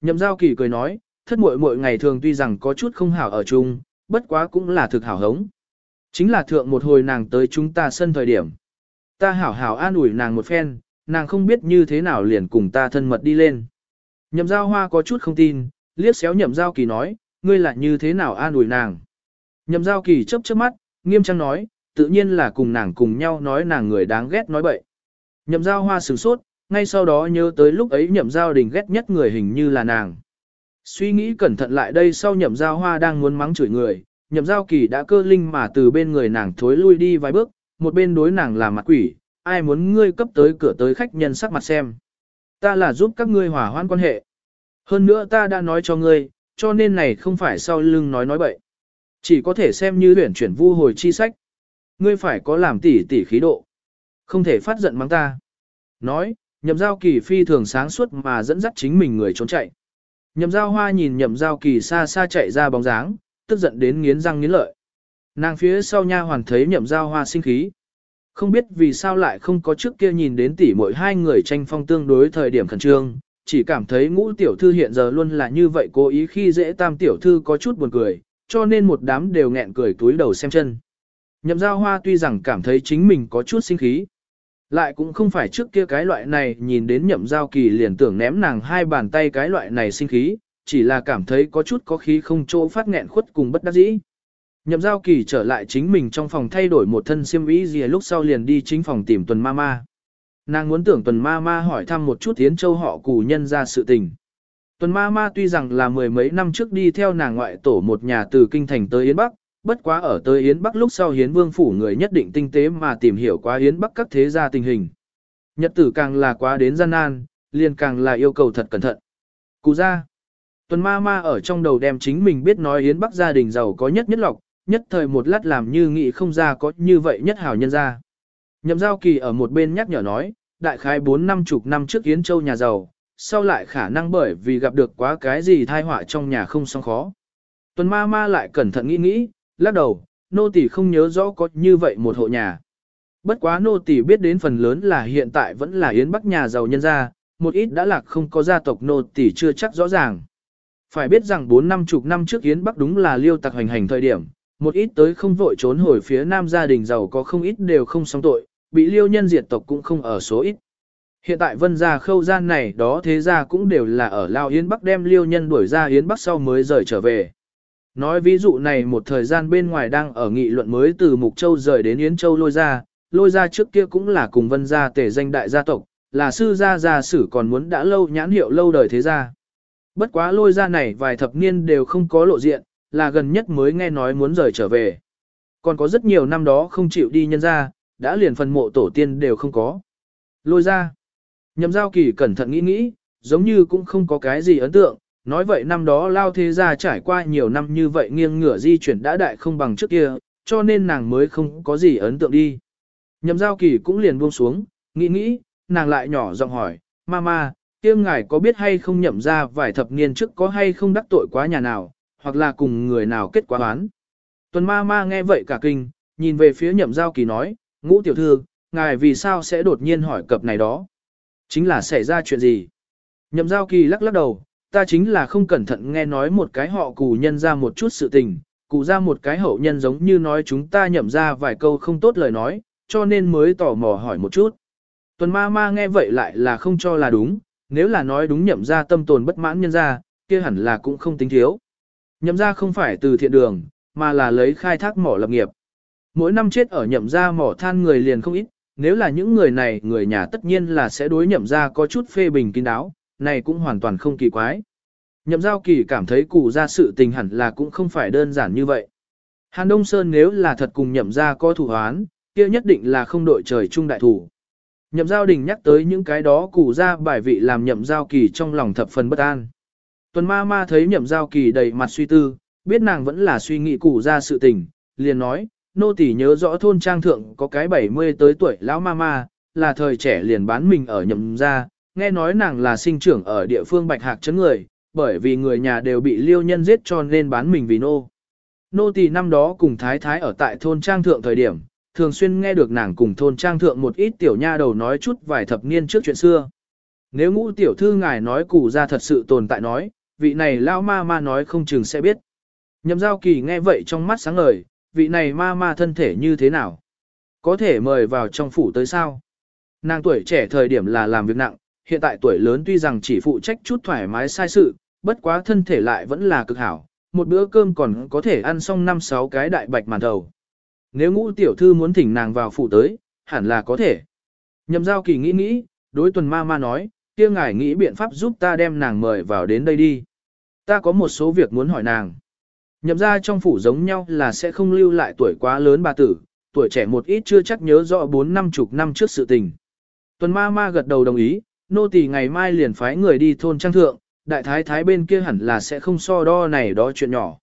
Nhậm giao kỳ cười nói, thất muội muội ngày thường tuy rằng có chút không hảo ở chung, bất quá cũng là thực hảo hống. Chính là thượng một hồi nàng tới chúng ta sân thời điểm. Ta hảo hảo an ủi nàng một phen, nàng không biết như thế nào liền cùng ta thân mật đi lên. Nhậm giao hoa có chút không tin, liếc xéo nhậm giao kỳ nói, ngươi lại như thế nào an ủi nàng. Nhậm giao kỳ chớp chớp mắt, nghiêm trang nói, tự nhiên là cùng nàng cùng nhau nói nàng người đáng ghét nói bậy. Nhậm giao hoa sửng sốt, ngay sau đó nhớ tới lúc ấy nhậm giao đình ghét nhất người hình như là nàng. Suy nghĩ cẩn thận lại đây sau nhậm giao hoa đang muốn mắng chửi người, nhậm giao kỳ đã cơ linh mà từ bên người nàng thối lui đi vài bước, một bên đối nàng là mặt quỷ, ai muốn ngươi cấp tới cửa tới khách nhân sắc mặt xem. Ta là giúp các ngươi hòa hoãn quan hệ. Hơn nữa ta đã nói cho ngươi, cho nên này không phải sau lưng nói nói bậy. Chỉ có thể xem như huyển chuyển vu hồi chi sách. Ngươi phải có làm tỉ tỉ khí độ. Không thể phát giận mắng ta. Nói, nhậm giao kỳ phi thường sáng suốt mà dẫn dắt chính mình người trốn chạy. Nhậm giao hoa nhìn nhậm giao kỳ xa xa chạy ra bóng dáng, tức giận đến nghiến răng nghiến lợi. Nàng phía sau nha hoàn thấy nhậm giao hoa sinh khí. Không biết vì sao lại không có trước kia nhìn đến tỷ mỗi hai người tranh phong tương đối thời điểm khẩn trương, chỉ cảm thấy ngũ tiểu thư hiện giờ luôn là như vậy cố ý khi dễ tam tiểu thư có chút buồn cười, cho nên một đám đều nghẹn cười túi đầu xem chân. Nhậm giao hoa tuy rằng cảm thấy chính mình có chút sinh khí, lại cũng không phải trước kia cái loại này nhìn đến nhậm giao kỳ liền tưởng ném nàng hai bàn tay cái loại này sinh khí, chỉ là cảm thấy có chút có khí không chỗ phát nghẹn khuất cùng bất đắc dĩ. Nhậm giao kỳ trở lại chính mình trong phòng thay đổi một thân xiêm y gì lúc sau liền đi chính phòng tìm tuần ma ma. Nàng muốn tưởng tuần ma ma hỏi thăm một chút tiến châu họ cù nhân ra sự tình. Tuần ma ma tuy rằng là mười mấy năm trước đi theo nàng ngoại tổ một nhà từ kinh thành tới Yến Bắc, bất quá ở tới Yến Bắc lúc sau Hiến Vương phủ người nhất định tinh tế mà tìm hiểu quá Yến Bắc các thế gia tình hình. Nhật tử càng là quá đến gian nan, liền càng là yêu cầu thật cẩn thận. Cụ ra, tuần ma ma ở trong đầu đem chính mình biết nói Yến Bắc gia đình giàu có nhất nhất lọc, nhất thời một lát làm như nghĩ không ra có như vậy nhất hảo nhân ra. Nhậm giao kỳ ở một bên nhắc nhở nói, đại khái 4 năm chục năm trước Yến Châu nhà giàu, sau lại khả năng bởi vì gặp được quá cái gì thai họa trong nhà không xong khó. Tuần ma ma lại cẩn thận nghĩ nghĩ, lắc đầu, nô tỳ không nhớ rõ có như vậy một hộ nhà. Bất quá nô tỳ biết đến phần lớn là hiện tại vẫn là Yến Bắc nhà giàu nhân gia, một ít đã lạc không có gia tộc nô tỳ chưa chắc rõ ràng. Phải biết rằng 4 năm chục năm trước Yến Bắc đúng là liêu tặc hành hành thời điểm, một ít tới không vội trốn hồi phía nam gia đình giàu có không ít đều không xong tội, bị liêu nhân diệt tộc cũng không ở số ít. Hiện tại vân gia khâu gian này đó thế gia cũng đều là ở Lao Yến Bắc đem liêu nhân đuổi ra Yến Bắc sau mới rời trở về. Nói ví dụ này một thời gian bên ngoài đang ở nghị luận mới từ Mục Châu rời đến Yến Châu lôi ra, lôi ra trước kia cũng là cùng vân gia tể danh đại gia tộc, là sư gia gia sử còn muốn đã lâu nhãn hiệu lâu đời thế gia. Bất quá lôi ra này vài thập niên đều không có lộ diện, là gần nhất mới nghe nói muốn rời trở về. Còn có rất nhiều năm đó không chịu đi nhân ra, đã liền phần mộ tổ tiên đều không có. Lôi ra. Nhậm giao kỳ cẩn thận nghĩ nghĩ, giống như cũng không có cái gì ấn tượng, nói vậy năm đó lao thế gia trải qua nhiều năm như vậy nghiêng ngửa di chuyển đã đại không bằng trước kia, cho nên nàng mới không có gì ấn tượng đi. Nhậm giao kỳ cũng liền buông xuống, nghĩ nghĩ, nàng lại nhỏ giọng hỏi, Mama, kia ngài có biết hay không nhậm ra vài thập niên trước có hay không đắc tội quá nhà nào, hoặc là cùng người nào kết quả oán. Tuần ma ma nghe vậy cả kinh, nhìn về phía nhậm giao kỳ nói, ngũ tiểu thư, ngài vì sao sẽ đột nhiên hỏi cập này đó? Chính là xảy ra chuyện gì? Nhậm giao kỳ lắc lắc đầu, ta chính là không cẩn thận nghe nói một cái họ cù nhân ra một chút sự tình, cụ ra một cái hậu nhân giống như nói chúng ta nhậm ra vài câu không tốt lời nói, cho nên mới tò mò hỏi một chút. Tuần ma ma nghe vậy lại là không cho là đúng, nếu là nói đúng nhậm ra tâm tồn bất mãn nhân ra, kia hẳn là cũng không tính thiếu. Nhậm ra không phải từ thiện đường, mà là lấy khai thác mỏ lập nghiệp. Mỗi năm chết ở nhậm ra mỏ than người liền không ít, nếu là những người này người nhà tất nhiên là sẽ đối nhậm ra có chút phê bình kín đáo, này cũng hoàn toàn không kỳ quái. Nhậm giao kỳ cảm thấy cụ ra sự tình hẳn là cũng không phải đơn giản như vậy. Hàn Đông Sơn nếu là thật cùng nhậm ra có thủ hoán, kia nhất định là không đội trời chung đại thủ. Nhậm giao đình nhắc tới những cái đó cụ ra bài vị làm nhậm giao kỳ trong lòng thập phần bất an. Tuần ma ma thấy nhậm giao kỳ đầy mặt suy tư, biết nàng vẫn là suy nghĩ cụ ra sự tình, liền nói, nô tỳ nhớ rõ thôn trang thượng có cái 70 tới tuổi lão ma ma, là thời trẻ liền bán mình ở nhậm ra, nghe nói nàng là sinh trưởng ở địa phương bạch hạc chấn người, bởi vì người nhà đều bị liêu nhân giết cho nên bán mình vì nô. Nô tỳ năm đó cùng thái thái ở tại thôn trang thượng thời điểm, thường xuyên nghe được nàng cùng thôn trang thượng một ít tiểu nha đầu nói chút vài thập niên trước chuyện xưa. Nếu ngũ tiểu thư ngài nói cụ ra thật sự tồn tại nói, vị này lao ma ma nói không chừng sẽ biết. Nhậm giao kỳ nghe vậy trong mắt sáng ngời, vị này ma ma thân thể như thế nào? Có thể mời vào trong phủ tới sao? Nàng tuổi trẻ thời điểm là làm việc nặng, hiện tại tuổi lớn tuy rằng chỉ phụ trách chút thoải mái sai sự, bất quá thân thể lại vẫn là cực hảo, một bữa cơm còn có thể ăn xong 5-6 cái đại bạch màn đầu. Nếu ngũ tiểu thư muốn thỉnh nàng vào phủ tới, hẳn là có thể. Nhậm giao kỳ nghĩ nghĩ, đối tuần ma ma nói, kia ngài nghĩ biện pháp giúp ta đem nàng mời vào đến đây đi. Ta có một số việc muốn hỏi nàng. Nhậm ra trong phủ giống nhau là sẽ không lưu lại tuổi quá lớn bà tử, tuổi trẻ một ít chưa chắc nhớ rõ 4 năm chục năm trước sự tình. Tuần ma ma gật đầu đồng ý, nô tỳ ngày mai liền phái người đi thôn trang thượng, đại thái thái bên kia hẳn là sẽ không so đo này đó chuyện nhỏ.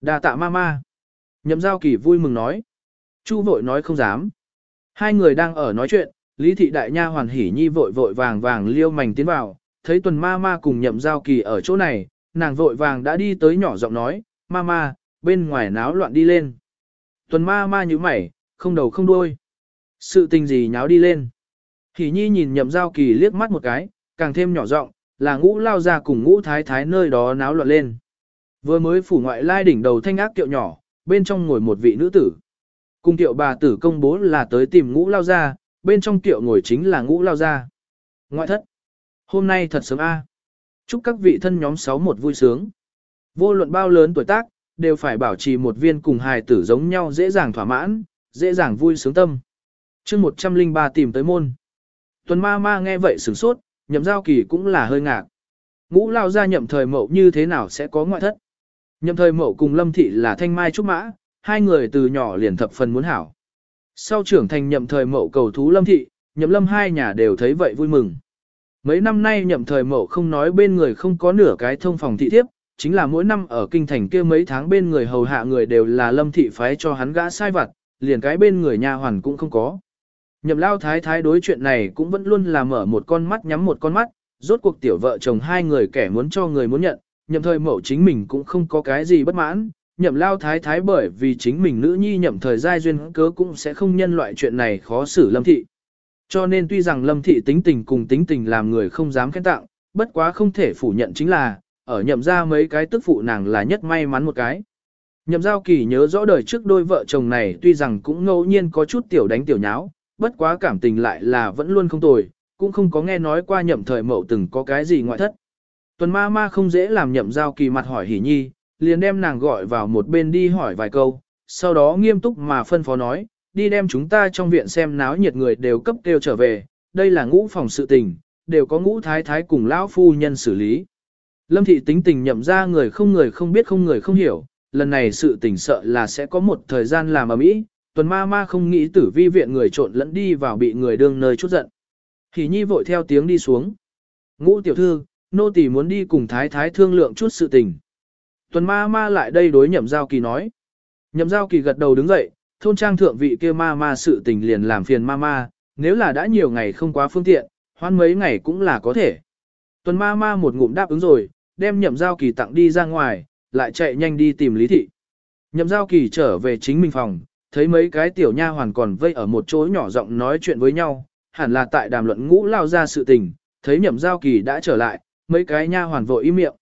đa tạ ma ma. Nhậm giao kỳ vui mừng nói. Chu vội nói không dám. Hai người đang ở nói chuyện, Lý thị đại nha hoàn hỉ nhi vội vội vàng vàng liêu mảnh tiến vào, thấy tuần ma ma cùng nhậm giao kỳ ở chỗ này, nàng vội vàng đã đi tới nhỏ giọng nói, ma ma, bên ngoài náo loạn đi lên. Tuần ma ma như mày, không đầu không đuôi. Sự tình gì nháo đi lên thì nhi nhìn nhậm giao kỳ liếc mắt một cái, càng thêm nhỏ giọng là ngũ lao ra cùng ngũ thái thái nơi đó náo loạn lên. Vừa mới phủ ngoại lai đỉnh đầu thanh ác kiệu nhỏ, bên trong ngồi một vị nữ tử. Cùng tiệu bà tử công bố là tới tìm ngũ lao ra, bên trong tiệu ngồi chính là ngũ lao ra. Ngoại thất. Hôm nay thật sớm a. Chúc các vị thân nhóm sáu một vui sướng. Vô luận bao lớn tuổi tác, đều phải bảo trì một viên cùng hài tử giống nhau dễ dàng thỏa mãn, dễ dàng vui sướng tâm. chương 103 tìm tới môn. Tuần ma ma nghe vậy sửng sốt, nhậm giao kỳ cũng là hơi ngạc. Ngũ lao ra nhậm thời mậu như thế nào sẽ có ngoại thất. Nhậm thời mậu cùng lâm thị là thanh mai trúc mã, hai người từ nhỏ liền thập phần muốn hảo. Sau trưởng thành nhậm thời mậu cầu thú lâm thị, nhậm lâm hai nhà đều thấy vậy vui mừng. Mấy năm nay nhậm thời mậu không nói bên người không có nửa cái thông phòng thị thiếp, chính là mỗi năm ở kinh thành kia mấy tháng bên người hầu hạ người đều là lâm thị phái cho hắn gã sai vặt, liền cái bên người nha hoàn cũng không có. Nhậm lao thái thái đối chuyện này cũng vẫn luôn là mở một con mắt nhắm một con mắt, rốt cuộc tiểu vợ chồng hai người kẻ muốn cho người muốn nhận, nhậm thời mậu chính mình cũng không có cái gì bất mãn, nhậm lao thái thái bởi vì chính mình nữ nhi nhậm thời giai duyên cớ cũng sẽ không nhân loại chuyện này khó xử lâm thị. Cho nên tuy rằng lâm thị tính tình cùng tính tình làm người không dám khen tặng, bất quá không thể phủ nhận chính là, ở nhậm ra mấy cái tức phụ nàng là nhất may mắn một cái. Nhậm giao kỳ nhớ rõ đời trước đôi vợ chồng này tuy rằng cũng ngẫu nhiên có chút tiểu đánh tiểu nháo, bất quá cảm tình lại là vẫn luôn không tồi, cũng không có nghe nói qua nhậm thời mậu từng có cái gì ngoại thất. Tuần ma ma không dễ làm nhậm giao kỳ mặt hỏi hỉ nhi, liền đem nàng gọi vào một bên đi hỏi vài câu, sau đó nghiêm túc mà phân phó nói, đi đem chúng ta trong viện xem náo nhiệt người đều cấp kêu trở về, đây là ngũ phòng sự tình, đều có ngũ thái thái cùng lão phu nhân xử lý. Lâm thị tính tình nhậm ra người không người không biết không người không hiểu, lần này sự tình sợ là sẽ có một thời gian làm ở mỹ, tuần ma ma không nghĩ tử vi viện người trộn lẫn đi vào bị người đương nơi chút giận. Hỷ nhi vội theo tiếng đi xuống. Ngũ tiểu thư, nô tỳ muốn đi cùng thái thái thương lượng chút sự tình. Tuần ma ma lại đây đối nhậm giao kỳ nói. Nhậm giao kỳ gật đầu đứng dậy, thôn trang thượng vị kia ma ma sự tình liền làm phiền ma ma, nếu là đã nhiều ngày không quá phương tiện, hoan mấy ngày cũng là có thể. Tuần ma ma một ngụm đáp ứng rồi, đem nhậm giao kỳ tặng đi ra ngoài, lại chạy nhanh đi tìm lý thị. Nhậm giao kỳ trở về chính mình phòng, thấy mấy cái tiểu nha hoàn còn vây ở một chỗ nhỏ giọng nói chuyện với nhau, hẳn là tại đàm luận ngũ lao ra sự tình, thấy nhậm giao kỳ đã trở lại, mấy cái nha hoàn vội im miệng.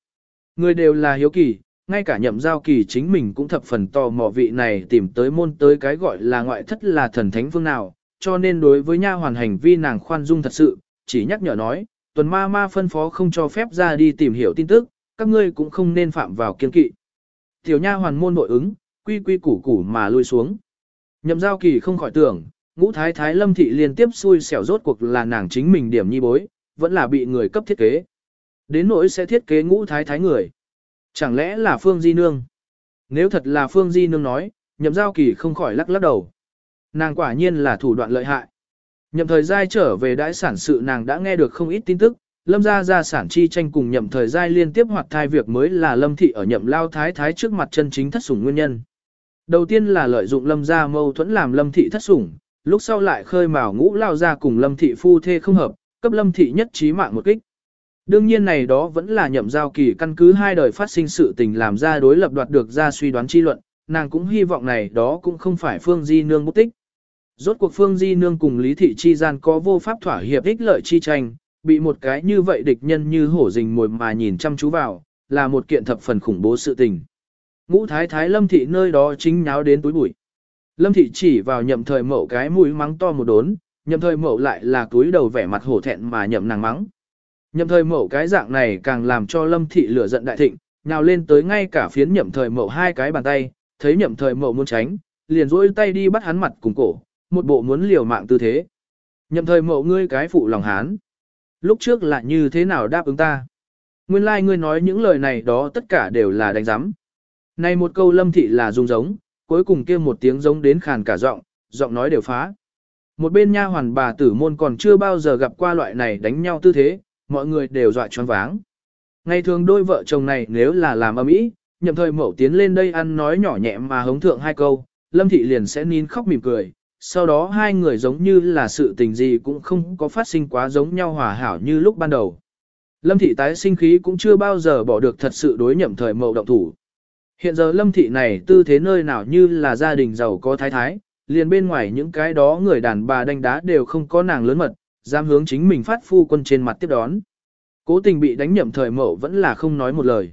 Người đều là hiếu kỳ, ngay cả nhậm giao kỳ chính mình cũng thập phần tò mò vị này tìm tới môn tới cái gọi là ngoại thất là thần thánh phương nào, cho nên đối với nha hoàn hành vi nàng khoan dung thật sự, chỉ nhắc nhở nói, tuần ma ma phân phó không cho phép ra đi tìm hiểu tin tức, các ngươi cũng không nên phạm vào kiên kỵ. Tiểu nha hoàn môn nội ứng, quy quy củ củ mà lui xuống. Nhậm giao kỳ không khỏi tưởng, ngũ thái thái lâm thị liên tiếp xui xẻo rốt cuộc là nàng chính mình điểm nhi bối, vẫn là bị người cấp thiết kế. Đến nỗi sẽ thiết kế ngũ thái thái người. Chẳng lẽ là Phương Di Nương? Nếu thật là Phương Di Nương nói, nhậm giao kỳ không khỏi lắc lắc đầu. Nàng quả nhiên là thủ đoạn lợi hại. Nhậm thời giai trở về đại sản sự nàng đã nghe được không ít tin tức, lâm gia gia sản chi tranh cùng nhậm thời giai liên tiếp hoạt thai việc mới là lâm thị ở nhậm lao thái thái trước mặt chân chính thất sủng nguyên nhân. Đầu tiên là lợi dụng lâm gia mâu thuẫn làm lâm thị thất sủng, lúc sau lại khơi mào ngũ lao ra cùng lâm thị phu thê không hợp, cấp lâm thị nhất trí mạng một kích. Đương nhiên này đó vẫn là nhậm giao kỳ căn cứ hai đời phát sinh sự tình làm ra đối lập đoạt được ra suy đoán chi luận, nàng cũng hy vọng này đó cũng không phải Phương Di Nương bút tích. Rốt cuộc Phương Di Nương cùng Lý Thị Chi gian có vô pháp thỏa hiệp ích lợi chi tranh, bị một cái như vậy địch nhân như hổ rình mồi mà nhìn chăm chú vào, là một kiện thập phần khủng bố sự tình. Ngũ thái thái lâm thị nơi đó chính nháo đến túi bụi. Lâm thị chỉ vào nhậm thời mậu cái mũi mắng to một đốn, nhậm thời mậu lại là túi đầu vẻ mặt hổ thẹn mà nhậm nàng mắng. Nhậm thời mậu cái dạng này càng làm cho lâm thị lửa giận đại thịnh, nào lên tới ngay cả phiến nhậm thời mậu hai cái bàn tay, thấy nhậm thời mậu muốn tránh, liền rỗi tay đi bắt hắn mặt cùng cổ, một bộ muốn liều mạng tư thế. Nhậm thời mậu ngươi cái phụ lòng hán. Lúc trước là như thế nào đáp ứng ta? Nguyên lai like ngươi nói những lời này đó tất cả đều là đánh giám. Này một câu lâm thị là rung giống, cuối cùng kia một tiếng giống đến khàn cả giọng, giọng nói đều phá. Một bên nha hoàn bà tử môn còn chưa bao giờ gặp qua loại này đánh nhau tư thế, mọi người đều dọa choáng váng. Ngày thường đôi vợ chồng này nếu là làm âm ý, nhậm thời mẫu tiến lên đây ăn nói nhỏ nhẹ mà hống thượng hai câu, lâm thị liền sẽ nín khóc mỉm cười. Sau đó hai người giống như là sự tình gì cũng không có phát sinh quá giống nhau hòa hảo như lúc ban đầu. Lâm thị tái sinh khí cũng chưa bao giờ bỏ được thật sự đối nhậm thời mậu động thủ. Hiện giờ lâm thị này tư thế nơi nào như là gia đình giàu có thái thái, liền bên ngoài những cái đó người đàn bà đánh đá đều không có nàng lớn mật, dám hướng chính mình phát phu quân trên mặt tiếp đón. Cố tình bị đánh nhậm thời mậu vẫn là không nói một lời.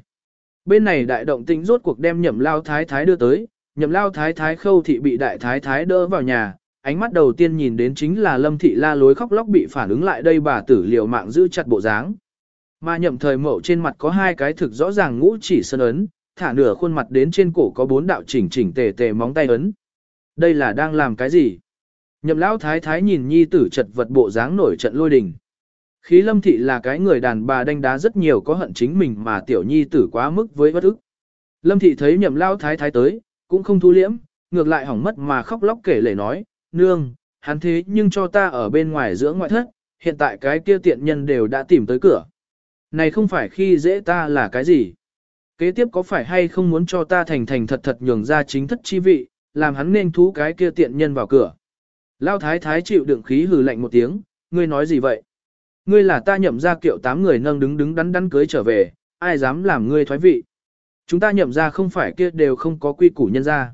Bên này đại động tĩnh rốt cuộc đem nhậm lao thái thái đưa tới, nhậm lao thái thái khâu thị bị đại thái thái đỡ vào nhà, ánh mắt đầu tiên nhìn đến chính là lâm thị la lối khóc lóc bị phản ứng lại đây bà tử liều mạng giữ chặt bộ dáng. Mà nhậm thời mậu trên mặt có hai cái thực rõ ràng ngũ chỉ sơn ấn, thả nửa khuôn mặt đến trên cổ có bốn đạo chỉnh chỉnh tề tề móng tay ấn. Đây là đang làm cái gì? Nhậm lão thái thái nhìn nhi tử chật vật bộ dáng nổi trận lôi đình. Khí lâm thị là cái người đàn bà đánh đá rất nhiều có hận chính mình mà tiểu nhi tử quá mức với bất ức. Lâm thị thấy nhậm lão thái thái tới, cũng không thu liễm, ngược lại hỏng mất mà khóc lóc kể lể nói, nương, hắn thế nhưng cho ta ở bên ngoài giữa ngoại thất, hiện tại cái kia tiện nhân đều đã tìm tới cửa. Này không phải khi dễ ta là cái gì? Kế tiếp có phải hay không muốn cho ta thành thành thật thật nhường ra chính thất chi vị, làm hắn nên thú cái kia tiện nhân vào cửa. Lao thái thái chịu đựng khí hừ lạnh một tiếng, ngươi nói gì vậy? Ngươi là ta nhậm ra kiệu tám người nâng đứng đứng đắn đắn cưới trở về, ai dám làm ngươi thoái vị? Chúng ta nhậm ra không phải kia đều không có quy củ nhân ra.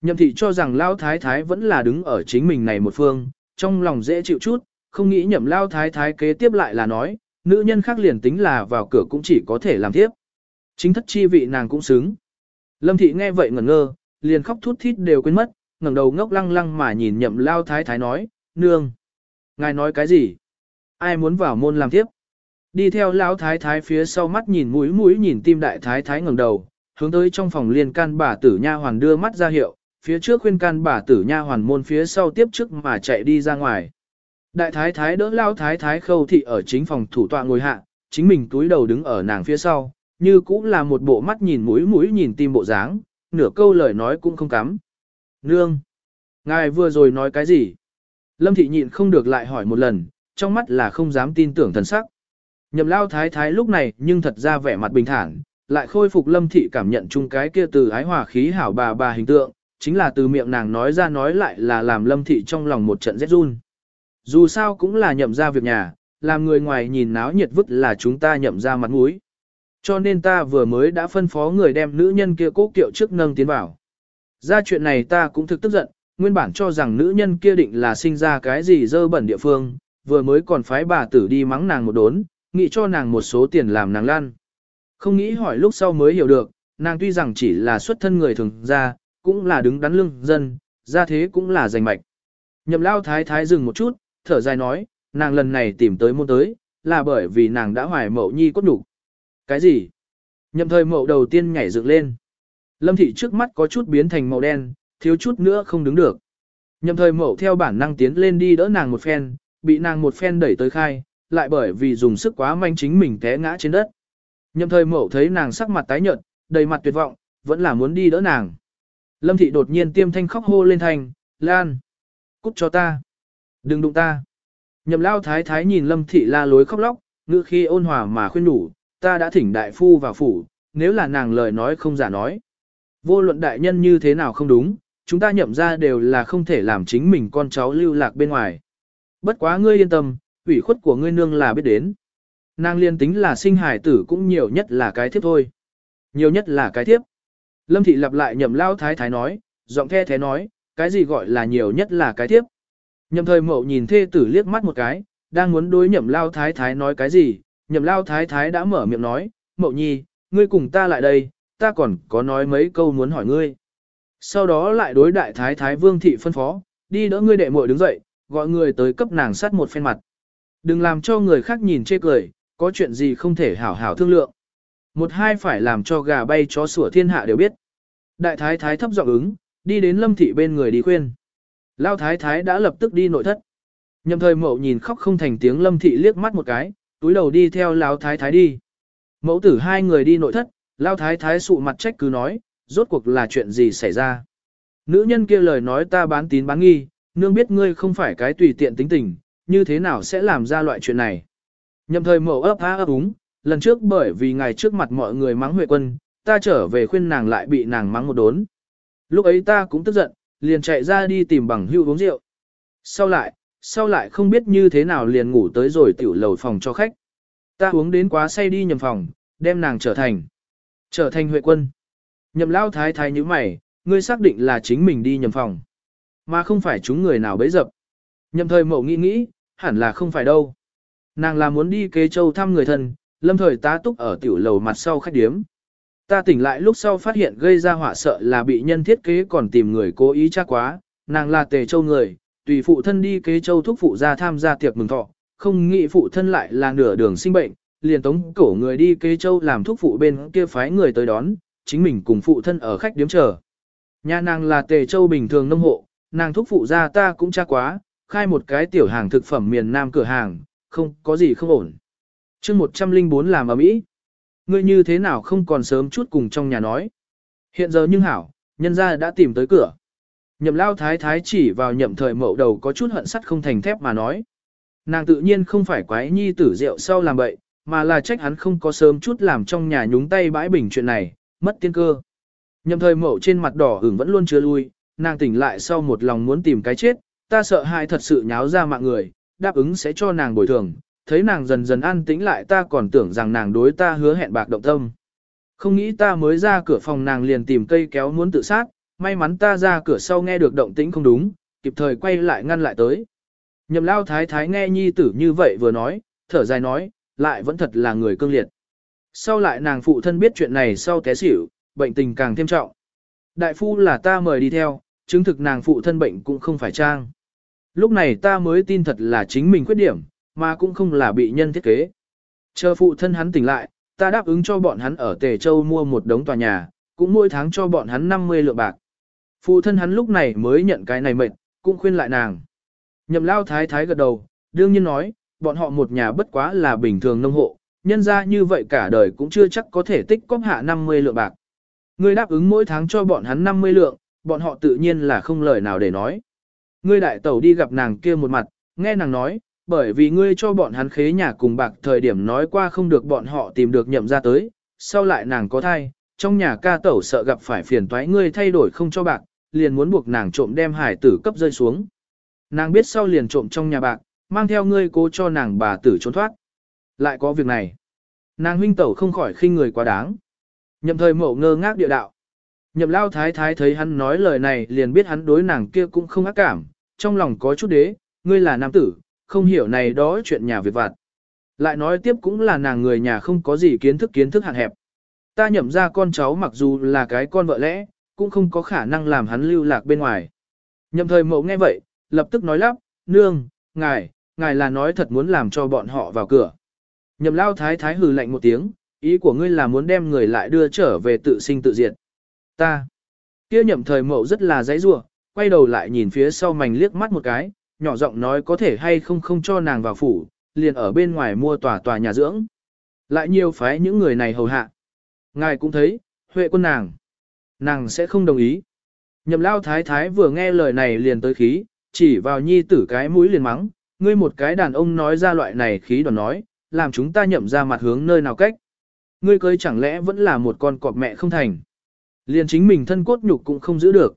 Nhậm thị cho rằng Lao thái thái vẫn là đứng ở chính mình này một phương, trong lòng dễ chịu chút, không nghĩ nhậm Lao thái thái kế tiếp lại là nói, nữ nhân khác liền tính là vào cửa cũng chỉ có thể làm tiếp. Chính thất chi vị nàng cũng xứng. Lâm thị nghe vậy ngẩn ngơ, liền khóc thút thít đều quên mất, ngẩng đầu ngốc lăng lăng mà nhìn nhậm lao thái thái nói, nương. Ngài nói cái gì? Ai muốn vào môn làm tiếp? Đi theo Lão thái thái phía sau mắt nhìn mũi mũi nhìn tim đại thái thái ngẩng đầu, hướng tới trong phòng liên can bà tử nha hoàn đưa mắt ra hiệu, phía trước khuyên can bà tử nha hoàn môn phía sau tiếp trước mà chạy đi ra ngoài. Đại thái thái đỡ lao thái thái khâu thị ở chính phòng thủ tọa ngồi hạ, chính mình túi đầu đứng ở nàng phía sau, như cũng là một bộ mắt nhìn mũi mũi nhìn tim bộ dáng, nửa câu lời nói cũng không cắm. Nương! Ngài vừa rồi nói cái gì? Lâm thị nhịn không được lại hỏi một lần, trong mắt là không dám tin tưởng thần sắc. Nhậm lao thái thái lúc này nhưng thật ra vẻ mặt bình thản, lại khôi phục lâm thị cảm nhận chung cái kia từ ái hòa khí hảo bà bà hình tượng, chính là từ miệng nàng nói ra nói lại là làm lâm thị trong lòng một trận rét run. Dù sao cũng là nhậm ra việc nhà, làm người ngoài nhìn náo nhiệt vứt là chúng ta nhậm ra mặt mũi. Cho nên ta vừa mới đã phân phó người đem nữ nhân kia cố kiệu trước nâng tiến vào. Ra chuyện này ta cũng thực tức giận, nguyên bản cho rằng nữ nhân kia định là sinh ra cái gì dơ bẩn địa phương, vừa mới còn phái bà tử đi mắng nàng một đốn, nghĩ cho nàng một số tiền làm nàng lan. Không nghĩ hỏi lúc sau mới hiểu được, nàng tuy rằng chỉ là xuất thân người thường ra, cũng là đứng đắn lưng dân, ra thế cũng là giành mạch. Nhậm lao thái thái dừng một chút, thở dài nói, nàng lần này tìm tới môn tới, là bởi vì nàng đã hoài mậu nhi cốt đủ. Cái gì? Nhậm thời mậu đầu tiên nhảy dựng lên. Lâm thị trước mắt có chút biến thành màu đen, thiếu chút nữa không đứng được. Nhậm thời mậu theo bản năng tiến lên đi đỡ nàng một phen, bị nàng một phen đẩy tới khai, lại bởi vì dùng sức quá manh chính mình té ngã trên đất. Nhậm thời mậu thấy nàng sắc mặt tái nhợt, đầy mặt tuyệt vọng, vẫn là muốn đi đỡ nàng. Lâm thị đột nhiên tiêm thanh khóc hô lên thành, Lan! Cút cho ta! Đừng đụng ta! Nhậm lao thái thái nhìn lâm thị la lối khóc lóc, ngữ khi ôn hòa mà khuyên đủ, ta đã thỉnh đại phu vào phủ, nếu là nàng lời nói không giả nói. Vô luận đại nhân như thế nào không đúng, chúng ta nhậm ra đều là không thể làm chính mình con cháu lưu lạc bên ngoài. Bất quá ngươi yên tâm, ủy khuất của ngươi nương là biết đến. Nàng liên tính là sinh hải tử cũng nhiều nhất là cái thiếp thôi. Nhiều nhất là cái thiếp. Lâm thị lặp lại nhậm lao thái thái nói, giọng the thế nói, cái gì gọi là nhiều nhất là cái thiếp. Nhậm thời mậu nhìn thê tử liếc mắt một cái, đang muốn đối nhậm lao thái thái nói cái gì, nhậm lao thái thái đã mở miệng nói, mậu nhi, ngươi cùng ta lại đây, ta còn có nói mấy câu muốn hỏi ngươi. Sau đó lại đối đại thái thái vương thị phân phó, đi đỡ ngươi đệ muội đứng dậy, gọi người tới cấp nàng sát một phen mặt. Đừng làm cho người khác nhìn chê cười, có chuyện gì không thể hảo hảo thương lượng. Một hai phải làm cho gà bay chó sủa thiên hạ đều biết. Đại thái thái thấp giọng ứng, đi đến lâm thị bên người đi khuyên. Lao thái thái đã lập tức đi nội thất. Nhậm thời mậu nhìn khóc không thành tiếng lâm thị liếc mắt một cái, túi đầu đi theo Lão thái thái đi. Mẫu tử hai người đi nội thất, Lão thái thái sụ mặt trách cứ nói, rốt cuộc là chuyện gì xảy ra. Nữ nhân kia lời nói ta bán tín bán nghi, nương biết ngươi không phải cái tùy tiện tính tình, như thế nào sẽ làm ra loại chuyện này. Nhậm thời mẫu ấp há ấp úng, lần trước bởi vì ngày trước mặt mọi người mắng Huệ quân, ta trở về khuyên nàng lại bị nàng mắng một đốn. Lúc ấy ta cũng tức giận, liền chạy ra đi tìm bằng hưu uống rượu. Sau lại, sau lại không biết như thế nào liền ngủ tới rồi tiểu lầu phòng cho khách. Ta uống đến quá say đi nhầm phòng, đem nàng trở thành. Trở thành Huệ quân. Nhậm lao thái thái như mày, ngươi xác định là chính mình đi nhầm phòng. Mà không phải chúng người nào bấy dập. Nhậm thời mậu nghĩ nghĩ, hẳn là không phải đâu. Nàng là muốn đi kế châu thăm người thân, lâm thời tá túc ở tiểu lầu mặt sau khách điếm. Ta tỉnh lại lúc sau phát hiện gây ra họa sợ là bị nhân thiết kế còn tìm người cố ý chắc quá, nàng là tề châu người, tùy phụ thân đi kế châu thúc phụ ra tham gia tiệc mừng thọ, không nghĩ phụ thân lại là nửa đường sinh bệnh, liền tống cổ người đi kế châu làm thúc phụ bên kia phái người tới đón, chính mình cùng phụ thân ở khách điếm chờ. Nhà nàng là tề châu bình thường nông hộ, nàng thúc phụ ra ta cũng chắc quá, khai một cái tiểu hàng thực phẩm miền Nam cửa hàng, không có gì không ổn. chương 104 làm ở Mỹ. Ngươi như thế nào không còn sớm chút cùng trong nhà nói. Hiện giờ nhưng hảo, nhân gia đã tìm tới cửa. Nhậm lao thái thái chỉ vào nhậm thời mậu đầu có chút hận sắt không thành thép mà nói. Nàng tự nhiên không phải quái nhi tử rượu sau làm bậy, mà là trách hắn không có sớm chút làm trong nhà nhúng tay bãi bình chuyện này, mất tiên cơ. Nhậm thời mậu trên mặt đỏ ửng vẫn luôn chưa lui, nàng tỉnh lại sau một lòng muốn tìm cái chết, ta sợ hại thật sự nháo ra mạng người, đáp ứng sẽ cho nàng bồi thường, thấy nàng dần dần an tĩnh lại ta còn tưởng rằng nàng đối ta hứa hẹn bạc động tâm. Không nghĩ ta mới ra cửa phòng nàng liền tìm cây kéo muốn tự sát, may mắn ta ra cửa sau nghe được động tĩnh không đúng, kịp thời quay lại ngăn lại tới. Nhậm lao thái thái nghe nhi tử như vậy vừa nói, thở dài nói, lại vẫn thật là người cương liệt. Sau lại nàng phụ thân biết chuyện này sau té xỉu, bệnh tình càng thêm trọng. Đại phu là ta mời đi theo, chứng thực nàng phụ thân bệnh cũng không phải trang. Lúc này ta mới tin thật là chính mình khuyết điểm, mà cũng không là bị nhân thiết kế. Chờ phụ thân hắn tỉnh lại, ta đáp ứng cho bọn hắn ở Tề Châu mua một đống tòa nhà, cũng mỗi tháng cho bọn hắn 50 lượng bạc. Phụ thân hắn lúc này mới nhận cái này mệnh, cũng khuyên lại nàng. Nhậm lao thái thái gật đầu, đương nhiên nói, bọn họ một nhà bất quá là bình thường nông hộ, nhân ra như vậy cả đời cũng chưa chắc có thể tích cóp hạ 50 lượng bạc. Ngươi đáp ứng mỗi tháng cho bọn hắn 50 lượng, bọn họ tự nhiên là không lời nào để nói. Ngươi đại tẩu đi gặp nàng kia một mặt, nghe nàng nói, bởi vì ngươi cho bọn hắn khế nhà cùng bạc thời điểm nói qua không được bọn họ tìm được nhậm ra tới, sau lại nàng có thai, trong nhà ca tẩu sợ gặp phải phiền toái ngươi thay đổi không cho bạc, liền muốn buộc nàng trộm đem hải tử cấp rơi xuống. Nàng biết sau liền trộm trong nhà bạc, mang theo ngươi cố cho nàng bà tử trốn thoát. Lại có việc này. Nàng huynh tẩu không khỏi khinh người quá đáng. Nhậm thời mộ ngơ ngác địa đạo. Nhậm lao thái thái thấy hắn nói lời này liền biết hắn đối nàng kia cũng không ác cảm, trong lòng có chút đế, ngươi là nam tử, không hiểu này đó chuyện nhà việc vặt. Lại nói tiếp cũng là nàng người nhà không có gì kiến thức kiến thức hạn hẹp. Ta nhậm ra con cháu mặc dù là cái con vợ lẽ, cũng không có khả năng làm hắn lưu lạc bên ngoài. Nhậm thời mậu nghe vậy, lập tức nói lắp, nương, ngài, ngài là nói thật muốn làm cho bọn họ vào cửa. Nhậm lao thái thái hừ lạnh một tiếng, ý của ngươi là muốn đem người lại đưa trở về tự sinh tự diệt. Ta, kia nhậm thời mậu rất là dãy rủa quay đầu lại nhìn phía sau mảnh liếc mắt một cái, nhỏ giọng nói có thể hay không không cho nàng vào phủ, liền ở bên ngoài mua tòa tòa nhà dưỡng. Lại nhiều phái những người này hầu hạ. Ngài cũng thấy, huệ quân nàng. Nàng sẽ không đồng ý. Nhậm lao thái thái vừa nghe lời này liền tới khí, chỉ vào nhi tử cái mũi liền mắng, ngươi một cái đàn ông nói ra loại này khí đoàn nói, làm chúng ta nhậm ra mặt hướng nơi nào cách. Ngươi cưới chẳng lẽ vẫn là một con cọp mẹ không thành. Liền chính mình thân cốt nhục cũng không giữ được.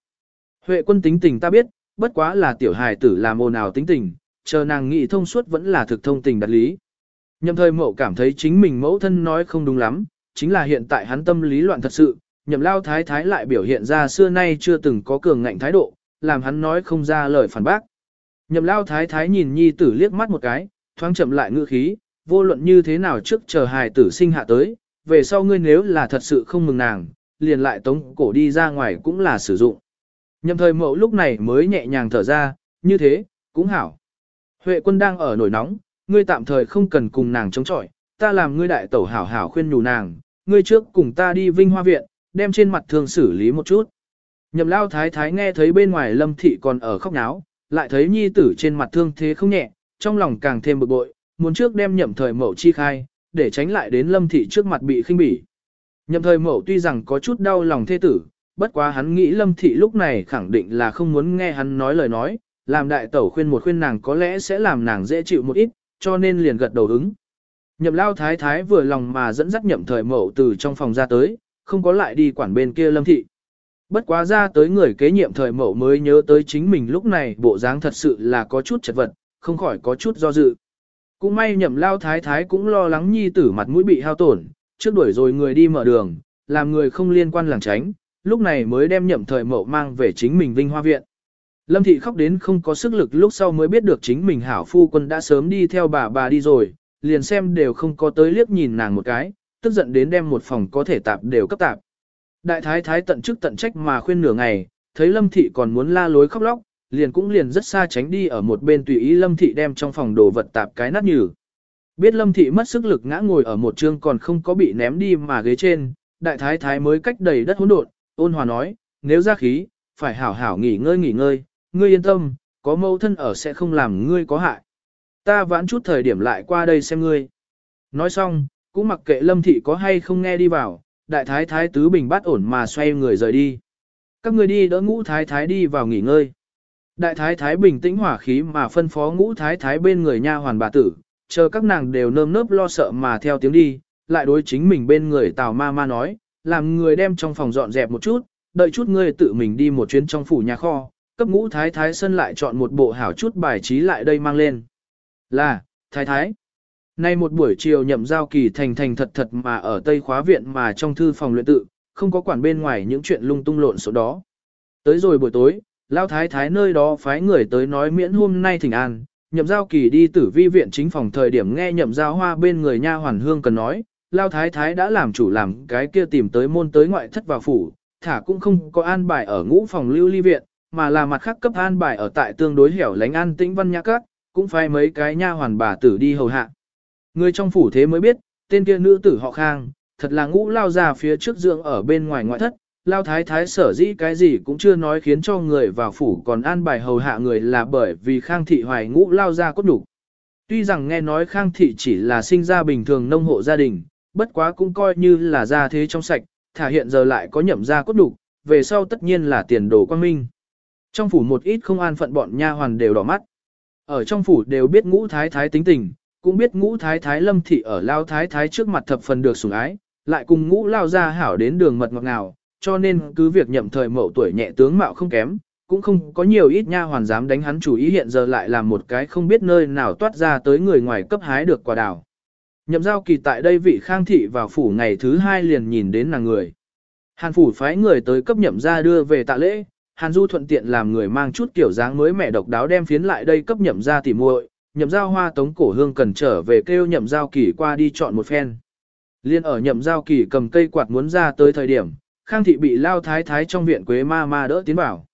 Huệ quân tính tình ta biết, bất quá là tiểu hài tử làm ồn ào tính tình, chờ nàng nghĩ thông suốt vẫn là thực thông tình đặt lý. Nhậm thời mậu cảm thấy chính mình mẫu thân nói không đúng lắm, chính là hiện tại hắn tâm lý loạn thật sự, nhậm lao thái thái lại biểu hiện ra xưa nay chưa từng có cường ngạnh thái độ, làm hắn nói không ra lời phản bác. Nhậm lao thái thái nhìn nhi tử liếc mắt một cái, thoáng chậm lại ngữ khí, vô luận như thế nào trước chờ hài tử sinh hạ tới, về sau ngươi nếu là thật sự không mừng nàng, liền lại tống cổ đi ra ngoài cũng là sử dụng. Nhậm thời mậu lúc này mới nhẹ nhàng thở ra, như thế, cũng hảo. Huệ quân đang ở nổi nóng, ngươi tạm thời không cần cùng nàng chống chọi, ta làm ngươi đại tẩu hảo hảo khuyên nhủ nàng, ngươi trước cùng ta đi vinh hoa viện, đem trên mặt thương xử lý một chút. Nhậm lao thái thái nghe thấy bên ngoài lâm thị còn ở khóc náo, lại thấy nhi tử trên mặt thương thế không nhẹ, trong lòng càng thêm bực bội, muốn trước đem nhậm thời mậu chi khai, để tránh lại đến lâm thị trước mặt bị khinh bỉ. Nhậm thời mậu tuy rằng có chút đau lòng thê tử, bất quá hắn nghĩ lâm thị lúc này khẳng định là không muốn nghe hắn nói lời nói, làm đại tẩu khuyên một khuyên nàng có lẽ sẽ làm nàng dễ chịu một ít, cho nên liền gật đầu ứng. Nhậm lao thái thái vừa lòng mà dẫn dắt nhậm thời mậu từ trong phòng ra tới, không có lại đi quản bên kia lâm thị. Bất quá ra tới người kế nhiệm thời mẫu mới nhớ tới chính mình lúc này bộ dáng thật sự là có chút chật vật, không khỏi có chút do dự. Cũng may nhậm lao thái thái cũng lo lắng nhi tử mặt mũi bị hao tổn, trước đuổi rồi người đi mở đường, làm người không liên quan làng tránh, lúc này mới đem nhậm thời mậu mang về chính mình vinh hoa viện. Lâm thị khóc đến không có sức lực lúc sau mới biết được chính mình hảo phu quân đã sớm đi theo bà bà đi rồi, liền xem đều không có tới liếc nhìn nàng một cái, tức giận đến đem một phòng có thể tạp đều cấp tạp. Đại thái thái tận chức tận trách mà khuyên nửa ngày, thấy Lâm thị còn muốn la lối khóc lóc, liền cũng liền rất xa tránh đi ở một bên tùy ý Lâm thị đem trong phòng đồ vật tạp cái nát nhừ. Biết Lâm thị mất sức lực ngã ngồi ở một chương còn không có bị ném đi mà ghế trên, đại thái thái mới cách đầy đất hỗn độn, ôn hòa nói, nếu ra khí, phải hảo hảo nghỉ ngơi nghỉ ngơi, ngươi yên tâm, có mâu thân ở sẽ không làm ngươi có hại. Ta vãn chút thời điểm lại qua đây xem ngươi. Nói xong, cũng mặc kệ lâm thị có hay không nghe đi vào, đại thái thái tứ bình bát ổn mà xoay người rời đi. Các người đi đỡ ngũ thái thái đi vào nghỉ ngơi. Đại thái thái bình tĩnh hỏa khí mà phân phó ngũ thái thái bên người nha hoàn bà tử, chờ các nàng đều nơm nớp lo sợ mà theo tiếng đi, lại đối chính mình bên người tào ma ma nói, làm người đem trong phòng dọn dẹp một chút, đợi chút ngươi tự mình đi một chuyến trong phủ nhà kho, cấp ngũ thái thái sân lại chọn một bộ hảo chút bài trí lại đây mang lên. Là, thái thái. Nay một buổi chiều nhậm giao kỳ thành thành thật thật mà ở tây khóa viện mà trong thư phòng luyện tự, không có quản bên ngoài những chuyện lung tung lộn số đó. Tới rồi buổi tối, lao thái thái nơi đó phái người tới nói miễn hôm nay thỉnh an, nhậm giao kỳ đi tử vi viện chính phòng thời điểm nghe nhậm giao hoa bên người nha hoàn hương cần nói, lao thái thái đã làm chủ làm cái kia tìm tới môn tới ngoại thất vào phủ, thả cũng không có an bài ở ngũ phòng lưu ly viện, mà là mặt khác cấp an bài ở tại tương đối hẻo lánh an tĩnh văn nhã các, cũng phải mấy cái nha hoàn bà tử đi hầu hạ. Người trong phủ thế mới biết, tên kia nữ tử họ Khang, thật là ngũ lao ra phía trước dưỡng ở bên ngoài ngoại thất, lao thái thái sở dĩ cái gì cũng chưa nói khiến cho người vào phủ còn an bài hầu hạ người là bởi vì Khang thị hoài ngũ lao ra cốt đủ. Tuy rằng nghe nói Khang thị chỉ là sinh ra bình thường nông hộ gia đình, bất quá cũng coi như là gia thế trong sạch, thả hiện giờ lại có nhậm ra cốt đủ, về sau tất nhiên là tiền đồ quang minh. Trong phủ một ít không an phận bọn nha hoàn đều đỏ mắt. Ở trong phủ đều biết ngũ thái thái tính tình, cũng biết ngũ thái thái lâm thị ở lao thái thái trước mặt thập phần được sủng ái, lại cùng ngũ lao ra hảo đến đường mật ngọt ngào, cho nên cứ việc nhậm thời mậu tuổi nhẹ tướng mạo không kém, cũng không có nhiều ít nha hoàn dám đánh hắn chủ ý hiện giờ lại làm một cái không biết nơi nào toát ra tới người ngoài cấp hái được quả đào. Nhậm giao kỳ tại đây vị khang thị vào phủ ngày thứ hai liền nhìn đến nàng người. Hàn phủ phái người tới cấp nhậm ra đưa về tạ lễ, Hàn Du thuận tiện làm người mang chút kiểu dáng mới mẻ độc đáo đem phiến lại đây cấp nhậm ra tỉ muội, nhậm giao hoa tống cổ hương cần trở về kêu nhậm giao kỳ qua đi chọn một phen. Liên ở nhậm giao kỳ cầm cây quạt muốn ra tới thời điểm, Khang thị bị lao thái thái trong viện quế ma ma đỡ tiến vào.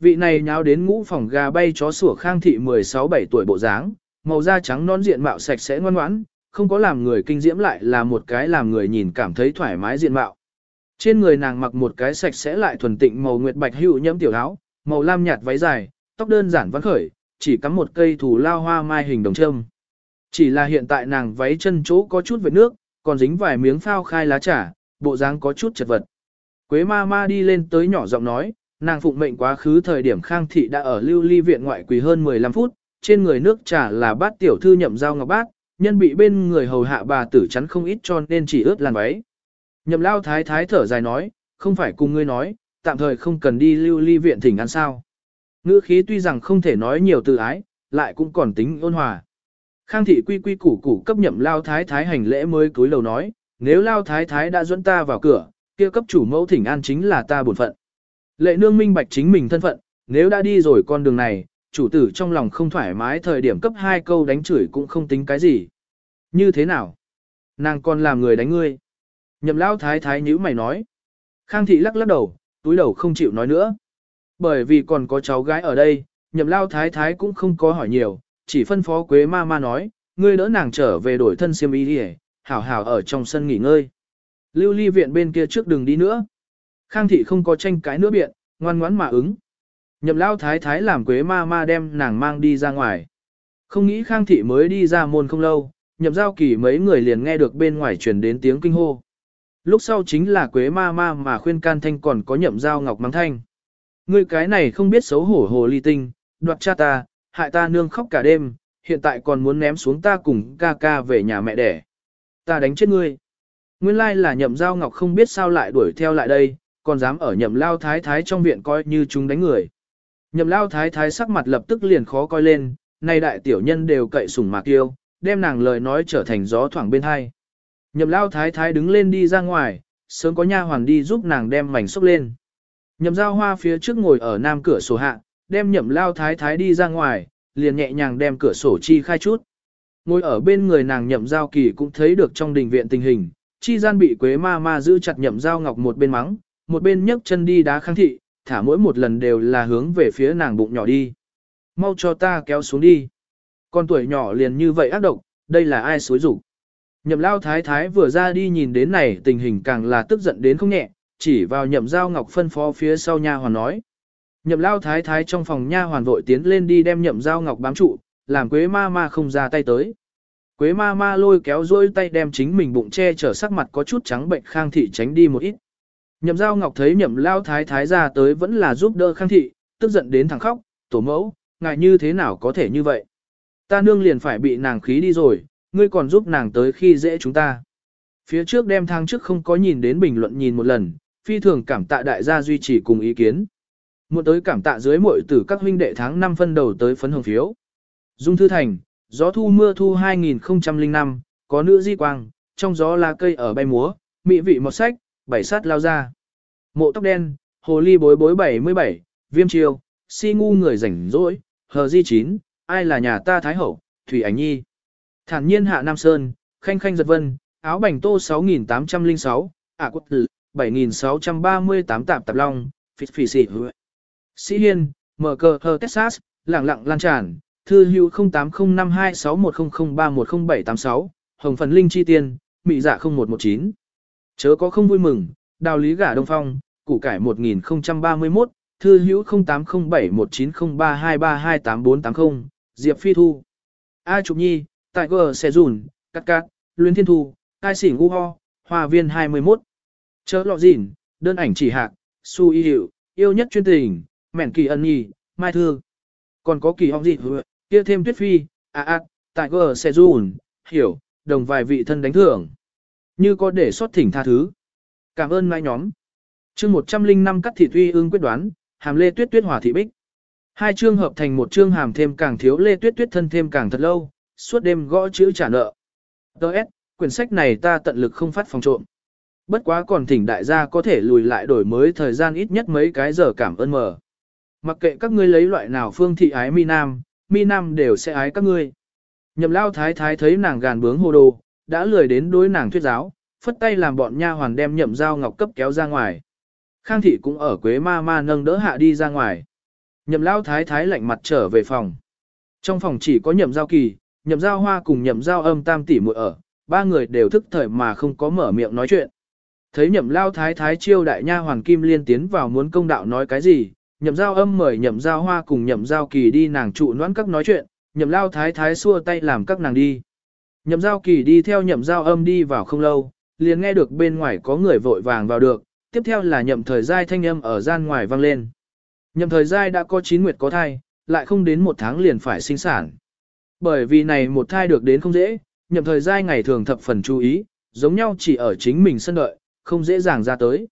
Vị này nháo đến ngũ phòng gà bay chó sủa Khang thị 16-17 tuổi bộ dáng, màu da trắng non diện mạo sạch sẽ ngoan ngoãn, không có làm người kinh diễm lại là một cái làm người nhìn cảm thấy thoải mái diện mạo. Trên người nàng mặc một cái sạch sẽ lại thuần tịnh màu nguyệt bạch hữu nhẫm tiểu áo, màu lam nhạt váy dài, tóc đơn giản văn khởi, chỉ cắm một cây thủ lao hoa mai hình đồng trâm. Chỉ là hiện tại nàng váy chân chỗ có chút vệt nước, còn dính vài miếng phao khai lá trà, bộ dáng có chút chật vật. Quế ma ma đi lên tới nhỏ giọng nói, nàng phụng mệnh quá khứ thời điểm khang thị đã ở lưu ly viện ngoại quỳ hơn 15 phút, trên người nước trà là bát tiểu thư nhậm giao ngọc bát, nhân bị bên người hầu hạ bà tử chắn không ít cho nên chỉ ướt làn váy. Nhậm lao thái thái thở dài nói, không phải cùng ngươi nói, tạm thời không cần đi lưu ly viện thỉnh ăn sao. Ngữ khí tuy rằng không thể nói nhiều từ ái, lại cũng còn tính ôn hòa. Khang thị quy quy củ củ cấp nhậm lao thái thái hành lễ mới cúi đầu nói, nếu lao thái thái đã dẫn ta vào cửa, kia cấp chủ mẫu thỉnh an chính là ta bổn phận. Lệ nương minh bạch chính mình thân phận, nếu đã đi rồi con đường này, chủ tử trong lòng không thoải mái thời điểm cấp hai câu đánh chửi cũng không tính cái gì. Như thế nào? Nàng còn làm người đánh ngươi. Nhậm lao thái thái nhữ mày nói. Khang thị lắc lắc đầu, túi đầu không chịu nói nữa. Bởi vì còn có cháu gái ở đây, nhậm lao thái thái cũng không có hỏi nhiều, chỉ phân phó quế ma ma nói, ngươi đỡ nàng trở về đổi thân xiêm y đi hảo hảo ở trong sân nghỉ ngơi. Lưu ly viện bên kia trước đừng đi nữa. Khang thị không có tranh cãi nữa biện, ngoan ngoãn mà ứng. Nhậm lao thái thái làm quế ma ma đem nàng mang đi ra ngoài. Không nghĩ khang thị mới đi ra môn không lâu, nhậm giao kỳ mấy người liền nghe được bên ngoài truyền đến tiếng kinh hô. Lúc sau chính là quế ma ma mà khuyên can thanh còn có nhậm giao ngọc mắng thanh. Ngươi cái này không biết xấu hổ hồ ly tinh, đoạt cha ta, hại ta nương khóc cả đêm, hiện tại còn muốn ném xuống ta cùng ca ca về nhà mẹ đẻ. Ta đánh chết ngươi. Nguyên lai là nhậm giao ngọc không biết sao lại đuổi theo lại đây, còn dám ở nhậm lao thái thái trong viện coi như chúng đánh người. Nhậm lao thái thái sắc mặt lập tức liền khó coi lên, nay đại tiểu nhân đều cậy sủng mạc tiêu, đem nàng lời nói trở thành gió thoảng bên hai. Nhậm lao thái thái đứng lên đi ra ngoài, sớm có nha hoàn đi giúp nàng đem mảnh xúc lên. Nhậm giao hoa phía trước ngồi ở nam cửa sổ hạ, đem nhậm lao thái thái đi ra ngoài, liền nhẹ nhàng đem cửa sổ chi khai chút. Ngồi ở bên người nàng nhậm giao kỳ cũng thấy được trong đình viện tình hình, chi gian bị quế ma ma giữ chặt nhậm giao ngọc một bên mắng, một bên nhấc chân đi đá kháng thị, thả mỗi một lần đều là hướng về phía nàng bụng nhỏ đi. Mau cho ta kéo xuống đi. Con tuổi nhỏ liền như vậy ác độc, đây là ai xối rủ. Nhậm lao thái thái vừa ra đi nhìn đến này tình hình càng là tức giận đến không nhẹ, chỉ vào nhậm giao ngọc phân phó phía sau nha hoàn nói. Nhậm lao thái thái trong phòng nha hoàn vội tiến lên đi đem nhậm giao ngọc bám trụ, làm quế ma ma không ra tay tới. Quế ma ma lôi kéo dôi tay đem chính mình bụng che chở sắc mặt có chút trắng bệnh khang thị tránh đi một ít. Nhậm giao ngọc thấy nhậm lao thái thái ra tới vẫn là giúp đỡ khang thị, tức giận đến thẳng khóc, tổ mẫu, ngại như thế nào có thể như vậy. Ta nương liền phải bị nàng khí đi rồi, ngươi còn giúp nàng tới khi dễ chúng ta. Phía trước đem thang trước không có nhìn đến bình luận nhìn một lần, phi thường cảm tạ đại gia duy trì cùng ý kiến. Muốn tới cảm tạ dưới muội tử các huynh đệ tháng 5 phân đầu tới phấn hồng phiếu. Dung Thư Thành, gió thu mưa thu 2005, có nữ di quang, trong gió lá cây ở bay múa, mỹ vị một sách, bảy sát lao ra. Mộ tóc đen, hồ ly bối bối 77, viêm chiêu, si ngu người rảnh rỗi, hờ di chín, ai là nhà ta thái hậu, thủy ảnh nhi. Thản nhiên hạ Nam Sơn, khanh khanh giật vân, áo bành tô 6806, ạ quất tử, 7638 tạp tạp long, phỉ phỉ xỉ hứa. Sĩ Hiên, mở cờ hờ Texas, lẳng lặng lan tràn, thư hữu 0805261003107786, hồng phần linh chi tiên, mị dạ 0119. Chớ có không vui mừng, đào lý gả đông phong, củ cải 1031, thư hữu 0807190323288480, Diệp Phi Thu. A Trục Nhi, tại gờ xe dùn, cắt cắt, luyến thiên thu, cai sỉ ngu ho, hòa viên 21. Chớ lọ gìn, đơn ảnh chỉ hạc, su y hiệu, yêu nhất chuyên tình, mẹn kỳ ân nhì, mai thương. Còn có kỳ hong dị hứa, kia thêm tuyết phi, à, à, tại gờ xe dùn, hiểu, đồng vài vị thân đánh thưởng. Như có để xuất thỉnh tha thứ. Cảm ơn mai nhóm. Chương 105 cắt thị tuy ương quyết đoán, hàm lê tuyết tuyết hòa thị bích. Hai chương hợp thành một chương hàm thêm càng thiếu lê tuyết tuyết thân thêm càng thật lâu, suốt đêm gõ chữ trả nợ. Đợt, quyển sách này ta tận lực không phát phòng trộm. Bất quá còn thỉnh đại gia có thể lùi lại đổi mới thời gian ít nhất mấy cái giờ cảm ơn mở. Mặc kệ các ngươi lấy loại nào phương thị ái mi nam, mi nam đều sẽ ái các ngươi. Nhậm lao thái thái thấy nàng gàn bướng hồ đồ, đã lười đến đối nàng thuyết giáo, phất tay làm bọn nha hoàn đem nhậm dao ngọc cấp kéo ra ngoài. Khang thị cũng ở quế ma ma nâng đỡ hạ đi ra ngoài. Nhậm lao thái thái lạnh mặt trở về phòng. Trong phòng chỉ có nhậm giao kỳ, nhậm giao hoa cùng nhậm giao âm tam tỷ muội ở, ba người đều thức thời mà không có mở miệng nói chuyện. Thấy nhậm lao thái thái chiêu đại nha hoàng kim liên tiến vào muốn công đạo nói cái gì, nhậm giao âm mời nhậm giao hoa cùng nhậm giao kỳ đi nàng trụ noãn các nói chuyện, nhậm lao thái thái xua tay làm các nàng đi. Nhậm giao kỳ đi theo nhậm giao âm đi vào không lâu, liền nghe được bên ngoài có người vội vàng vào được, tiếp theo là nhậm thời giai thanh âm ở gian ngoài vang lên. Nhậm thời giai đã có chín nguyệt có thai, lại không đến một tháng liền phải sinh sản. Bởi vì này một thai được đến không dễ, nhậm thời giai ngày thường thập phần chú ý, giống nhau chỉ ở chính mình sân đợi, không dễ dàng ra tới.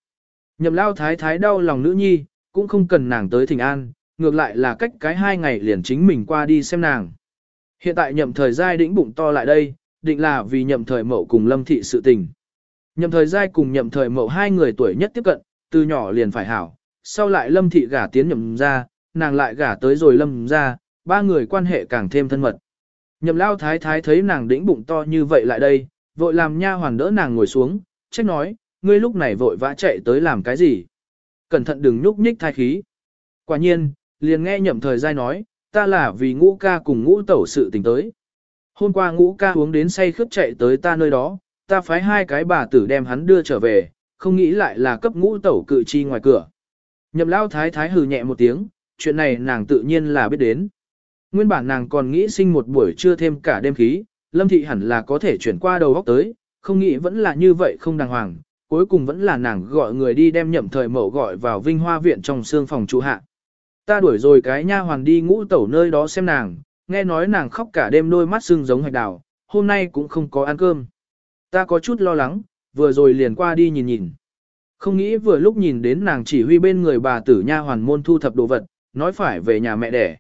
Nhậm lao thái thái đau lòng nữ nhi, cũng không cần nàng tới thỉnh an, ngược lại là cách cái hai ngày liền chính mình qua đi xem nàng. Hiện tại nhậm thời giai đĩnh bụng to lại đây, định là vì nhậm thời mậu cùng lâm thị sự tình. Nhậm thời giai cùng nhậm thời mậu hai người tuổi nhất tiếp cận, từ nhỏ liền phải hảo, sau lại lâm thị gả tiến nhậm ra, nàng lại gả tới rồi lâm ra, ba người quan hệ càng thêm thân mật. Nhậm lao thái thái thấy nàng đĩnh bụng to như vậy lại đây, vội làm nha hoàn đỡ nàng ngồi xuống, trách nói, ngươi lúc này vội vã chạy tới làm cái gì? Cẩn thận đừng nhúc nhích thai khí. Quả nhiên, liền nghe nhậm thời giai nói, ta là vì ngũ ca cùng ngũ tẩu sự tình tới. Hôm qua ngũ ca uống đến say khướt chạy tới ta nơi đó, ta phái hai cái bà tử đem hắn đưa trở về, không nghĩ lại là cấp ngũ tẩu cự chi ngoài cửa. Nhậm lao thái thái hừ nhẹ một tiếng, chuyện này nàng tự nhiên là biết đến. Nguyên bản nàng còn nghĩ sinh một buổi trưa thêm cả đêm khí, lâm thị hẳn là có thể chuyển qua đầu góc tới, không nghĩ vẫn là như vậy không đàng hoàng, cuối cùng vẫn là nàng gọi người đi đem nhậm thời mậu gọi vào vinh hoa viện trong xương phòng trụ hạ. Ta đuổi rồi cái nha hoàn đi ngũ tẩu nơi đó xem nàng, nghe nói nàng khóc cả đêm đôi mắt sưng giống hạch đào, hôm nay cũng không có ăn cơm. Ta có chút lo lắng, vừa rồi liền qua đi nhìn nhìn. Không nghĩ vừa lúc nhìn đến nàng chỉ huy bên người bà tử nha hoàn môn thu thập đồ vật, nói phải về nhà mẹ đẻ.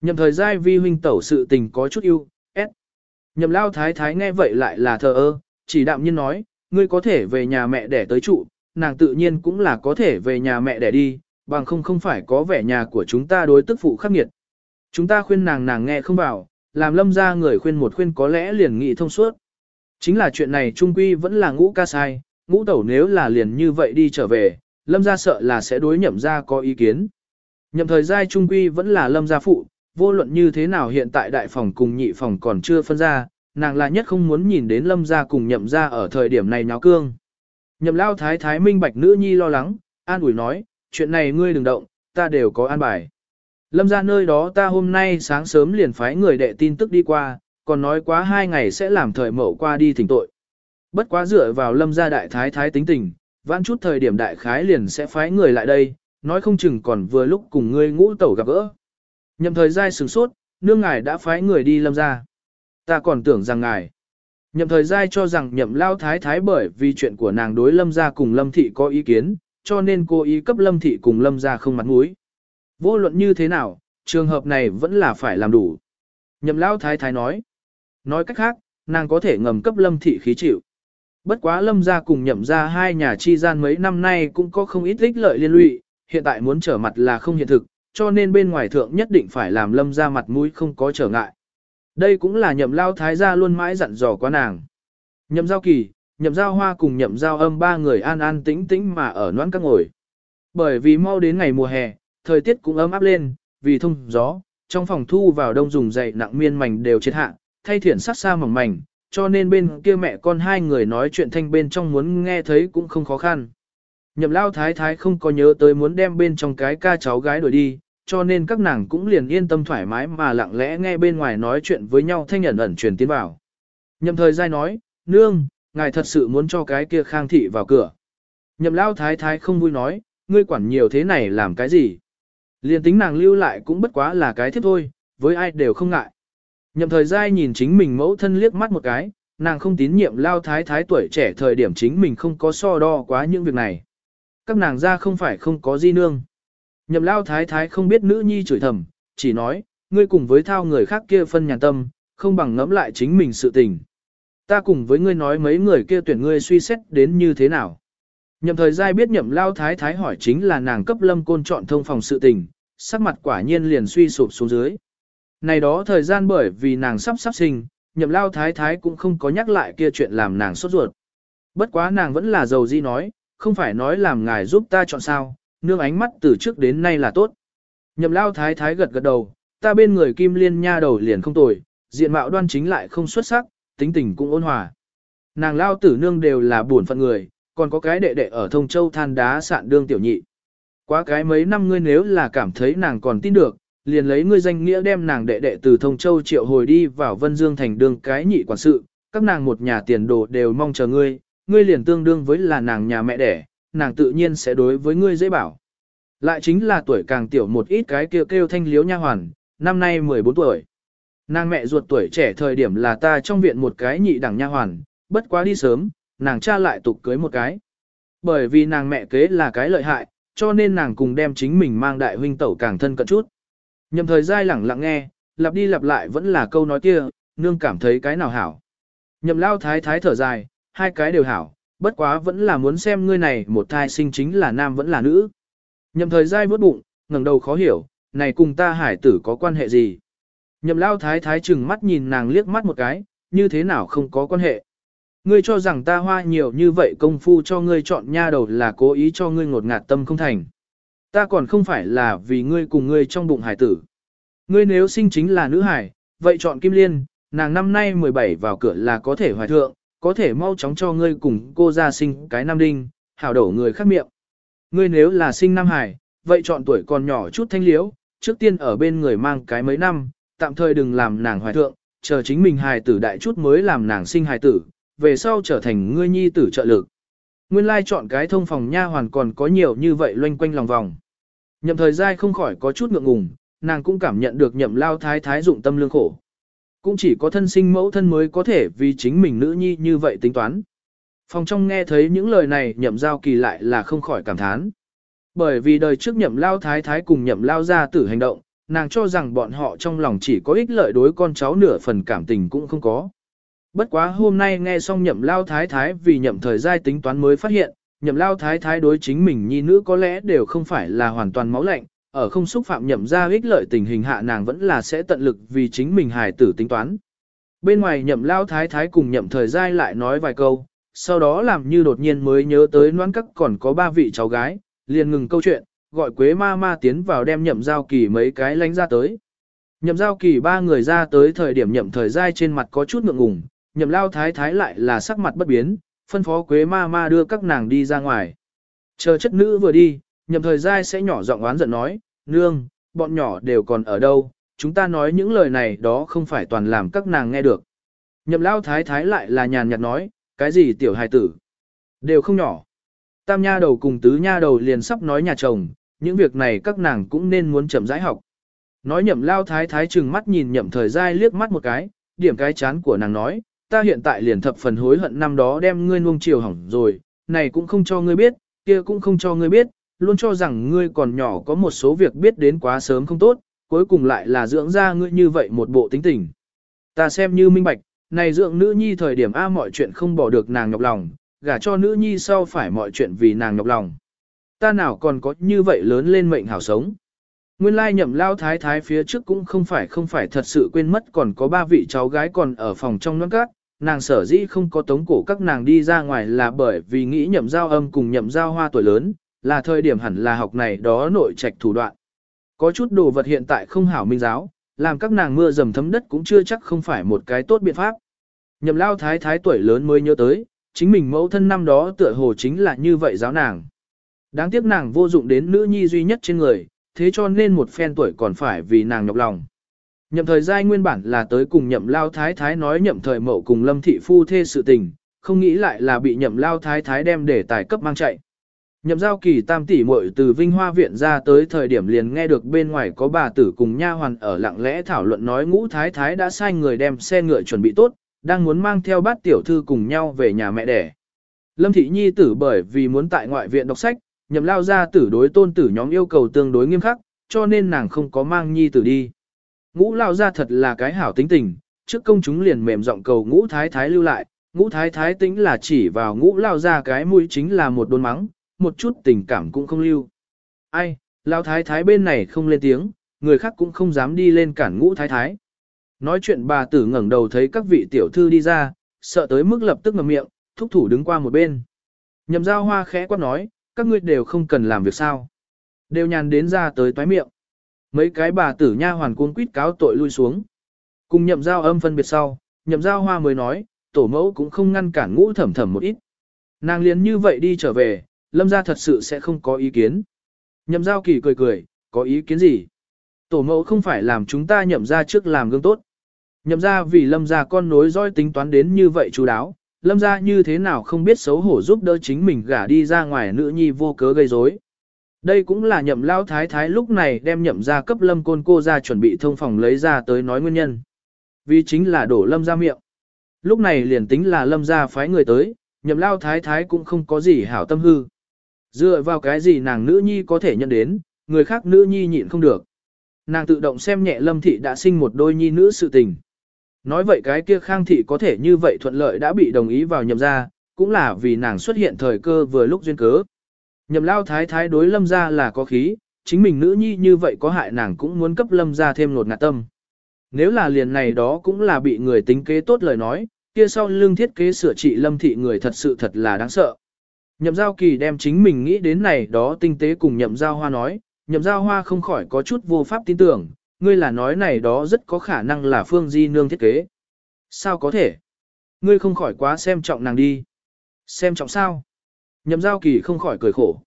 Nhậm thời giai vi huynh tẩu sự tình có chút ưu, s. Nhậm lao thái thái nghe vậy lại là thờ ơ, chỉ đạm nhiên nói, ngươi có thể về nhà mẹ đẻ tới trụ, nàng tự nhiên cũng là có thể về nhà mẹ đẻ đi, bằng không không phải có vẻ nhà của chúng ta đối tức phụ khắc nghiệt. Chúng ta khuyên nàng nàng nghe không bảo, làm lâm ra người khuyên một khuyên có lẽ liền nghị thông suốt. Chính là chuyện này trung quy vẫn là ngũ ca sai, ngũ tẩu nếu là liền như vậy đi trở về, lâm ra sợ là sẽ đối nhậm ra có ý kiến. Nhậm thời giai trung quy vẫn là lâm gia phụ, vô luận như thế nào hiện tại đại phòng cùng nhị phòng còn chưa phân ra, nàng là nhất không muốn nhìn đến lâm gia cùng nhậm gia ở thời điểm này nháo cương. Nhậm lao thái thái minh bạch nữ nhi lo lắng, an ủi nói, chuyện này ngươi đừng động, ta đều có an bài. Lâm gia nơi đó ta hôm nay sáng sớm liền phái người đệ tin tức đi qua, còn nói quá hai ngày sẽ làm thời mậu qua đi thỉnh tội. Bất quá dựa vào lâm gia đại thái thái tính tình, vãn chút thời điểm đại khái liền sẽ phái người lại đây, nói không chừng còn vừa lúc cùng ngươi ngũ tẩu gặp gỡ. Nhậm thời gian sửng sốt, nương ngài đã phái người đi lâm gia Ta còn tưởng rằng ngài. Nhậm thời giai cho rằng nhậm lao thái thái bởi vì chuyện của nàng đối lâm gia cùng lâm thị có ý kiến, cho nên cô ý cấp lâm thị cùng lâm gia không mặt mũi. Vô luận như thế nào, trường hợp này vẫn là phải làm đủ. Nhậm lao thái thái nói. Nói cách khác, nàng có thể ngầm cấp lâm thị khí chịu. Bất quá lâm gia cùng nhậm gia hai nhà chi gian mấy năm nay cũng có không ít ích lợi liên lụy, hiện tại muốn trở mặt là không hiện thực, cho nên bên ngoài thượng nhất định phải làm lâm gia mặt mũi không có trở ngại. Đây cũng là nhậm lao thái gia luôn mãi dặn dò quá nàng. Nhậm giao kỳ, nhậm giao hoa cùng nhậm giao âm ba người an an tĩnh tĩnh mà ở noãn các ngồi. Bởi vì mau đến ngày mùa hè, thời tiết cũng ấm áp lên, vì thông gió, trong phòng thu vào đông dùng dày nặng miên mảnh đều chết hạ, thay thiển sát xa mỏng mảnh, cho nên bên kia mẹ con hai người nói chuyện thanh bên trong muốn nghe thấy cũng không khó khăn. Nhậm lao thái thái không có nhớ tới muốn đem bên trong cái ca cháu gái đuổi đi, cho nên các nàng cũng liền yên tâm thoải mái mà lặng lẽ nghe bên ngoài nói chuyện với nhau thanh ẩn ẩn truyền tiến vào. Nhậm thời giai nói, nương, ngài thật sự muốn cho cái kia khang thị vào cửa. Nhậm lao thái thái không vui nói, ngươi quản nhiều thế này làm cái gì. Liền tính nàng lưu lại cũng bất quá là cái thiết thôi, với ai đều không ngại. Nhậm thời giai nhìn chính mình mẫu thân liếc mắt một cái, nàng không tín nhiệm lao thái thái tuổi trẻ thời điểm chính mình không có so đo quá những việc này. Các nàng ra không phải không có di nương. Nhậm lao thái thái không biết nữ nhi chửi thầm, chỉ nói, ngươi cùng với thao người khác kia phân nhàn tâm, không bằng ngẫm lại chính mình sự tình. Ta cùng với ngươi nói mấy người kia tuyển ngươi suy xét đến như thế nào. Nhậm thời gian biết nhậm lao thái thái hỏi chính là nàng cấp lâm côn chọn thông phòng sự tình, sắc mặt quả nhiên liền suy sụp xuống dưới. Này đó thời gian bởi vì nàng sắp sắp sinh, nhậm lao thái thái cũng không có nhắc lại kia chuyện làm nàng sốt ruột. Bất quá nàng vẫn là giàu di nói, không phải nói làm ngài giúp ta chọn sao, nương ánh mắt từ trước đến nay là tốt. Nhậm lao thái thái gật gật đầu, ta bên người kim liên nha đầu liền không tồi, diện mạo đoan chính lại không xuất sắc, tính tình cũng ôn hòa. Nàng lao tử nương đều là buồn phận người, còn có cái đệ đệ ở thông châu than đá sạn đương tiểu nhị. Quá cái mấy năm ngươi nếu là cảm thấy nàng còn tin được, liền lấy ngươi danh nghĩa đem nàng đệ đệ từ thông châu triệu hồi đi vào Vân Dương thành đương cái nhị quản sự, các nàng một nhà tiền đồ đều mong chờ ngươi, ngươi liền tương đương với là nàng nhà mẹ đẻ, nàng tự nhiên sẽ đối với ngươi dễ bảo. Lại chính là tuổi càng tiểu một ít cái kêu kêu thanh liếu nha hoàn, năm nay 14 tuổi. Nàng mẹ ruột tuổi trẻ thời điểm là ta trong viện một cái nhị đẳng nha hoàn, bất quá đi sớm, nàng cha lại tục cưới một cái. Bởi vì nàng mẹ kế là cái lợi hại, cho nên nàng cùng đem chính mình mang đại huynh tẩu càng thân cận chút. Nhậm thời gian lẳng lặng nghe, lặp đi lặp lại vẫn là câu nói kia, nương cảm thấy cái nào hảo. Nhậm lao thái thái thở dài, hai cái đều hảo, bất quá vẫn là muốn xem ngươi này một thai sinh chính là nam vẫn là nữ. Nhậm thời giai vớt bụng, ngẩng đầu khó hiểu, này cùng ta hải tử có quan hệ gì? Nhậm lao thái thái chừng mắt nhìn nàng liếc mắt một cái, như thế nào không có quan hệ. Ngươi cho rằng ta hoa nhiều như vậy công phu cho ngươi chọn nha đầu là cố ý cho ngươi ngột ngạt tâm không thành. Ta còn không phải là vì ngươi cùng ngươi trong bụng hải tử. Ngươi nếu sinh chính là nữ hải, vậy chọn Kim Liên, nàng năm nay 17 vào cửa là có thể hoài thượng, có thể mau chóng cho ngươi cùng cô ra sinh cái nam đinh, hảo đổ người khác miệng. Ngươi nếu là sinh nam hải, vậy chọn tuổi còn nhỏ chút thanh liễu, trước tiên ở bên người mang cái mấy năm, tạm thời đừng làm nàng hoài thượng, chờ chính mình hài tử đại chút mới làm nàng sinh hài tử, về sau trở thành ngươi nhi tử trợ lực. Nguyên lai chọn cái thông phòng nha hoàn còn có nhiều như vậy loanh quanh lòng vòng. Nhậm thời gian không khỏi có chút ngượng ngùng, nàng cũng cảm nhận được nhậm lao thái thái dụng tâm lương khổ. Cũng chỉ có thân sinh mẫu thân mới có thể vì chính mình nữ nhi như vậy tính toán. Phòng trong nghe thấy những lời này nhậm giao kỳ lại là không khỏi cảm thán. Bởi vì đời trước nhậm lao thái thái cùng nhậm lao ra tử hành động, nàng cho rằng bọn họ trong lòng chỉ có ích lợi đối con cháu nửa phần cảm tình cũng không có. Bất quá hôm nay nghe xong nhậm lao thái thái vì nhậm thời gian tính toán mới phát hiện, nhậm lao thái thái đối chính mình nhi nữ có lẽ đều không phải là hoàn toàn máu lạnh, ở không xúc phạm nhậm ra ích lợi tình hình hạ nàng vẫn là sẽ tận lực vì chính mình hài tử tính toán. Bên ngoài nhậm lao thái thái cùng nhậm thời giai lại nói vài câu, sau đó làm như đột nhiên mới nhớ tới noan các còn có ba vị cháu gái, liền ngừng câu chuyện, gọi quế ma ma tiến vào đem nhậm giao kỳ mấy cái lánh ra tới. Nhậm giao kỳ ba người ra tới thời điểm nhậm thời giai trên mặt có chút ngượng ngùng, nhậm lao thái thái lại là sắc mặt bất biến, phân phó quế ma ma đưa các nàng đi ra ngoài. Chờ chất nữ vừa đi, nhậm thời Giai sẽ nhỏ giọng oán giận nói, nương, bọn nhỏ đều còn ở đâu, chúng ta nói những lời này đó không phải toàn làm các nàng nghe được. Nhậm lao thái thái lại là nhàn nhạt nói, cái gì tiểu hài tử, đều không nhỏ. Tam nha đầu cùng tứ nha đầu liền sắp nói nhà chồng, những việc này các nàng cũng nên muốn chậm rãi học. Nói nhậm lao thái thái chừng mắt nhìn nhậm thời Giai liếc mắt một cái, điểm cái chán của nàng nói, ta hiện tại liền thập phần hối hận năm đó đem ngươi nuông chiều hỏng rồi, này cũng không cho ngươi biết, kia cũng không cho ngươi biết, luôn cho rằng ngươi còn nhỏ có một số việc biết đến quá sớm không tốt, cuối cùng lại là dưỡng ra ngươi như vậy một bộ tính tình. Ta xem như minh bạch, này dưỡng nữ nhi thời điểm A mọi chuyện không bỏ được nàng nhọc lòng, gả cho nữ nhi sau phải mọi chuyện vì nàng nhọc lòng. Ta nào còn có như vậy lớn lên mệnh hảo sống. Nguyên lai nhậm lao thái thái phía trước cũng không phải không phải thật sự quên mất còn có ba vị cháu gái còn ở phòng trong nón cát, nàng sở dĩ không có tống cổ các nàng đi ra ngoài là bởi vì nghĩ nhậm giao âm cùng nhậm giao hoa tuổi lớn, là thời điểm hẳn là học này đó nội trạch thủ đoạn. Có chút đồ vật hiện tại không hảo minh giáo, làm các nàng mưa dầm thấm đất cũng chưa chắc không phải một cái tốt biện pháp. Nhậm lao thái thái tuổi lớn mới nhớ tới, chính mình mẫu thân năm đó tựa hồ chính là như vậy giáo nàng. Đáng tiếc nàng vô dụng đến nữ nhi duy nhất trên người, thế cho nên một phen tuổi còn phải vì nàng nhọc lòng. Nhậm thời giai nguyên bản là tới cùng nhậm lao thái thái nói nhậm thời mậu cùng lâm thị phu thê sự tình, không nghĩ lại là bị nhậm lao thái thái đem để tài cấp mang chạy. Nhậm giao kỳ tam tỷ muội từ Vinh Hoa viện ra tới thời điểm liền nghe được bên ngoài có bà tử cùng nha hoàn ở lặng lẽ thảo luận nói ngũ thái thái đã sai người đem xe ngựa chuẩn bị tốt, đang muốn mang theo bát tiểu thư cùng nhau về nhà mẹ đẻ. Lâm thị nhi tử bởi vì muốn tại ngoại viện đọc sách, nhậm lao ra tử đối tôn tử nhóm yêu cầu tương đối nghiêm khắc, cho nên nàng không có mang nhi tử đi. Ngũ lao ra thật là cái hảo tính tình, trước công chúng liền mềm giọng cầu ngũ thái thái lưu lại, ngũ thái thái tính là chỉ vào ngũ lao ra cái mũi chính là một đôn mắng, một chút tình cảm cũng không lưu. Ai, lao thái thái bên này không lên tiếng, người khác cũng không dám đi lên cản ngũ thái thái. Nói chuyện bà tử ngẩng đầu thấy các vị tiểu thư đi ra, sợ tới mức lập tức ngậm miệng, thúc thủ đứng qua một bên. Nhậm giao hoa khẽ quát nói, các ngươi đều không cần làm việc sao. Đều nhàn đến ra tới toái miệng. Mấy cái bà tử nha hoàn cuốn quýt cáo tội lui xuống. Cùng nhậm giao âm phân biệt sau, nhậm giao hoa mới nói, tổ mẫu cũng không ngăn cản ngũ thẩm thẩm một ít. Nàng liền như vậy đi trở về, lâm gia thật sự sẽ không có ý kiến. Nhậm giao kỳ cười cười, có ý kiến gì? Tổ mẫu không phải làm chúng ta nhậm ra trước làm gương tốt. Nhậm ra vì lâm gia con nối dõi tính toán đến như vậy chú đáo, lâm gia như thế nào không biết xấu hổ giúp đỡ chính mình gả đi ra ngoài nữ nhi vô cớ gây rối. Đây cũng là nhậm lao thái thái lúc này đem nhậm ra cấp lâm côn cô ra chuẩn bị thông phòng lấy ra tới nói nguyên nhân. Vì chính là đổ lâm ra miệng. Lúc này liền tính là lâm ra phái người tới, nhậm lao thái thái cũng không có gì hảo tâm hư. Dựa vào cái gì nàng nữ nhi có thể nhận đến, người khác nữ nhi nhịn không được. Nàng tự động xem nhẹ lâm thị đã sinh một đôi nhi nữ sự tình. Nói vậy cái kia khang thị có thể như vậy thuận lợi đã bị đồng ý vào nhậm gia, cũng là vì nàng xuất hiện thời cơ vừa lúc duyên cớ. Nhậm lao thái thái đối lâm gia là có khí, chính mình nữ nhi như vậy có hại nàng cũng muốn cấp lâm gia thêm nột ngạt tâm. Nếu là liền này đó cũng là bị người tính kế tốt lời nói, kia sau lưng thiết kế sửa trị lâm thị người thật sự thật là đáng sợ. Nhậm giao kỳ đem chính mình nghĩ đến này đó tinh tế cùng nhậm giao hoa nói, nhậm giao hoa không khỏi có chút vô pháp tin tưởng, ngươi là nói này đó rất có khả năng là phương di nương thiết kế. Sao có thể? Ngươi không khỏi quá xem trọng nàng đi. Xem trọng sao? Nhậm giao kỳ không khỏi cười khổ.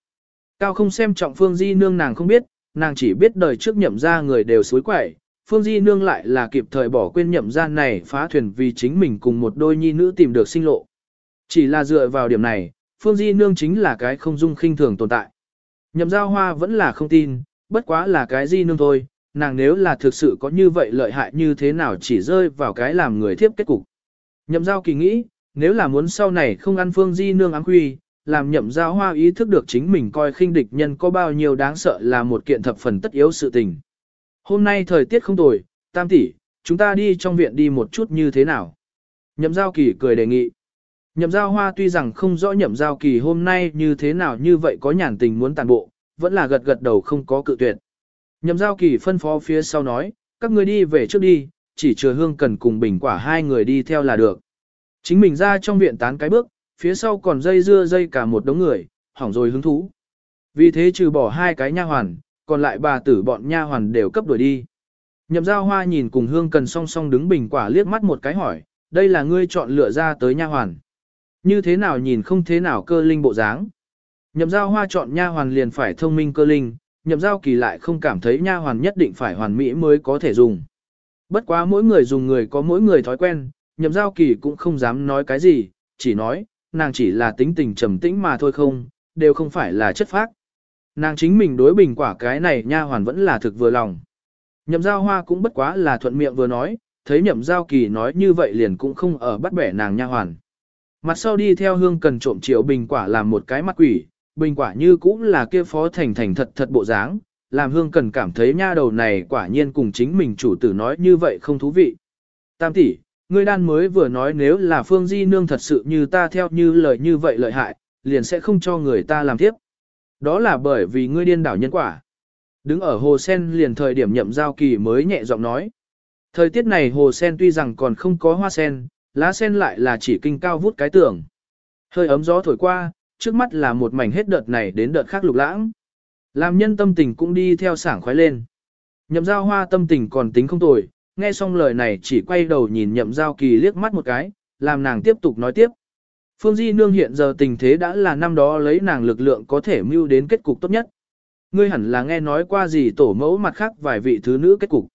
Cao không xem trọng phương di nương nàng không biết, nàng chỉ biết đời trước nhậm ra người đều suối quẩy. Phương Di Nương lại là kịp thời bỏ quên nhậm ra này phá thuyền vì chính mình cùng một đôi nhi nữ tìm được sinh lộ. Chỉ là dựa vào điểm này, Phương Di Nương chính là cái không dung khinh thường tồn tại. Nhậm giao hoa vẫn là không tin, bất quá là cái Di Nương thôi, nàng nếu là thực sự có như vậy lợi hại như thế nào chỉ rơi vào cái làm người thiếp kết cục. Nhậm giao kỳ nghĩ, nếu là muốn sau này không ăn Phương Di Nương ám huy, làm nhậm giao hoa ý thức được chính mình coi khinh địch nhân có bao nhiêu đáng sợ là một kiện thập phần tất yếu sự tình. Hôm nay thời tiết không tồi, tam tỷ, chúng ta đi trong viện đi một chút như thế nào? Nhậm giao kỳ cười đề nghị. Nhậm giao hoa tuy rằng không rõ nhậm giao kỳ hôm nay như thế nào như vậy có nhàn tình muốn tàn bộ, vẫn là gật gật đầu không có cự tuyệt. Nhậm giao kỳ phân phó phía sau nói, các người đi về trước đi, chỉ chừa hương cần cùng bình quả hai người đi theo là được. Chính mình ra trong viện tán cái bước, phía sau còn dây dưa dây cả một đống người, hỏng rồi hứng thú. Vì thế trừ bỏ hai cái nha hoàn, còn lại bà tử bọn nha hoàn đều cấp đuổi đi. Nhậm giao hoa nhìn cùng hương cần song song đứng bình quả liếc mắt một cái hỏi, đây là ngươi chọn lựa ra tới nha hoàn. Như thế nào nhìn không thế nào cơ linh bộ dáng. Nhậm giao hoa chọn nha hoàn liền phải thông minh cơ linh, nhậm giao kỳ lại không cảm thấy nha hoàn nhất định phải hoàn mỹ mới có thể dùng. Bất quá mỗi người dùng người có mỗi người thói quen, nhậm giao kỳ cũng không dám nói cái gì, chỉ nói, nàng chỉ là tính tình trầm tĩnh mà thôi không, đều không phải là chất phác. Nàng chính mình đối bình quả cái này nha hoàn vẫn là thực vừa lòng. Nhậm giao hoa cũng bất quá là thuận miệng vừa nói, thấy nhậm giao kỳ nói như vậy liền cũng không ở bắt bẻ nàng nha hoàn. Mặt sau đi theo hương cần trộm triệu bình quả làm một cái mặt quỷ, bình quả như cũng là kia phó thành thành thật thật bộ dáng, làm hương cần cảm thấy nha đầu này quả nhiên cùng chính mình chủ tử nói như vậy không thú vị. Tam tỷ, ngươi đan mới vừa nói nếu là phương di nương thật sự như ta theo như lời như vậy lợi hại, liền sẽ không cho người ta làm tiếp. Đó là bởi vì ngươi điên đảo nhân quả. Đứng ở hồ sen liền thời điểm nhậm giao kỳ mới nhẹ giọng nói. Thời tiết này hồ sen tuy rằng còn không có hoa sen, lá sen lại là chỉ kinh cao vút cái tường. Hơi ấm gió thổi qua, trước mắt là một mảnh hết đợt này đến đợt khác lục lãng. Làm nhân tâm tình cũng đi theo sảng khoái lên. Nhậm giao hoa tâm tình còn tính không tồi, nghe xong lời này chỉ quay đầu nhìn nhậm giao kỳ liếc mắt một cái, làm nàng tiếp tục nói tiếp. Phương Di Nương hiện giờ tình thế đã là năm đó lấy nàng lực lượng có thể mưu đến kết cục tốt nhất. Ngươi hẳn là nghe nói qua gì tổ mẫu mặt khác vài vị thứ nữ kết cục.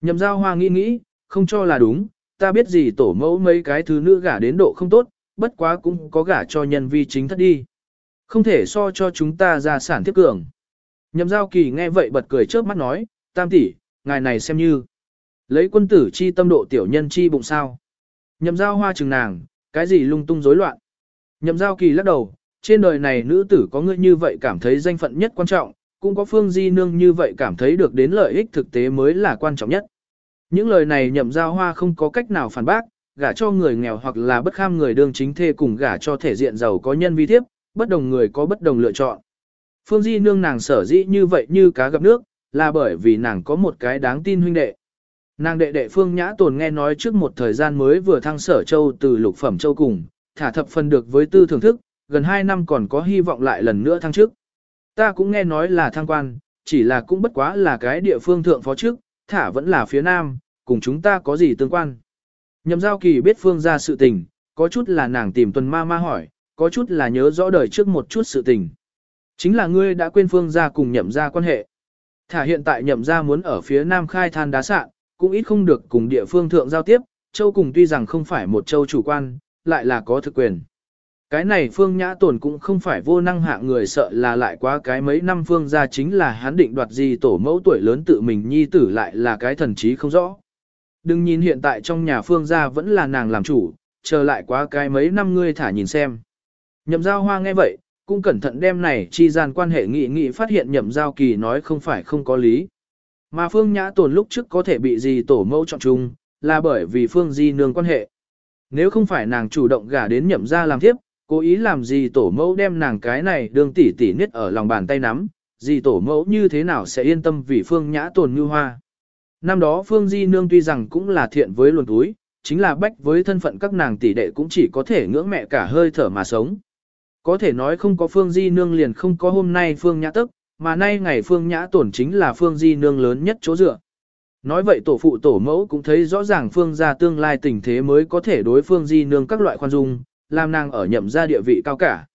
Nhậm giao hoa nghĩ nghĩ, không cho là đúng, ta biết gì tổ mẫu mấy cái thứ nữ gả đến độ không tốt, bất quá cũng có gả cho nhân vi chính thất đi. Không thể so cho chúng ta ra sản tiếp cường. Nhậm giao kỳ nghe vậy bật cười chớp mắt nói, tam tỷ, ngài này xem như. Lấy quân tử chi tâm độ tiểu nhân chi bụng sao. Nhậm giao hoa trừng nàng, cái gì lung tung rối loạn. Nhậm giao kỳ lắc đầu, trên đời này nữ tử có người như vậy cảm thấy danh phận nhất quan trọng, cũng có phương di nương như vậy cảm thấy được đến lợi ích thực tế mới là quan trọng nhất. Những lời này nhậm giao hoa không có cách nào phản bác, gả cho người nghèo hoặc là bất kham người đương chính thê cùng gả cho thể diện giàu có nhân vi thiếp, bất đồng người có bất đồng lựa chọn. Phương Di nương nàng sở dĩ như vậy như cá gặp nước, là bởi vì nàng có một cái đáng tin huynh đệ. Nàng đệ đệ Phương Nhã Tồn nghe nói trước một thời gian mới vừa thăng sở châu từ lục phẩm châu cùng, thả thập phần được với tư thưởng thức, gần 2 năm còn có hy vọng lại lần nữa thăng trước. Ta cũng nghe nói là thăng quan, chỉ là cũng bất quá là cái địa phương thượng phó trước, thả vẫn là phía nam, cùng chúng ta có gì tương quan. Nhậm giao kỳ biết phương ra sự tình, có chút là nàng tìm tuần ma ma hỏi, có chút là nhớ rõ đời trước một chút sự tình. Chính là ngươi đã quên phương ra cùng nhậm ra quan hệ. Thả hiện tại nhậm ra muốn ở phía nam khai than đá sạn, cũng ít không được cùng địa phương thượng giao tiếp, châu cùng tuy rằng không phải một châu chủ quan, lại là có thực quyền. Cái này phương nhã Tồn cũng không phải vô năng hạ người sợ là lại quá cái mấy năm phương ra chính là hắn định đoạt gì tổ mẫu tuổi lớn tự mình nhi tử lại là cái thần trí không rõ. Đừng nhìn hiện tại trong nhà phương gia vẫn là nàng làm chủ, chờ lại quá cái mấy năm ngươi thả nhìn xem. Nhậm giao hoa nghe vậy, cũng cẩn thận đem này chi gian quan hệ nghị nghị phát hiện nhậm giao kỳ nói không phải không có lý. Mà phương nhã tồn lúc trước có thể bị gì tổ mẫu chọn chung, là bởi vì phương di nương quan hệ. Nếu không phải nàng chủ động gả đến nhậm ra làm tiếp, cố ý làm gì tổ mẫu đem nàng cái này đương tỉ tỉ niết ở lòng bàn tay nắm, gì tổ mẫu như thế nào sẽ yên tâm vì phương nhã tồn như hoa. Năm đó Phương Di Nương tuy rằng cũng là thiện với luồn túi, chính là bách với thân phận các nàng tỷ đệ cũng chỉ có thể ngưỡng mẹ cả hơi thở mà sống. Có thể nói không có Phương Di Nương liền không có hôm nay Phương Nhã Tức, mà nay ngày Phương Nhã Tổn chính là Phương Di Nương lớn nhất chỗ dựa. Nói vậy tổ phụ tổ mẫu cũng thấy rõ ràng Phương gia tương lai tình thế mới có thể đối Phương Di Nương các loại khoan dung, làm nàng ở nhậm gia địa vị cao cả.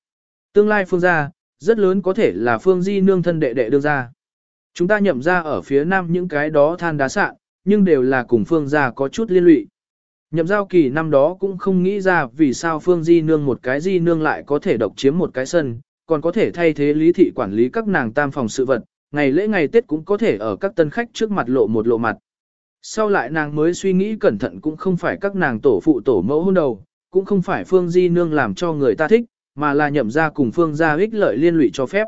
Tương lai Phương gia, rất lớn có thể là Phương Di Nương thân đệ đệ đương gia. Chúng ta nhậm ra ở phía nam những cái đó than đá sạn, nhưng đều là cùng Phương gia có chút liên lụy. Nhậm giao kỳ năm đó cũng không nghĩ ra vì sao Phương Di Nương một cái Di Nương lại có thể độc chiếm một cái sân, còn có thể thay thế lý thị quản lý các nàng tam phòng sự vật, ngày lễ ngày Tết cũng có thể ở các tân khách trước mặt lộ một lộ mặt. Sau lại nàng mới suy nghĩ cẩn thận cũng không phải các nàng tổ phụ tổ mẫu hôn đầu, cũng không phải Phương Di Nương làm cho người ta thích, mà là nhậm ra cùng Phương gia ích lợi liên lụy cho phép.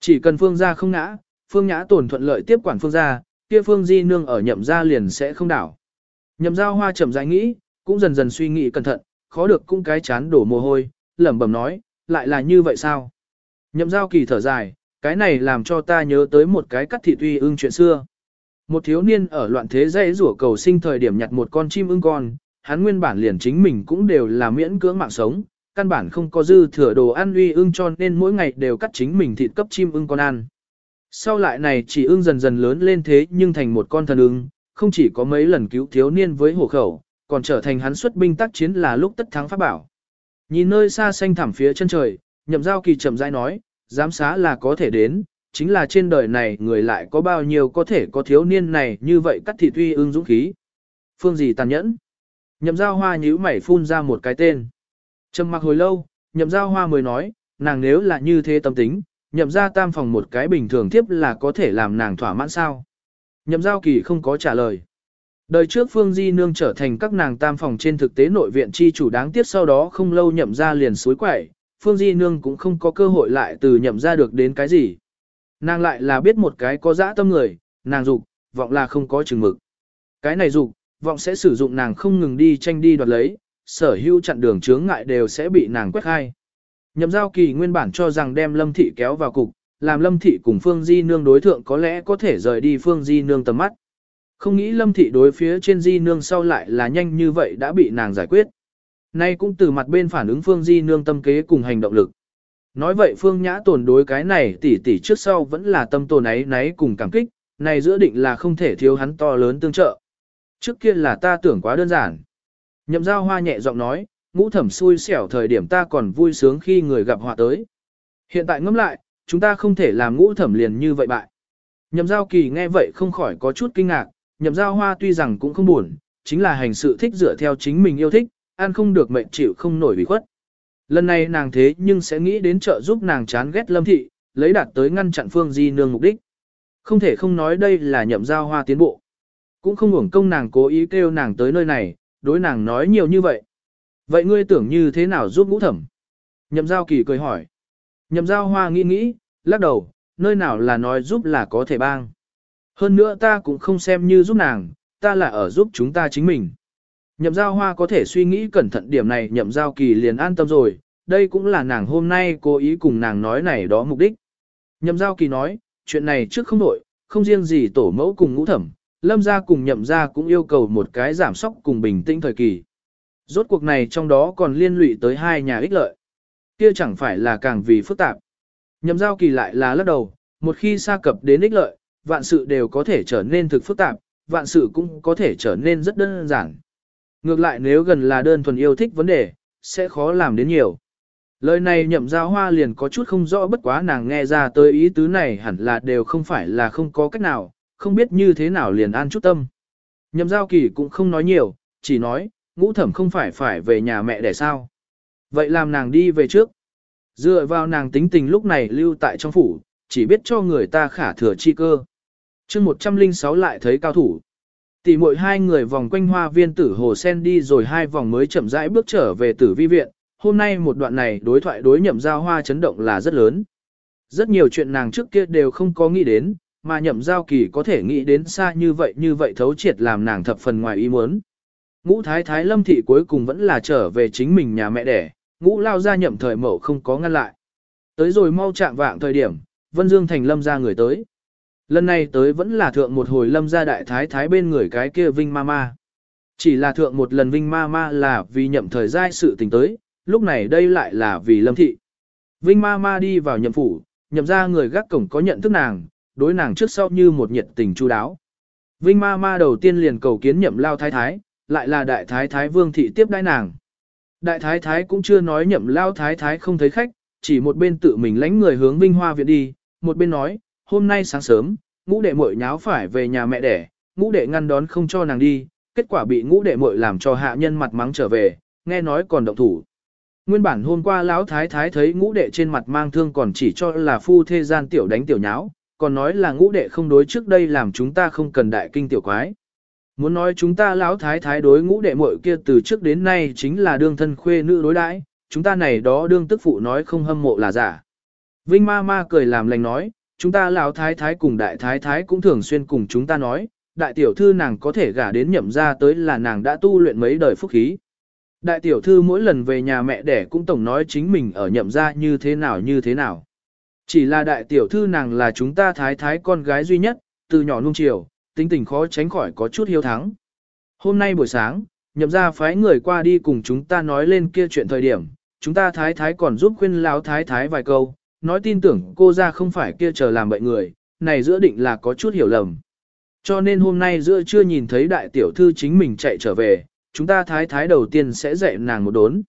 Chỉ cần Phương gia không ngã, Phương Nhã tổn thuận lợi tiếp quản Phương gia, kia Phương Di Nương ở nhậm gia liền sẽ không đảo. Nhậm giao hoa chậm rãi nghĩ, cũng dần dần suy nghĩ cẩn thận, khó được cũng cái chán đổ mồ hôi, lẩm bẩm nói, lại là như vậy sao? Nhậm giao kỳ thở dài, cái này làm cho ta nhớ tới một cái cắt thị tuy ưng chuyện xưa. Một thiếu niên ở loạn thế dây rủa cầu sinh thời điểm nhặt một con chim ưng con, hắn nguyên bản liền chính mình cũng đều là miễn cưỡng mạng sống, căn bản không có dư thừa đồ ăn uy ưng cho nên mỗi ngày đều cắt chính mình thịt cấp chim ưng con ăn. Sau lại này chỉ ưng dần dần lớn lên thế nhưng thành một con thần ưng, không chỉ có mấy lần cứu thiếu niên với hổ khẩu, còn trở thành hắn xuất binh tác chiến là lúc tất thắng pháp bảo. Nhìn nơi xa xanh thẳm phía chân trời, nhậm giao kỳ chậm rãi nói, giám xá là có thể đến, chính là trên đời này người lại có bao nhiêu có thể có thiếu niên này như vậy cắt thị tuy ương dũng khí. Phương gì tàn nhẫn. Nhậm giao hoa nhíu mày phun ra một cái tên. Trầm mặc hồi lâu, nhậm giao hoa mới nói, nàng nếu là như thế tâm tính, nhậm ra tam phòng một cái bình thường tiếp là có thể làm nàng thỏa mãn sao. Nhậm giao kỳ không có trả lời. Đời trước Phương Di Nương trở thành các nàng tam phòng trên thực tế nội viện chi chủ đáng tiếc sau đó không lâu nhậm ra liền suối quẩy, Phương Di Nương cũng không có cơ hội lại từ nhậm ra được đến cái gì. Nàng lại là biết một cái có dã tâm người, nàng dục, vọng là không có chừng mực. Cái này dục, vọng sẽ sử dụng nàng không ngừng đi tranh đi đoạt lấy, sở hữu chặn đường chướng ngại đều sẽ bị nàng quét khai. Nhậm giao kỳ nguyên bản cho rằng đem lâm thị kéo vào cục, làm lâm thị cùng phương di nương đối thượng có lẽ có thể rời đi phương di nương tầm mắt. Không nghĩ lâm thị đối phía trên di nương sau lại là nhanh như vậy đã bị nàng giải quyết. Nay cũng từ mặt bên phản ứng phương di nương tâm kế cùng hành động lực. Nói vậy phương nhã tồn đối cái này tỷ tỷ trước sau vẫn là tâm tồn ấy náy cùng cảm kích, này giữa định là không thể thiếu hắn to lớn tương trợ. Trước kia là ta tưởng quá đơn giản. Nhậm giao hoa nhẹ giọng nói, ngũ thẩm xui xẻo thời điểm ta còn vui sướng khi người gặp họa tới. Hiện tại ngẫm lại, chúng ta không thể làm ngũ thẩm liền như vậy bại. Nhậm giao kỳ nghe vậy không khỏi có chút kinh ngạc, nhậm giao hoa tuy rằng cũng không buồn, chính là hành sự thích dựa theo chính mình yêu thích, ăn không được mệnh chịu không nổi bị khuất. Lần này nàng thế nhưng sẽ nghĩ đến trợ giúp nàng chán ghét lâm thị, lấy đạt tới ngăn chặn phương di nương mục đích. Không thể không nói đây là nhậm giao hoa tiến bộ. Cũng không hưởng công nàng cố ý kêu nàng tới nơi này, đối nàng nói nhiều như vậy. Vậy ngươi tưởng như thế nào giúp ngũ thẩm? Nhậm giao kỳ cười hỏi. Nhậm giao hoa nghĩ nghĩ, lắc đầu, nơi nào là nói giúp là có thể bang. Hơn nữa ta cũng không xem như giúp nàng, ta là ở giúp chúng ta chính mình. Nhậm giao hoa có thể suy nghĩ cẩn thận điểm này nhậm giao kỳ liền an tâm rồi, đây cũng là nàng hôm nay cố ý cùng nàng nói này đó mục đích. Nhậm giao kỳ nói, chuyện này trước không đổi, không riêng gì tổ mẫu cùng ngũ thẩm, lâm gia cùng nhậm gia cũng yêu cầu một cái giảm sóc cùng bình tĩnh thời kỳ. Rốt cuộc này trong đó còn liên lụy tới hai nhà ích lợi. Kia chẳng phải là càng vì phức tạp. Nhậm giao kỳ lại là lắc đầu, một khi xa cập đến ích lợi, vạn sự đều có thể trở nên thực phức tạp, vạn sự cũng có thể trở nên rất đơn giản. Ngược lại nếu gần là đơn thuần yêu thích vấn đề, sẽ khó làm đến nhiều. Lời này nhậm giao hoa liền có chút không rõ bất quá nàng nghe ra tới ý tứ này hẳn là đều không phải là không có cách nào, không biết như thế nào liền an chút tâm. Nhậm giao kỳ cũng không nói nhiều, chỉ nói, ngũ thẩm không phải phải về nhà mẹ để sao. Vậy làm nàng đi về trước. Dựa vào nàng tính tình lúc này lưu tại trong phủ, chỉ biết cho người ta khả thừa chi cơ. chương 106 lại thấy cao thủ. Tỷ muội hai người vòng quanh hoa viên tử hồ sen đi rồi hai vòng mới chậm rãi bước trở về tử vi viện. Hôm nay một đoạn này đối thoại đối nhậm giao hoa chấn động là rất lớn. Rất nhiều chuyện nàng trước kia đều không có nghĩ đến, mà nhậm giao kỳ có thể nghĩ đến xa như vậy như vậy thấu triệt làm nàng thập phần ngoài ý muốn. Ngũ thái thái lâm thị cuối cùng vẫn là trở về chính mình nhà mẹ đẻ, ngũ lao ra nhậm thời mẫu không có ngăn lại. Tới rồi mau chạm vạng thời điểm, Vân Dương Thành lâm ra người tới. Lần này tới vẫn là thượng một hồi lâm gia đại thái thái bên người cái kia Vinh Mama. Chỉ là thượng một lần Vinh Mama là vì nhậm thời giai sự tình tới, lúc này đây lại là vì lâm thị. Vinh Mama đi vào nhậm phủ, nhậm ra người gác cổng có nhận thức nàng, đối nàng trước sau như một nhiệt tình chu đáo. Vinh Ma Ma đầu tiên liền cầu kiến nhậm lao thái thái, lại là đại thái thái vương thị tiếp đãi nàng. Đại thái thái cũng chưa nói nhậm lao thái thái không thấy khách, chỉ một bên tự mình lánh người hướng Vinh Hoa viện đi, một bên nói, hôm nay sáng sớm, ngũ đệ muội nháo phải về nhà mẹ đẻ, ngũ đệ ngăn đón không cho nàng đi, kết quả bị ngũ đệ muội làm cho hạ nhân mặt mắng trở về, nghe nói còn động thủ. Nguyên bản hôm qua lão thái thái thấy ngũ đệ trên mặt mang thương còn chỉ cho là phu thê gian tiểu đánh tiểu nháo, còn nói là ngũ đệ không đối trước đây làm chúng ta không cần đại kinh tiểu quái. Muốn nói chúng ta lão thái thái đối ngũ đệ muội kia từ trước đến nay chính là đương thân khuê nữ đối đãi, chúng ta này đó đương tức phụ nói không hâm mộ là giả. Vinh ma ma cười làm lành nói, chúng ta lão thái thái cùng đại thái thái cũng thường xuyên cùng chúng ta nói, đại tiểu thư nàng có thể gả đến nhậm ra tới là nàng đã tu luyện mấy đời phúc khí. Đại tiểu thư mỗi lần về nhà mẹ đẻ cũng tổng nói chính mình ở nhậm ra như thế nào như thế nào. Chỉ là đại tiểu thư nàng là chúng ta thái thái con gái duy nhất, từ nhỏ nung chiều, tính tình khó tránh khỏi có chút hiếu thắng. Hôm nay buổi sáng, nhậm ra phái người qua đi cùng chúng ta nói lên kia chuyện thời điểm, chúng ta thái thái còn giúp khuyên lão thái thái vài câu, nói tin tưởng cô ra không phải kia chờ làm bậy người, này giữa định là có chút hiểu lầm. Cho nên hôm nay giữa chưa nhìn thấy đại tiểu thư chính mình chạy trở về, chúng ta thái thái đầu tiên sẽ dạy nàng một đốn.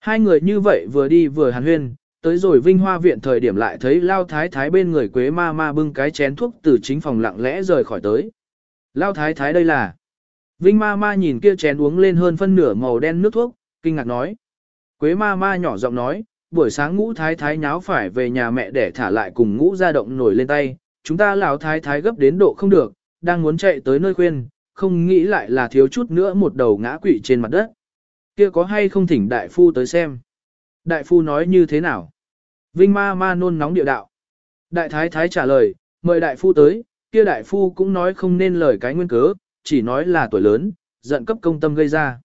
Hai người như vậy vừa đi vừa hàn huyên, tới rồi vinh hoa viện thời điểm lại thấy lao thái thái bên người quế ma ma bưng cái chén thuốc từ chính phòng lặng lẽ rời khỏi tới. Lao thái thái đây là. Vinh ma ma nhìn kia chén uống lên hơn phân nửa màu đen nước thuốc, kinh ngạc nói. Quế ma ma nhỏ giọng nói, buổi sáng ngũ thái thái nháo phải về nhà mẹ để thả lại cùng ngũ ra động nổi lên tay, chúng ta lão thái thái gấp đến độ không được, đang muốn chạy tới nơi khuyên, không nghĩ lại là thiếu chút nữa một đầu ngã quỵ trên mặt đất. Kia có hay không thỉnh đại phu tới xem? Đại phu nói như thế nào? Vinh ma ma nôn nóng địa đạo. Đại thái thái trả lời, mời đại phu tới, kia đại phu cũng nói không nên lời cái nguyên cớ, chỉ nói là tuổi lớn, giận cấp công tâm gây ra.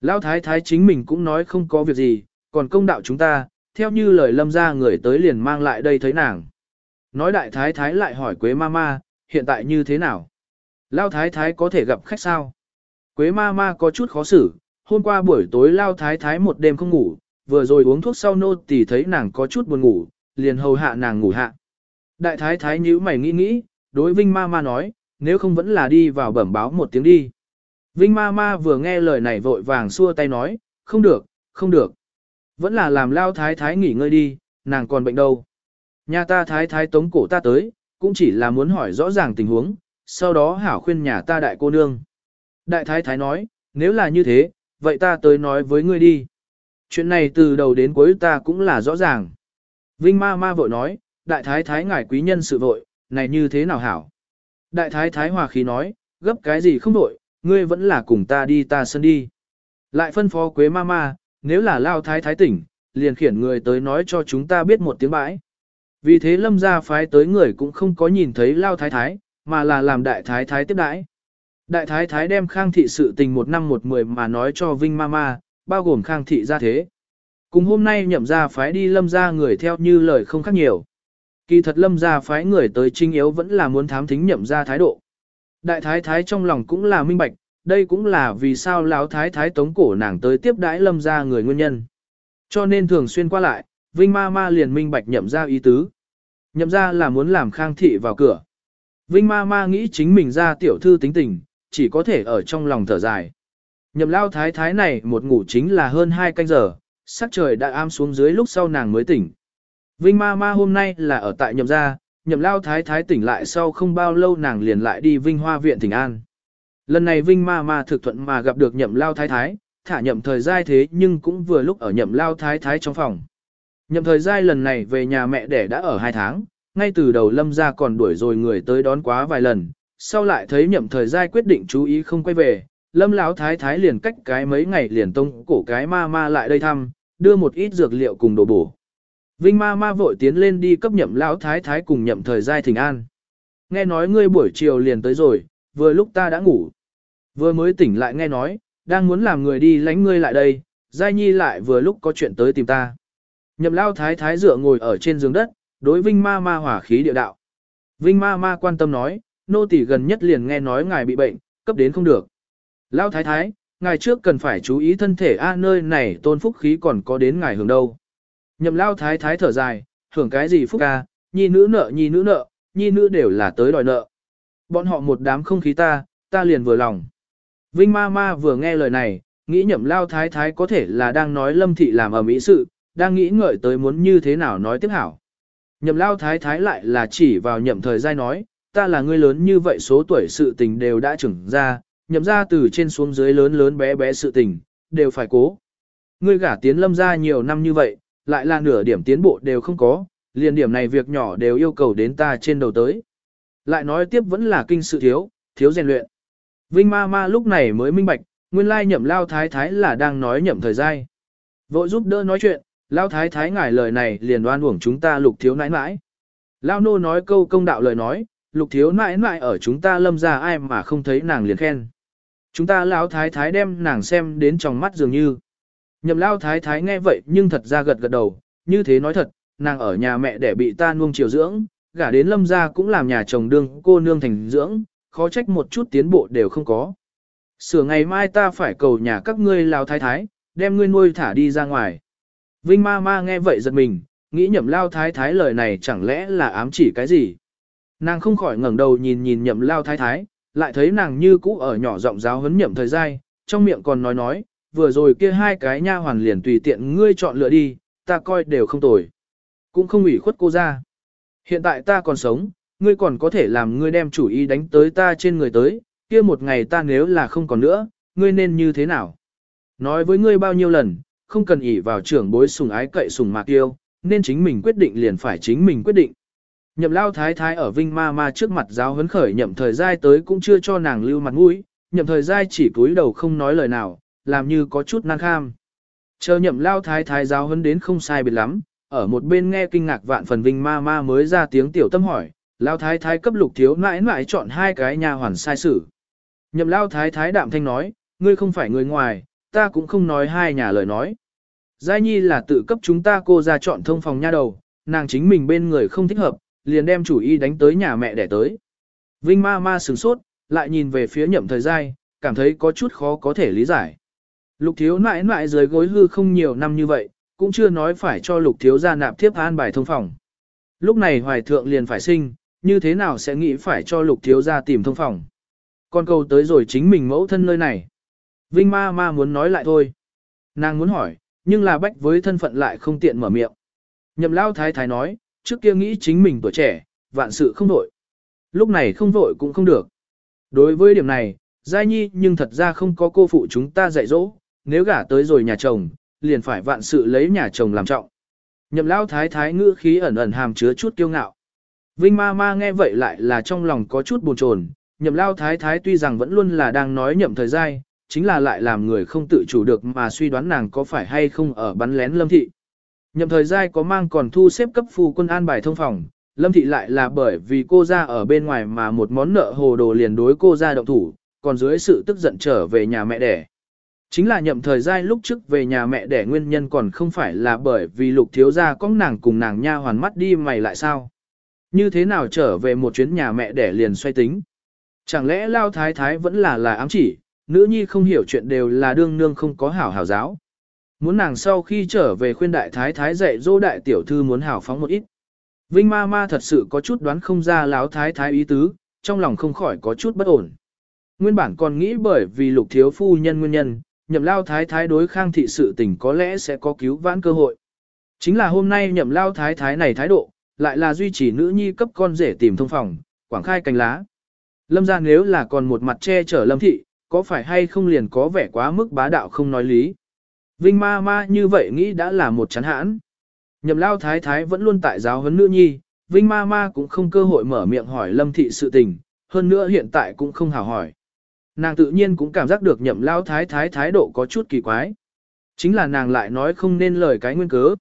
Lão thái thái chính mình cũng nói không có việc gì, còn công đạo chúng ta, theo như lời lâm ra người tới liền mang lại đây thấy nàng. Nói đại thái thái lại hỏi Quế ma ma, hiện tại như thế nào? Lao thái thái có thể gặp khách sao? Quế ma ma có chút khó xử, hôm qua buổi tối Lao thái thái một đêm không ngủ, vừa rồi uống thuốc sau nô tỳ thấy nàng có chút buồn ngủ, liền hầu hạ nàng ngủ hạ. Đại thái thái nhíu mày nghĩ nghĩ, đối Vinh ma ma nói, nếu không vẫn là đi vào bẩm báo một tiếng đi. Vinh ma ma vừa nghe lời này vội vàng xua tay nói, không được, không được. Vẫn là làm lao thái thái nghỉ ngơi đi, nàng còn bệnh đâu. Nhà ta thái thái tống cổ ta tới, cũng chỉ là muốn hỏi rõ ràng tình huống, sau đó hảo khuyên nhà ta đại cô nương. Đại thái thái nói, nếu là như thế, vậy ta tới nói với ngươi đi. Chuyện này từ đầu đến cuối ta cũng là rõ ràng. Vinh ma ma vội nói, đại thái thái ngài quý nhân sự vội, này như thế nào hảo. Đại thái thái hòa khí nói, gấp cái gì không vội, ngươi vẫn là cùng ta đi ta sân đi. Lại phân phó quế ma ma, nếu là lao thái thái tỉnh, liền khiển người tới nói cho chúng ta biết một tiếng bãi. Vì thế lâm gia phái tới người cũng không có nhìn thấy lao thái thái, mà là làm đại thái thái tiếp đãi. Đại thái thái đem khang thị sự tình một năm một mười mà nói cho Vinh Mama, bao gồm khang thị gia thế. Cùng hôm nay nhậm ra phái đi lâm ra người theo như lời không khác nhiều. Kỳ thật lâm ra phái người tới trinh yếu vẫn là muốn thám thính nhậm ra thái độ. Đại thái thái trong lòng cũng là minh bạch, đây cũng là vì sao lão thái thái tống cổ nàng tới tiếp đãi lâm ra người nguyên nhân. Cho nên thường xuyên qua lại, Vinh ma ma liền minh bạch nhậm ra ý tứ. Nhậm ra là muốn làm khang thị vào cửa. Vinh ma ma nghĩ chính mình ra tiểu thư tính tình, chỉ có thể ở trong lòng thở dài. Nhậm lao thái thái này một ngủ chính là hơn hai canh giờ, sắc trời đã am xuống dưới lúc sau nàng mới tỉnh. Vinh ma ma hôm nay là ở tại nhậm gia, nhậm lao thái thái tỉnh lại sau không bao lâu nàng liền lại đi Vinh Hoa viện tỉnh An. Lần này Vinh ma ma thực thuận mà gặp được nhậm lao thái thái, thả nhậm thời giai thế nhưng cũng vừa lúc ở nhậm lao thái thái trong phòng. Nhậm thời giai lần này về nhà mẹ đẻ đã ở hai tháng, ngay từ đầu lâm ra còn đuổi rồi người tới đón quá vài lần, sau lại thấy nhậm thời giai quyết định chú ý không quay về, lâm lão thái thái liền cách cái mấy ngày liền tông cổ cái ma ma lại đây thăm, đưa một ít dược liệu cùng đồ bổ. Vinh ma ma vội tiến lên đi cấp nhậm lão thái thái cùng nhậm thời giai thỉnh an. Nghe nói ngươi buổi chiều liền tới rồi, vừa lúc ta đã ngủ. Vừa mới tỉnh lại nghe nói, đang muốn làm người đi lánh ngươi lại đây, giai nhi lại vừa lúc có chuyện tới tìm ta. Nhậm lao thái thái dựa ngồi ở trên giường đất, đối vinh ma ma hỏa khí địa đạo. Vinh ma ma quan tâm nói, nô tỳ gần nhất liền nghe nói ngài bị bệnh, cấp đến không được. Lão thái thái, ngài trước cần phải chú ý thân thể a nơi này tôn phúc khí còn có đến ngài hưởng đâu. Nhậm lao thái thái thở dài, hưởng cái gì phúc a? nhi nữ nợ nhi nữ nợ, nhi nữ đều là tới đòi nợ. Bọn họ một đám không khí ta, ta liền vừa lòng. Vinh ma ma vừa nghe lời này, nghĩ nhậm lao thái thái có thể là đang nói lâm thị làm ở mỹ sự, đang nghĩ ngợi tới muốn như thế nào nói tiếp hảo. Nhậm lao thái thái lại là chỉ vào nhậm thời gian nói, ta là người lớn như vậy số tuổi sự tình đều đã trưởng ra, nhậm ra từ trên xuống dưới lớn lớn bé bé sự tình, đều phải cố. Ngươi gả tiến lâm ra nhiều năm như vậy, lại là nửa điểm tiến bộ đều không có, liền điểm này việc nhỏ đều yêu cầu đến ta trên đầu tới. Lại nói tiếp vẫn là kinh sự thiếu, thiếu rèn luyện. Vinh ma ma lúc này mới minh bạch, nguyên lai nhậm lao thái thái là đang nói nhậm thời gian. Vội giúp đỡ nói chuyện, lao thái thái ngài lời này liền đoan uổng chúng ta lục thiếu nãi nãi. Lao nô nói câu công đạo lời nói, lục thiếu nãi nãi ở chúng ta lâm ra ai mà không thấy nàng liền khen. Chúng ta lão thái thái đem nàng xem đến trong mắt dường như. Nhậm lão thái thái nghe vậy nhưng thật ra gật gật đầu, như thế nói thật, nàng ở nhà mẹ để bị ta nuông chiều dưỡng, gả đến lâm gia cũng làm nhà chồng đương cô nương thành dưỡng, khó trách một chút tiến bộ đều không có. Sửa ngày mai ta phải cầu nhà các ngươi lão thái thái, đem ngươi nuôi thả đi ra ngoài. Vinh ma ma nghe vậy giật mình, nghĩ nhậm lao thái thái lời này chẳng lẽ là ám chỉ cái gì. Nàng không khỏi ngẩng đầu nhìn nhìn nhậm lao thái thái, lại thấy nàng như cũ ở nhỏ giọng giáo huấn nhậm thời gian, trong miệng còn nói nói, vừa rồi kia hai cái nha hoàn liền tùy tiện ngươi chọn lựa đi, ta coi đều không tồi. Cũng không ủy khuất cô ra. Hiện tại ta còn sống, ngươi còn có thể làm ngươi đem chủ ý đánh tới ta trên người tới, kia một ngày ta nếu là không còn nữa, ngươi nên như thế nào? Nói với ngươi bao nhiêu lần, không cần ỷ vào trưởng bối sùng ái cậy sùng mạc yêu, nên chính mình quyết định liền phải chính mình quyết định. Nhậm lao thái thái ở Vinh Ma Ma trước mặt giáo huấn khởi nhậm thời giai tới cũng chưa cho nàng lưu mặt mũi, nhậm thời giai chỉ cúi đầu không nói lời nào, làm như có chút năng kham. Chờ nhậm lao thái thái giáo huấn đến không sai biệt lắm, ở một bên nghe kinh ngạc vạn phần Vinh Ma Ma mới ra tiếng tiểu tâm hỏi, lao thái thái cấp lục thiếu mãi mãi chọn hai cái nhà hoàn sai sử. Nhậm lao thái thái đạm thanh nói, ngươi không phải người ngoài, ta cũng không nói hai nhà lời nói. Giai nhi là tự cấp chúng ta cô ra chọn thông phòng nha đầu, nàng chính mình bên người không thích hợp, liền đem chủ ý đánh tới nhà mẹ đẻ tới. Vinh ma ma sửng sốt, lại nhìn về phía nhậm thời giai, cảm thấy có chút khó có thể lý giải. Lục thiếu nãi nãi dưới gối hư không nhiều năm như vậy, cũng chưa nói phải cho lục thiếu gia nạp thiếp an bài thông phòng. Lúc này hoài thượng liền phải sinh, như thế nào sẽ nghĩ phải cho lục thiếu gia tìm thông phòng. Con câu tới rồi chính mình mẫu thân nơi này. Vinh ma ma muốn nói lại thôi. Nàng muốn hỏi, nhưng là bách với thân phận lại không tiện mở miệng. Nhậm lao thái thái nói, trước kia nghĩ chính mình tuổi trẻ, vạn sự không vội. Lúc này không vội cũng không được. Đối với điểm này, Giai Nhi nhưng thật ra không có cô phụ chúng ta dạy dỗ, nếu gả tới rồi nhà chồng, liền phải vạn sự lấy nhà chồng làm trọng. Nhậm Lão thái thái ngữ khí ẩn ẩn hàm chứa chút kiêu ngạo. Vinh ma ma nghe vậy lại là trong lòng có chút buồn chồn. nhậm lao thái thái tuy rằng vẫn luôn là đang nói nhậm thời gian, chính là lại làm người không tự chủ được mà suy đoán nàng có phải hay không ở bắn lén lâm thị. Nhậm thời giai có mang còn thu xếp cấp phu quân an bài thông phòng, lâm thị lại là bởi vì cô ra ở bên ngoài mà một món nợ hồ đồ liền đối cô ra động thủ, còn dưới sự tức giận trở về nhà mẹ đẻ. Chính là nhậm thời gian lúc trước về nhà mẹ đẻ nguyên nhân còn không phải là bởi vì lục thiếu gia có nàng cùng nàng nha hoàn mắt đi mày lại sao. Như thế nào trở về một chuyến nhà mẹ đẻ liền xoay tính. Chẳng lẽ lao thái thái vẫn là là ám chỉ, nữ nhi không hiểu chuyện đều là đương nương không có hảo hảo giáo. Muốn nàng sau khi trở về khuyên đại thái thái dạy dỗ đại tiểu thư muốn hảo phóng một ít. Vinh ma ma thật sự có chút đoán không ra láo thái thái ý tứ, trong lòng không khỏi có chút bất ổn. Nguyên bản còn nghĩ bởi vì lục thiếu phu nhân nguyên nhân, nhậm lao thái thái đối khang thị sự tình có lẽ sẽ có cứu vãn cơ hội. Chính là hôm nay nhậm lao thái thái này thái độ, lại là duy trì nữ nhi cấp con rể tìm thông phòng, quảng khai cành lá. Lâm ra nếu là còn một mặt che chở lâm thị, có phải hay không liền có vẻ quá mức bá đạo không nói lý. Vinh ma ma như vậy nghĩ đã là một chán hãn. Nhậm lao thái thái vẫn luôn tại giáo huấn nữ nhi, Vinh ma ma cũng không cơ hội mở miệng hỏi lâm thị sự tình, hơn nữa hiện tại cũng không hào hỏi. Nàng tự nhiên cũng cảm giác được nhậm lao thái thái thái độ có chút kỳ quái. Chính là nàng lại nói không nên lời cái nguyên cớ.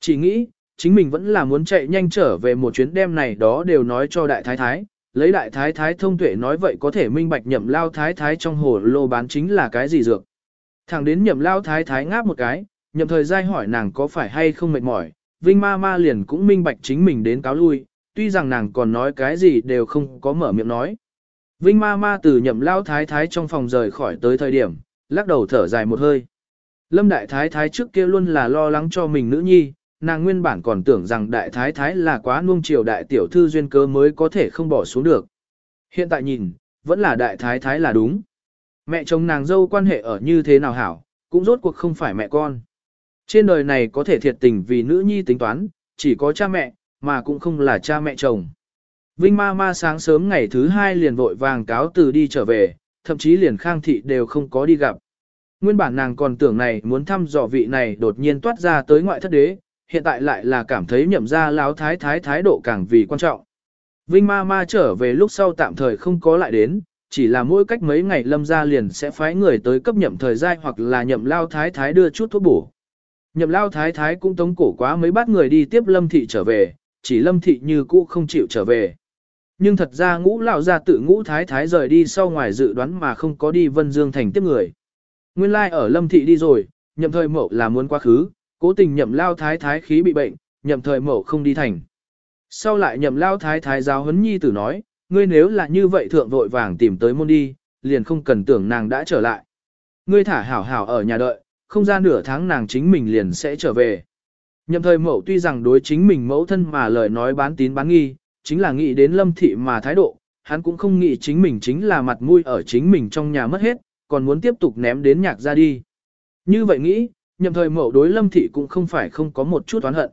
Chỉ nghĩ, chính mình vẫn là muốn chạy nhanh trở về một chuyến đêm này đó đều nói cho đại thái thái, lấy đại thái thái thông tuệ nói vậy có thể minh bạch nhậm lao thái thái trong hồ lô bán chính là cái gì dược. Thẳng đến nhậm lao thái thái ngáp một cái, nhậm thời gian hỏi nàng có phải hay không mệt mỏi, Vinh ma ma liền cũng minh bạch chính mình đến cáo lui, tuy rằng nàng còn nói cái gì đều không có mở miệng nói. Vinh ma ma từ nhậm lao thái thái trong phòng rời khỏi tới thời điểm, lắc đầu thở dài một hơi. Lâm đại thái thái trước kia luôn là lo lắng cho mình nữ nhi, nàng nguyên bản còn tưởng rằng đại thái thái là quá nuông chiều đại tiểu thư duyên cơ mới có thể không bỏ xuống được. Hiện tại nhìn, vẫn là đại thái thái là đúng. Mẹ chồng nàng dâu quan hệ ở như thế nào hảo, cũng rốt cuộc không phải mẹ con. Trên đời này có thể thiệt tình vì nữ nhi tính toán, chỉ có cha mẹ, mà cũng không là cha mẹ chồng. Vinh ma ma sáng sớm ngày thứ hai liền vội vàng cáo từ đi trở về, thậm chí liền khang thị đều không có đi gặp. Nguyên bản nàng còn tưởng này muốn thăm dò vị này đột nhiên toát ra tới ngoại thất đế, hiện tại lại là cảm thấy nhậm ra láo thái thái thái độ càng vì quan trọng. Vinh ma ma trở về lúc sau tạm thời không có lại đến, chỉ là mỗi cách mấy ngày lâm gia liền sẽ phái người tới cấp nhậm thời gian hoặc là nhậm lao thái thái đưa chút thuốc bổ. Nhậm lao thái thái cũng tống cổ quá mấy bát người đi tiếp lâm thị trở về, chỉ lâm thị như cũ không chịu trở về. Nhưng thật ra ngũ lão gia tự ngũ thái thái rời đi sau ngoài dự đoán mà không có đi Vân Dương thành tiếp người. Nguyên lai like ở lâm thị đi rồi, nhậm thời mậu là muốn quá khứ, cố tình nhậm lao thái thái khí bị bệnh, nhậm thời mậu không đi thành. Sau lại nhậm lao thái thái giáo huấn nhi tử nói, ngươi nếu là như vậy thượng vội vàng tìm tới môn đi, liền không cần tưởng nàng đã trở lại. Ngươi thả hảo hảo ở nhà đợi, không ra nửa tháng nàng chính mình liền sẽ trở về. Nhậm thời mẫu tuy rằng đối chính mình mẫu thân mà lời nói bán tín bán nghi, chính là nghĩ đến lâm thị mà thái độ, hắn cũng không nghĩ chính mình chính là mặt mũi ở chính mình trong nhà mất hết, còn muốn tiếp tục ném đến nhạc ra đi. Như vậy nghĩ, nhậm thời mẫu đối lâm thị cũng không phải không có một chút oán hận.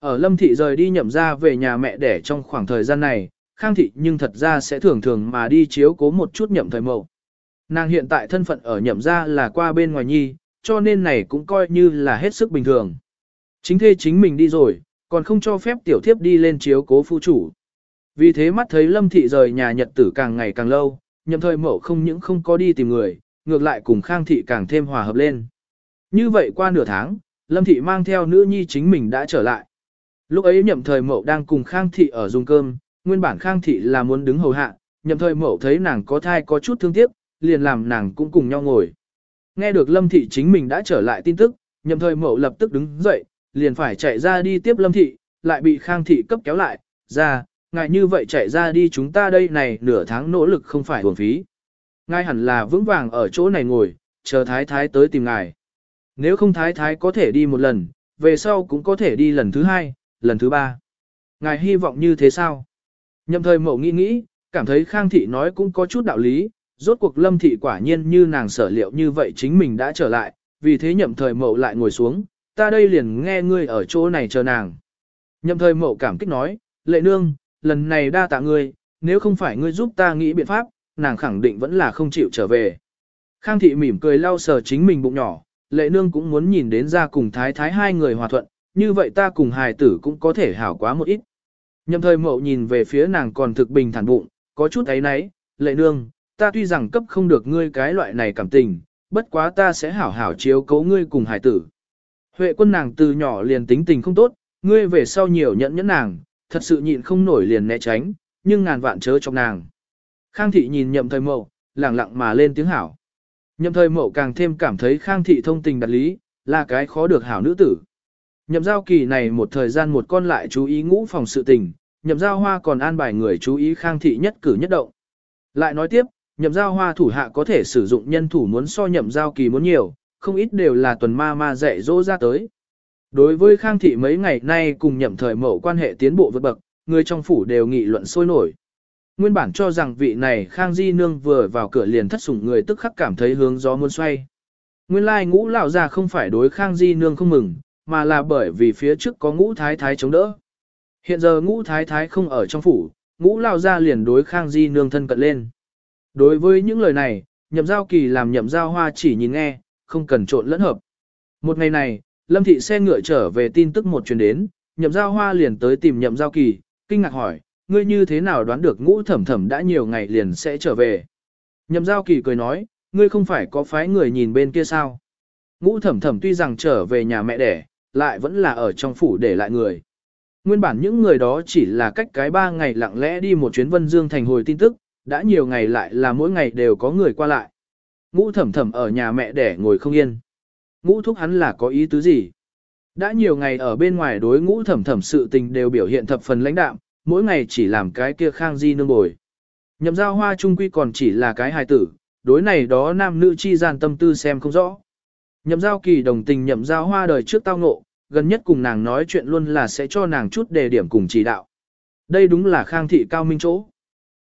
Ở lâm thị rời đi nhậm ra về nhà mẹ đẻ trong khoảng thời gian này, khang thị nhưng thật ra sẽ thường thường mà đi chiếu cố một chút nhậm thời Mậu. Nàng hiện tại thân phận ở nhậm ra là qua bên ngoài nhi, cho nên này cũng coi như là hết sức bình thường. Chính thê chính mình đi rồi, còn không cho phép tiểu thiếp đi lên chiếu cố phu chủ. Vì thế mắt thấy lâm thị rời nhà nhật tử càng ngày càng lâu, nhậm thời mẫu không những không có đi tìm người, ngược lại cùng khang thị càng thêm hòa hợp lên. Như vậy qua nửa tháng, lâm thị mang theo nữ nhi chính mình đã trở lại. Lúc ấy nhậm thời mẫu đang cùng khang thị ở dùng cơm, nguyên bản khang thị là muốn đứng hầu hạ, nhậm thời mẫu thấy nàng có thai có chút thương tiếc, liền làm nàng cũng cùng nhau ngồi. Nghe được lâm thị chính mình đã trở lại tin tức, nhậm thời mẫu lập tức đứng dậy, liền phải chạy ra đi tiếp lâm thị, lại bị khang thị cấp kéo lại, ra, ngài như vậy chạy ra đi chúng ta đây này nửa tháng nỗ lực không phải hưởng phí. Ngài hẳn là vững vàng ở chỗ này ngồi, chờ thái thái tới tìm ngài. Nếu không thái thái có thể đi một lần, về sau cũng có thể đi lần thứ hai, lần thứ ba. Ngài hy vọng như thế sao? Nhậm thời Mậu nghĩ nghĩ, cảm thấy khang thị nói cũng có chút đạo lý, rốt cuộc lâm thị quả nhiên như nàng sở liệu như vậy chính mình đã trở lại, vì thế nhậm thời Mậu lại ngồi xuống, ta đây liền nghe ngươi ở chỗ này chờ nàng. Nhậm thời Mậu cảm kích nói, lệ nương, lần này đa tạ ngươi, nếu không phải ngươi giúp ta nghĩ biện pháp, nàng khẳng định vẫn là không chịu trở về. Khang thị mỉm cười lau sờ chính mình bụng nhỏ, lệ nương cũng muốn nhìn đến ra cùng thái thái hai người hòa thuận, như vậy ta cùng hài tử cũng có thể hảo quá một ít. Nhậm thời mậu nhìn về phía nàng còn thực bình thản bụng, có chút ấy nấy, lệ nương, ta tuy rằng cấp không được ngươi cái loại này cảm tình, bất quá ta sẽ hảo hảo chiếu cấu ngươi cùng Hải tử. Huệ quân nàng từ nhỏ liền tính tình không tốt, ngươi về sau nhiều nhẫn nhẫn nàng, thật sự nhịn không nổi liền né tránh, nhưng ngàn vạn chớ trong nàng. Khang thị nhìn nhậm thời mậu, lẳng lặng mà lên tiếng hảo. Nhậm thời mậu càng thêm cảm thấy khang thị thông tình đặt lý, là cái khó được hảo nữ tử. Nhậm giao kỳ này một thời gian một con lại chú ý ngũ phòng sự tình, nhậm giao hoa còn an bài người chú ý khang thị nhất cử nhất động. Lại nói tiếp, nhậm giao hoa thủ hạ có thể sử dụng nhân thủ muốn so nhậm giao kỳ muốn nhiều, không ít đều là tuần ma ma dạy dỗ ra tới. Đối với khang thị mấy ngày nay cùng nhậm thời mẫu quan hệ tiến bộ vượt bậc, người trong phủ đều nghị luận sôi nổi. Nguyên bản cho rằng vị này khang di nương vừa vào cửa liền thất sủng người tức khắc cảm thấy hướng gió muốn xoay. Nguyên lai ngũ lão già không phải đối khang di nương không mừng, mà là bởi vì phía trước có ngũ thái thái chống đỡ. Hiện giờ ngũ thái thái không ở trong phủ, ngũ lao ra liền đối khang di nương thân cận lên. Đối với những lời này, nhậm giao kỳ làm nhậm giao hoa chỉ nhìn nghe, không cần trộn lẫn hợp. Một ngày này, lâm thị xe ngựa trở về tin tức một truyền đến, nhậm giao hoa liền tới tìm nhậm giao kỳ, kinh ngạc hỏi, ngươi như thế nào đoán được ngũ thẩm thẩm đã nhiều ngày liền sẽ trở về. Nhậm giao kỳ cười nói, ngươi không phải có phái người nhìn bên kia sao. Ngũ thẩm thẩm tuy rằng trở về nhà mẹ đẻ, lại vẫn là ở trong phủ để lại người. Nguyên bản những người đó chỉ là cách cái ba ngày lặng lẽ đi một chuyến Vân Dương thành hồi tin tức, đã nhiều ngày lại là mỗi ngày đều có người qua lại. Ngũ thẩm thẩm ở nhà mẹ để ngồi không yên. Ngũ thúc hắn là có ý tứ gì? Đã nhiều ngày ở bên ngoài đối ngũ thẩm thẩm sự tình đều biểu hiện thập phần lãnh đạm, mỗi ngày chỉ làm cái kia khang di nương bồi. Nhậm giao hoa trung quy còn chỉ là cái hài tử, đối này đó nam nữ chi gian tâm tư xem không rõ. Nhậm giao kỳ đồng tình nhậm giao hoa đời trước tao ngộ, gần nhất cùng nàng nói chuyện luôn là sẽ cho nàng chút đề điểm cùng chỉ đạo. Đây đúng là khang thị cao minh chỗ.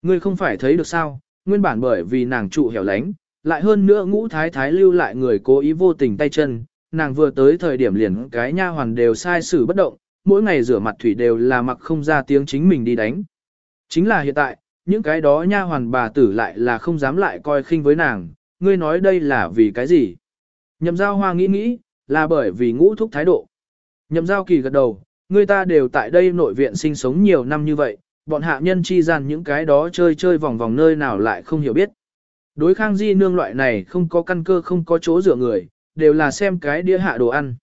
Ngươi không phải thấy được sao, nguyên bản bởi vì nàng trụ hẻo lánh, lại hơn nữa ngũ thái thái lưu lại người cố ý vô tình tay chân, nàng vừa tới thời điểm liền cái nha hoàn đều sai xử bất động, mỗi ngày rửa mặt thủy đều là mặc không ra tiếng chính mình đi đánh. Chính là hiện tại, những cái đó nha hoàn bà tử lại là không dám lại coi khinh với nàng, ngươi nói đây là vì cái gì? Nhậm giao hoa nghĩ nghĩ, là bởi vì ngũ thúc thái độ. Nhậm giao kỳ gật đầu, người ta đều tại đây nội viện sinh sống nhiều năm như vậy, bọn hạ nhân chi gian những cái đó chơi chơi vòng vòng nơi nào lại không hiểu biết. Đối khang di nương loại này không có căn cơ không có chỗ dựa người, đều là xem cái đĩa hạ đồ ăn.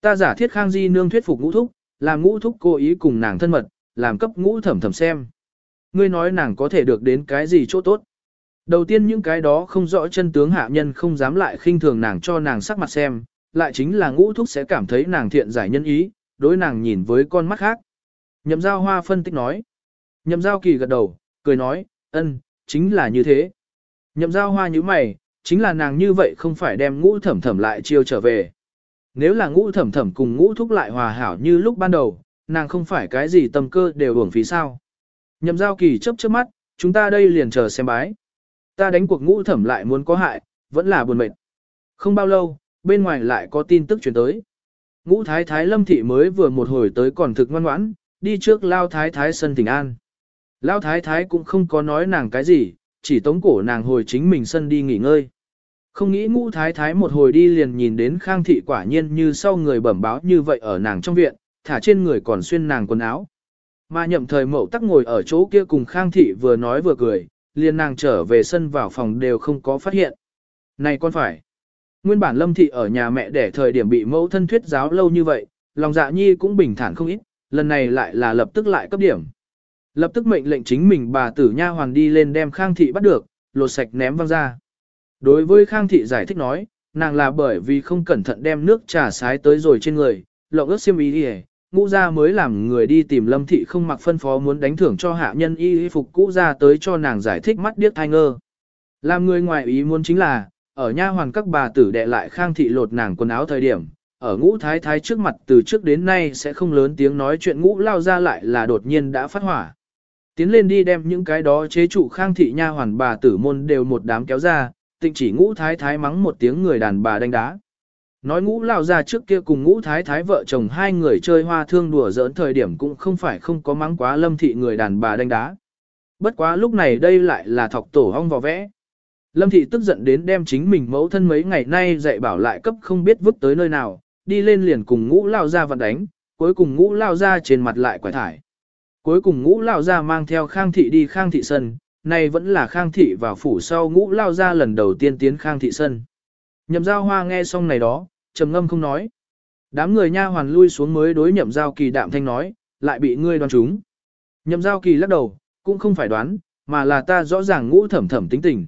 Ta giả thiết khang di nương thuyết phục ngũ thúc, làm ngũ thúc cố ý cùng nàng thân mật, làm cấp ngũ thẩm thẩm xem. Ngươi nói nàng có thể được đến cái gì chỗ tốt. Đầu tiên những cái đó không rõ chân tướng hạ nhân không dám lại khinh thường nàng cho nàng sắc mặt xem, lại chính là ngũ thúc sẽ cảm thấy nàng thiện giải nhân ý, đối nàng nhìn với con mắt khác. Nhậm giao hoa phân tích nói. Nhậm giao kỳ gật đầu, cười nói, ân, chính là như thế. Nhậm giao hoa như mày, chính là nàng như vậy không phải đem ngũ thẩm thẩm lại chiêu trở về. Nếu là ngũ thẩm thẩm cùng ngũ thúc lại hòa hảo như lúc ban đầu, nàng không phải cái gì tâm cơ đều uổng phí sao. Nhậm giao kỳ chấp chớp mắt, chúng ta đây liền chờ xem bái. Ta đánh cuộc ngũ thẩm lại muốn có hại, vẫn là buồn mệt. Không bao lâu, bên ngoài lại có tin tức chuyển tới. Ngũ thái thái lâm thị mới vừa một hồi tới còn thực ngoan ngoãn, đi trước lao thái thái sân tỉnh an. Lao thái thái cũng không có nói nàng cái gì, chỉ tống cổ nàng hồi chính mình sân đi nghỉ ngơi. Không nghĩ ngũ thái thái một hồi đi liền nhìn đến khang thị quả nhiên như sau người bẩm báo như vậy ở nàng trong viện, thả trên người còn xuyên nàng quần áo. Mà nhậm thời mậu tắc ngồi ở chỗ kia cùng khang thị vừa nói vừa cười, liền nàng trở về sân vào phòng đều không có phát hiện. Này con phải. Nguyên bản lâm thị ở nhà mẹ để thời điểm bị mẫu thân thuyết giáo lâu như vậy, lòng dạ nhi cũng bình thản không ít, lần này lại là lập tức lại cấp điểm. Lập tức mệnh lệnh chính mình bà tử nha hoàn đi lên đem khang thị bắt được, lột sạch ném văng ra. Đối với khang thị giải thích nói, nàng là bởi vì không cẩn thận đem nước trà sái tới rồi trên người, lộng ướt xiêm ý đi ngũ gia mới làm người đi tìm lâm thị không mặc phân phó muốn đánh thưởng cho hạ nhân y phục cũ ra tới cho nàng giải thích mắt điếc thai ngơ. Làm người ngoài ý muốn chính là, ở nha hoàn các bà tử đệ lại khang thị lột nàng quần áo thời điểm, ở ngũ thái thái trước mặt từ trước đến nay sẽ không lớn tiếng nói chuyện ngũ lao ra lại là đột nhiên đã phát hỏa. Tiến lên đi đem những cái đó chế trụ khang thị nha hoàn bà tử môn đều một đám kéo ra, tịnh chỉ ngũ thái thái mắng một tiếng người đàn bà đánh đá. Nói ngũ lao ra trước kia cùng ngũ thái thái vợ chồng hai người chơi hoa thương đùa giỡn thời điểm cũng không phải không có mắng quá lâm thị người đàn bà đánh đá. Bất quá lúc này đây lại là thọc tổ hong vò vẽ. Lâm thị tức giận đến đem chính mình mẫu thân mấy ngày nay dạy bảo lại cấp không biết vứt tới nơi nào, đi lên liền cùng ngũ lao ra vặn đánh, cuối cùng ngũ lao ra trên mặt lại quải thải. Cuối cùng ngũ lao ra mang theo khang thị đi khang thị sân, Nay vẫn là khang thị vào phủ sau ngũ lao ra lần đầu tiên tiến khang thị sân. Nhậm giao hoa nghe xong này đó, trầm ngâm không nói. Đám người nha hoàn lui xuống mới đối nhậm giao kỳ đạm thanh nói, lại bị ngươi đoán trúng. Nhậm giao kỳ lắc đầu, cũng không phải đoán, mà là ta rõ ràng ngũ thẩm thẩm tính tình.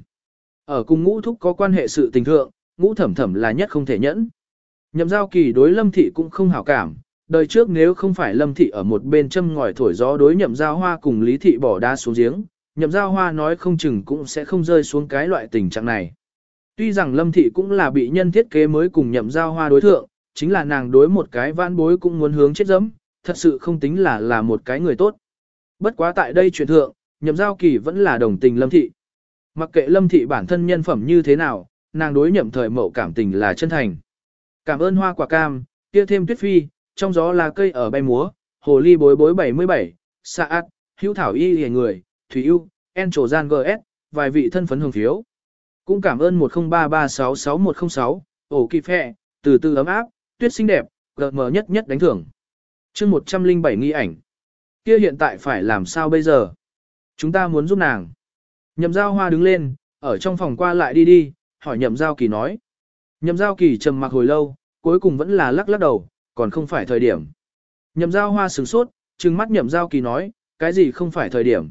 Ở cùng ngũ thúc có quan hệ sự tình thượng, ngũ thẩm thẩm là nhất không thể nhẫn. Nhậm giao kỳ đối lâm thị cũng không hảo cảm, đời trước nếu không phải lâm thị ở một bên châm ngòi thổi gió đối nhậm giao hoa cùng lý thị bỏ đá xuống giếng, nhậm giao hoa nói không chừng cũng sẽ không rơi xuống cái loại tình trạng này. Tuy rằng lâm thị cũng là bị nhân thiết kế mới cùng nhậm giao hoa đối thượng, chính là nàng đối một cái vãn bối cũng muốn hướng chết dẫm, thật sự không tính là là một cái người tốt. Bất quá tại đây chuyện thượng, nhậm giao kỳ vẫn là đồng tình lâm thị. Mặc kệ lâm thị bản thân nhân phẩm như thế nào, nàng đối nhậm thời mậu cảm tình là chân thành. Cảm ơn hoa quả cam, kia thêm tuyết phi, trong gió là cây ở bay múa, hồ ly bối bối 77, xa ác, hữu thảo y hề người, thủy ưu, en trổ gian GS, vài vị thân phấn hưởng phiếu. Cũng cảm ơn 1033666106, ổ kỳ phẹ, từ từ ấm áp, tuyết xinh đẹp, gợt mờ nhất nhất đánh thưởng. chương 107 nghi ảnh. Kia hiện tại phải làm sao bây giờ? Chúng ta muốn giúp nàng. Nhậm giao hoa đứng lên, ở trong phòng qua lại đi đi, hỏi nhậm giao kỳ nói. Nhậm giao kỳ trầm mặc hồi lâu, cuối cùng vẫn là lắc lắc đầu, còn không phải thời điểm. Nhậm giao hoa sửng sốt, trừng mắt nhậm giao kỳ nói, cái gì không phải thời điểm.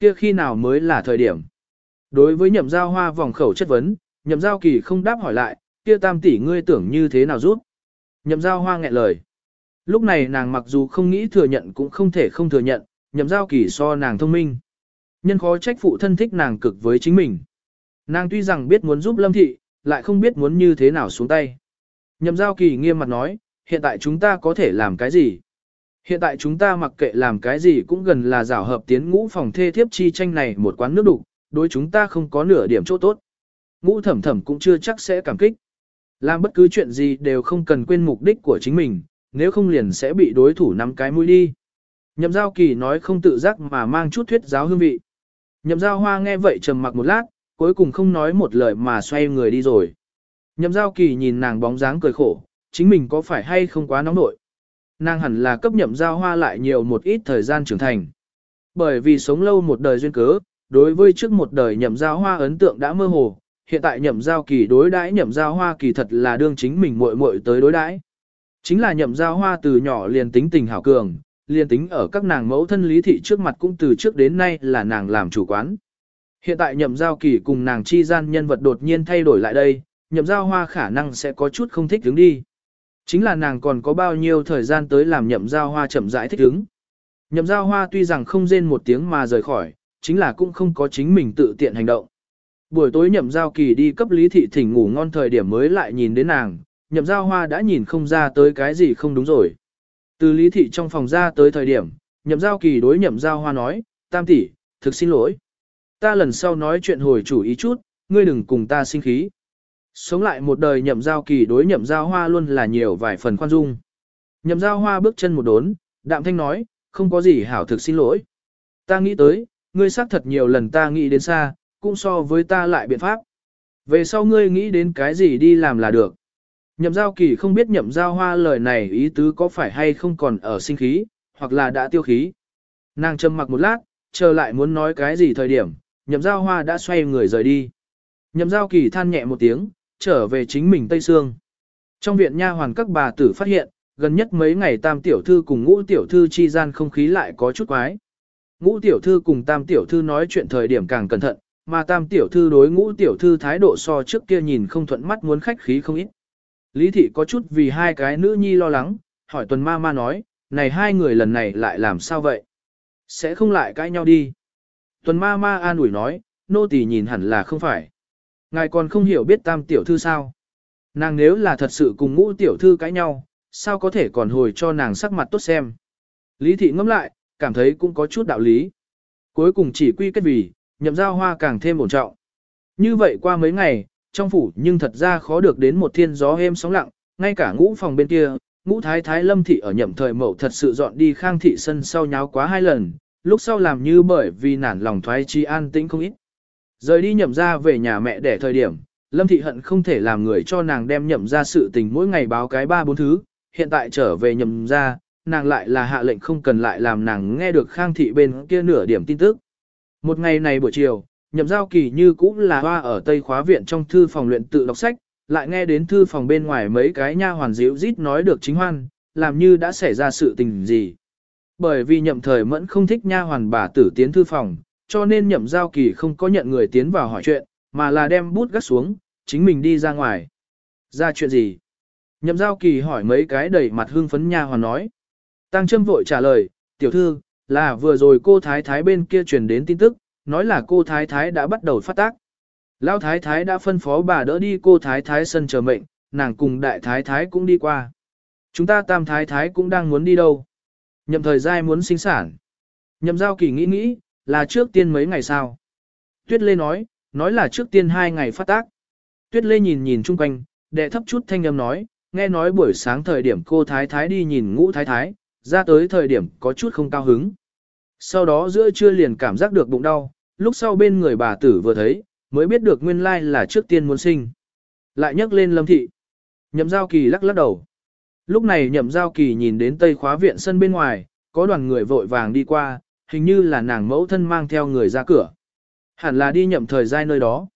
Kia khi nào mới là thời điểm. Đối với nhậm giao hoa vòng khẩu chất vấn, nhậm giao kỳ không đáp hỏi lại, kia tam tỷ ngươi tưởng như thế nào rút. Nhậm giao hoa nghẹn lời. Lúc này nàng mặc dù không nghĩ thừa nhận cũng không thể không thừa nhận, nhậm giao kỳ so nàng thông minh. Nhân khó trách phụ thân thích nàng cực với chính mình. Nàng tuy rằng biết muốn giúp lâm thị, lại không biết muốn như thế nào xuống tay. Nhậm giao kỳ nghiêm mặt nói, hiện tại chúng ta có thể làm cái gì? Hiện tại chúng ta mặc kệ làm cái gì cũng gần là rảo hợp tiến ngũ phòng thê thiếp chi tranh này một quán nước đủ đối chúng ta không có nửa điểm chỗ tốt. Ngũ thẩm thẩm cũng chưa chắc sẽ cảm kích. Làm bất cứ chuyện gì đều không cần quên mục đích của chính mình, nếu không liền sẽ bị đối thủ nắm cái mũi đi. Nhậm giao kỳ nói không tự giác mà mang chút thuyết giáo hương vị. Nhậm giao hoa nghe vậy trầm mặc một lát, cuối cùng không nói một lời mà xoay người đi rồi. Nhậm giao kỳ nhìn nàng bóng dáng cười khổ, chính mình có phải hay không quá nóng nội. Nàng hẳn là cấp nhậm giao hoa lại nhiều một ít thời gian trưởng thành. Bởi vì sống lâu một đời duyên cớ, đối với trước một đời nhậm giao hoa ấn tượng đã mơ hồ, hiện tại nhậm giao kỳ đối đãi nhậm giao hoa kỳ thật là đương chính mình muội muội tới đối đãi. Chính là nhậm giao hoa từ nhỏ liền tính tình hảo cường, liền tính ở các nàng mẫu thân lý thị trước mặt cũng từ trước đến nay là nàng làm chủ quán. Hiện tại nhậm giao kỳ cùng nàng chi gian nhân vật đột nhiên thay đổi lại đây, nhậm giao hoa khả năng sẽ có chút không thích đứng đi. Chính là nàng còn có bao nhiêu thời gian tới làm nhậm giao hoa chậm rãi thích ứng. Nhậm giao hoa tuy rằng không rên một tiếng mà rời khỏi, chính là cũng không có chính mình tự tiện hành động. Buổi tối nhậm giao kỳ đi cấp lý thị thỉnh ngủ ngon thời điểm mới lại nhìn đến nàng, nhậm giao hoa đã nhìn không ra tới cái gì không đúng rồi. Từ lý thị trong phòng ra tới thời điểm, nhậm giao kỳ đối nhậm giao hoa nói, tam tỷ, thực xin lỗi. Ta lần sau nói chuyện hồi chủ ý chút, ngươi đừng cùng ta sinh khí. Sống lại một đời nhậm giao kỳ đối nhậm giao hoa luôn là nhiều vài phần khoan dung. Nhậm giao hoa bước chân một đốn, đạm thanh nói, không có gì hảo thực xin lỗi. Ta nghĩ tới, ngươi xác thật nhiều lần ta nghĩ đến xa, cũng so với ta lại biện pháp. Về sau ngươi nghĩ đến cái gì đi làm là được. Nhậm giao kỳ không biết nhậm giao hoa lời này ý tứ có phải hay không còn ở sinh khí, hoặc là đã tiêu khí. Nàng trầm mặc một lát, chờ lại muốn nói cái gì thời điểm, nhậm giao hoa đã xoay người rời đi. Nhậm giao kỳ than nhẹ một tiếng, trở về chính mình Tây Sương. Trong viện nha hoàn các bà tử phát hiện, gần nhất mấy ngày tam tiểu thư cùng ngũ tiểu thư chi gian không khí lại có chút quái. Ngũ tiểu thư cùng tam tiểu thư nói chuyện thời điểm càng cẩn thận, mà tam tiểu thư đối ngũ tiểu thư thái độ so trước kia nhìn không thuận mắt muốn khách khí không ít. Lý thị có chút vì hai cái nữ nhi lo lắng, hỏi tuần ma ma nói, này hai người lần này lại làm sao vậy? Sẽ không lại cãi nhau đi. Tuần ma ma an ủi nói, nô tỳ nhìn hẳn là không phải. Ngài còn không hiểu biết tam tiểu thư sao? Nàng nếu là thật sự cùng ngũ tiểu thư cãi nhau, sao có thể còn hồi cho nàng sắc mặt tốt xem? Lý thị ngẫm lại, cảm thấy cũng có chút đạo lý. Cuối cùng chỉ quy kết vì, nhậm giao hoa càng thêm ổn trọng. Như vậy qua mấy ngày, trong phủ nhưng thật ra khó được đến một thiên gió êm sóng lặng, ngay cả ngũ phòng bên kia, ngũ thái thái lâm thị ở nhậm thời mậu thật sự dọn đi khang thị sân sau nháo quá hai lần, lúc sau làm như bởi vì nản lòng thoái chi an tĩnh không ít. Rời đi nhậm ra về nhà mẹ để thời điểm, lâm thị hận không thể làm người cho nàng đem nhậm ra sự tình mỗi ngày báo cái ba bốn thứ, hiện tại trở về nhậm ra, nàng lại là hạ lệnh không cần lại làm nàng nghe được khang thị bên kia nửa điểm tin tức. Một ngày này buổi chiều, nhậm giao kỳ như cũng là hoa ở tây khóa viện trong thư phòng luyện tự đọc sách, lại nghe đến thư phòng bên ngoài mấy cái nha hoàn dịu rít nói được chính hoan, làm như đã xảy ra sự tình gì. Bởi vì nhậm thời mẫn không thích nha hoàn bà tử tiến thư phòng, cho nên nhậm giao kỳ không có nhận người tiến vào hỏi chuyện, mà là đem bút gắt xuống, chính mình đi ra ngoài. Ra chuyện gì? Nhậm giao kỳ hỏi mấy cái đầy mặt hương phấn nha hoàn nói. Tăng Trâm vội trả lời, tiểu thư, là vừa rồi cô thái thái bên kia truyền đến tin tức, nói là cô thái thái đã bắt đầu phát tác. Lão thái thái đã phân phó bà đỡ đi cô thái thái sân chờ mệnh, nàng cùng đại thái thái cũng đi qua. Chúng ta tam thái thái cũng đang muốn đi đâu. Nhậm thời gian muốn sinh sản. Nhậm giao kỳ nghĩ nghĩ, là trước tiên mấy ngày sau. Tuyết Lê nói, nói là trước tiên hai ngày phát tác. Tuyết Lê nhìn nhìn chung quanh, đệ thấp chút thanh âm nói, nghe nói buổi sáng thời điểm cô thái thái đi nhìn ngũ thái thái, ra tới thời điểm có chút không cao hứng. Sau đó giữa trưa liền cảm giác được bụng đau, lúc sau bên người bà tử vừa thấy, mới biết được nguyên lai là trước tiên muốn sinh. Lại nhắc lên lâm thị. Nhậm giao kỳ lắc lắc đầu. Lúc này nhậm giao kỳ nhìn đến tây khóa viện sân bên ngoài, có đoàn người vội vàng đi qua, hình như là nàng mẫu thân mang theo người ra cửa. Hẳn là đi nhậm thời gian nơi đó.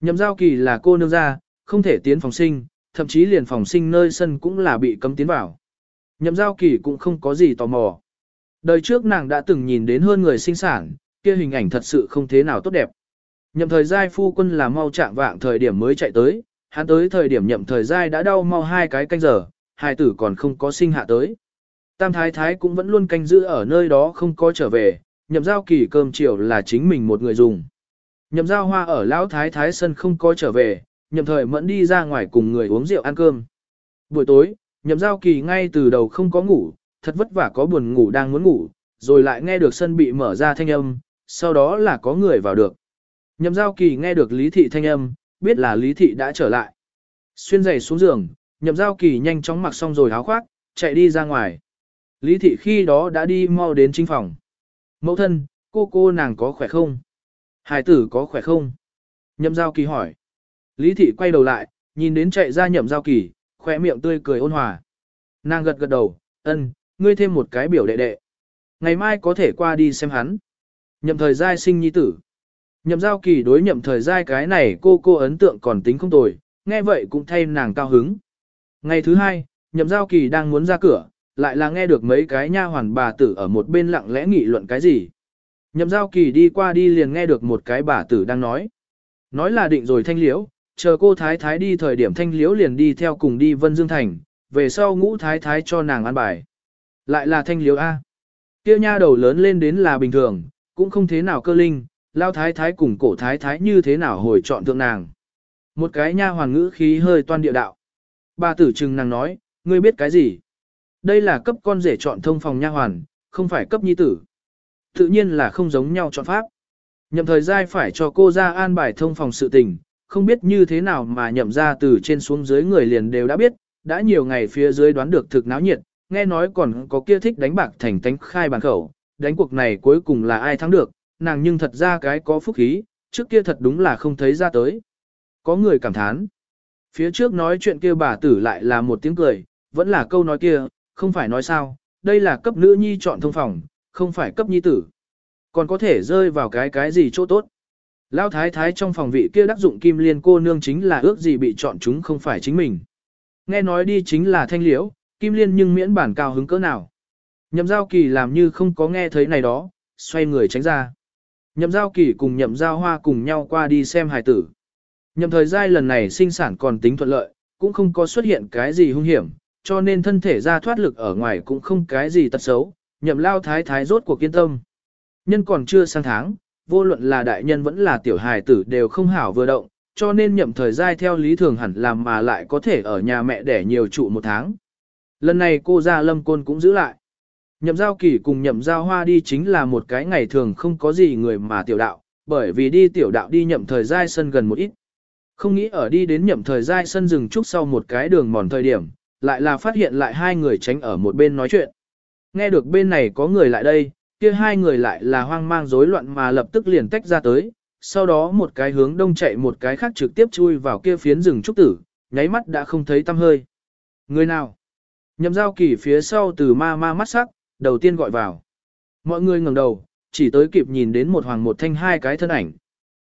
Nhậm giao kỳ là cô nương ra, không thể tiến phòng sinh, thậm chí liền phòng sinh nơi sân cũng là bị cấm tiến vào. Nhậm giao kỳ cũng không có gì tò mò. Đời trước nàng đã từng nhìn đến hơn người sinh sản, kia hình ảnh thật sự không thế nào tốt đẹp. Nhậm thời giai phu quân là mau chạm vạng thời điểm mới chạy tới, hắn tới thời điểm nhậm thời giai đã đau mau hai cái canh giờ, hai tử còn không có sinh hạ tới. Tam thái thái cũng vẫn luôn canh giữ ở nơi đó không có trở về, nhậm giao kỳ cơm chiều là chính mình một người dùng. Nhậm giao hoa ở lão thái thái sân không có trở về, nhậm thời mẫn đi ra ngoài cùng người uống rượu ăn cơm. Buổi tối, nhậm giao kỳ ngay từ đầu không có ngủ, thật vất vả có buồn ngủ đang muốn ngủ, rồi lại nghe được sân bị mở ra thanh âm, sau đó là có người vào được. Nhậm giao kỳ nghe được lý thị thanh âm, biết là lý thị đã trở lại. Xuyên giày xuống giường, nhậm giao kỳ nhanh chóng mặc xong rồi áo khoác, chạy đi ra ngoài. Lý thị khi đó đã đi mau đến chính phòng. Mẫu thân, cô cô nàng có khỏe không? Hải tử có khỏe không? Nhậm giao kỳ hỏi. Lý thị quay đầu lại, nhìn đến chạy ra nhậm giao kỳ, khỏe miệng tươi cười ôn hòa. Nàng gật gật đầu, ân, ngươi thêm một cái biểu đệ đệ. Ngày mai có thể qua đi xem hắn. Nhậm thời giai sinh nhi tử. Nhậm giao kỳ đối nhậm thời giai cái này cô cô ấn tượng còn tính không tồi, nghe vậy cũng thay nàng cao hứng. Ngày thứ hai, nhậm giao kỳ đang muốn ra cửa, lại là nghe được mấy cái nha hoàn bà tử ở một bên lặng lẽ nghị luận cái gì. Nhậm giao kỳ đi qua đi liền nghe được một cái bà tử đang nói. Nói là định rồi thanh liễu, chờ cô thái thái đi thời điểm thanh liễu liền đi theo cùng đi Vân Dương Thành, về sau ngũ thái thái cho nàng ăn bài. Lại là thanh liễu A. Kia nha đầu lớn lên đến là bình thường, cũng không thế nào cơ linh, lao thái thái cùng cổ thái thái như thế nào hồi chọn thượng nàng. Một cái nha hoàng ngữ khí hơi toan địa đạo. Bà tử trừng nàng nói, ngươi biết cái gì? Đây là cấp con rể chọn thông phòng nha hoàn, không phải cấp nhi tử. Tự nhiên là không giống nhau chọn pháp. Nhậm thời gian phải cho cô ra an bài thông phòng sự tình, không biết như thế nào mà nhậm ra từ trên xuống dưới người liền đều đã biết, đã nhiều ngày phía dưới đoán được thực náo nhiệt, nghe nói còn có kia thích đánh bạc thành tánh khai bàn khẩu, đánh cuộc này cuối cùng là ai thắng được, nàng nhưng thật ra cái có phúc khí, trước kia thật đúng là không thấy ra tới. Có người cảm thán. Phía trước nói chuyện kia bà tử lại là một tiếng cười, vẫn là câu nói kia, không phải nói sao, đây là cấp nữ nhi chọn thông phòng, không phải cấp nhi tử. Còn có thể rơi vào cái cái gì chỗ tốt. Lão thái thái trong phòng vị kia đắc dụng kim liên cô nương chính là ước gì bị chọn chúng không phải chính mình. Nghe nói đi chính là thanh liễu, kim liên nhưng miễn bản cao hứng cỡ nào. Nhậm giao kỳ làm như không có nghe thấy này đó, xoay người tránh ra. Nhậm giao kỳ cùng nhậm giao hoa cùng nhau qua đi xem hài tử. Nhậm thời gian lần này sinh sản còn tính thuận lợi, cũng không có xuất hiện cái gì hung hiểm, cho nên thân thể ra thoát lực ở ngoài cũng không cái gì tật xấu, nhậm lao thái thái rốt cuộc kiên tâm. Nhân còn chưa sang tháng, vô luận là đại nhân vẫn là tiểu hài tử đều không hảo vừa động, cho nên nhậm thời gian theo lý thường hẳn làm mà lại có thể ở nhà mẹ để nhiều trụ một tháng. Lần này cô ra lâm côn cũng giữ lại. Nhậm giao kỳ cùng nhậm giao hoa đi chính là một cái ngày thường không có gì người mà tiểu đạo, bởi vì đi tiểu đạo đi nhậm thời gian sân gần một ít. Không nghĩ ở đi đến nhậm thời gian sân rừng trúc sau một cái đường mòn thời điểm, lại là phát hiện lại hai người tránh ở một bên nói chuyện. Nghe được bên này có người lại đây, kia hai người lại là hoang mang rối loạn mà lập tức liền tách ra tới, sau đó một cái hướng đông chạy một cái khác trực tiếp chui vào kia phiến rừng trúc tử, nháy mắt đã không thấy tăm hơi. Người nào? Nhậm giao kỳ phía sau từ ma ma mắt sắc, đầu tiên gọi vào. Mọi người ngẩng đầu, chỉ tới kịp nhìn đến một hoàng một thanh hai cái thân ảnh.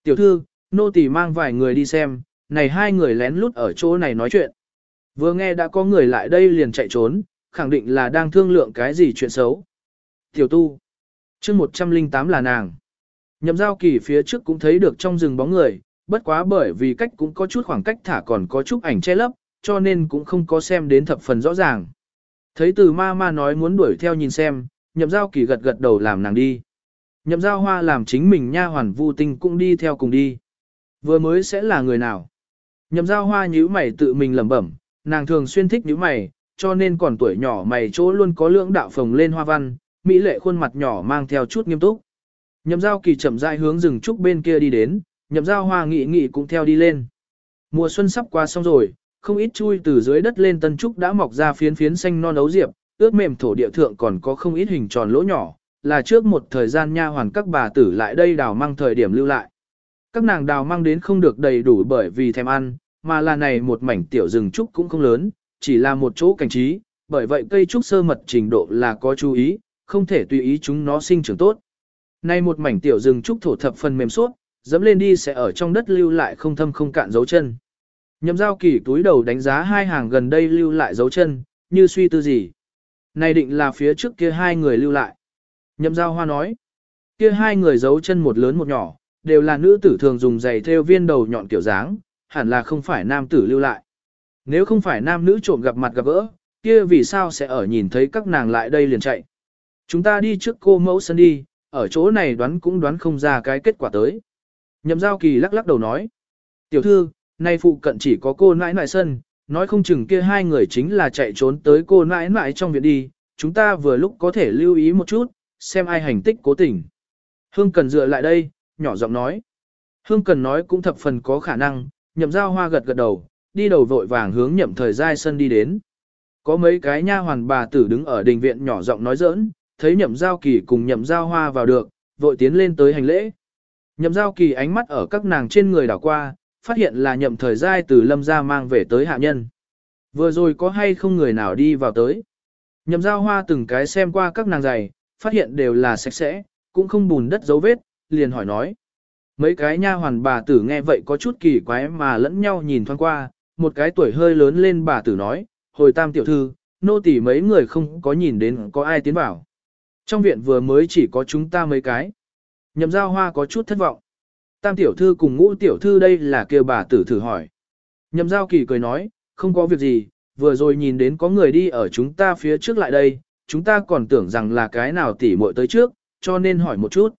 Tiểu thư, nô tỳ mang vài người đi xem, này hai người lén lút ở chỗ này nói chuyện. Vừa nghe đã có người lại đây liền chạy trốn, khẳng định là đang thương lượng cái gì chuyện xấu. Tiểu tu, chương 108 là nàng. Nhậm giao kỳ phía trước cũng thấy được trong rừng bóng người, bất quá bởi vì cách cũng có chút khoảng cách thả còn có chút ảnh che lấp, cho nên cũng không có xem đến thập phần rõ ràng. Thấy từ ma ma nói muốn đuổi theo nhìn xem, nhậm giao kỳ gật gật đầu làm nàng đi. Nhậm giao hoa làm chính mình nha hoàn vu tinh cũng đi theo cùng đi. Vừa mới sẽ là người nào? Nhậm giao hoa nhíu mày tự mình lẩm bẩm, nàng thường xuyên thích nhíu mày, cho nên còn tuổi nhỏ mày chỗ luôn có lưỡng đạo phồng lên hoa văn, mỹ lệ khuôn mặt nhỏ mang theo chút nghiêm túc. Nhậm giao kỳ chậm rãi hướng rừng trúc bên kia đi đến, nhậm giao hoa nghị nghị cũng theo đi lên. Mùa xuân sắp qua xong rồi, không ít chui từ dưới đất lên tân trúc đã mọc ra phiến phiến xanh non ấu diệp, ướt mềm thổ địa thượng còn có không ít hình tròn lỗ nhỏ, là trước một thời gian nha hoàn các bà tử lại đây đào mang thời điểm lưu lại. Các nàng đào mang đến không được đầy đủ bởi vì thèm ăn, mà là này một mảnh tiểu rừng trúc cũng không lớn, chỉ là một chỗ cảnh trí, bởi vậy cây trúc sơ mật trình độ là có chú ý, không thể tùy ý chúng nó sinh trưởng tốt. Nay một mảnh tiểu rừng trúc thổ thập phần mềm suốt, dẫm lên đi sẽ ở trong đất lưu lại không thâm không cạn dấu chân. Nhậm giao kỳ túi đầu đánh giá hai hàng gần đây lưu lại dấu chân, như suy tư gì. Này định là phía trước kia hai người lưu lại. Nhậm giao hoa nói, kia hai người dấu chân một lớn một nhỏ, đều là nữ tử thường dùng giày theo viên đầu nhọn kiểu dáng, hẳn là không phải nam tử lưu lại. Nếu không phải nam nữ trộm gặp mặt gặp gỡ, kia vì sao sẽ ở nhìn thấy các nàng lại đây liền chạy. Chúng ta đi trước cô mẫu sân đi, ở chỗ này đoán cũng đoán không ra cái kết quả tới. Nhậm giao kỳ lắc lắc đầu nói. Tiểu thư, nay phụ cận chỉ có cô nãi nãi sân, nói không chừng kia hai người chính là chạy trốn tới cô nãi nãi trong viện đi, chúng ta vừa lúc có thể lưu ý một chút, xem ai hành tích cố tình. Hương Cần dựa lại đây, nhỏ giọng nói. Hương Cần nói cũng thập phần có khả năng, nhậm giao hoa gật gật đầu, đi đầu vội vàng hướng nhậm thời giai sân đi đến. Có mấy cái nha hoàn bà tử đứng ở đình viện nhỏ giọng nói giỡn, thấy nhậm giao kỳ cùng nhậm giao hoa vào được, vội tiến lên tới hành lễ. Nhậm giao kỳ ánh mắt ở các nàng trên người đảo qua, phát hiện là nhậm thời giai từ lâm gia mang về tới hạ nhân. Vừa rồi có hay không người nào đi vào tới. Nhậm giao hoa từng cái xem qua các nàng giày, phát hiện đều là sạch sẽ, cũng không bùn đất dấu vết, liền hỏi nói. Mấy cái nha hoàn bà tử nghe vậy có chút kỳ quái mà lẫn nhau nhìn thoáng qua, một cái tuổi hơi lớn lên bà tử nói, hồi tam tiểu thư, nô tỳ mấy người không có nhìn đến có ai tiến vào. Trong viện vừa mới chỉ có chúng ta mấy cái. Nhậm giao hoa có chút thất vọng. Tam tiểu thư cùng ngũ tiểu thư đây là kêu bà tử thử hỏi. Nhậm giao kỳ cười nói, không có việc gì, vừa rồi nhìn đến có người đi ở chúng ta phía trước lại đây, chúng ta còn tưởng rằng là cái nào tỉ muội tới trước, cho nên hỏi một chút.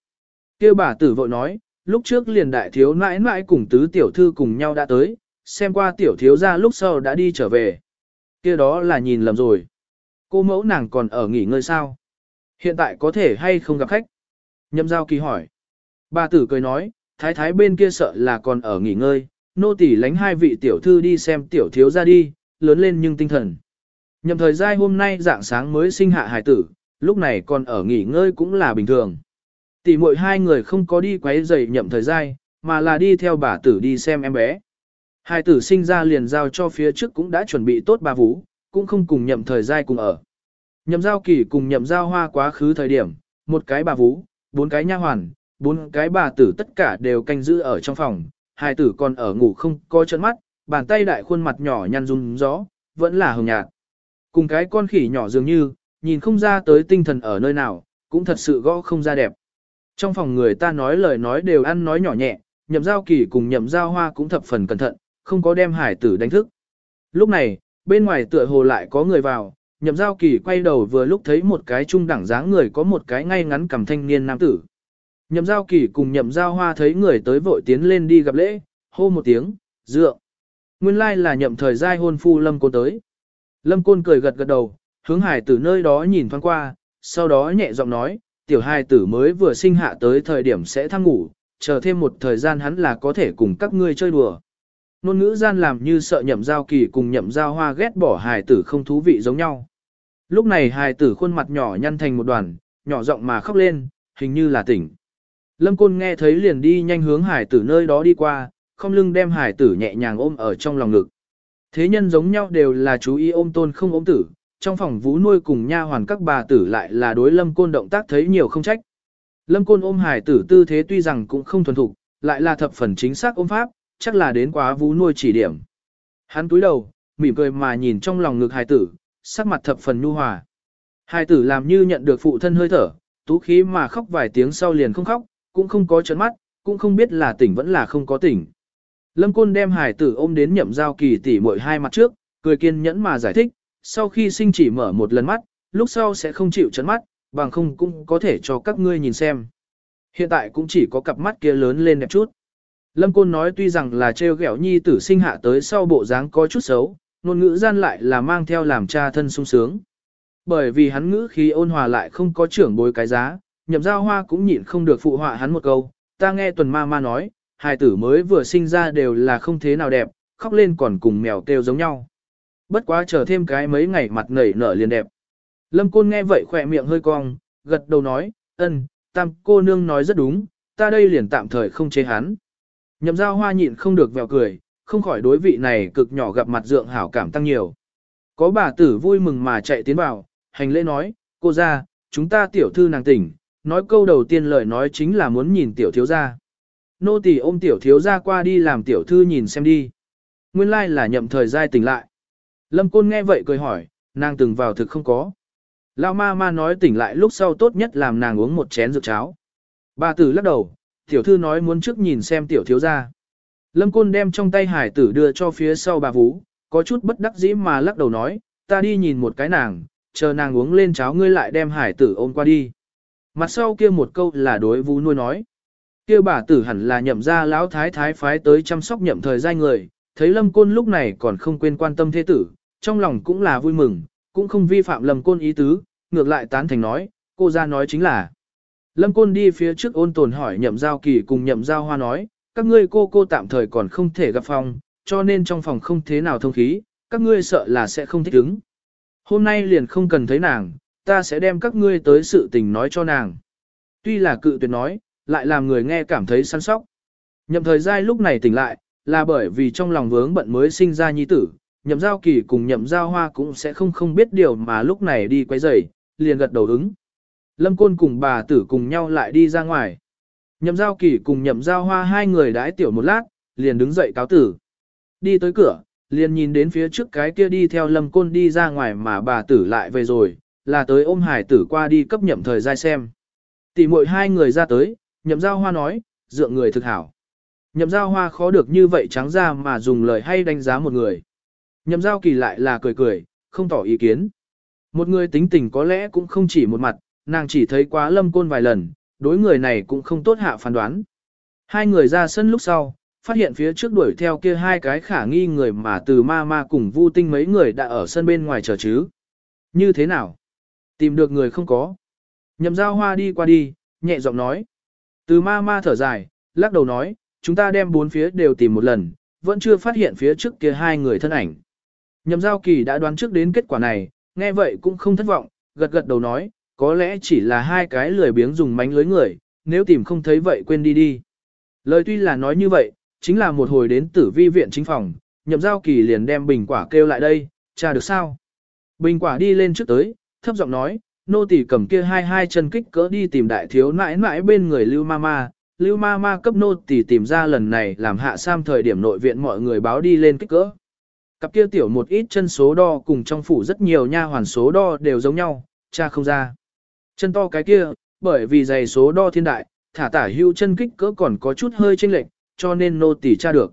Kêu bà tử vội nói, lúc trước liền đại thiếu nãi nãi cùng tứ tiểu thư cùng nhau đã tới, xem qua tiểu thiếu ra lúc sau đã đi trở về. kia đó là nhìn lầm rồi. Cô mẫu nàng còn ở nghỉ ngơi sao? Hiện tại có thể hay không gặp khách? Nhậm giao kỳ hỏi. Bà tử cười nói, thái thái bên kia sợ là còn ở nghỉ ngơi, nô tỳ lánh hai vị tiểu thư đi xem tiểu thiếu ra đi, lớn lên nhưng tinh thần. Nhậm thời gian hôm nay dạng sáng mới sinh hạ hải tử, lúc này còn ở nghỉ ngơi cũng là bình thường. Tỷ muội hai người không có đi quấy rầy nhậm thời gian, mà là đi theo bà tử đi xem em bé. Hai tử sinh ra liền giao cho phía trước cũng đã chuẩn bị tốt bà vũ, cũng không cùng nhậm thời gian cùng ở. Nhậm giao kỳ cùng nhậm giao hoa quá khứ thời điểm, một cái bà vũ, bốn cái nha hoàn, bốn cái bà tử tất cả đều canh giữ ở trong phòng, hai tử còn ở ngủ không có chân mắt, bàn tay đại khuôn mặt nhỏ nhăn run gió, vẫn là hồng nhạt. Cùng cái con khỉ nhỏ dường như, nhìn không ra tới tinh thần ở nơi nào, cũng thật sự gõ không ra đẹp. Trong phòng người ta nói lời nói đều ăn nói nhỏ nhẹ, nhậm giao kỳ cùng nhậm giao hoa cũng thập phần cẩn thận, không có đem hải tử đánh thức. Lúc này, bên ngoài tựa hồ lại có người vào, nhậm giao kỳ quay đầu vừa lúc thấy một cái trung đẳng dáng người có một cái ngay ngắn cầm thanh niên nam tử. Nhậm giao kỳ cùng nhậm giao hoa thấy người tới vội tiến lên đi gặp lễ, hô một tiếng, dựa. Nguyên lai là nhậm thời giai hôn phu lâm côn tới. Lâm côn cười gật gật đầu, hướng hải tử nơi đó nhìn thoáng qua, sau đó nhẹ giọng nói, tiểu hài tử mới vừa sinh hạ tới thời điểm sẽ thăng ngủ, chờ thêm một thời gian hắn là có thể cùng các ngươi chơi đùa ngôn ngữ gian làm như sợ nhậm giao kỳ cùng nhậm giao hoa ghét bỏ hài tử không thú vị giống nhau. Lúc này hài tử khuôn mặt nhỏ nhăn thành một đoàn, nhỏ giọng mà khóc lên, hình như là tỉnh. Lâm Côn nghe thấy liền đi nhanh hướng hải tử nơi đó đi qua, không lưng đem hải tử nhẹ nhàng ôm ở trong lòng ngực. Thế nhân giống nhau đều là chú ý ôm tôn không ôm tử, trong phòng vũ nuôi cùng nha hoàn các bà tử lại là đối lâm côn động tác thấy nhiều không trách. Lâm côn ôm hải tử tư thế tuy rằng cũng không thuần thục, lại là thập phần chính xác ôm pháp, chắc là đến quá vũ nuôi chỉ điểm. Hắn túi đầu, mỉm cười mà nhìn trong lòng ngực hải tử, sắc mặt thập phần nhu hòa. Hải tử làm như nhận được phụ thân hơi thở, tú khí mà khóc vài tiếng sau liền không khóc, cũng không có chớn mắt, cũng không biết là tỉnh vẫn là không có tỉnh. Lâm Côn đem hải tử ôm đến nhậm giao kỳ tỷ muội hai mặt trước, cười kiên nhẫn mà giải thích, sau khi sinh chỉ mở một lần mắt, lúc sau sẽ không chịu chấn mắt, bằng không cũng có thể cho các ngươi nhìn xem. Hiện tại cũng chỉ có cặp mắt kia lớn lên đẹp chút. Lâm Côn nói tuy rằng là trêu ghẹo nhi tử sinh hạ tới sau bộ dáng có chút xấu, ngôn ngữ gian lại là mang theo làm cha thân sung sướng. Bởi vì hắn ngữ khí ôn hòa lại không có trưởng bối cái giá, nhậm giao hoa cũng nhịn không được phụ họa hắn một câu, ta nghe tuần ma ma nói, hài tử mới vừa sinh ra đều là không thế nào đẹp, khóc lên còn cùng mèo kêu giống nhau. Bất quá chờ thêm cái mấy ngày mặt nảy nở liền đẹp. Lâm Côn nghe vậy khỏe miệng hơi cong, gật đầu nói, ân, tam cô nương nói rất đúng, ta đây liền tạm thời không chế hắn. Nhậm giao hoa nhịn không được vèo cười, không khỏi đối vị này cực nhỏ gặp mặt dượng hảo cảm tăng nhiều. Có bà tử vui mừng mà chạy tiến vào, hành lễ nói, cô ra, chúng ta tiểu thư nàng tỉnh, nói câu đầu tiên lời nói chính là muốn nhìn tiểu thiếu gia. Nô tỳ ôm tiểu thiếu gia qua đi làm tiểu thư nhìn xem đi. Nguyên lai like là nhậm thời giai tỉnh lại. Lâm Côn nghe vậy cười hỏi, nàng từng vào thực không có. Lão ma ma nói tỉnh lại lúc sau tốt nhất làm nàng uống một chén rượu cháo. Bà tử lắc đầu, tiểu thư nói muốn trước nhìn xem tiểu thiếu gia. Lâm Côn đem trong tay hải tử đưa cho phía sau bà Vũ, có chút bất đắc dĩ mà lắc đầu nói, ta đi nhìn một cái nàng, chờ nàng uống lên cháo ngươi lại đem hải tử ôm qua đi. Mặt sau kia một câu là đối vũ nuôi nói. Kia bà tử hẳn là nhậm ra lão thái thái phái tới chăm sóc nhậm thời giai người, thấy lâm côn lúc này còn không quên quan tâm thế tử, trong lòng cũng là vui mừng, cũng không vi phạm lâm côn ý tứ, ngược lại tán thành nói, cô ra nói chính là. Lâm côn đi phía trước ôn tồn hỏi nhậm giao kỳ cùng nhậm giao hoa nói, các ngươi cô cô tạm thời còn không thể gặp phòng, cho nên trong phòng không thế nào thông khí, các ngươi sợ là sẽ không thích ứng. Hôm nay liền không cần thấy nàng, ta sẽ đem các ngươi tới sự tình nói cho nàng. Tuy là cự tuyệt nói, lại làm người nghe cảm thấy săn sóc. Nhậm thời giai lúc này tỉnh lại, là bởi vì trong lòng vướng bận mới sinh ra nhi tử, nhậm giao kỳ cùng nhậm giao hoa cũng sẽ không không biết điều mà lúc này đi quay rầy, liền gật đầu ứng. Lâm Côn cùng bà tử cùng nhau lại đi ra ngoài. Nhậm giao kỳ cùng nhậm giao hoa hai người đãi tiểu một lát, liền đứng dậy cáo tử. Đi tới cửa, liền nhìn đến phía trước cái kia đi theo lâm côn đi ra ngoài mà bà tử lại về rồi, là tới ôm hải tử qua đi cấp nhậm thời gian xem. Tỷ muội hai người ra tới, nhậm giao hoa nói, dựa người thực hảo. Nhậm giao hoa khó được như vậy trắng ra mà dùng lời hay đánh giá một người. Nhậm giao kỳ lại là cười cười, không tỏ ý kiến. Một người tính tình có lẽ cũng không chỉ một mặt, nàng chỉ thấy quá lâm côn vài lần, đối người này cũng không tốt hạ phán đoán. Hai người ra sân lúc sau, phát hiện phía trước đuổi theo kia hai cái khả nghi người mà từ ma ma cùng vu tinh mấy người đã ở sân bên ngoài chờ chứ. Như thế nào? Tìm được người không có. Nhậm giao hoa đi qua đi, nhẹ giọng nói. Từ ma ma thở dài, lắc đầu nói, chúng ta đem bốn phía đều tìm một lần, vẫn chưa phát hiện phía trước kia hai người thân ảnh. Nhậm giao kỳ đã đoán trước đến kết quả này, nghe vậy cũng không thất vọng, gật gật đầu nói, có lẽ chỉ là hai cái lười biếng dùng mánh lưới người, nếu tìm không thấy vậy quên đi đi. Lời tuy là nói như vậy, chính là một hồi đến tử vi viện chính phòng, nhậm giao kỳ liền đem bình quả kêu lại đây, cha được sao. Bình quả đi lên trước tới, thấp giọng nói, nô tỳ cầm kia hai hai chân kích cỡ đi tìm đại thiếu nãi nãi bên người lưu ma ma. Lưu ma ma cấp nô tỳ tìm ra lần này làm hạ sam thời điểm nội viện mọi người báo đi lên kích cỡ. Cặp kia tiểu một ít chân số đo cùng trong phủ rất nhiều nha hoàn số đo đều giống nhau, cha không ra. Chân to cái kia, bởi vì dày số đo thiên đại, thả tả hưu chân kích cỡ còn có chút hơi chênh lệch, cho nên nô tỉ tra được.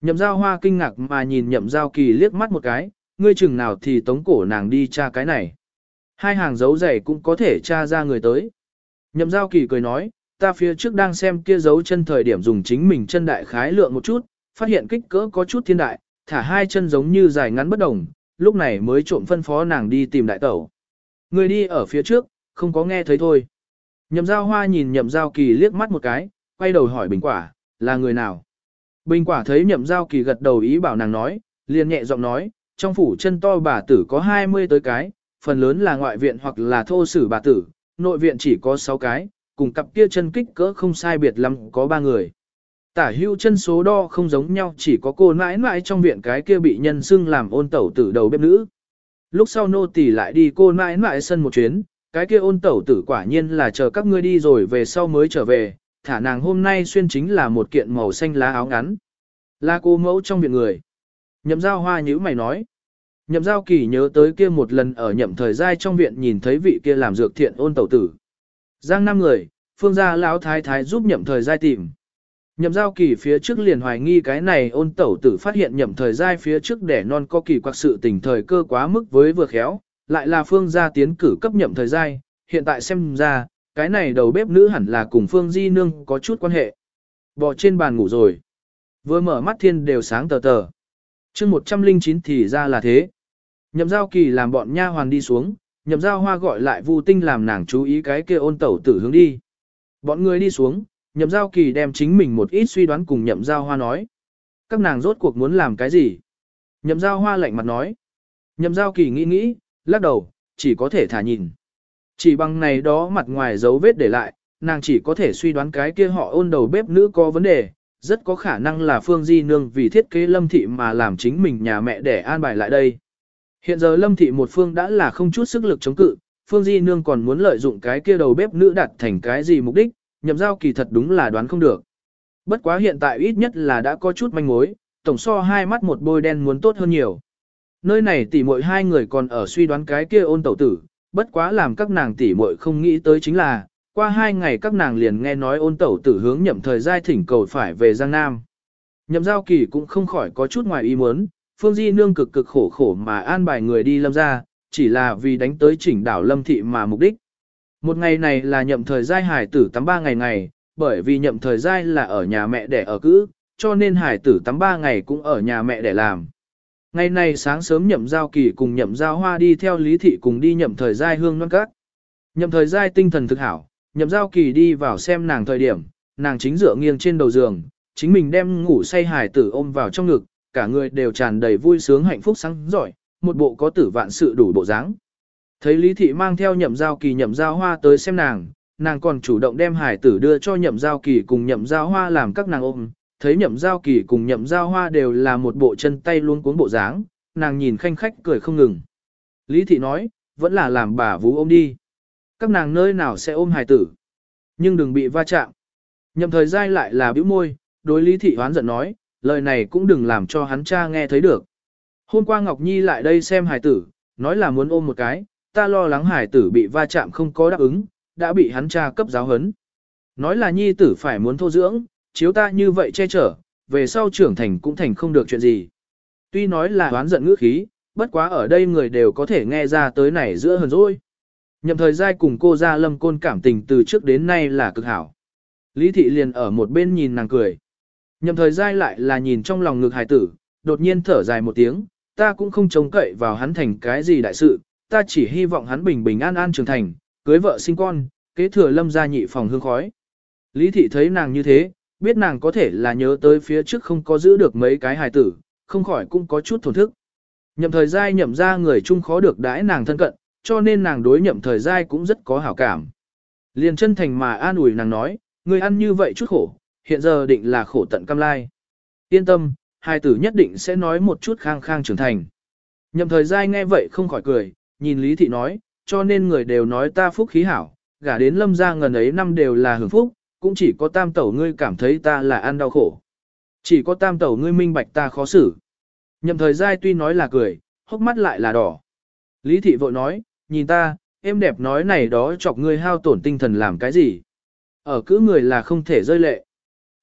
Nhậm giao hoa kinh ngạc mà nhìn nhậm giao kỳ liếc mắt một cái, ngươi chừng nào thì tống cổ nàng đi tra cái này. Hai hàng dấu giày cũng có thể tra ra người tới. Nhậm giao kỳ cười nói, ta phía trước đang xem kia dấu chân thời điểm dùng chính mình chân đại khái lượng một chút, phát hiện kích cỡ có chút thiên đại, thả hai chân giống như dài ngắn bất đồng, lúc này mới trộm phân phó nàng đi tìm đại tẩu. Người đi ở phía trước, không có nghe thấy thôi. Nhậm giao hoa nhìn nhậm giao kỳ liếc mắt một cái, quay đầu hỏi bình quả, là người nào? Bình quả thấy nhậm giao kỳ gật đầu ý bảo nàng nói, liền nhẹ giọng nói, trong phủ chân to bà tử có 20 tới cái, phần lớn là ngoại viện hoặc là thô sử bà tử, nội viện chỉ có 6 cái, cùng cặp kia chân kích cỡ không sai biệt lắm có 3 người. Tả hưu chân số đo không giống nhau chỉ có cô mãi mãi trong viện cái kia bị nhân xưng làm ôn tẩu tử đầu bếp nữ. Lúc sau nô tỳ lại đi cô mãi mãi sân một chuyến, cái kia ôn tẩu tử quả nhiên là chờ các ngươi đi rồi về sau mới trở về, thả nàng hôm nay xuyên chính là một kiện màu xanh lá áo ngắn. Là cô mẫu trong viện người. Nhậm giao hoa nhữ mày nói. Nhậm giao kỳ nhớ tới kia một lần ở nhậm thời gian trong viện nhìn thấy vị kia làm dược thiện ôn tẩu tử. Giang năm người, phương gia lão thái thái giúp nhậm thời gian tìm. Nhậm giao kỳ phía trước liền hoài nghi cái này ôn tẩu tử phát hiện nhậm thời gian phía trước để non có kỳ quặc sự tình thời cơ quá mức với vừa khéo, lại là phương gia tiến cử cấp nhậm thời giai, hiện tại xem ra, cái này đầu bếp nữ hẳn là cùng Phương Di Nương có chút quan hệ. Bò trên bàn ngủ rồi. Vừa mở mắt thiên đều sáng tờ tờ. chương 109 thì ra là thế. Nhậm giao kỳ làm bọn nha hoàn đi xuống, nhậm giao hoa gọi lại Vu tinh làm nàng chú ý cái kia ôn tẩu tử hướng đi. Bọn người đi xuống, nhậm giao kỳ đem chính mình một ít suy đoán cùng nhậm giao hoa nói. Các nàng rốt cuộc muốn làm cái gì? Nhậm giao hoa lạnh mặt nói. Nhậm giao kỳ nghĩ nghĩ, lắc đầu, chỉ có thể thả nhìn. Chỉ bằng này đó mặt ngoài dấu vết để lại, nàng chỉ có thể suy đoán cái kia họ ôn đầu bếp nữ có vấn đề, rất có khả năng là Phương Di Nương vì thiết kế lâm thị mà làm chính mình nhà mẹ để an bài lại đây. Hiện giờ lâm thị một phương đã là không chút sức lực chống cự, Phương Di Nương còn muốn lợi dụng cái kia đầu bếp nữ đặt thành cái gì mục đích, nhậm giao kỳ thật đúng là đoán không được. Bất quá hiện tại ít nhất là đã có chút manh mối, tổng so hai mắt một bôi đen muốn tốt hơn nhiều. Nơi này tỉ muội hai người còn ở suy đoán cái kia ôn tẩu tử, bất quá làm các nàng tỷ muội không nghĩ tới chính là, qua hai ngày các nàng liền nghe nói ôn tẩu tử hướng nhậm thời giai thỉnh cầu phải về Giang Nam. Nhậm giao kỳ cũng không khỏi có chút ngoài ý muốn, Phương Di Nương cực cực khổ khổ mà an bài người đi lâm ra, chỉ là vì đánh tới chỉnh đảo lâm thị mà mục đích. Một ngày này là nhậm thời giai hải tử tắm ba ngày ngày, bởi vì nhậm thời giai là ở nhà mẹ để ở cữ, cho nên hải tử tắm ba ngày cũng ở nhà mẹ để làm. Ngày này sáng sớm nhậm giao kỳ cùng nhậm giao hoa đi theo lý thị cùng đi nhậm thời giai hương non cát. Nhậm thời giai tinh thần thực hảo, nhậm giao kỳ đi vào xem nàng thời điểm, nàng chính dựa nghiêng trên đầu giường, chính mình đem ngủ say hài tử ôm vào trong ngực, cả người đều tràn đầy vui sướng hạnh phúc sáng giỏi, một bộ có tử vạn sự đủ bộ dáng. Thấy Lý Thị mang theo nhậm giao kỳ nhậm giao hoa tới xem nàng, nàng còn chủ động đem hải tử đưa cho nhậm giao kỳ cùng nhậm giao hoa làm các nàng ôm, thấy nhậm giao kỳ cùng nhậm giao hoa đều là một bộ chân tay luôn cuốn bộ dáng, nàng nhìn khanh khách cười không ngừng. Lý Thị nói, vẫn là làm bà vú ôm đi. Các nàng nơi nào sẽ ôm hải tử, nhưng đừng bị va chạm. Nhậm thời gian lại là bĩu môi, đối Lý Thị hoán giận nói, lời này cũng đừng làm cho hắn cha nghe thấy được. Hôm qua Ngọc Nhi lại đây xem hải tử, nói là muốn ôm một cái, ta lo lắng hải tử bị va chạm không có đáp ứng, đã bị hắn cha cấp giáo hấn. Nói là Nhi tử phải muốn thô dưỡng, chiếu ta như vậy che chở, về sau trưởng thành cũng thành không được chuyện gì. Tuy nói là đoán giận ngữ khí, bất quá ở đây người đều có thể nghe ra tới này giữa hờn rồi. Nhậm thời giai cùng cô ra lâm côn cảm tình từ trước đến nay là cực hảo. Lý thị liền ở một bên nhìn nàng cười. Nhậm thời giai lại là nhìn trong lòng ngực hài tử, đột nhiên thở dài một tiếng, ta cũng không trông cậy vào hắn thành cái gì đại sự, ta chỉ hy vọng hắn bình bình an an trưởng thành, cưới vợ sinh con, kế thừa lâm gia nhị phòng hương khói. Lý thị thấy nàng như thế, biết nàng có thể là nhớ tới phía trước không có giữ được mấy cái hài tử, không khỏi cũng có chút thổn thức. Nhậm thời giai nhậm ra người chung khó được đãi nàng thân cận, cho nên nàng đối nhậm thời giai cũng rất có hảo cảm. Liền chân thành mà an ủi nàng nói, người ăn như vậy chút khổ, hiện giờ định là khổ tận cam lai. Yên tâm, hài tử nhất định sẽ nói một chút khang khang trưởng thành. Nhậm thời giai nghe vậy không khỏi cười, nhìn Lý Thị nói, cho nên người đều nói ta phúc khí hảo, gả đến lâm gia ngần ấy năm đều là hưởng phúc, cũng chỉ có tam tẩu ngươi cảm thấy ta là ăn đau khổ. Chỉ có tam tẩu ngươi minh bạch ta khó xử. Nhậm thời giai tuy nói là cười, hốc mắt lại là đỏ. Lý Thị vội nói, nhìn ta, em đẹp nói này đó chọc ngươi hao tổn tinh thần làm cái gì. Ở cứ người là không thể rơi lệ.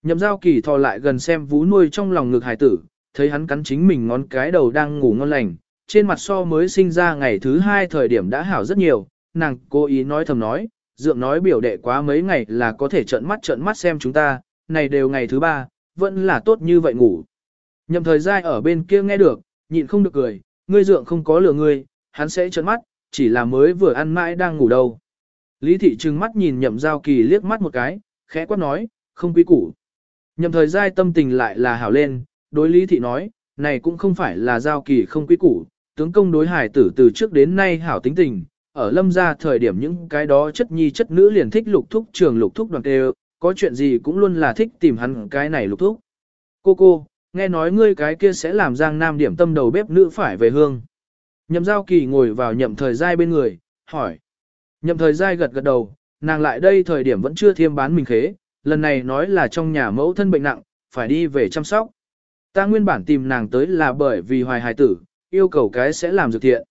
Nhậm giao kỳ thò lại gần xem vú nuôi trong lòng ngực hải tử, thấy hắn cắn chính mình ngón cái đầu đang ngủ ngon lành, trên mặt so mới sinh ra ngày thứ hai thời điểm đã hảo rất nhiều, nàng cố ý nói thầm nói, dượng nói biểu đệ quá mấy ngày là có thể trợn mắt trợn mắt xem chúng ta, này đều ngày thứ ba, vẫn là tốt như vậy ngủ. Nhậm thời gian ở bên kia nghe được, nhịn không được cười, ngươi dượng không có lừa ngươi, hắn sẽ trợn mắt, chỉ là mới vừa ăn mãi đang ngủ đâu. Lý thị trừng mắt nhìn nhậm giao kỳ liếc mắt một cái, khẽ quát nói, không quý củ. Nhậm thời gian tâm tình lại là hảo lên, đối lý thị nói, này cũng không phải là giao kỳ không quý củ, tướng công đối hải tử từ trước đến nay hảo tính tình, ở lâm gia thời điểm những cái đó chất nhi chất nữ liền thích lục thúc trường lục thúc đoàn tê có chuyện gì cũng luôn là thích tìm hắn cái này lục thúc. Cô cô, nghe nói ngươi cái kia sẽ làm giang nam điểm tâm đầu bếp nữ phải về hương. Nhậm giao kỳ ngồi vào nhậm thời giai bên người, hỏi. Nhậm thời giai gật gật đầu, nàng lại đây thời điểm vẫn chưa thiêm bán mình khế, lần này nói là trong nhà mẫu thân bệnh nặng, phải đi về chăm sóc. Ta nguyên bản tìm nàng tới là bởi vì hoài hài tử, yêu cầu cái sẽ làm dược thiện.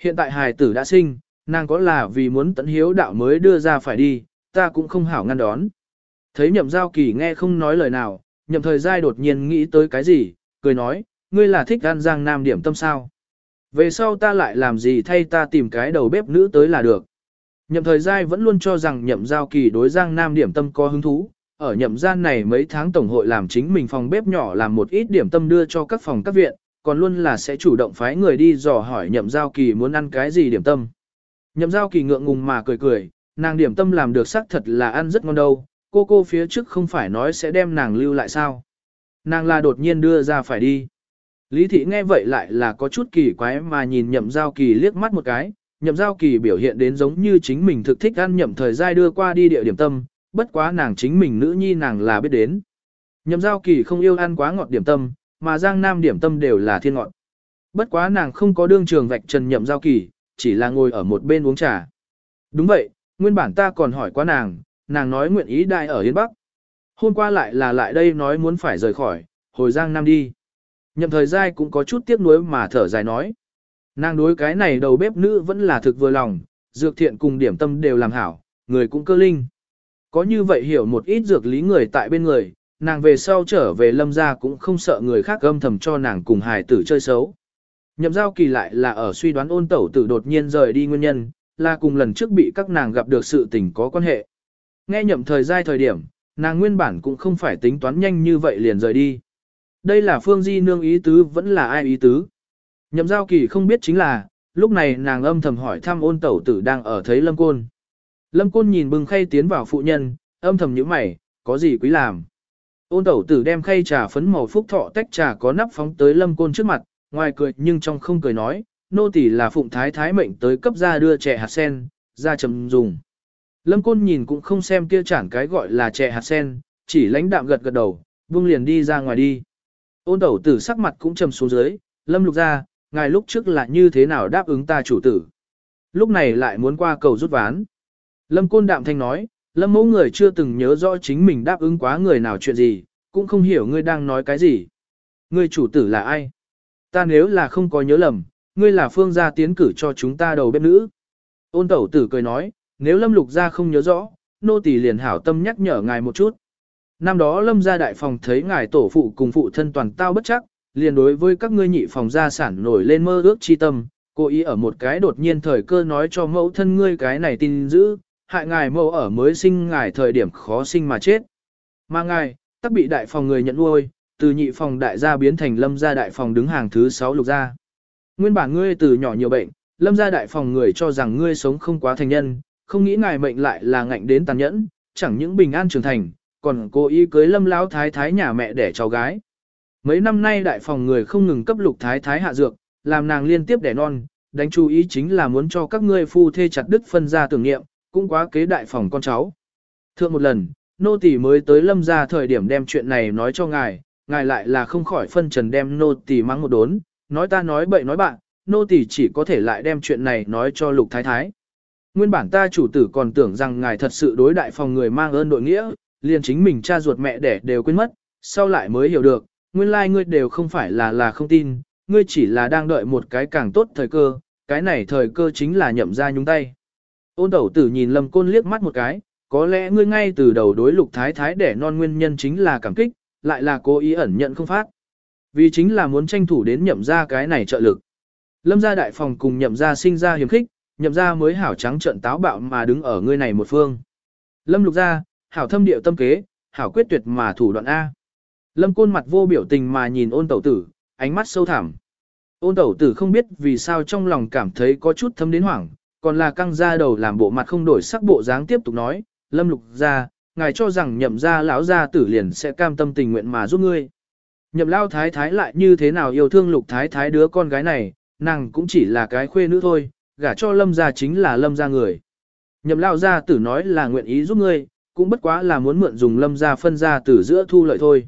Hiện tại hài tử đã sinh, nàng có là vì muốn tận hiếu đạo mới đưa ra phải đi, ta cũng không hảo ngăn đón. Thấy nhậm giao kỳ nghe không nói lời nào, nhậm thời giai đột nhiên nghĩ tới cái gì, cười nói, ngươi là thích ăn giang nam điểm tâm sao. Về sau ta lại làm gì thay ta tìm cái đầu bếp nữ tới là được. Nhậm thời giai vẫn luôn cho rằng nhậm giao kỳ đối giang nam điểm tâm có hứng thú, ở nhậm gian này mấy tháng tổng hội làm chính mình phòng bếp nhỏ làm một ít điểm tâm đưa cho các phòng các viện, còn luôn là sẽ chủ động phái người đi dò hỏi nhậm giao kỳ muốn ăn cái gì điểm tâm. Nhậm giao kỳ ngượng ngùng mà cười cười, nàng điểm tâm làm được xác thật là ăn rất ngon đâu, cô cô phía trước không phải nói sẽ đem nàng lưu lại sao. Nàng là đột nhiên đưa ra phải đi. Lý thị nghe vậy lại là có chút kỳ quái mà nhìn nhậm giao kỳ liếc mắt một cái, nhậm giao kỳ biểu hiện đến giống như chính mình thực thích ăn nhậm thời gian đưa qua đi địa điểm tâm, bất quá nàng chính mình nữ nhi nàng là biết đến. Nhậm giao kỳ không yêu ăn quá ngọt điểm tâm, mà giang nam điểm tâm đều là thiên ngọt. Bất quá nàng không có đương trường vạch trần nhậm giao kỳ, chỉ là ngồi ở một bên uống trà. Đúng vậy, nguyên bản ta còn hỏi qua nàng, nàng nói nguyện ý đại ở Yên Bắc. Hôm qua lại là lại đây nói muốn phải rời khỏi, hồi giang nam đi. Nhậm thời gian cũng có chút tiếc nuối mà thở dài nói. Nàng đối cái này đầu bếp nữ vẫn là thực vừa lòng, dược thiện cùng điểm tâm đều làm hảo, người cũng cơ linh. Có như vậy hiểu một ít dược lý người tại bên người, nàng về sau trở về lâm gia cũng không sợ người khác âm thầm cho nàng cùng hài tử chơi xấu. Nhậm giao kỳ lại là ở suy đoán ôn tẩu tử đột nhiên rời đi nguyên nhân, là cùng lần trước bị các nàng gặp được sự tình có quan hệ. Nghe nhậm thời gian thời điểm, nàng nguyên bản cũng không phải tính toán nhanh như vậy liền rời đi. Đây là phương di nương ý tứ vẫn là ai ý tứ. Nhậm giao kỳ không biết chính là, lúc này nàng âm thầm hỏi thăm ôn tẩu tử đang ở thấy lâm côn. Lâm côn nhìn bừng khay tiến vào phụ nhân, âm thầm nhíu mày, có gì quý làm. Ôn tẩu tử đem khay trà phấn màu phúc thọ tách trà có nắp phóng tới lâm côn trước mặt, ngoài cười nhưng trong không cười nói, nô tỳ là phụng thái thái mệnh tới cấp ra đưa trẻ hạt sen, ra chấm dùng. Lâm côn nhìn cũng không xem kia chản cái gọi là trẻ hạt sen, chỉ lãnh đạm gật gật đầu, vung liền đi ra ngoài đi. Ôn tẩu tử sắc mặt cũng trầm xuống dưới, lâm lục ra, ngài lúc trước là như thế nào đáp ứng ta chủ tử. Lúc này lại muốn qua cầu rút ván. Lâm côn đạm thanh nói, lâm mẫu người chưa từng nhớ rõ chính mình đáp ứng quá người nào chuyện gì, cũng không hiểu ngươi đang nói cái gì. Ngươi chủ tử là ai? Ta nếu là không có nhớ lầm, ngươi là phương gia tiến cử cho chúng ta đầu bếp nữ. Ôn tẩu tử cười nói, nếu lâm lục gia không nhớ rõ, nô tỳ liền hảo tâm nhắc nhở ngài một chút. Năm đó lâm gia đại phòng thấy ngài tổ phụ cùng phụ thân toàn tao bất chắc, liền đối với các ngươi nhị phòng gia sản nổi lên mơ ước chi tâm, cố ý ở một cái đột nhiên thời cơ nói cho mẫu thân ngươi cái này tin giữ, hại ngài mẫu ở mới sinh ngài thời điểm khó sinh mà chết. Mà ngài, tắc bị đại phòng người nhận nuôi, từ nhị phòng đại gia biến thành lâm gia đại phòng đứng hàng thứ 6 lục gia. Nguyên bản ngươi từ nhỏ nhiều bệnh, lâm gia đại phòng người cho rằng ngươi sống không quá thành nhân, không nghĩ ngài mệnh lại là ngạnh đến tàn nhẫn, chẳng những bình an trưởng thành, còn cố ý cưới lâm lão thái thái nhà mẹ đẻ cháu gái. Mấy năm nay đại phòng người không ngừng cấp lục thái thái hạ dược, làm nàng liên tiếp đẻ non, đánh chú ý chính là muốn cho các ngươi phu thê chặt đứt phân ra tưởng nghiệm, cũng quá kế đại phòng con cháu. Thượng một lần, nô tỳ mới tới lâm ra thời điểm đem chuyện này nói cho ngài, ngài lại là không khỏi phân trần đem nô tỳ mắng một đốn, nói ta nói bậy nói bạn, nô tỳ chỉ có thể lại đem chuyện này nói cho lục thái thái. Nguyên bản ta chủ tử còn tưởng rằng ngài thật sự đối đại phòng người mang ơn đội nghĩa, liền chính mình cha ruột mẹ đẻ đều quên mất, sau lại mới hiểu được, nguyên lai like ngươi đều không phải là là không tin, ngươi chỉ là đang đợi một cái càng tốt thời cơ, cái này thời cơ chính là nhậm ra nhúng tay. Ôn tẩu tử nhìn lâm côn liếc mắt một cái, có lẽ ngươi ngay từ đầu đối lục thái thái đẻ non nguyên nhân chính là cảm kích, lại là cố ý ẩn nhận không phát. Vì chính là muốn tranh thủ đến nhậm ra cái này trợ lực. Lâm gia đại phòng cùng nhậm ra sinh ra hiểm khích, nhậm ra mới hảo trắng trận táo bạo mà đứng ở ngươi này một phương. Lâm lục gia, hảo thâm điệu tâm kế, hảo quyết tuyệt mà thủ đoạn A. Lâm côn mặt vô biểu tình mà nhìn ôn tẩu tử, ánh mắt sâu thẳm. Ôn tẩu tử không biết vì sao trong lòng cảm thấy có chút thâm đến hoảng, còn là căng ra đầu làm bộ mặt không đổi sắc bộ dáng tiếp tục nói, lâm lục gia, ngài cho rằng nhậm gia lão gia tử liền sẽ cam tâm tình nguyện mà giúp ngươi. Nhậm lao thái thái lại như thế nào yêu thương lục thái thái đứa con gái này, nàng cũng chỉ là cái khuê nữ thôi, gả cho lâm gia chính là lâm gia người. Nhậm lao gia tử nói là nguyện ý giúp ngươi, cũng bất quá là muốn mượn dùng lâm gia phân gia tử giữa thu lợi thôi.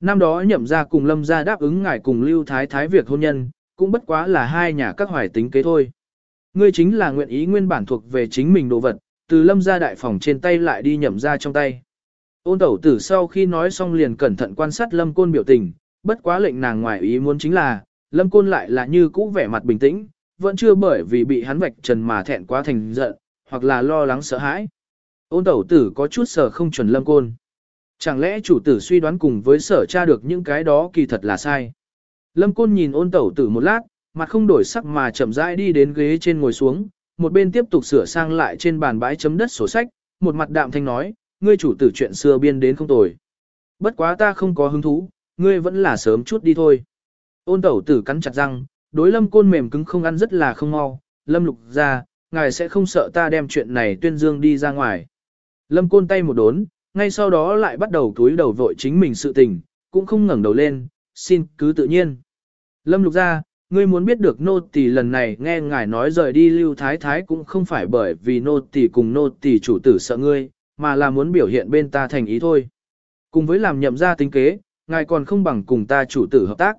Năm đó nhậm gia cùng lâm gia đáp ứng ngài cùng lưu thái thái việc hôn nhân, cũng bất quá là hai nhà các hoài tính kế thôi. Ngươi chính là nguyện ý nguyên bản thuộc về chính mình đồ vật, từ lâm ra đại phòng trên tay lại đi nhậm ra trong tay. Ôn tẩu tử sau khi nói xong liền cẩn thận quan sát lâm côn biểu tình, bất quá lệnh nàng ngoài ý muốn chính là, lâm côn lại là như cũ vẻ mặt bình tĩnh, vẫn chưa bởi vì bị hắn vạch trần mà thẹn quá thành giận, hoặc là lo lắng sợ hãi. Ôn tẩu tử có chút sở không chuẩn lâm côn. Chẳng lẽ chủ tử suy đoán cùng với sở tra được những cái đó kỳ thật là sai. Lâm côn nhìn ôn tẩu tử một lát, mặt không đổi sắc mà chậm rãi đi đến ghế trên ngồi xuống, một bên tiếp tục sửa sang lại trên bàn bãi chấm đất sổ sách, một mặt đạm thanh nói, ngươi chủ tử chuyện xưa biên đến không tồi. Bất quá ta không có hứng thú, ngươi vẫn là sớm chút đi thôi. Ôn tẩu tử cắn chặt răng, đối lâm côn mềm cứng không ăn rất là không mau, lâm lục ra, ngài sẽ không sợ ta đem chuyện này tuyên dương đi ra ngoài. Lâm côn tay một đốn, ngay sau đó lại bắt đầu túi đầu vội chính mình sự tình, cũng không ngẩng đầu lên, xin cứ tự nhiên. Lâm lục ra, ngươi muốn biết được nô tỳ lần này nghe ngài nói rời đi lưu thái thái cũng không phải bởi vì nô tỳ cùng nô tỳ chủ tử sợ ngươi, mà là muốn biểu hiện bên ta thành ý thôi. Cùng với làm nhậm ra tính kế, ngài còn không bằng cùng ta chủ tử hợp tác.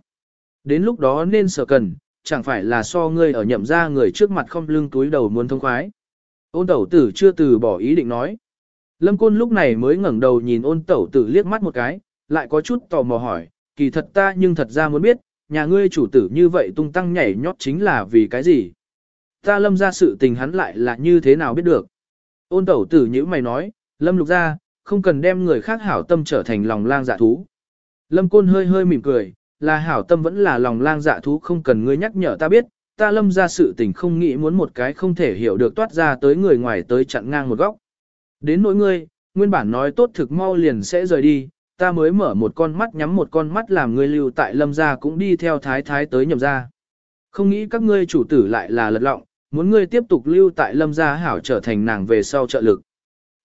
Đến lúc đó nên sợ cần, chẳng phải là so ngươi ở nhậm ra người trước mặt không lưng túi đầu muốn thông khoái. Ôn tẩu tử chưa từ bỏ ý định nói. Lâm Côn lúc này mới ngẩng đầu nhìn ôn tẩu tử liếc mắt một cái, lại có chút tò mò hỏi, kỳ thật ta nhưng thật ra muốn biết, nhà ngươi chủ tử như vậy tung tăng nhảy nhót chính là vì cái gì? Ta lâm ra sự tình hắn lại là như thế nào biết được? Ôn tẩu tử như mày nói, lâm lục ra, không cần đem người khác hảo tâm trở thành lòng lang dạ thú. Lâm Côn hơi hơi mỉm cười, là hảo tâm vẫn là lòng lang dạ thú không cần ngươi nhắc nhở ta biết, ta lâm ra sự tình không nghĩ muốn một cái không thể hiểu được toát ra tới người ngoài tới chặn ngang một góc. Đến nỗi ngươi, nguyên bản nói tốt thực mau liền sẽ rời đi, ta mới mở một con mắt nhắm một con mắt làm ngươi lưu tại lâm gia cũng đi theo thái thái tới nhậm gia. Không nghĩ các ngươi chủ tử lại là lật lọng, muốn ngươi tiếp tục lưu tại lâm gia hảo trở thành nàng về sau trợ lực.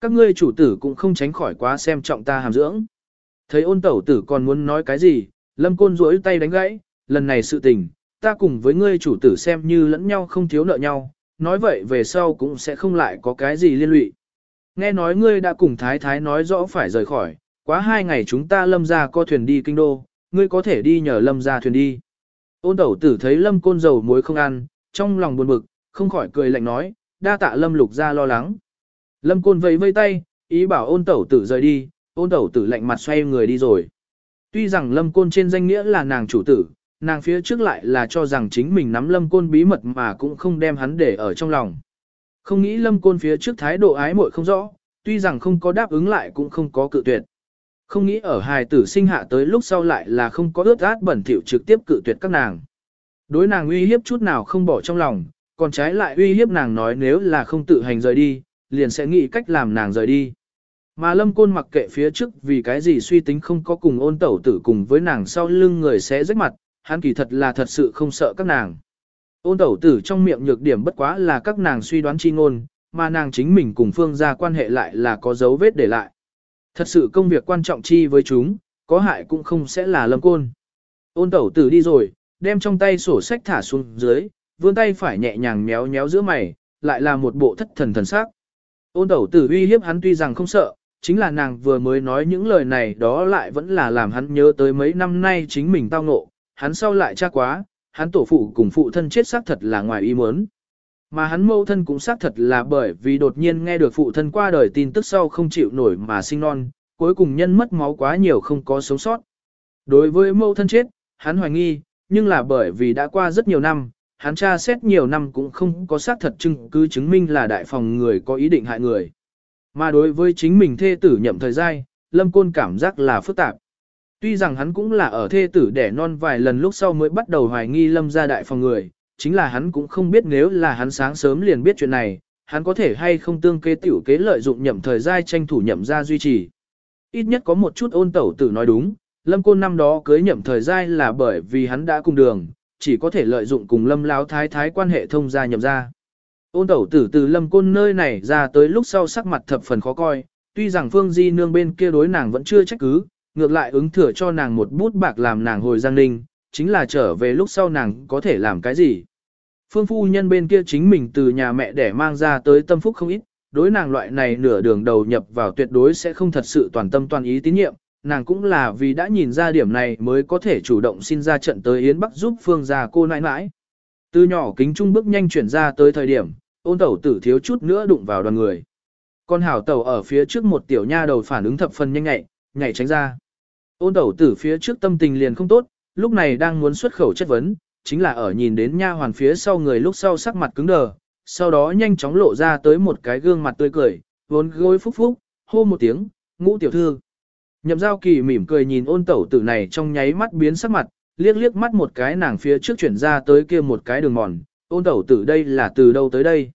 Các ngươi chủ tử cũng không tránh khỏi quá xem trọng ta hàm dưỡng. Thấy ôn tẩu tử còn muốn nói cái gì, lâm côn rỗi tay đánh gãy, lần này sự tình, ta cùng với ngươi chủ tử xem như lẫn nhau không thiếu nợ nhau, nói vậy về sau cũng sẽ không lại có cái gì liên lụy. Nghe nói ngươi đã cùng thái thái nói rõ phải rời khỏi, quá hai ngày chúng ta lâm ra co thuyền đi kinh đô, ngươi có thể đi nhờ lâm ra thuyền đi. Ôn tẩu tử thấy lâm côn dầu muối không ăn, trong lòng buồn bực, không khỏi cười lạnh nói, đa tạ lâm lục ra lo lắng. Lâm côn vẫy vây tay, ý bảo ôn tẩu tử rời đi, ôn tẩu tử lạnh mặt xoay người đi rồi. Tuy rằng lâm côn trên danh nghĩa là nàng chủ tử, nàng phía trước lại là cho rằng chính mình nắm lâm côn bí mật mà cũng không đem hắn để ở trong lòng. Không nghĩ lâm côn phía trước thái độ ái muội không rõ, tuy rằng không có đáp ứng lại cũng không có cự tuyệt. Không nghĩ ở hài tử sinh hạ tới lúc sau lại là không có ướt át bẩn thỉu trực tiếp cự tuyệt các nàng. Đối nàng uy hiếp chút nào không bỏ trong lòng, còn trái lại uy hiếp nàng nói nếu là không tự hành rời đi, liền sẽ nghĩ cách làm nàng rời đi. Mà lâm côn mặc kệ phía trước vì cái gì suy tính không có cùng ôn tẩu tử cùng với nàng sau lưng người sẽ rách mặt, hắn kỳ thật là thật sự không sợ các nàng. Ôn tẩu tử trong miệng nhược điểm bất quá là các nàng suy đoán chi ngôn, mà nàng chính mình cùng phương gia quan hệ lại là có dấu vết để lại. Thật sự công việc quan trọng chi với chúng, có hại cũng không sẽ là lâm côn. Ôn tẩu tử đi rồi, đem trong tay sổ sách thả xuống dưới, vươn tay phải nhẹ nhàng méo méo giữa mày, lại là một bộ thất thần thần sắc. Ôn tẩu tử uy hiếp hắn tuy rằng không sợ, chính là nàng vừa mới nói những lời này đó lại vẫn là làm hắn nhớ tới mấy năm nay chính mình tao ngộ, hắn sau lại tra quá, hắn tổ phụ cùng phụ thân chết xác thật là ngoài ý muốn. Mà hắn mâu thân cũng xác thật là bởi vì đột nhiên nghe được phụ thân qua đời tin tức sau không chịu nổi mà sinh non, cuối cùng nhân mất máu quá nhiều không có sống sót. Đối với mâu thân chết, hắn hoài nghi, nhưng là bởi vì đã qua rất nhiều năm, hắn tra xét nhiều năm cũng không có xác thật chứng cứ chứng minh là đại phòng người có ý định hại người. Mà đối với chính mình thê tử nhậm thời gian, Lâm Côn cảm giác là phức tạp. Tuy rằng hắn cũng là ở thê tử đẻ non vài lần lúc sau mới bắt đầu hoài nghi Lâm gia đại phòng người, chính là hắn cũng không biết nếu là hắn sáng sớm liền biết chuyện này, hắn có thể hay không tương kế tiểu kế lợi dụng nhậm thời gian tranh thủ nhậm ra duy trì. Ít nhất có một chút ôn tẩu tử nói đúng, Lâm Côn năm đó cưới nhậm thời gian là bởi vì hắn đã cùng đường, chỉ có thể lợi dụng cùng Lâm Láo Thái Thái quan hệ thông gia nhậm ra. Ôn tẩu tử từ Lâm Côn nơi này ra tới lúc sau sắc mặt thập phần khó coi, tuy rằng Phương Di nương bên kia đối nàng vẫn chưa trách cứ, ngược lại ứng thừa cho nàng một bút bạc làm nàng hồi Giang Ninh, chính là trở về lúc sau nàng có thể làm cái gì. Phương phu nhân bên kia chính mình từ nhà mẹ để mang ra tới tâm phúc không ít, đối nàng loại này nửa đường đầu nhập vào tuyệt đối sẽ không thật sự toàn tâm toàn ý tín nhiệm, nàng cũng là vì đã nhìn ra điểm này mới có thể chủ động xin ra trận tới Yến Bắc giúp Phương gia cô nãi nãi. Từ nhỏ kính trung bước nhanh chuyển ra tới thời điểm, ôn tẩu tử thiếu chút nữa đụng vào đoàn người. Con hảo tẩu ở phía trước một tiểu nha đầu phản ứng thập phần nhanh nhạy, nhảy tránh ra. Ôn tẩu tử phía trước tâm tình liền không tốt, lúc này đang muốn xuất khẩu chất vấn, chính là ở nhìn đến nha hoàn phía sau người lúc sau sắc mặt cứng đờ, sau đó nhanh chóng lộ ra tới một cái gương mặt tươi cười, vốn gối phúc phúc, hô một tiếng, ngũ tiểu thư. Nhậm giao kỳ mỉm cười nhìn ôn tẩu tử này trong nháy mắt biến sắc mặt, liếc liếc mắt một cái nàng phía trước chuyển ra tới kia một cái đường mòn, ôn tẩu tử đây là từ đâu tới đây.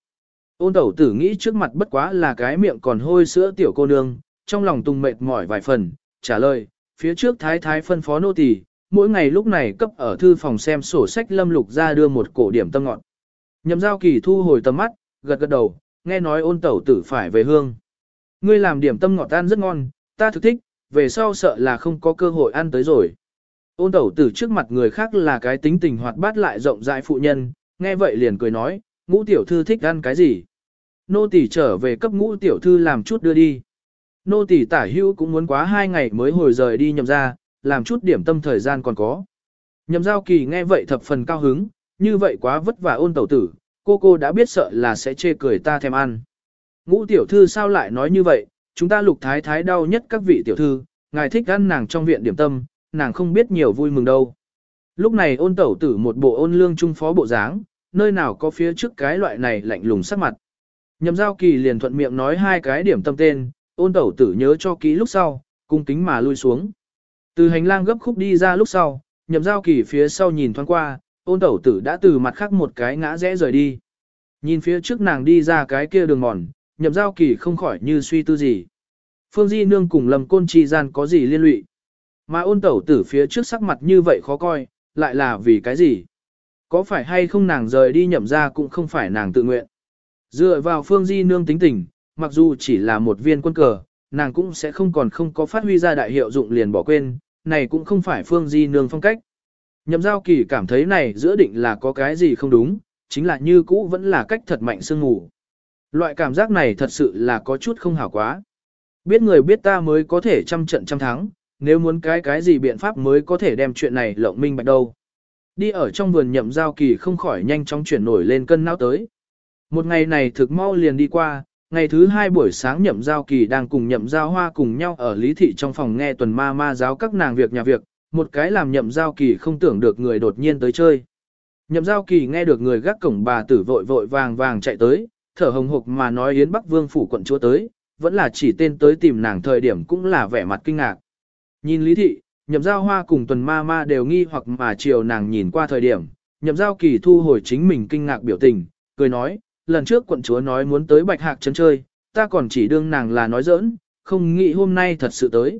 Ôn tẩu tử nghĩ trước mặt bất quá là cái miệng còn hôi sữa tiểu cô nương, trong lòng tung mệt mỏi vài phần, trả lời, phía trước thái thái phân phó nô tỳ, mỗi ngày lúc này cấp ở thư phòng xem sổ sách lâm lục ra đưa một cổ điểm tâm ngọn. Nhậm giao kỳ thu hồi tầm mắt, gật gật đầu, nghe nói ôn tẩu tử phải về hương. Ngươi làm điểm tâm ngọt tan rất ngon, ta thực thích, về sau sợ là không có cơ hội ăn tới rồi. Ôn tẩu tử trước mặt người khác là cái tính tình hoạt bát lại rộng rãi phụ nhân, nghe vậy liền cười nói, ngũ tiểu thư thích ăn cái gì. Nô tỷ trở về cấp ngũ tiểu thư làm chút đưa đi. Nô tỷ tả hữu cũng muốn quá hai ngày mới hồi rời đi nhậm ra, làm chút điểm tâm thời gian còn có. Nhậm giao kỳ nghe vậy thập phần cao hứng, như vậy quá vất vả ôn tẩu tử, cô cô đã biết sợ là sẽ chê cười ta thèm ăn. Ngũ tiểu thư sao lại nói như vậy, chúng ta lục thái thái đau nhất các vị tiểu thư, ngài thích ăn nàng trong viện điểm tâm, nàng không biết nhiều vui mừng đâu. Lúc này ôn tẩu tử một bộ ôn lương trung phó bộ dáng, nơi nào có phía trước cái loại này lạnh lùng sắc mặt. Nhậm giao kỳ liền thuận miệng nói hai cái điểm tâm tên, ôn tẩu tử nhớ cho kỹ lúc sau, cung kính mà lui xuống. Từ hành lang gấp khúc đi ra lúc sau, nhậm giao kỳ phía sau nhìn thoáng qua, ôn tẩu tử đã từ mặt khác một cái ngã rẽ rời đi. Nhìn phía trước nàng đi ra cái kia đường mòn, nhậm giao kỳ không khỏi như suy tư gì. Phương Di Nương cùng lầm côn trì gian có gì liên lụy. Mà ôn tẩu tử phía trước sắc mặt như vậy khó coi, lại là vì cái gì? Có phải hay không nàng rời đi nhậm ra cũng không phải nàng tự nguyện. Dựa vào Phương Di Nương tính tình, mặc dù chỉ là một viên quân cờ, nàng cũng sẽ không còn không có phát huy ra đại hiệu dụng liền bỏ quên, này cũng không phải Phương Di Nương phong cách. Nhậm giao kỳ cảm thấy này giữa định là có cái gì không đúng, chính là như cũ vẫn là cách thật mạnh sương ngủ. Loại cảm giác này thật sự là có chút không hảo quá. Biết người biết ta mới có thể trăm trận trăm thắng, nếu muốn cái cái gì biện pháp mới có thể đem chuyện này lộng minh bạch đâu. Đi ở trong vườn nhậm giao kỳ không khỏi nhanh chóng chuyển nổi lên cân não tới. Một ngày này thực mau liền đi qua, ngày thứ hai buổi sáng nhậm giao kỳ đang cùng nhậm giao hoa cùng nhau ở lý thị trong phòng nghe tuần ma ma giáo các nàng việc nhà việc, một cái làm nhậm giao kỳ không tưởng được người đột nhiên tới chơi. Nhậm giao kỳ nghe được người gác cổng bà tử vội vội vàng vàng chạy tới, thở hồng hộc mà nói Yến Bắc Vương phủ quận chúa tới, vẫn là chỉ tên tới tìm nàng thời điểm cũng là vẻ mặt kinh ngạc. Nhìn lý thị, nhậm giao hoa cùng tuần ma ma đều nghi hoặc mà chiều nàng nhìn qua thời điểm, nhậm giao kỳ thu hồi chính mình kinh ngạc biểu tình, cười nói, lần trước quận chúa nói muốn tới bạch hạc chân chơi, ta còn chỉ đương nàng là nói giỡn, không nghĩ hôm nay thật sự tới.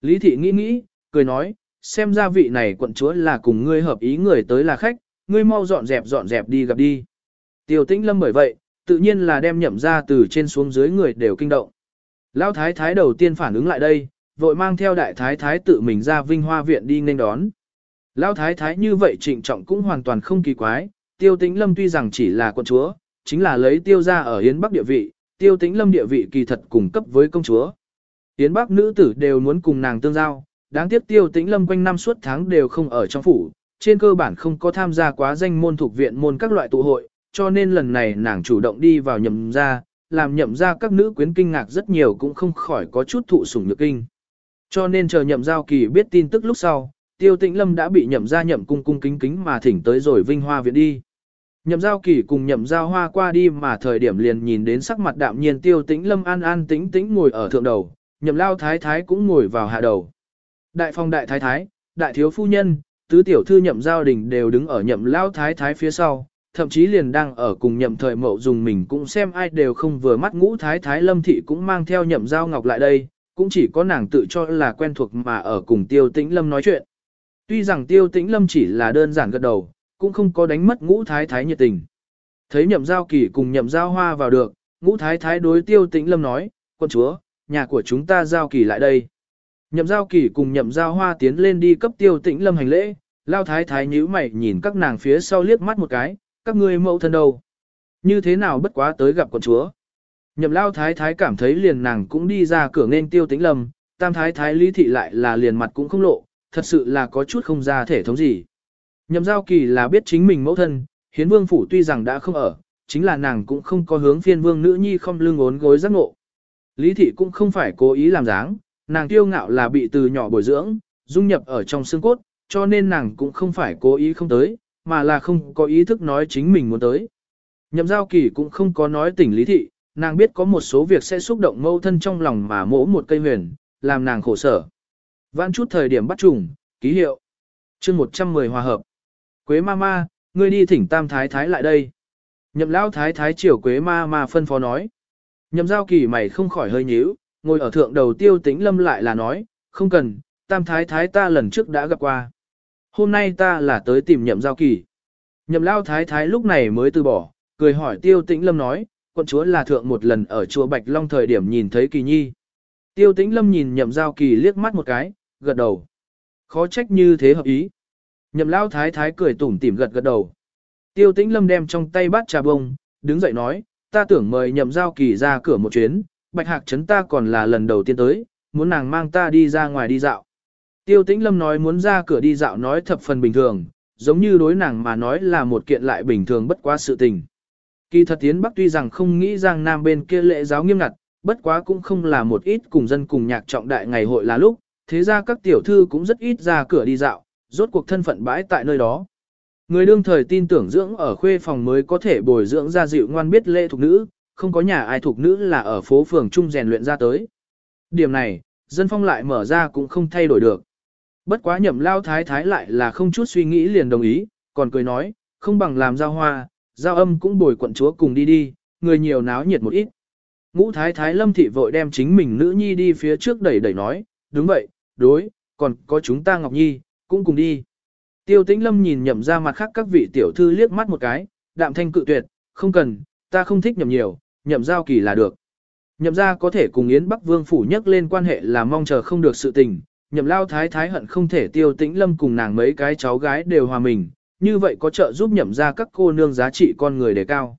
Lý thị nghĩ nghĩ, cười nói, xem ra vị này quận chúa là cùng ngươi hợp ý người tới là khách, ngươi mau dọn dẹp dọn dẹp đi gặp đi. Tiêu tĩnh lâm bởi vậy, tự nhiên là đem nhậm ra từ trên xuống dưới người đều kinh động. Lão thái thái đầu tiên phản ứng lại đây, vội mang theo đại thái thái tự mình ra vinh hoa viện đi nên đón. Lão thái thái như vậy trịnh trọng cũng hoàn toàn không kỳ quái, tiêu tĩnh lâm tuy rằng chỉ là quận chúa, chính là lấy tiêu ra ở Yến Bắc địa vị, tiêu tĩnh lâm địa vị kỳ thật cùng cấp với công chúa. Yến Bắc nữ tử đều muốn cùng nàng tương giao, đáng tiếc tiêu tĩnh lâm quanh năm suốt tháng đều không ở trong phủ, trên cơ bản không có tham gia quá danh môn thuộc viện môn các loại tụ hội, cho nên lần này nàng chủ động đi vào nhậm ra, làm nhậm ra các nữ quyến kinh ngạc rất nhiều cũng không khỏi có chút thụ sủng nhược kinh. Cho nên chờ nhậm giao kỳ biết tin tức lúc sau, tiêu tĩnh lâm đã bị nhậm ra nhậm cung cung kính kính mà thỉnh tới rồi vinh hoa viện đi. Nhậm giao kỳ cùng nhậm giao hoa qua đi mà thời điểm liền nhìn đến sắc mặt đạm nhiên tiêu tĩnh lâm an an tĩnh tĩnh ngồi ở thượng đầu, nhậm lao thái thái cũng ngồi vào hạ đầu. Đại phong đại thái thái, đại thiếu phu nhân, tứ tiểu thư nhậm giao đình đều đứng ở nhậm lao thái thái phía sau, thậm chí liền đang ở cùng nhậm thời mậu dùng mình cũng xem ai đều không vừa mắt ngũ thái thái lâm thị cũng mang theo nhậm giao ngọc lại đây, cũng chỉ có nàng tự cho là quen thuộc mà ở cùng tiêu tĩnh lâm nói chuyện. Tuy rằng tiêu tĩnh lâm chỉ là đơn giản gật đầu, cũng không có đánh mất ngũ thái thái nhiệt tình. Thấy nhậm giao kỳ cùng nhậm giao hoa vào được, ngũ thái thái đối tiêu tĩnh lâm nói, quân chúa, nhà của chúng ta giao kỳ lại đây. Nhậm giao kỳ cùng nhậm giao hoa tiến lên đi cấp tiêu tĩnh lâm hành lễ, lao thái thái nhíu mày nhìn các nàng phía sau liếc mắt một cái, các ngươi mẫu thân đâu. Như thế nào bất quá tới gặp quân chúa. Nhậm lao thái thái cảm thấy liền nàng cũng đi ra cửa nên tiêu tĩnh lâm, tam thái thái lý thị lại là liền mặt cũng không lộ, thật sự là có chút không ra thể thống gì. Nhậm giao kỳ là biết chính mình mẫu thân, hiến vương phủ tuy rằng đã không ở, chính là nàng cũng không có hướng phiên vương nữ nhi không lưng ốn gối giác ngộ. Lý thị cũng không phải cố ý làm dáng, nàng tiêu ngạo là bị từ nhỏ bồi dưỡng, dung nhập ở trong xương cốt, cho nên nàng cũng không phải cố ý không tới, mà là không có ý thức nói chính mình muốn tới. Nhậm giao kỳ cũng không có nói tỉnh lý thị, nàng biết có một số việc sẽ xúc động mâu thân trong lòng mà mỗ một cây huyền, làm nàng khổ sở. Vãn chút thời điểm bắt trùng, ký hiệu. chương 110 hòa hợp. Quế ma ma, ngươi đi thỉnh tam thái thái lại đây. Nhậm lão thái thái chiều quế ma ma phân phó nói. Nhậm giao kỳ mày không khỏi hơi nhíu, ngồi ở thượng đầu tiêu tĩnh lâm lại là nói, không cần, tam thái thái ta lần trước đã gặp qua. Hôm nay ta là tới tìm nhậm giao kỳ. Nhậm lao thái thái lúc này mới từ bỏ, cười hỏi tiêu tĩnh lâm nói, quận chúa là thượng một lần ở chùa Bạch Long thời điểm nhìn thấy kỳ nhi. Tiêu tĩnh lâm nhìn nhậm giao kỳ liếc mắt một cái, gật đầu. Khó trách như thế hợp ý. Nhậm lao thái thái cười tủm tỉm gật gật đầu. Tiêu tĩnh lâm đem trong tay bát trà bông, đứng dậy nói, ta tưởng mời nhậm giao kỳ ra cửa một chuyến, bạch hạc trấn ta còn là lần đầu tiên tới, muốn nàng mang ta đi ra ngoài đi dạo. Tiêu tĩnh lâm nói muốn ra cửa đi dạo nói thập phần bình thường, giống như đối nàng mà nói là một kiện lại bình thường bất quá sự tình. Kỳ thật tiến Bắc tuy rằng không nghĩ rằng Nam bên kia lễ giáo nghiêm ngặt, bất quá cũng không là một ít cùng dân cùng nhạc trọng đại ngày hội là lúc, thế ra các tiểu thư cũng rất ít ra cửa đi dạo, rốt cuộc thân phận bãi tại nơi đó. Người đương thời tin tưởng dưỡng ở khuê phòng mới có thể bồi dưỡng ra dịu ngoan biết lễ thuộc nữ, không có nhà ai thuộc nữ là ở phố phường trung rèn luyện ra tới. Điểm này, dân phong lại mở ra cũng không thay đổi được. Bất quá nhậm lao thái thái lại là không chút suy nghĩ liền đồng ý, còn cười nói, không bằng làm giao hoa, giao âm cũng bồi quận chúa cùng đi đi, người nhiều náo nhiệt một ít. Ngũ thái thái lâm thị vội đem chính mình nữ nhi đi phía trước đẩy đẩy nói, đúng vậy, đối, còn có chúng ta Ngọc Nhi, cũng cùng đi. Tiêu tĩnh lâm nhìn nhậm ra mặt khác các vị tiểu thư liếc mắt một cái, đạm thanh cự tuyệt, không cần, ta không thích nhậm nhiều, nhậm giao kỳ là được. Nhậm ra có thể cùng Yến Bắc Vương phủ nhắc lên quan hệ là mong chờ không được sự tình, nhậm lao thái thái hận không thể tiêu tĩnh lâm cùng nàng mấy cái cháu gái đều hòa mình, như vậy có trợ giúp nhậm ra các cô nương giá trị con người đề cao.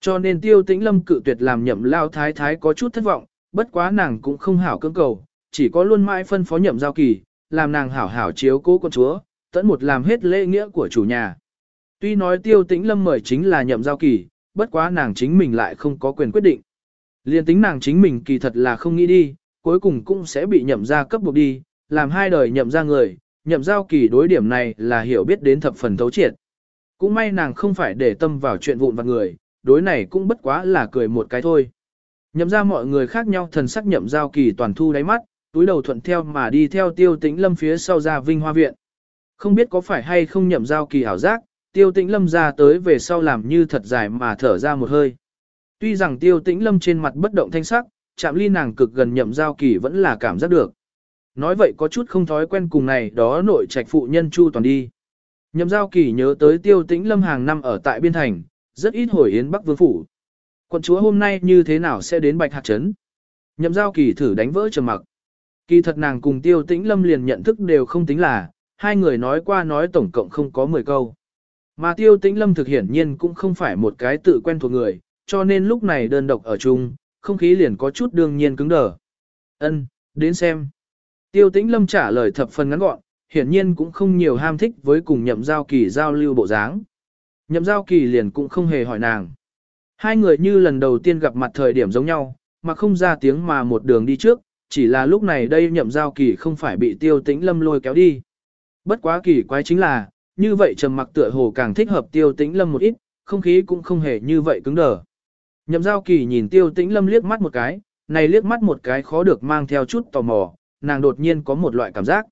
Cho nên tiêu tĩnh lâm cự tuyệt làm nhậm lao thái thái có chút thất vọng, bất quá nàng cũng không hảo cưỡng cầu, chỉ có luôn mãi phân phó nhậm giao kỳ, làm nàng hảo hảo chiếu cố con chúa, tận một làm hết lễ nghĩa của chủ nhà. Tuy nói tiêu tĩnh lâm mời chính là nhậm giao kỳ, bất quá nàng chính mình lại không có quyền quyết định. Liên tính nàng chính mình kỳ thật là không nghĩ đi, cuối cùng cũng sẽ bị nhậm ra cấp buộc đi, làm hai đời nhậm ra người, nhậm giao kỳ đối điểm này là hiểu biết đến thập phần thấu triệt. Cũng may nàng không phải để tâm vào chuyện vụn vặt người, đối này cũng bất quá là cười một cái thôi. Nhậm ra mọi người khác nhau thần sắc nhậm giao kỳ toàn thu đáy mắt, túi đầu thuận theo mà đi theo tiêu tĩnh lâm phía sau ra vinh hoa viện. Không biết có phải hay không nhậm giao kỳ hảo giác, tiêu tĩnh lâm ra tới về sau làm như thật dài mà thở ra một hơi. Tuy rằng tiêu tĩnh lâm trên mặt bất động thanh sắc, chạm ly nàng cực gần nhậm giao kỳ vẫn là cảm giác được. Nói vậy có chút không thói quen cùng này đó nội trạch phụ nhân chu toàn đi. Nhậm giao kỳ nhớ tới tiêu tĩnh lâm hàng năm ở tại biên thành, rất ít hồi yến Bắc Vương Phủ. Quận chúa hôm nay như thế nào sẽ đến Bạch Hạc Trấn? Nhậm giao kỳ thử đánh vỡ trầm mặc. Kỳ thật nàng cùng tiêu tĩnh lâm liền nhận thức đều không tính là, hai người nói qua nói tổng cộng không có 10 câu. Mà tiêu tĩnh lâm thực hiển nhiên cũng không phải một cái tự quen thuộc người, cho nên lúc này đơn độc ở chung, không khí liền có chút đương nhiên cứng đờ. Ân, đến xem. Tiêu tĩnh lâm trả lời thập phần ngắn gọn, hiển nhiên cũng không nhiều ham thích với cùng nhậm giao kỳ giao lưu bộ dáng. Nhậm giao kỳ liền cũng không hề hỏi nàng. Hai người như lần đầu tiên gặp mặt thời điểm giống nhau, mà không ra tiếng mà một đường đi trước, chỉ là lúc này đây nhậm giao kỳ không phải bị tiêu tĩnh lâm lôi kéo đi. Bất quá kỳ quái chính là, như vậy trầm mặc tựa hồ càng thích hợp tiêu tĩnh lâm một ít, không khí cũng không hề như vậy cứng đờ. Nhậm giao kỳ nhìn tiêu tĩnh lâm liếc mắt một cái, này liếc mắt một cái khó được mang theo chút tò mò, nàng đột nhiên có một loại cảm giác.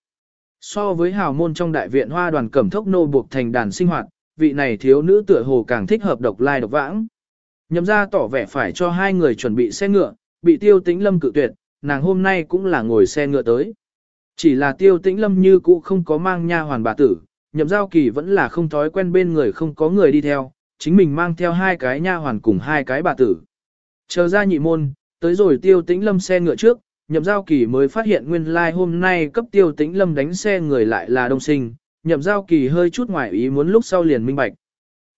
So với hào môn trong đại viện hoa đoàn cẩm thốc nô buộc thành đàn sinh hoạt, vị này thiếu nữ tựa hồ càng thích hợp độc lai độc vãng. Nhậm ra tỏ vẻ phải cho hai người chuẩn bị xe ngựa, bị tiêu tĩnh lâm cự tuyệt, nàng hôm nay cũng là ngồi xe ngựa tới. Chỉ là tiêu tĩnh lâm như cũ không có mang nha hoàn bà tử, nhậm giao kỳ vẫn là không thói quen bên người không có người đi theo, chính mình mang theo hai cái nha hoàn cùng hai cái bà tử. Chờ ra nhị môn, tới rồi tiêu tĩnh lâm xe ngựa trước, nhậm giao kỳ mới phát hiện nguyên lai like hôm nay cấp tiêu tĩnh lâm đánh xe người lại là đông sinh, nhậm giao kỳ hơi chút ngoài ý muốn lúc sau liền minh bạch.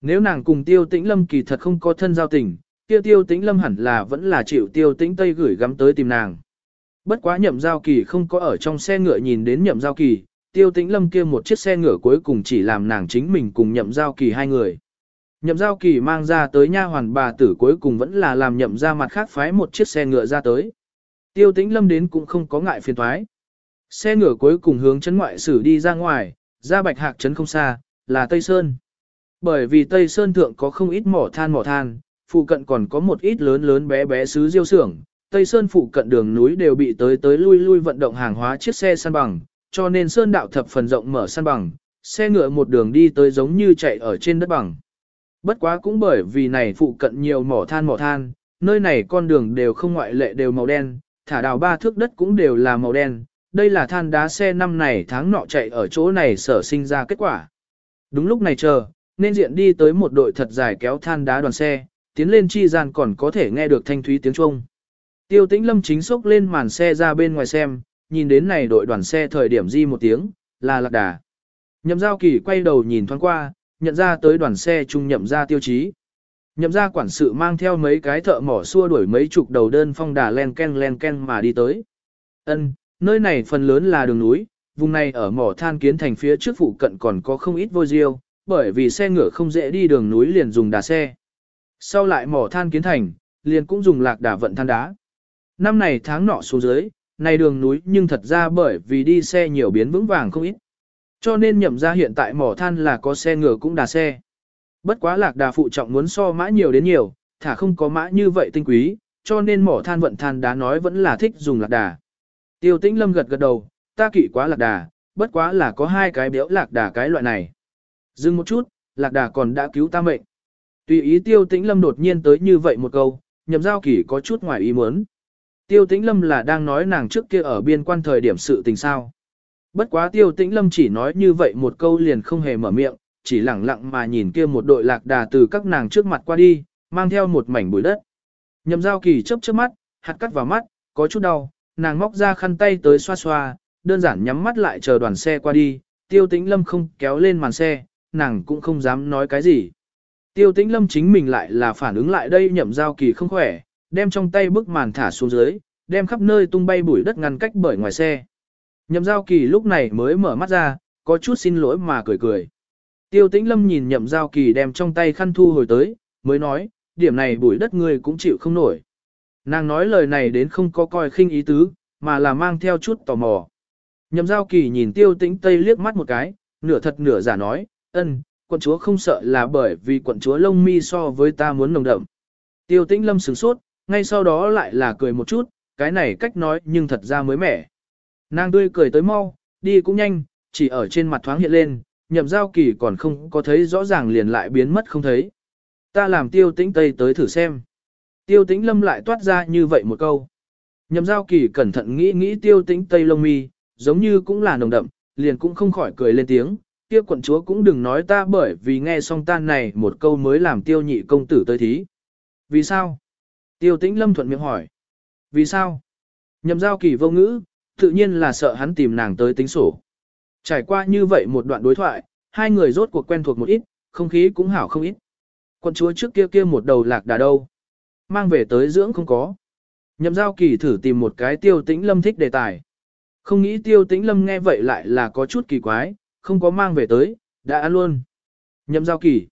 Nếu nàng cùng tiêu tĩnh lâm kỳ thật không có thân giao tình, tiêu tiêu tĩnh lâm hẳn là vẫn là chịu tiêu tĩnh tây gửi gắm tới tìm nàng. Bất quá nhậm giao kỳ không có ở trong xe ngựa nhìn đến nhậm giao kỳ, tiêu tĩnh lâm kia một chiếc xe ngựa cuối cùng chỉ làm nàng chính mình cùng nhậm giao kỳ hai người. Nhậm giao kỳ mang ra tới nha hoàn bà tử cuối cùng vẫn là làm nhậm ra mặt khác phái một chiếc xe ngựa ra tới. Tiêu tĩnh lâm đến cũng không có ngại phiền thoái. Xe ngựa cuối cùng hướng chấn ngoại sử đi ra ngoài, ra bạch hạc chấn không xa, là Tây Sơn. Bởi vì Tây Sơn thượng có không ít mỏ than mỏ than, phụ cận còn có một ít lớn lớn bé bé xứ diêu xưởng. Tây Sơn phụ cận đường núi đều bị tới tới lui lui vận động hàng hóa chiếc xe săn bằng, cho nên Sơn đạo thập phần rộng mở săn bằng, xe ngựa một đường đi tới giống như chạy ở trên đất bằng. Bất quá cũng bởi vì này phụ cận nhiều mỏ than mỏ than, nơi này con đường đều không ngoại lệ đều màu đen, thả đào ba thước đất cũng đều là màu đen. Đây là than đá xe năm này tháng nọ chạy ở chỗ này sở sinh ra kết quả. Đúng lúc này chờ, nên diện đi tới một đội thật dài kéo than đá đoàn xe, tiến lên chi gian còn có thể nghe được thanh thúy tiếng Trung. Tiêu tĩnh lâm chính sốc lên màn xe ra bên ngoài xem, nhìn đến này đội đoàn xe thời điểm di một tiếng, là lạc đà. Nhậm giao kỳ quay đầu nhìn thoáng qua, nhận ra tới đoàn xe chung nhậm ra tiêu chí. Nhậm ra quản sự mang theo mấy cái thợ mỏ xua đuổi mấy chục đầu đơn phong đà len ken len ken mà đi tới. Ân, nơi này phần lớn là đường núi, vùng này ở mỏ than kiến thành phía trước phụ cận còn có không ít vôi diêu, bởi vì xe ngựa không dễ đi đường núi liền dùng đà xe. Sau lại mỏ than kiến thành, liền cũng dùng lạc đà vận than đá. Năm này tháng nọ xuống dưới, này đường núi nhưng thật ra bởi vì đi xe nhiều biến vững vàng không ít. Cho nên nhậm ra hiện tại mỏ than là có xe ngựa cũng đà xe. Bất quá lạc đà phụ trọng muốn so mã nhiều đến nhiều, thả không có mã như vậy tinh quý, cho nên mỏ than vận than đá nói vẫn là thích dùng lạc đà. Tiêu tĩnh lâm gật gật đầu, ta kỵ quá lạc đà, bất quá là có hai cái béo lạc đà cái loại này. Dừng một chút, lạc đà còn đã cứu ta mệnh. Tùy ý tiêu tĩnh lâm đột nhiên tới như vậy một câu, nhậm giao kỳ có chút ngoài ý muốn. Tiêu tĩnh lâm là đang nói nàng trước kia ở biên quan thời điểm sự tình sao. Bất quá tiêu tĩnh lâm chỉ nói như vậy một câu liền không hề mở miệng, chỉ lẳng lặng mà nhìn kia một đội lạc đà từ các nàng trước mặt qua đi, mang theo một mảnh bụi đất. Nhậm giao kỳ chớp chớp mắt, hạt cắt vào mắt, có chút đau, nàng móc ra khăn tay tới xoa xoa, đơn giản nhắm mắt lại chờ đoàn xe qua đi, tiêu tĩnh lâm không kéo lên màn xe, nàng cũng không dám nói cái gì. Tiêu tĩnh lâm chính mình lại là phản ứng lại đây nhậm giao kỳ không khỏe, đem trong tay bức màn thả xuống dưới, đem khắp nơi tung bay bụi đất ngăn cách bởi ngoài xe. Nhậm giao kỳ lúc này mới mở mắt ra, có chút xin lỗi mà cười cười. Tiêu tĩnh lâm nhìn nhậm giao kỳ đem trong tay khăn thu hồi tới, mới nói, điểm này bụi đất ngươi cũng chịu không nổi. Nàng nói lời này đến không có coi khinh ý tứ, mà là mang theo chút tò mò. Nhậm giao kỳ nhìn tiêu tĩnh tây liếc mắt một cái, nửa thật nửa giả nói, ân, quận chúa không sợ là bởi vì quận chúa lông mi so với ta muốn nồng đậm. Tiêu tĩnh lâm sửng sốt, ngay sau đó lại là cười một chút, cái này cách nói nhưng thật ra mới mẻ. Nàng tươi cười tới mau, đi cũng nhanh, chỉ ở trên mặt thoáng hiện lên, nhậm giao kỳ còn không có thấy rõ ràng liền lại biến mất không thấy. Ta làm tiêu tĩnh tây tới thử xem. Tiêu tĩnh lâm lại toát ra như vậy một câu. Nhậm giao kỳ cẩn thận nghĩ nghĩ tiêu tĩnh tây lông mi, giống như cũng là nồng đậm, liền cũng không khỏi cười lên tiếng. Tiêu quận chúa cũng đừng nói ta bởi vì nghe song tan này một câu mới làm tiêu nhị công tử tới thí. Vì sao? Tiêu tĩnh lâm thuận miệng hỏi. Vì sao? Nhậm giao kỳ vô ngữ, tự nhiên là sợ hắn tìm nàng tới tính sổ. Trải qua như vậy một đoạn đối thoại, hai người rốt cuộc quen thuộc một ít, không khí cũng hảo không ít. Quân chúa trước kia kia một đầu lạc đà đâu. Mang về tới dưỡng không có. Nhậm giao kỳ thử tìm một cái tiêu tĩnh lâm thích đề tài. Không nghĩ tiêu tĩnh lâm nghe vậy lại là có chút kỳ quái, không có mang về tới, đã ăn luôn. Nhậm giao kỳ.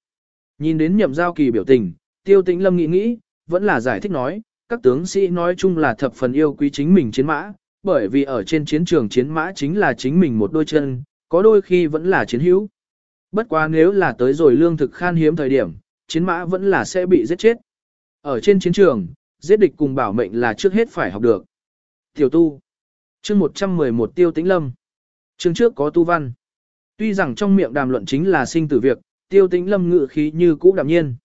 Nhìn đến nhậm giao kỳ biểu tình, tiêu tĩnh lâm nghĩ nghĩ, vẫn là giải thích nói, các tướng sĩ nói chung là thập phần yêu quý chính mình chiến mã, bởi vì ở trên chiến trường chiến mã chính là chính mình một đôi chân, có đôi khi vẫn là chiến hữu. Bất quá nếu là tới rồi lương thực khan hiếm thời điểm, chiến mã vẫn là sẽ bị giết chết. Ở trên chiến trường, giết địch cùng bảo mệnh là trước hết phải học được. Tiểu tu. Chương 111 Tiêu Tĩnh Lâm. Chương trước có tu văn. Tuy rằng trong miệng đàm luận chính là sinh tử việc, Tiêu Tĩnh Lâm ngự khí như cũ đạm nhiên.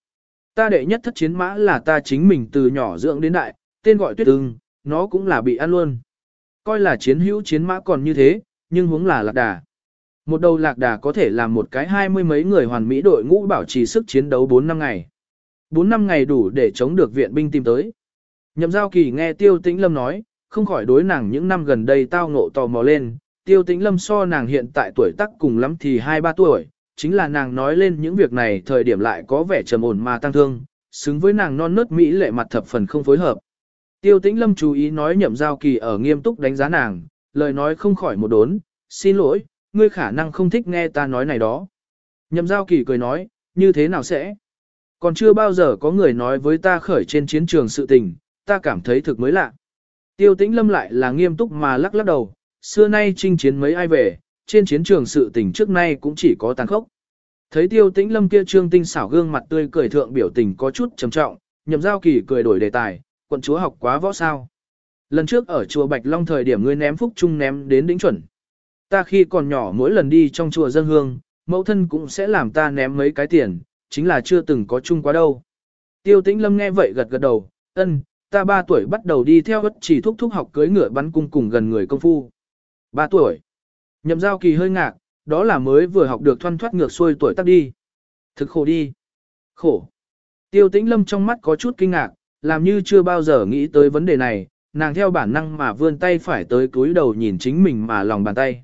Ta đệ nhất thất chiến mã là ta chính mình từ nhỏ dưỡng đến đại, tên gọi tuyết ưng, nó cũng là bị ăn luôn. Coi là chiến hữu chiến mã còn như thế, nhưng huống là lạc đà. Một đầu lạc đà có thể làm một cái hai mươi mấy người hoàn mỹ đội ngũ bảo trì sức chiến đấu 4 năm ngày. 4 năm ngày đủ để chống được viện binh tìm tới. Nhậm giao kỳ nghe tiêu tĩnh lâm nói, không khỏi đối nàng những năm gần đây tao ngộ tò mò lên. Tiêu tĩnh lâm so nàng hiện tại tuổi tác cùng lắm thì 2-3 tuổi, chính là nàng nói lên những việc này thời điểm lại có vẻ trầm ổn mà tăng thương, xứng với nàng non nớt mỹ lệ mặt thập phần không phối hợp. Tiêu tĩnh lâm chú ý nói nhậm giao kỳ ở nghiêm túc đánh giá nàng, lời nói không khỏi một đốn, xin lỗi, ngươi khả năng không thích nghe ta nói này đó. Nhậm giao kỳ cười nói, như thế nào sẽ? Còn chưa bao giờ có người nói với ta khởi trên chiến trường sự tình, ta cảm thấy thực mới lạ. Tiêu tĩnh lâm lại là nghiêm túc mà lắc lắc đầu, xưa nay chinh chiến mấy ai về, trên chiến trường sự tình trước nay cũng chỉ có tàn khốc. Thấy tiêu tĩnh lâm kia trương tinh xảo gương mặt tươi cười thượng biểu tình có chút trầm trọng, nhậm giao kỳ cười đổi đề tài, quận chúa học quá võ sao. Lần trước ở chùa Bạch Long thời điểm ngươi ném phúc trung ném đến đỉnh chuẩn. Ta khi còn nhỏ mỗi lần đi trong chùa dân hương, mẫu thân cũng sẽ làm ta ném mấy cái tiền, chính là chưa từng có chung quá đâu. Tiêu tĩnh lâm nghe vậy gật gật đầu, ân, ta ba tuổi bắt đầu đi theo ất chỉ thúc thúc học cưới ngựa bắn cung cùng gần người công phu. Ba tuổi. Nhậm giao kỳ hơi ngạc, đó là mới vừa học được thoăn thoát ngược xuôi tuổi tác đi. Thực khổ đi. Khổ. Tiêu tĩnh lâm trong mắt có chút kinh ngạc, làm như chưa bao giờ nghĩ tới vấn đề này, nàng theo bản năng mà vươn tay phải tới túi đầu nhìn chính mình mà lòng bàn tay.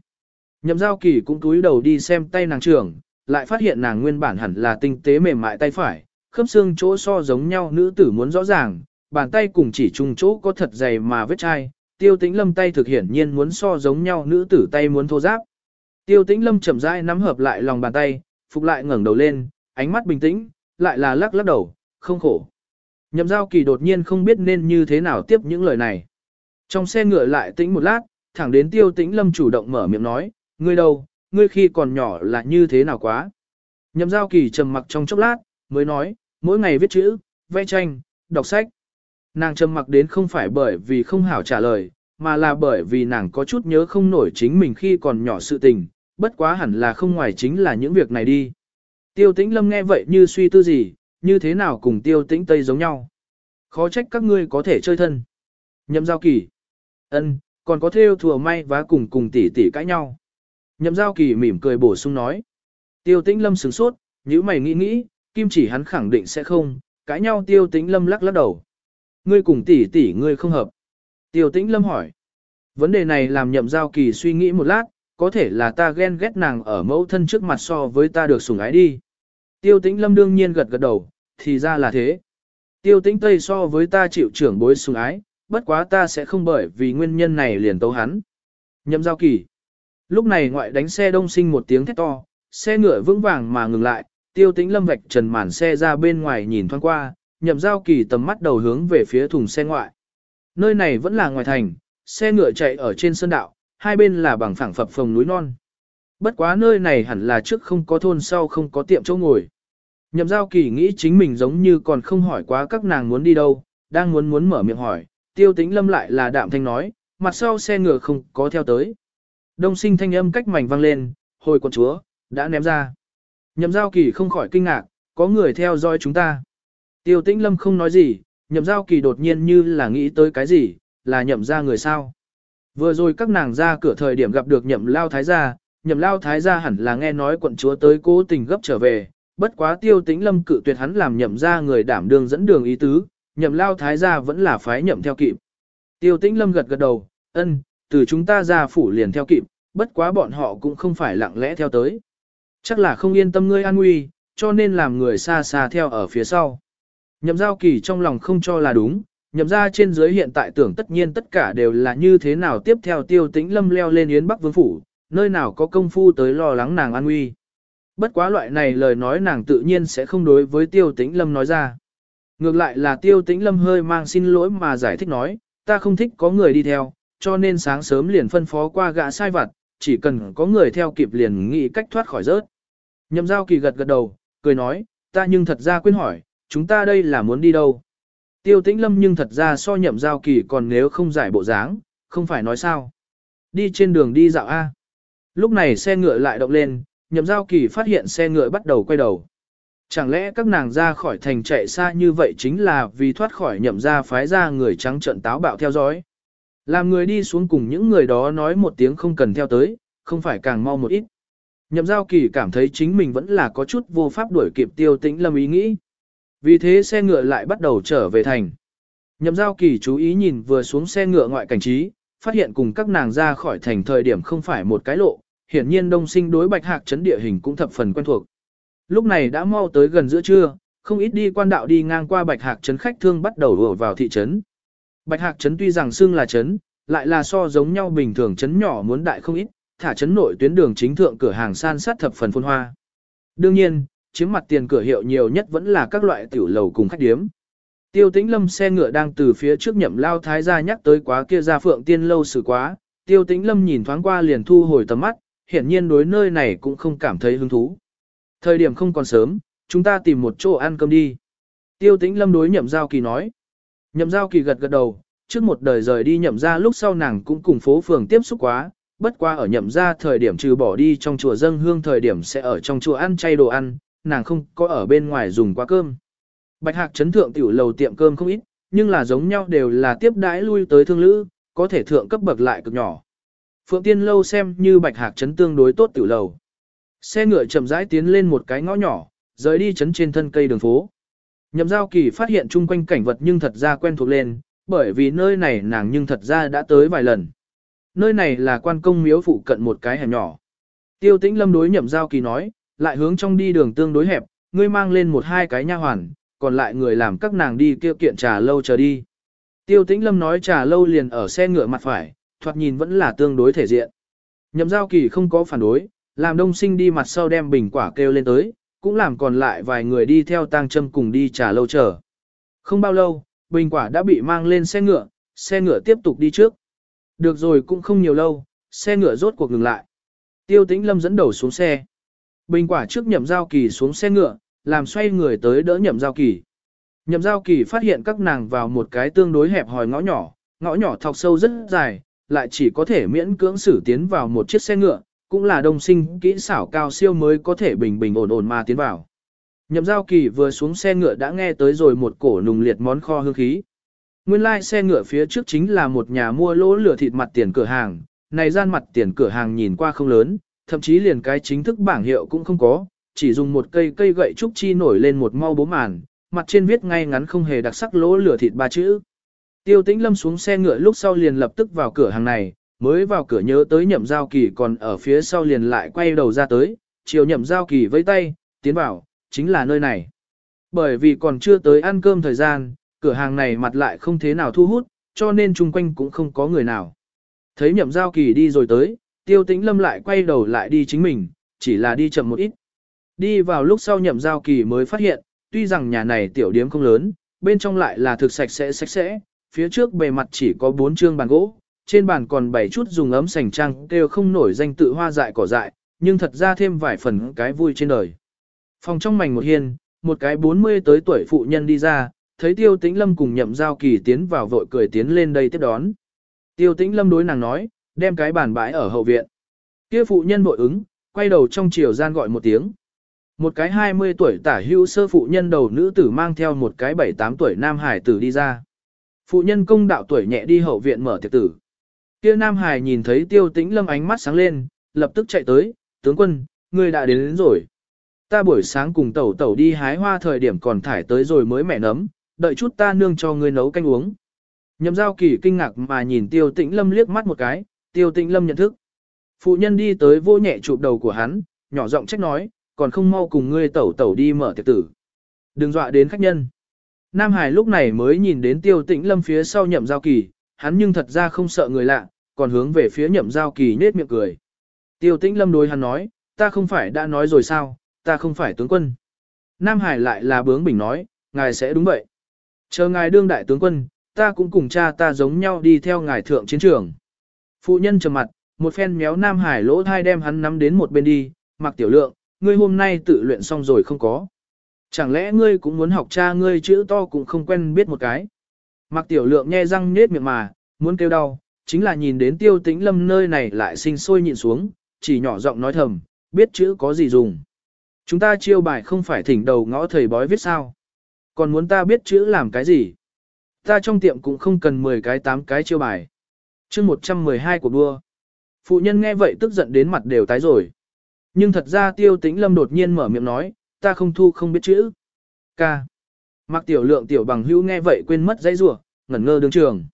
Nhậm giao kỳ cũng túi đầu đi xem tay nàng trưởng, lại phát hiện nàng nguyên bản hẳn là tinh tế mềm mại tay phải, khớp xương chỗ so giống nhau nữ tử muốn rõ ràng, bàn tay cùng chỉ chung chỗ có thật dày mà vết chai, tiêu tĩnh lâm tay thực hiển nhiên muốn so giống nhau nữ tử tay muốn thô giáp. Tiêu tĩnh lâm chậm rãi nắm hợp lại lòng bàn tay, phục lại ngẩng đầu lên, ánh mắt bình tĩnh, lại là lắc lắc đầu, không khổ. Nhậm giao kỳ đột nhiên không biết nên như thế nào tiếp những lời này. Trong xe ngựa lại tĩnh một lát, thẳng đến tiêu tĩnh lâm chủ động mở miệng nói, ngươi đâu, ngươi khi còn nhỏ là như thế nào quá. Nhậm giao kỳ trầm mặc trong chốc lát, mới nói, mỗi ngày viết chữ, vẽ tranh, đọc sách. Nàng trầm mặc đến không phải bởi vì không hảo trả lời, mà là bởi vì nàng có chút nhớ không nổi chính mình khi còn nhỏ sự tình, bất quá hẳn là không ngoài chính là những việc này đi. Tiêu tĩnh lâm nghe vậy như suy tư gì, như thế nào cùng tiêu tĩnh tây giống nhau. Khó trách các ngươi có thể chơi thân. Nhậm giao kỳ. ân, còn có theo thừa may và cùng cùng tỷ tỷ cãi nhau. Nhậm giao kỳ mỉm cười bổ sung nói. Tiêu tĩnh lâm sửng sốt, nếu mày nghĩ nghĩ, kim chỉ hắn khẳng định sẽ không, cãi nhau tiêu tĩnh lâm lắc lắc đầu. Ngươi cùng tỷ tỷ ngươi không hợp. Tiêu tĩnh lâm hỏi. Vấn đề này làm nhậm giao kỳ suy nghĩ một lát, có thể là ta ghen ghét nàng ở mẫu thân trước mặt so với ta được sủng ái đi. Tiêu tĩnh lâm đương nhiên gật gật đầu, thì ra là thế. Tiêu tĩnh tây so với ta chịu trưởng bối sủng ái, bất quá ta sẽ không bởi vì nguyên nhân này liền tấu hắn. Nhậm giao kỳ. Lúc này ngoại đánh xe đông sinh một tiếng thét to, xe ngựa vững vàng mà ngừng lại, tiêu tĩnh lâm vạch trần màn xe ra bên ngoài nhìn thoáng qua, nhậm giao kỳ tầm mắt đầu hướng về phía thùng xe ngoại. Nơi này vẫn là ngoài thành, xe ngựa chạy ở trên sơn đạo, hai bên là bằng phẳng phập phồng núi non. Bất quá nơi này hẳn là trước không có thôn sau không có tiệm chỗ ngồi. Nhậm giao kỳ nghĩ chính mình giống như còn không hỏi quá các nàng muốn đi đâu, đang muốn muốn mở miệng hỏi, tiêu tĩnh lâm lại là đạm thanh nói, mặt sau xe ngựa không có theo tới. Đông sinh thanh âm cách mảnh vang lên, hồi quần chúa, đã ném ra. Nhậm giao kỳ không khỏi kinh ngạc, có người theo dõi chúng ta. Tiêu tĩnh lâm không nói gì, nhậm giao kỳ đột nhiên như là nghĩ tới cái gì, là nhậm ra người sao. Vừa rồi các nàng ra cửa thời điểm gặp được nhậm lao thái gia, nhậm lao thái gia hẳn là nghe nói quận chúa tới cố tình gấp trở về, bất quá tiêu tĩnh lâm cự tuyệt hắn làm nhậm ra người đảm đường dẫn đường ý tứ, nhậm lao thái gia vẫn là phái nhậm theo kịp. Tiêu tĩnh lâm gật gật đầu, ân, từ chúng ta ra phủ liền theo kịp, bất quá bọn họ cũng không phải lặng lẽ theo tới. Chắc là không yên tâm ngươi an nguy, cho nên làm người xa xa theo ở phía sau. Nhậm giao kỳ trong lòng không cho là đúng, nhậm ra trên dưới hiện tại tưởng tất nhiên tất cả đều là như thế nào tiếp theo tiêu tĩnh lâm leo lên yến bắc vương phủ, nơi nào có công phu tới lo lắng nàng an nguy. Bất quá loại này lời nói nàng tự nhiên sẽ không đối với tiêu tĩnh lâm nói ra. Ngược lại là tiêu tĩnh lâm hơi mang xin lỗi mà giải thích nói, ta không thích có người đi theo, cho nên sáng sớm liền phân phó qua gã sai vặt, chỉ cần có người theo kịp liền nghĩ cách thoát khỏi rớt. Nhậm giao kỳ gật gật đầu, cười nói, ta nhưng thật ra quên hỏi, chúng ta đây là muốn đi đâu? Tiêu tĩnh lâm nhưng thật ra so nhậm giao kỳ còn nếu không giải bộ dáng, không phải nói sao. Đi trên đường đi dạo A. Lúc này xe ngựa lại động lên, nhậm giao kỳ phát hiện xe ngựa bắt đầu quay đầu. Chẳng lẽ các nàng ra khỏi thành chạy xa như vậy chính là vì thoát khỏi nhậm ra phái ra người trắng trận táo bạo theo dõi. Làm người đi xuống cùng những người đó nói một tiếng không cần theo tới, không phải càng mau một ít. Nhậm giao kỳ cảm thấy chính mình vẫn là có chút vô pháp đuổi kịp tiêu tĩnh lâm ý nghĩ. Vì thế xe ngựa lại bắt đầu trở về thành. Nhậm giao kỳ chú ý nhìn vừa xuống xe ngựa ngoại cảnh trí, phát hiện cùng các nàng ra khỏi thành thời điểm không phải một cái lộ, hiển nhiên đông sinh đối bạch hạc chấn địa hình cũng thập phần quen thuộc. Lúc này đã mau tới gần giữa trưa, không ít đi quan đạo đi ngang qua bạch hạc chấn khách thương bắt đầu đổ vào thị trấn. Bạch hạc chấn tuy rằng xưng là chấn, lại là so giống nhau bình thường chấn nhỏ muốn đại không ít, thả chấn nội tuyến đường chính thượng cửa hàng san sát thập phần phôn hoa. Đương nhiên, chiếm mặt tiền cửa hiệu nhiều nhất vẫn là các loại tiểu lầu cùng khách điếm. Tiêu tĩnh lâm xe ngựa đang từ phía trước nhậm lao thái gia nhắc tới quá kia ra phượng tiên lâu xử quá, tiêu tĩnh lâm nhìn thoáng qua liền thu hồi tầm mắt, hiển nhiên đối nơi này cũng không cảm thấy hứng thú. Thời điểm không còn sớm, chúng ta tìm một chỗ ăn cơm đi. Tiêu tĩnh lâm đối nhậm giao kỳ nói. Nhậm giao kỳ gật gật đầu, trước một đời rời đi nhậm ra lúc sau nàng cũng cùng phố phường tiếp xúc quá, bất qua ở nhậm ra thời điểm trừ bỏ đi trong chùa dâng hương thời điểm sẽ ở trong chùa ăn chay đồ ăn, nàng không có ở bên ngoài dùng qua cơm. Bạch hạc chấn thượng tiểu lầu tiệm cơm không ít, nhưng là giống nhau đều là tiếp đãi lui tới thương lữ, có thể thượng cấp bậc lại cực nhỏ. Phượng Tiên lâu xem như bạch hạc chấn tương đối tốt tiểu lầu. Xe ngựa chậm rãi tiến lên một cái ngõ nhỏ, rời đi chấn trên thân cây đường phố. Nhậm giao kỳ phát hiện chung quanh cảnh vật nhưng thật ra quen thuộc lên, bởi vì nơi này nàng nhưng thật ra đã tới vài lần. Nơi này là quan công miếu phụ cận một cái hẻm nhỏ. Tiêu tĩnh lâm đối nhậm giao kỳ nói, lại hướng trong đi đường tương đối hẹp, ngươi mang lên một hai cái nha hoàn, còn lại người làm các nàng đi kêu kiện trà lâu chờ đi. Tiêu tĩnh lâm nói trà lâu liền ở xe ngựa mặt phải, thoạt nhìn vẫn là tương đối thể diện. Nhậm giao kỳ không có phản đối, làm đông sinh đi mặt sau đem bình quả kêu lên tới, cũng làm còn lại vài người đi theo tang châm cùng đi trà lâu chờ. Không bao lâu, bình quả đã bị mang lên xe ngựa, xe ngựa tiếp tục đi trước. Được rồi cũng không nhiều lâu, xe ngựa rốt cuộc ngừng lại. Tiêu tĩnh lâm dẫn đầu xuống xe. Bình quả trước nhậm giao kỳ xuống xe ngựa, làm xoay người tới đỡ nhậm giao kỳ. Nhậm giao kỳ phát hiện các nàng vào một cái tương đối hẹp hòi ngõ nhỏ, ngõ nhỏ thọc sâu rất dài, lại chỉ có thể miễn cưỡng xử tiến vào một chiếc xe ngựa, cũng là đồng sinh kỹ xảo cao siêu mới có thể bình bình ổn ổn mà tiến vào. Nhậm giao kỳ vừa xuống xe ngựa đã nghe tới rồi một cổ nùng liệt món kho hương khí. Nguyên lai like xe ngựa phía trước chính là một nhà mua lỗ lửa thịt mặt tiền cửa hàng, này gian mặt tiền cửa hàng nhìn qua không lớn, thậm chí liền cái chính thức bảng hiệu cũng không có, chỉ dùng một cây cây gậy trúc chi nổi lên một mau bố màn, mặt trên viết ngay ngắn không hề đặc sắc lỗ lửa thịt ba chữ. Tiêu tĩnh lâm xuống xe ngựa lúc sau liền lập tức vào cửa hàng này, mới vào cửa nhớ tới nhậm giao kỳ còn ở phía sau liền lại quay đầu ra tới, chiều nhậm giao kỳ với tay, tiến vào, chính là nơi này. Bởi vì còn chưa tới ăn cơm thời gian, cửa hàng này mặt lại không thế nào thu hút, cho nên chung quanh cũng không có người nào. Thấy nhậm giao kỳ đi rồi tới, tiêu tĩnh lâm lại quay đầu lại đi chính mình, chỉ là đi chậm một ít. Đi vào lúc sau nhậm giao kỳ mới phát hiện, tuy rằng nhà này tiểu điếm không lớn, bên trong lại là thực sạch sẽ sạch sẽ, phía trước bề mặt chỉ có bốn chương bàn gỗ, trên bàn còn bảy chút dùng ấm sành trang đều không nổi danh tự hoa dại cỏ dại, nhưng thật ra thêm vài phần cái vui trên đời. Phòng trong mảnh một hiên, một cái 40 tới tuổi phụ nhân đi ra, thấy Tiêu Tĩnh Lâm cùng nhậm giao kỳ tiến vào vội cười tiến lên đây tiếp đón. Tiêu Tĩnh Lâm đối nàng nói, đem cái bàn bãi ở hậu viện. Kia phụ nhân vội ứng, quay đầu trong chiều gian gọi một tiếng. Một cái 20 tuổi tả hưu sơ phụ nhân đầu nữ tử mang theo một cái 7-8 tuổi nam hải tử đi ra. Phụ nhân công đạo tuổi nhẹ đi hậu viện mở tiệc tử. Kia nam hải nhìn thấy tiêu tĩnh lâm ánh mắt sáng lên, lập tức chạy tới, tướng quân, người đã đến, đến rồi. Ta buổi sáng cùng tẩu tẩu đi hái hoa thời điểm còn thải tới rồi mới mẹ nấm, đợi chút ta nương cho ngươi nấu canh uống. Nhậm giao kỳ kinh ngạc mà nhìn tiêu tĩnh lâm liếc mắt một cái, tiêu tĩnh lâm nhận thức. Phụ nhân đi tới vô nhẹ chụp đầu của hắn, nhỏ giọng trách nói, còn không mau cùng ngươi tẩu tẩu đi mở tiệc tử. Đừng dọa đến khách nhân. Nam Hải lúc này mới nhìn đến tiêu tĩnh lâm phía sau nhậm giao kỳ, hắn nhưng thật ra không sợ người lạ, còn hướng về phía nhậm giao kỳ nết miệng cười. Tiêu tĩnh lâm đối hắn nói, ta không phải đã nói rồi sao, ta không phải tướng quân. Nam Hải lại là bướng bỉnh nói, ngài sẽ đúng vậy. Chờ ngài đương đại tướng quân, ta cũng cùng cha ta giống nhau đi theo ngài thượng chiến trường. Phụ nhân trầm mặt, một phen méo Nam Hải lỗ thai đem hắn nắm đến một bên đi, mặc tiểu lượng, ngươi hôm nay tự luyện xong rồi không có. Chẳng lẽ ngươi cũng muốn học cha ngươi chữ to cũng không quen biết một cái. Mặc tiểu lượng nhe răng nết miệng mà, muốn kêu đau, chính là nhìn đến tiêu tĩnh lâm nơi này lại sinh sôi nhịn xuống, chỉ nhỏ giọng nói thầm, biết chữ có gì dùng. Chúng ta chiêu bài không phải thỉnh đầu ngõ thầy bói viết sao. Còn muốn ta biết chữ làm cái gì? Ta trong tiệm cũng không cần 10 cái 8 cái chiêu bài chương 112 của đua. Phụ nhân nghe vậy tức giận đến mặt đều tái rồi. Nhưng thật ra tiêu tĩnh lâm đột nhiên mở miệng nói, ta không thu không biết chữ. Ca. Mặc tiểu lượng tiểu bằng hữu nghe vậy quên mất dãy rủa ngẩn ngơ đứng trường.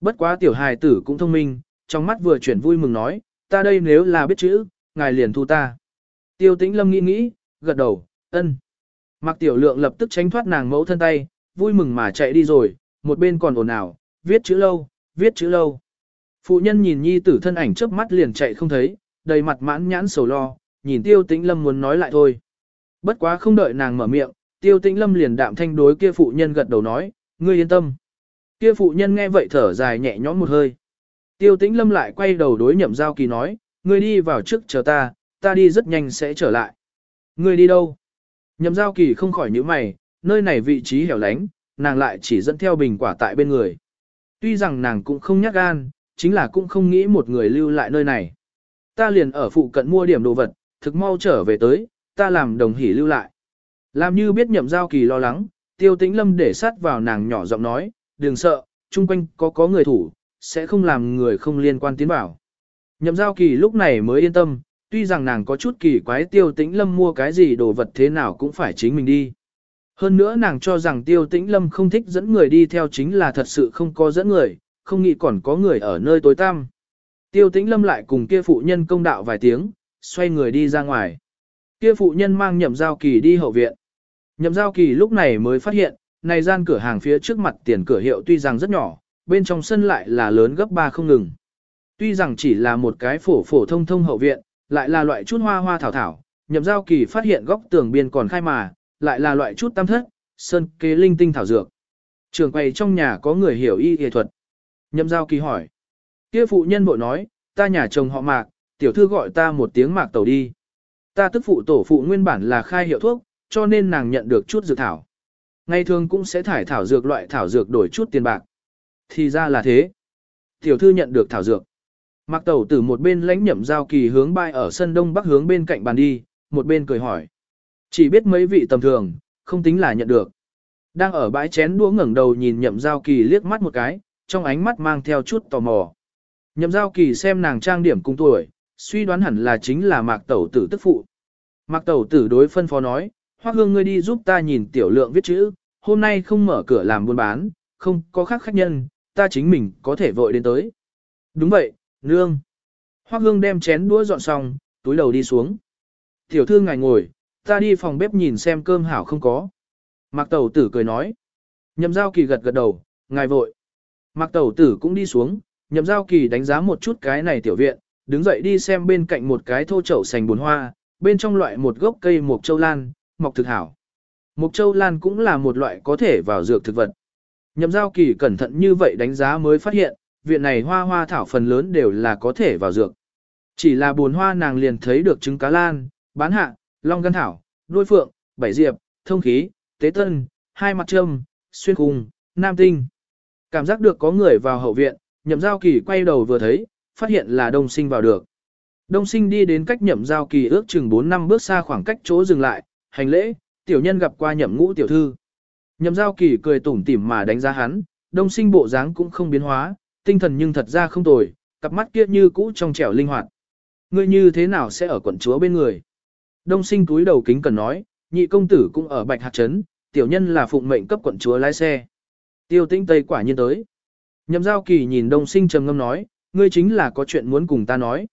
Bất quá tiểu hài tử cũng thông minh, trong mắt vừa chuyển vui mừng nói, ta đây nếu là biết chữ, ngài liền thu ta. Tiêu tĩnh lâm nghĩ nghĩ, gật đầu, ân. Mặc tiểu lượng lập tức tránh thoát nàng mẫu thân tay, vui mừng mà chạy đi rồi, một bên còn ồn ào, viết chữ lâu, viết chữ lâu. Phụ nhân nhìn nhi tử thân ảnh trước mắt liền chạy không thấy, đầy mặt mãn nhãn sầu lo, nhìn tiêu tĩnh lâm muốn nói lại thôi. Bất quá không đợi nàng mở miệng, tiêu tĩnh lâm liền đạm thanh đối kia phụ nhân gật đầu nói, ngươi yên tâm. Kia phụ nhân nghe vậy thở dài nhẹ nhõm một hơi. Tiêu tĩnh lâm lại quay đầu đối nhậm giao kỳ nói, ngươi đi vào trước chờ ta, ta đi rất nhanh sẽ trở lại. Ngươi đi đâu? Nhậm giao kỳ không khỏi nhíu mày, nơi này vị trí hẻo lánh, nàng lại chỉ dẫn theo bình quả tại bên người. Tuy rằng nàng cũng không nhắc gan, chính là cũng không nghĩ một người lưu lại nơi này. Ta liền ở phụ cận mua điểm đồ vật, thực mau trở về tới, ta làm đồng hỉ lưu lại. Làm như biết nhậm giao kỳ lo lắng, tiêu tĩnh lâm để sát vào nàng nhỏ giọng nói, đừng sợ, chung quanh có có người thủ, sẽ không làm người không liên quan tiến vào. Nhậm giao kỳ lúc này mới yên tâm, tuy rằng nàng có chút kỳ quái tiêu tĩnh lâm mua cái gì đồ vật thế nào cũng phải chính mình đi. Hơn nữa nàng cho rằng tiêu tĩnh lâm không thích dẫn người đi theo chính là thật sự không có dẫn người, không nghĩ còn có người ở nơi tối tăm. Tiêu tĩnh lâm lại cùng kia phụ nhân công đạo vài tiếng, xoay người đi ra ngoài. Kia phụ nhân mang nhậm giao kỳ đi hậu viện. Nhậm giao kỳ lúc này mới phát hiện, này gian cửa hàng phía trước mặt tiền cửa hiệu tuy rằng rất nhỏ, bên trong sân lại là lớn gấp ba không ngừng. Tuy rằng chỉ là một cái phổ phổ thông thông hậu viện, lại là loại chút hoa hoa thảo thảo, nhậm giao kỳ phát hiện góc tường biên còn khai mà, lại là loại chút tam thất, sơn kế linh tinh thảo dược. Trường quầy trong nhà có người hiểu y y thuật. Nhậm giao kỳ hỏi. Kia phụ nhân bội nói, ta nhà chồng họ mạc, tiểu thư gọi ta một tiếng mạc tẩu đi. Ta tức phụ tổ phụ nguyên bản là khai hiệu thuốc, cho nên nàng nhận được chút dược thảo. Ngày thường cũng sẽ thải thảo dược loại thảo dược đổi chút tiền bạc. Thì ra là thế. Tiểu thư nhận được thảo dược. Mạc Tẩu từ một bên lãnh nhậm giao kỳ hướng bay ở sân đông bắc hướng bên cạnh bàn đi, một bên cười hỏi. Chỉ biết mấy vị tầm thường, không tính là nhận được. Đang ở bãi chén đũa ngẩng đầu nhìn nhậm giao kỳ liếc mắt một cái, trong ánh mắt mang theo chút tò mò. Nhậm giao kỳ xem nàng trang điểm cùng tuổi, suy đoán hẳn là chính là mạc tẩu tử tức phụ. Mạc tẩu tử đối phân phó nói, hoác hương ngươi đi giúp ta nhìn tiểu lượng viết chữ, hôm nay không mở cửa làm buôn bán, không có khác khách nhân, ta chính mình có thể vội đến tới. Đúng vậy, nương. Hoác hương đem chén đũa dọn xong, túi đầu đi xuống. Tiểu thư ngài ngồi, ta đi phòng bếp nhìn xem cơm hảo không có. Mạc tẩu tử cười nói. Nhậm giao kỳ gật gật đầu, ngài vội. Mạc tẩu tử cũng đi xuống, nhậm giao kỳ đánh giá một chút cái này tiểu viện, đứng dậy đi xem bên cạnh một cái thô chậu sành bồn hoa, bên trong loại một gốc cây mộc châu lan, mọc thực hảo. Mộc châu lan cũng là một loại có thể vào dược thực vật. Nhậm giao kỳ cẩn thận như vậy đánh giá mới phát hiện, viện này hoa hoa thảo phần lớn đều là có thể vào dược. Chỉ là bồn hoa nàng liền thấy được trứng cá lan, bán hạ, long gân thảo, đuôi phượng, bảy diệp, thông khí, tế tân, hai mặt trâm, xuyên cùng, nam tinh. Cảm giác được có người vào hậu viện, nhậm giao kỳ quay đầu vừa thấy, phát hiện là đông sinh vào được. Đông sinh đi đến cách nhậm giao kỳ ước chừng 4 năm bước xa khoảng cách chỗ dừng lại, hành lễ, tiểu nhân gặp qua nhậm ngũ tiểu thư. Nhậm giao kỳ cười tủm tỉm mà đánh giá hắn, đông sinh bộ dáng cũng không biến hóa, tinh thần nhưng thật ra không tồi, cặp mắt kia như cũ trong trẻo linh hoạt. Ngươi như thế nào sẽ ở quận chúa bên người? Đông sinh túi đầu kính cần nói, nhị công tử cũng ở bạch hạt trấn, tiểu nhân là phụng mệnh cấp quận chúa lái xe. Tiêu tĩnh Tây quả nhiên tới. Nhậm giao kỳ nhìn đông sinh trầm ngâm nói, ngươi chính là có chuyện muốn cùng ta nói.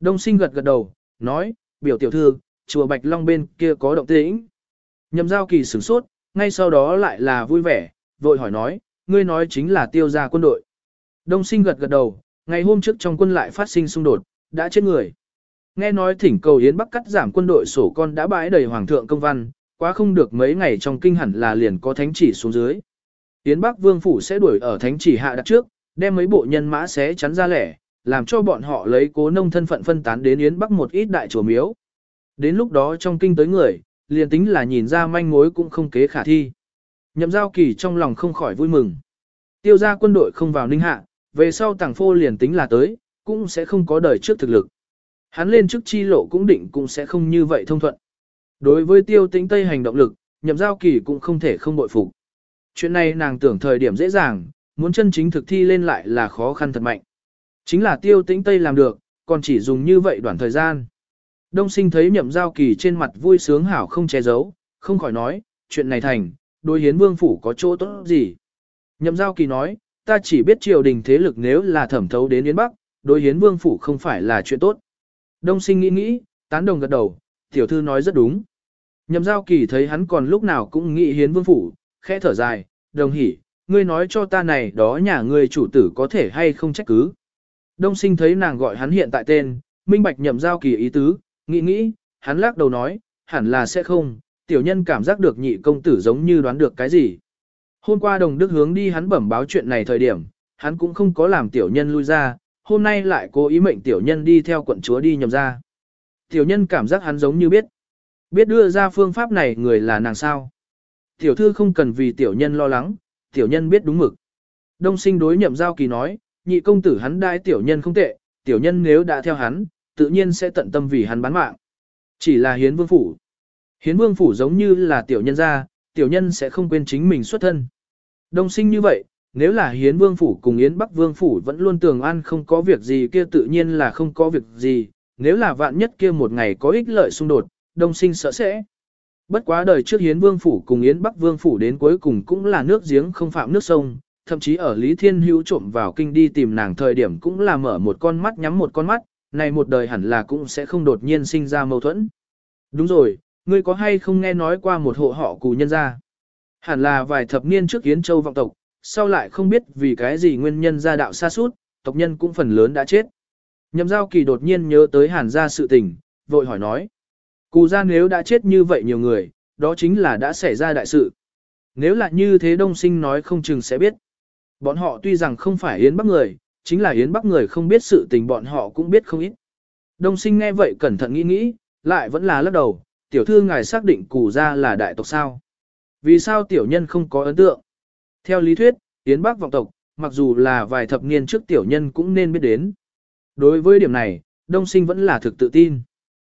Đông sinh gật gật đầu, nói, biểu tiểu thư, chùa Bạch Long bên kia có động tĩnh. Nhậm giao kỳ sửng sốt, ngay sau đó lại là vui vẻ, vội hỏi nói, ngươi nói chính là tiêu gia quân đội. Đông sinh gật gật đầu, ngày hôm trước trong quân lại phát sinh xung đột, đã chết người. Nghe nói thỉnh cầu Yến Bắc cắt giảm quân đội sổ con đã bãi đầy hoàng thượng công văn, quá không được mấy ngày trong kinh hẳn là liền có thánh chỉ xuống dưới. Yến Bắc Vương Phủ sẽ đuổi ở thánh chỉ hạ đặt trước, đem mấy bộ nhân mã xé chắn ra lẻ, làm cho bọn họ lấy cố nông thân phận phân tán đến Yến Bắc một ít đại chùa miếu. Đến lúc đó trong kinh tới người, liền tính là nhìn ra manh mối cũng không kế khả thi. Nhậm giao kỳ trong lòng không khỏi vui mừng. Tiêu ra quân đội không vào ninh hạ, về sau tàng phô liền tính là tới, cũng sẽ không có đời trước thực lực. Hắn lên trước chi lộ cũng định cũng sẽ không như vậy thông thuận. Đối với tiêu tĩnh Tây hành động lực, nhậm giao kỳ cũng không thể không bội phục. Chuyện này nàng tưởng thời điểm dễ dàng, muốn chân chính thực thi lên lại là khó khăn thật mạnh. Chính là tiêu tĩnh Tây làm được, còn chỉ dùng như vậy đoạn thời gian. Đông sinh thấy nhậm giao kỳ trên mặt vui sướng hảo không che giấu, không khỏi nói, chuyện này thành, đối hiến vương phủ có chỗ tốt gì. Nhậm giao kỳ nói, ta chỉ biết triều đình thế lực nếu là thẩm thấu đến Yến Bắc, đối hiến vương phủ không phải là chuyện tốt. Đông sinh nghĩ nghĩ, tán đồng gật đầu, tiểu thư nói rất đúng. Nhậm giao kỳ thấy hắn còn lúc nào cũng nghĩ hiến vương phủ, khẽ thở dài, đồng hỉ, ngươi nói cho ta này đó nhà ngươi chủ tử có thể hay không trách cứ. Đông sinh thấy nàng gọi hắn hiện tại tên, minh bạch nhậm giao kỳ ý tứ, nghĩ nghĩ, hắn lắc đầu nói, hẳn là sẽ không, tiểu nhân cảm giác được nhị công tử giống như đoán được cái gì. Hôm qua đồng đức hướng đi hắn bẩm báo chuyện này thời điểm, hắn cũng không có làm tiểu nhân lui ra, hôm nay lại cố ý mệnh tiểu nhân đi theo quận chúa đi nhầm ra. Tiểu nhân cảm giác hắn giống như biết. Biết đưa ra phương pháp này người là nàng sao. Tiểu thư không cần vì tiểu nhân lo lắng, tiểu nhân biết đúng mực. Đông sinh đối nhậm giao kỳ nói, nhị công tử hắn đại tiểu nhân không tệ, tiểu nhân nếu đã theo hắn, tự nhiên sẽ tận tâm vì hắn bán mạng. Chỉ là hiến vương phủ. Hiến vương phủ giống như là tiểu nhân gia, tiểu nhân sẽ không quên chính mình xuất thân. Đông sinh như vậy, nếu là hiến vương phủ cùng yến bắc vương phủ vẫn luôn tường an không có việc gì kia tự nhiên là không có việc gì, nếu là vạn nhất kia một ngày có ích lợi xung đột, đông sinh sợ sẽ. Bất quá đời trước hiến vương phủ cùng yến bắc vương phủ đến cuối cùng cũng là nước giếng không phạm nước sông, thậm chí ở Lý Thiên Hữu trộm vào kinh đi tìm nàng thời điểm cũng là mở một con mắt nhắm một con mắt, này một đời hẳn là cũng sẽ không đột nhiên sinh ra mâu thuẫn. Đúng rồi, ngươi có hay không nghe nói qua một hộ họ cù nhân gia? Hẳn là vài thập niên trước Yến Châu vọng tộc, sau lại không biết vì cái gì nguyên nhân gia đạo xa suốt, tộc nhân cũng phần lớn đã chết. Nhậm giao kỳ đột nhiên nhớ tới hàn gia sự tình, vội hỏi nói. Cù ra nếu đã chết như vậy nhiều người, đó chính là đã xảy ra đại sự. Nếu là như thế đông sinh nói không chừng sẽ biết. Bọn họ tuy rằng không phải Yến Bắc người, chính là Yến Bắc người không biết sự tình bọn họ cũng biết không ít. Đông sinh nghe vậy cẩn thận nghĩ nghĩ, lại vẫn là lắc đầu, tiểu thư ngài xác định cù gia là đại tộc sao. Vì sao tiểu nhân không có ấn tượng? Theo lý thuyết, Yến Bắc vọng tộc, mặc dù là vài thập niên trước tiểu nhân cũng nên biết đến. Đối với điểm này, đông sinh vẫn là thực tự tin.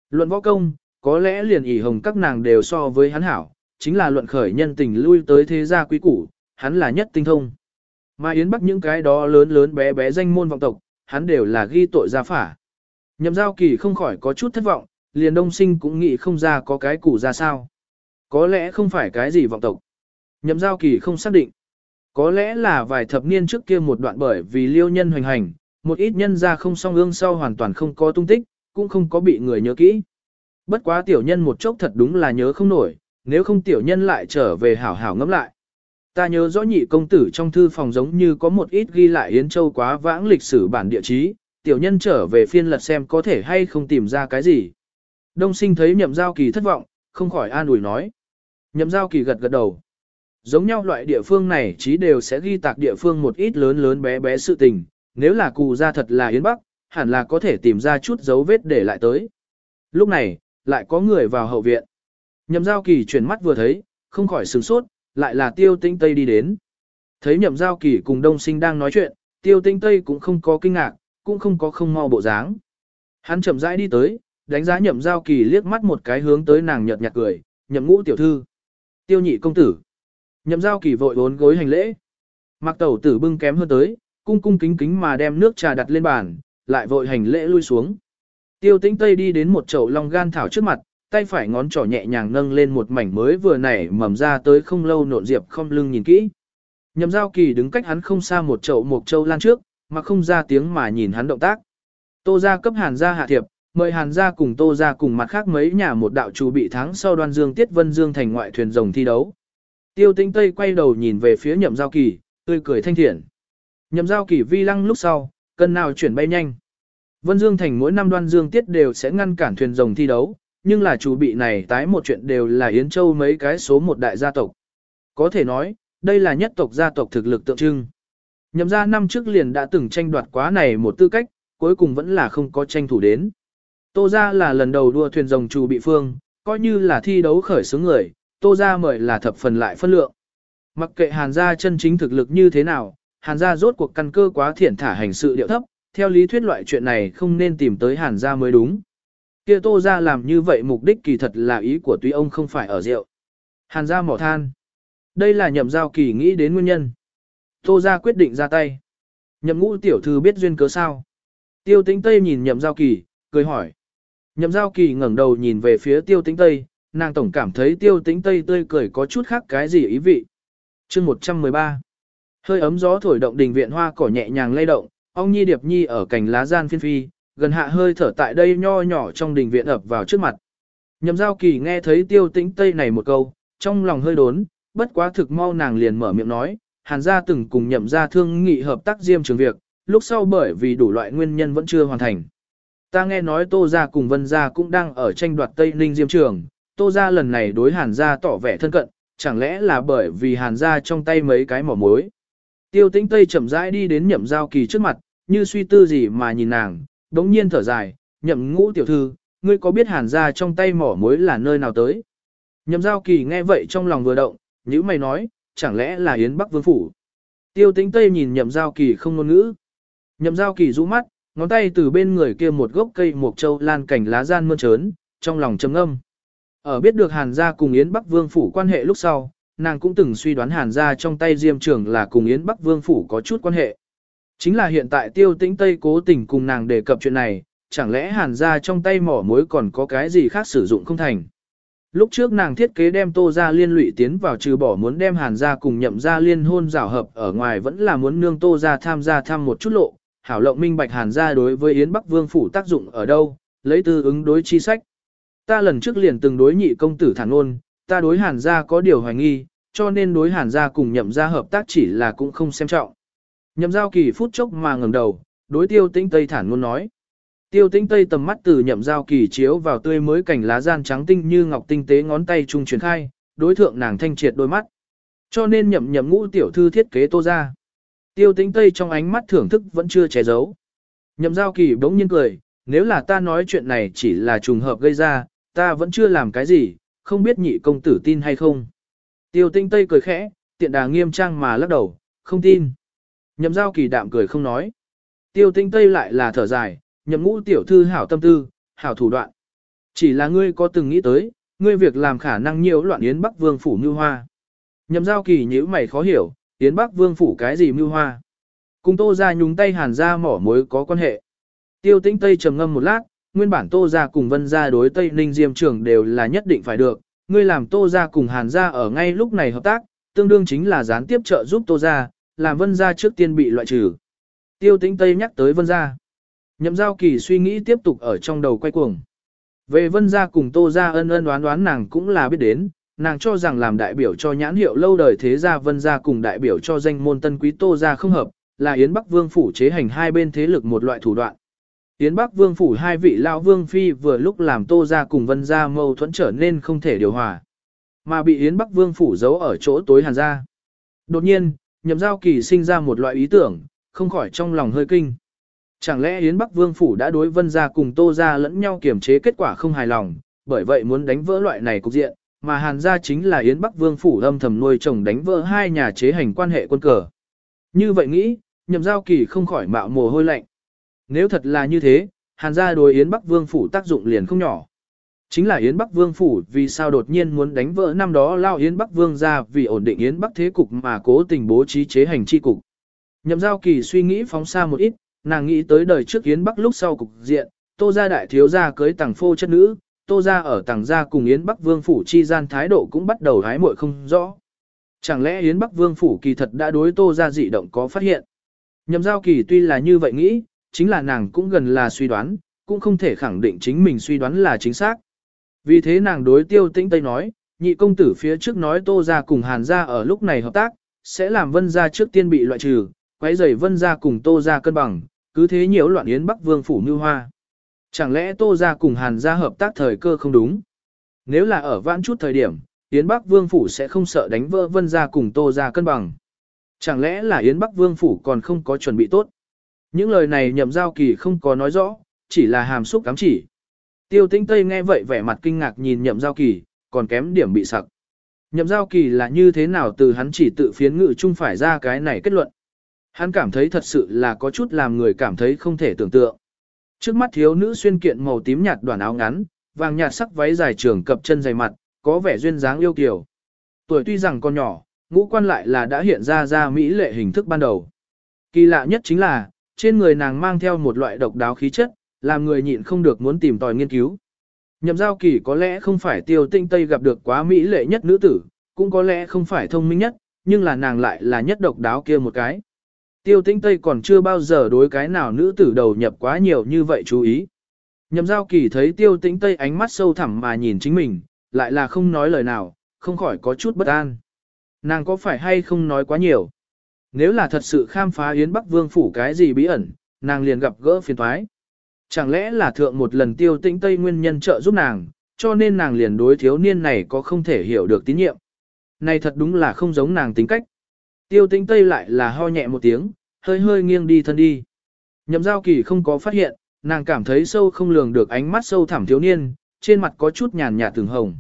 Luận võ công, có lẽ liền ỉ hồng các nàng đều so với hắn hảo, chính là luận khởi nhân tình lui tới thế gia quý củ, hắn là nhất tinh thông. Mà Yến Bắc những cái đó lớn lớn bé bé danh môn vọng tộc, hắn đều là ghi tội gia phả. Nhậm giao kỳ không khỏi có chút thất vọng, liền đông sinh cũng nghĩ không ra có cái củ ra sao. Có lẽ không phải cái gì vọng tộc. Nhậm giao kỳ không xác định. Có lẽ là vài thập niên trước kia một đoạn bởi vì liêu nhân hoành hành, một ít nhân ra không song ương sau hoàn toàn không có tung tích, cũng không có bị người nhớ kỹ. Bất quá tiểu nhân một chốc thật đúng là nhớ không nổi, nếu không tiểu nhân lại trở về hảo hảo ngẫm lại. Ta nhớ rõ nhị công tử trong thư phòng giống như có một ít ghi lại Yến Châu quá vãng lịch sử bản địa chí, tiểu nhân trở về phiên lật xem có thể hay không tìm ra cái gì. Đông sinh thấy nhậm giao kỳ thất vọng, không khỏi an ủi nói. Nhậm giao kỳ gật gật đầu. Giống nhau loại địa phương này chí đều sẽ ghi tạc địa phương một ít lớn lớn bé bé sự tình, nếu là cụ ra thật là Yến Bắc, hẳn là có thể tìm ra chút dấu vết để lại tới. Lúc này, lại có người vào hậu viện. Nhậm giao kỳ chuyển mắt vừa thấy, không khỏi sửng sốt, lại là tiêu tinh tây đi đến. Thấy nhậm giao kỳ cùng đông sinh đang nói chuyện, tiêu tinh tây cũng không có kinh ngạc, cũng không có không mau bộ dáng. Hắn chậm rãi đi tới, đánh giá nhậm giao kỳ liếc mắt một cái hướng tới nàng nhợt nhạt cười, nhậm ngũ tiểu thư. Tiêu nhị công tử. Nhậm giao kỳ vội bốn gối hành lễ. Mặc tẩu tử bưng kém hơn tới, cung cung kính kính mà đem nước trà đặt lên bàn, lại vội hành lễ lui xuống. Tiêu tĩnh Tây đi đến một chậu long gan thảo trước mặt, tay phải ngón trỏ nhẹ nhàng nâng lên một mảnh mới vừa nảy mầm ra tới không lâu nộn diệp không lưng nhìn kỹ. Nhậm giao kỳ đứng cách hắn không xa một chậu một châu lan trước, mà không ra tiếng mà nhìn hắn động tác. Tô ra cấp hàn ra hạ thiệp, mời hàn ra cùng tô ra cùng mặt khác mấy nhà một đạo chủ bị thắng sau đoan dương tiết vân dương thành ngoại thuyền rồng thi đấu. Tiêu tĩnh Tây quay đầu nhìn về phía nhậm giao kỳ, tươi cười thanh thiện. Nhậm giao kỳ vi lăng lúc sau, cân nào chuyển bay nhanh. Vân Dương Thành mỗi năm đoan dương tiết đều sẽ ngăn cản thuyền rồng thi đấu, nhưng là chủ bị này tái một chuyện đều là Yến Châu mấy cái số một đại gia tộc. Có thể nói, đây là nhất tộc gia tộc thực lực tượng trưng. Nhậm ra năm trước liền đã từng tranh đoạt quá này một tư cách, cuối cùng vẫn là không có tranh thủ đến. Tô ra là lần đầu đua thuyền rồng chủ bị phương, coi như là thi đấu khởi xướng người, tô ra mời là thập phần lại phân lượng. Mặc kệ hàn gia chân chính thực lực như thế nào, hàn gia rốt cuộc căn cơ quá thiển thả hành sự điệu thấp, theo lý thuyết loại chuyện này không nên tìm tới hàn gia mới đúng. Kia tô ra làm như vậy mục đích kỳ thật là ý của tuy ông không phải ở rượu. Hàn gia mỏ than. Đây là nhậm giao kỳ nghĩ đến nguyên nhân. Tô ra quyết định ra tay. Nhậm ngũ tiểu thư biết duyên cớ sao. Tiêu tĩnh Tây nhìn nhậm giao kỳ, cười hỏi. Nhậm giao kỳ ngẩng đầu nhìn về phía tiêu tĩnh Tây, nàng tổng cảm thấy tiêu tĩnh Tây tươi cười có chút khác cái gì ý vị. chương 113 Hơi ấm gió thổi động đình viện hoa cỏ nhẹ nhàng lay động, ong nhi điệp nhi ở cành lá gian phiên phi, gần hạ hơi thở tại đây nho nhỏ trong đình viện ập vào trước mặt. Nhậm giao kỳ nghe thấy tiêu tĩnh tây này một câu, trong lòng hơi đốn, bất quá thực mau nàng liền mở miệng nói, hàn gia từng cùng nhậm gia thương nghị hợp tác diêm trường việc, lúc sau bởi vì đủ loại nguyên nhân vẫn chưa hoàn thành. Ta nghe nói tô gia cùng vân gia cũng đang ở tranh đoạt tây ninh diêm trường, tô gia lần này đối hàn gia tỏ vẻ thân cận, chẳng lẽ là bởi vì hàn gia trong tay mấy cái mỏ mối. Tiêu tĩnh Tây chậm rãi đi đến nhậm giao kỳ trước mặt, như suy tư gì mà nhìn nàng, đống nhiên thở dài, nhậm ngũ tiểu thư, ngươi có biết hàn ra trong tay mỏ mối là nơi nào tới? Nhậm giao kỳ nghe vậy trong lòng vừa động, nhữ mày nói, chẳng lẽ là Yến Bắc Vương Phủ? Tiêu tĩnh Tây nhìn nhậm giao kỳ không ngôn ngữ. Nhậm giao kỳ rũ mắt, ngón tay từ bên người kia một gốc cây mộc châu lan cảnh lá gian mơn trớn, trong lòng trầm âm. Ở biết được hàn gia cùng Yến Bắc Vương Phủ quan hệ lúc sau, nàng cũng từng suy đoán hàn gia trong tay diêm trưởng là cùng Yến Bắc Vương Phủ có chút quan hệ. Chính là hiện tại tiêu tĩnh Tây cố tình cùng nàng đề cập chuyện này, chẳng lẽ hàn gia trong tay mỏ mối còn có cái gì khác sử dụng không thành. Lúc trước nàng thiết kế đem tô ra liên lụy tiến vào trừ bỏ muốn đem hàn gia cùng nhậm gia liên hôn rào hợp ở ngoài vẫn là muốn nương tô ra tham gia thăm một chút lộ, hảo lộng minh bạch hàn gia đối với Yến Bắc Vương Phủ tác dụng ở đâu, lấy tư ứng đối chi sách. Ta lần trước liền từng đối nhị công tử thản ôn, ta đối hàn gia có điều hoài nghi, cho nên đối hàn gia cùng nhậm gia hợp tác chỉ là cũng không xem trọng. Nhậm giao kỳ phút chốc mà ngẩng đầu, đối tiêu tĩnh tây thản luôn nói. Tiêu tĩnh tây tầm mắt từ nhậm giao kỳ chiếu vào tươi mới cảnh lá gian trắng tinh như ngọc tinh tế ngón tay trung truyền khai, đối thượng nàng thanh triệt đôi mắt. Cho nên nhậm nhậm ngũ tiểu thư thiết kế tô ra. Tiêu tĩnh tây trong ánh mắt thưởng thức vẫn chưa che giấu. Nhậm giao kỳ bỗng nhiên cười, nếu là ta nói chuyện này chỉ là trùng hợp gây ra, ta vẫn chưa làm cái gì, không biết nhị công tử tin hay không. Tiêu tinh tây cười khẽ, tiện đà nghiêm trang mà lắc đầu, không tin. Nhậm giao kỳ đạm cười không nói. Tiêu tinh tây lại là thở dài, nhậm ngũ tiểu thư hảo tâm tư, hảo thủ đoạn. Chỉ là ngươi có từng nghĩ tới, ngươi việc làm khả năng nhiều loạn Yến Bắc Vương phủ mưu hoa. Nhậm giao kỳ nhíu mày khó hiểu, Yến Bắc Vương phủ cái gì mưu hoa. Cùng tô ra nhúng tay hàn ra mỏ mối có quan hệ. Tiêu tĩnh Tây trầm ngâm một lát, nguyên bản tô ra cùng vân ra đối Tây Ninh Diêm trường đều là nhất định phải được. Ngươi làm tô ra cùng hàn ra ở ngay lúc này hợp tác, tương đương chính là gián tiếp trợ giúp tô ra, làm vân ra trước tiên bị loại trừ. Tiêu tĩnh Tây nhắc tới vân ra. Nhậm giao kỳ suy nghĩ tiếp tục ở trong đầu quay cuồng. Về vân gia cùng tô gia ân ân đoán đoán nàng cũng là biết đến, nàng cho rằng làm đại biểu cho nhãn hiệu lâu đời thế gia vân gia cùng đại biểu cho danh môn tân quý tô gia không hợp, là Yến Bắc Vương phủ chế hành hai bên thế lực một loại thủ đoạn. Yến Bắc Vương phủ hai vị lão vương phi vừa lúc làm tô gia cùng vân gia mâu thuẫn trở nên không thể điều hòa, mà bị Yến Bắc Vương phủ giấu ở chỗ tối hàn gia. Đột nhiên, nhậm giao kỳ sinh ra một loại ý tưởng, không khỏi trong lòng hơi kinh. Chẳng lẽ Yến Bắc Vương Phủ đã đối vân gia cùng tô gia lẫn nhau kiểm chế kết quả không hài lòng, bởi vậy muốn đánh vỡ loại này cục diện, mà hàn gia chính là Yến Bắc Vương Phủ âm thầm nuôi chồng đánh vỡ hai nhà chế hành quan hệ quân cờ. Như vậy nghĩ, nhậm giao kỳ không khỏi mạo mồ hôi lạnh. Nếu thật là như thế, hàn gia đối Yến Bắc Vương Phủ tác dụng liền không nhỏ. Chính là Yến Bắc Vương Phủ vì sao đột nhiên muốn đánh vỡ năm đó lao Yến Bắc Vương ra vì ổn định Yến Bắc thế cục mà cố tình bố trí chế hành chi cục. Nhậm giao kỳ suy nghĩ phóng xa một ít, nàng nghĩ tới đời trước Yến Bắc lúc sau cục diện, Tô gia đại thiếu gia cưới tàng phô chất nữ, Tô gia ở tàng gia cùng Yến Bắc Vương phủ chi gian thái độ cũng bắt đầu hái muội không rõ. Chẳng lẽ Yến Bắc Vương phủ kỳ thật đã đối Tô gia dị động có phát hiện? Nhậm giao kỳ tuy là như vậy nghĩ, chính là nàng cũng gần là suy đoán, cũng không thể khẳng định chính mình suy đoán là chính xác. Vì thế nàng đối tiêu tĩnh Tây nói, nhị công tử phía trước nói Tô gia cùng Hàn gia ở lúc này hợp tác, sẽ làm vân gia trước tiên bị loại trừ, quấy rầy vân gia cùng Tô gia cân bằng, cứ thế nhiễu loạn Yến Bắc Vương phủ Như Hoa. Chẳng lẽ Tô gia cùng Hàn gia hợp tác thời cơ không đúng? Nếu là ở vãn chút thời điểm, Yến Bắc Vương phủ sẽ không sợ đánh vỡ Vân gia cùng Tô gia cân bằng. Chẳng lẽ là Yến Bắc Vương phủ còn không có chuẩn bị tốt? Những lời này nhậm giao kỳ không có nói rõ, chỉ là hàm xúc cám chỉ. Tiêu tĩnh Tây nghe vậy vẻ mặt kinh ngạc nhìn nhậm giao kỳ, còn kém điểm bị sặc. Nhậm giao kỳ là như thế nào từ hắn chỉ tự phiến ngự chung phải ra cái này kết luận. Hắn cảm thấy thật sự là có chút làm người cảm thấy không thể tưởng tượng. Trước mắt thiếu nữ xuyên kiện màu tím nhạt đoàn áo ngắn, vàng nhạt sắc váy dài trường cập chân dày mặt, có vẻ duyên dáng yêu kiều. Tuổi tuy rằng còn nhỏ, ngũ quan lại là đã hiện ra ra mỹ lệ hình thức ban đầu. Kỳ lạ nhất chính là, trên người nàng mang theo một loại độc đáo khí chất, làm người nhịn không được muốn tìm tòi nghiên cứu. Nhậm giao kỳ có lẽ không phải tiêu tinh tây gặp được quá mỹ lệ nhất nữ tử, cũng có lẽ không phải thông minh nhất, nhưng là nàng lại là nhất độc đáo kia một cái. Tiêu Tinh Tây còn chưa bao giờ đối cái nào nữ tử đầu nhập quá nhiều như vậy chú ý. Nhậm giao kỳ thấy tiêu Tinh Tây ánh mắt sâu thẳm mà nhìn chính mình, lại là không nói lời nào, không khỏi có chút bất an. Nàng có phải hay không nói quá nhiều? Nếu là thật sự khám phá Yến Bắc Vương phủ cái gì bí ẩn, nàng liền gặp gỡ phiền toái. Chẳng lẽ là thượng một lần tiêu tĩnh Tây nguyên nhân trợ giúp nàng, cho nên nàng liền đối thiếu niên này có không thể hiểu được tín nhiệm. Này thật đúng là không giống nàng tính cách. Tiêu tĩnh Tây lại là ho nhẹ một tiếng, hơi hơi nghiêng đi thân đi. Nhậm giao kỳ không có phát hiện, nàng cảm thấy sâu không lường được ánh mắt sâu thẳm thiếu niên, trên mặt có chút nhàn nhạt từng hồng.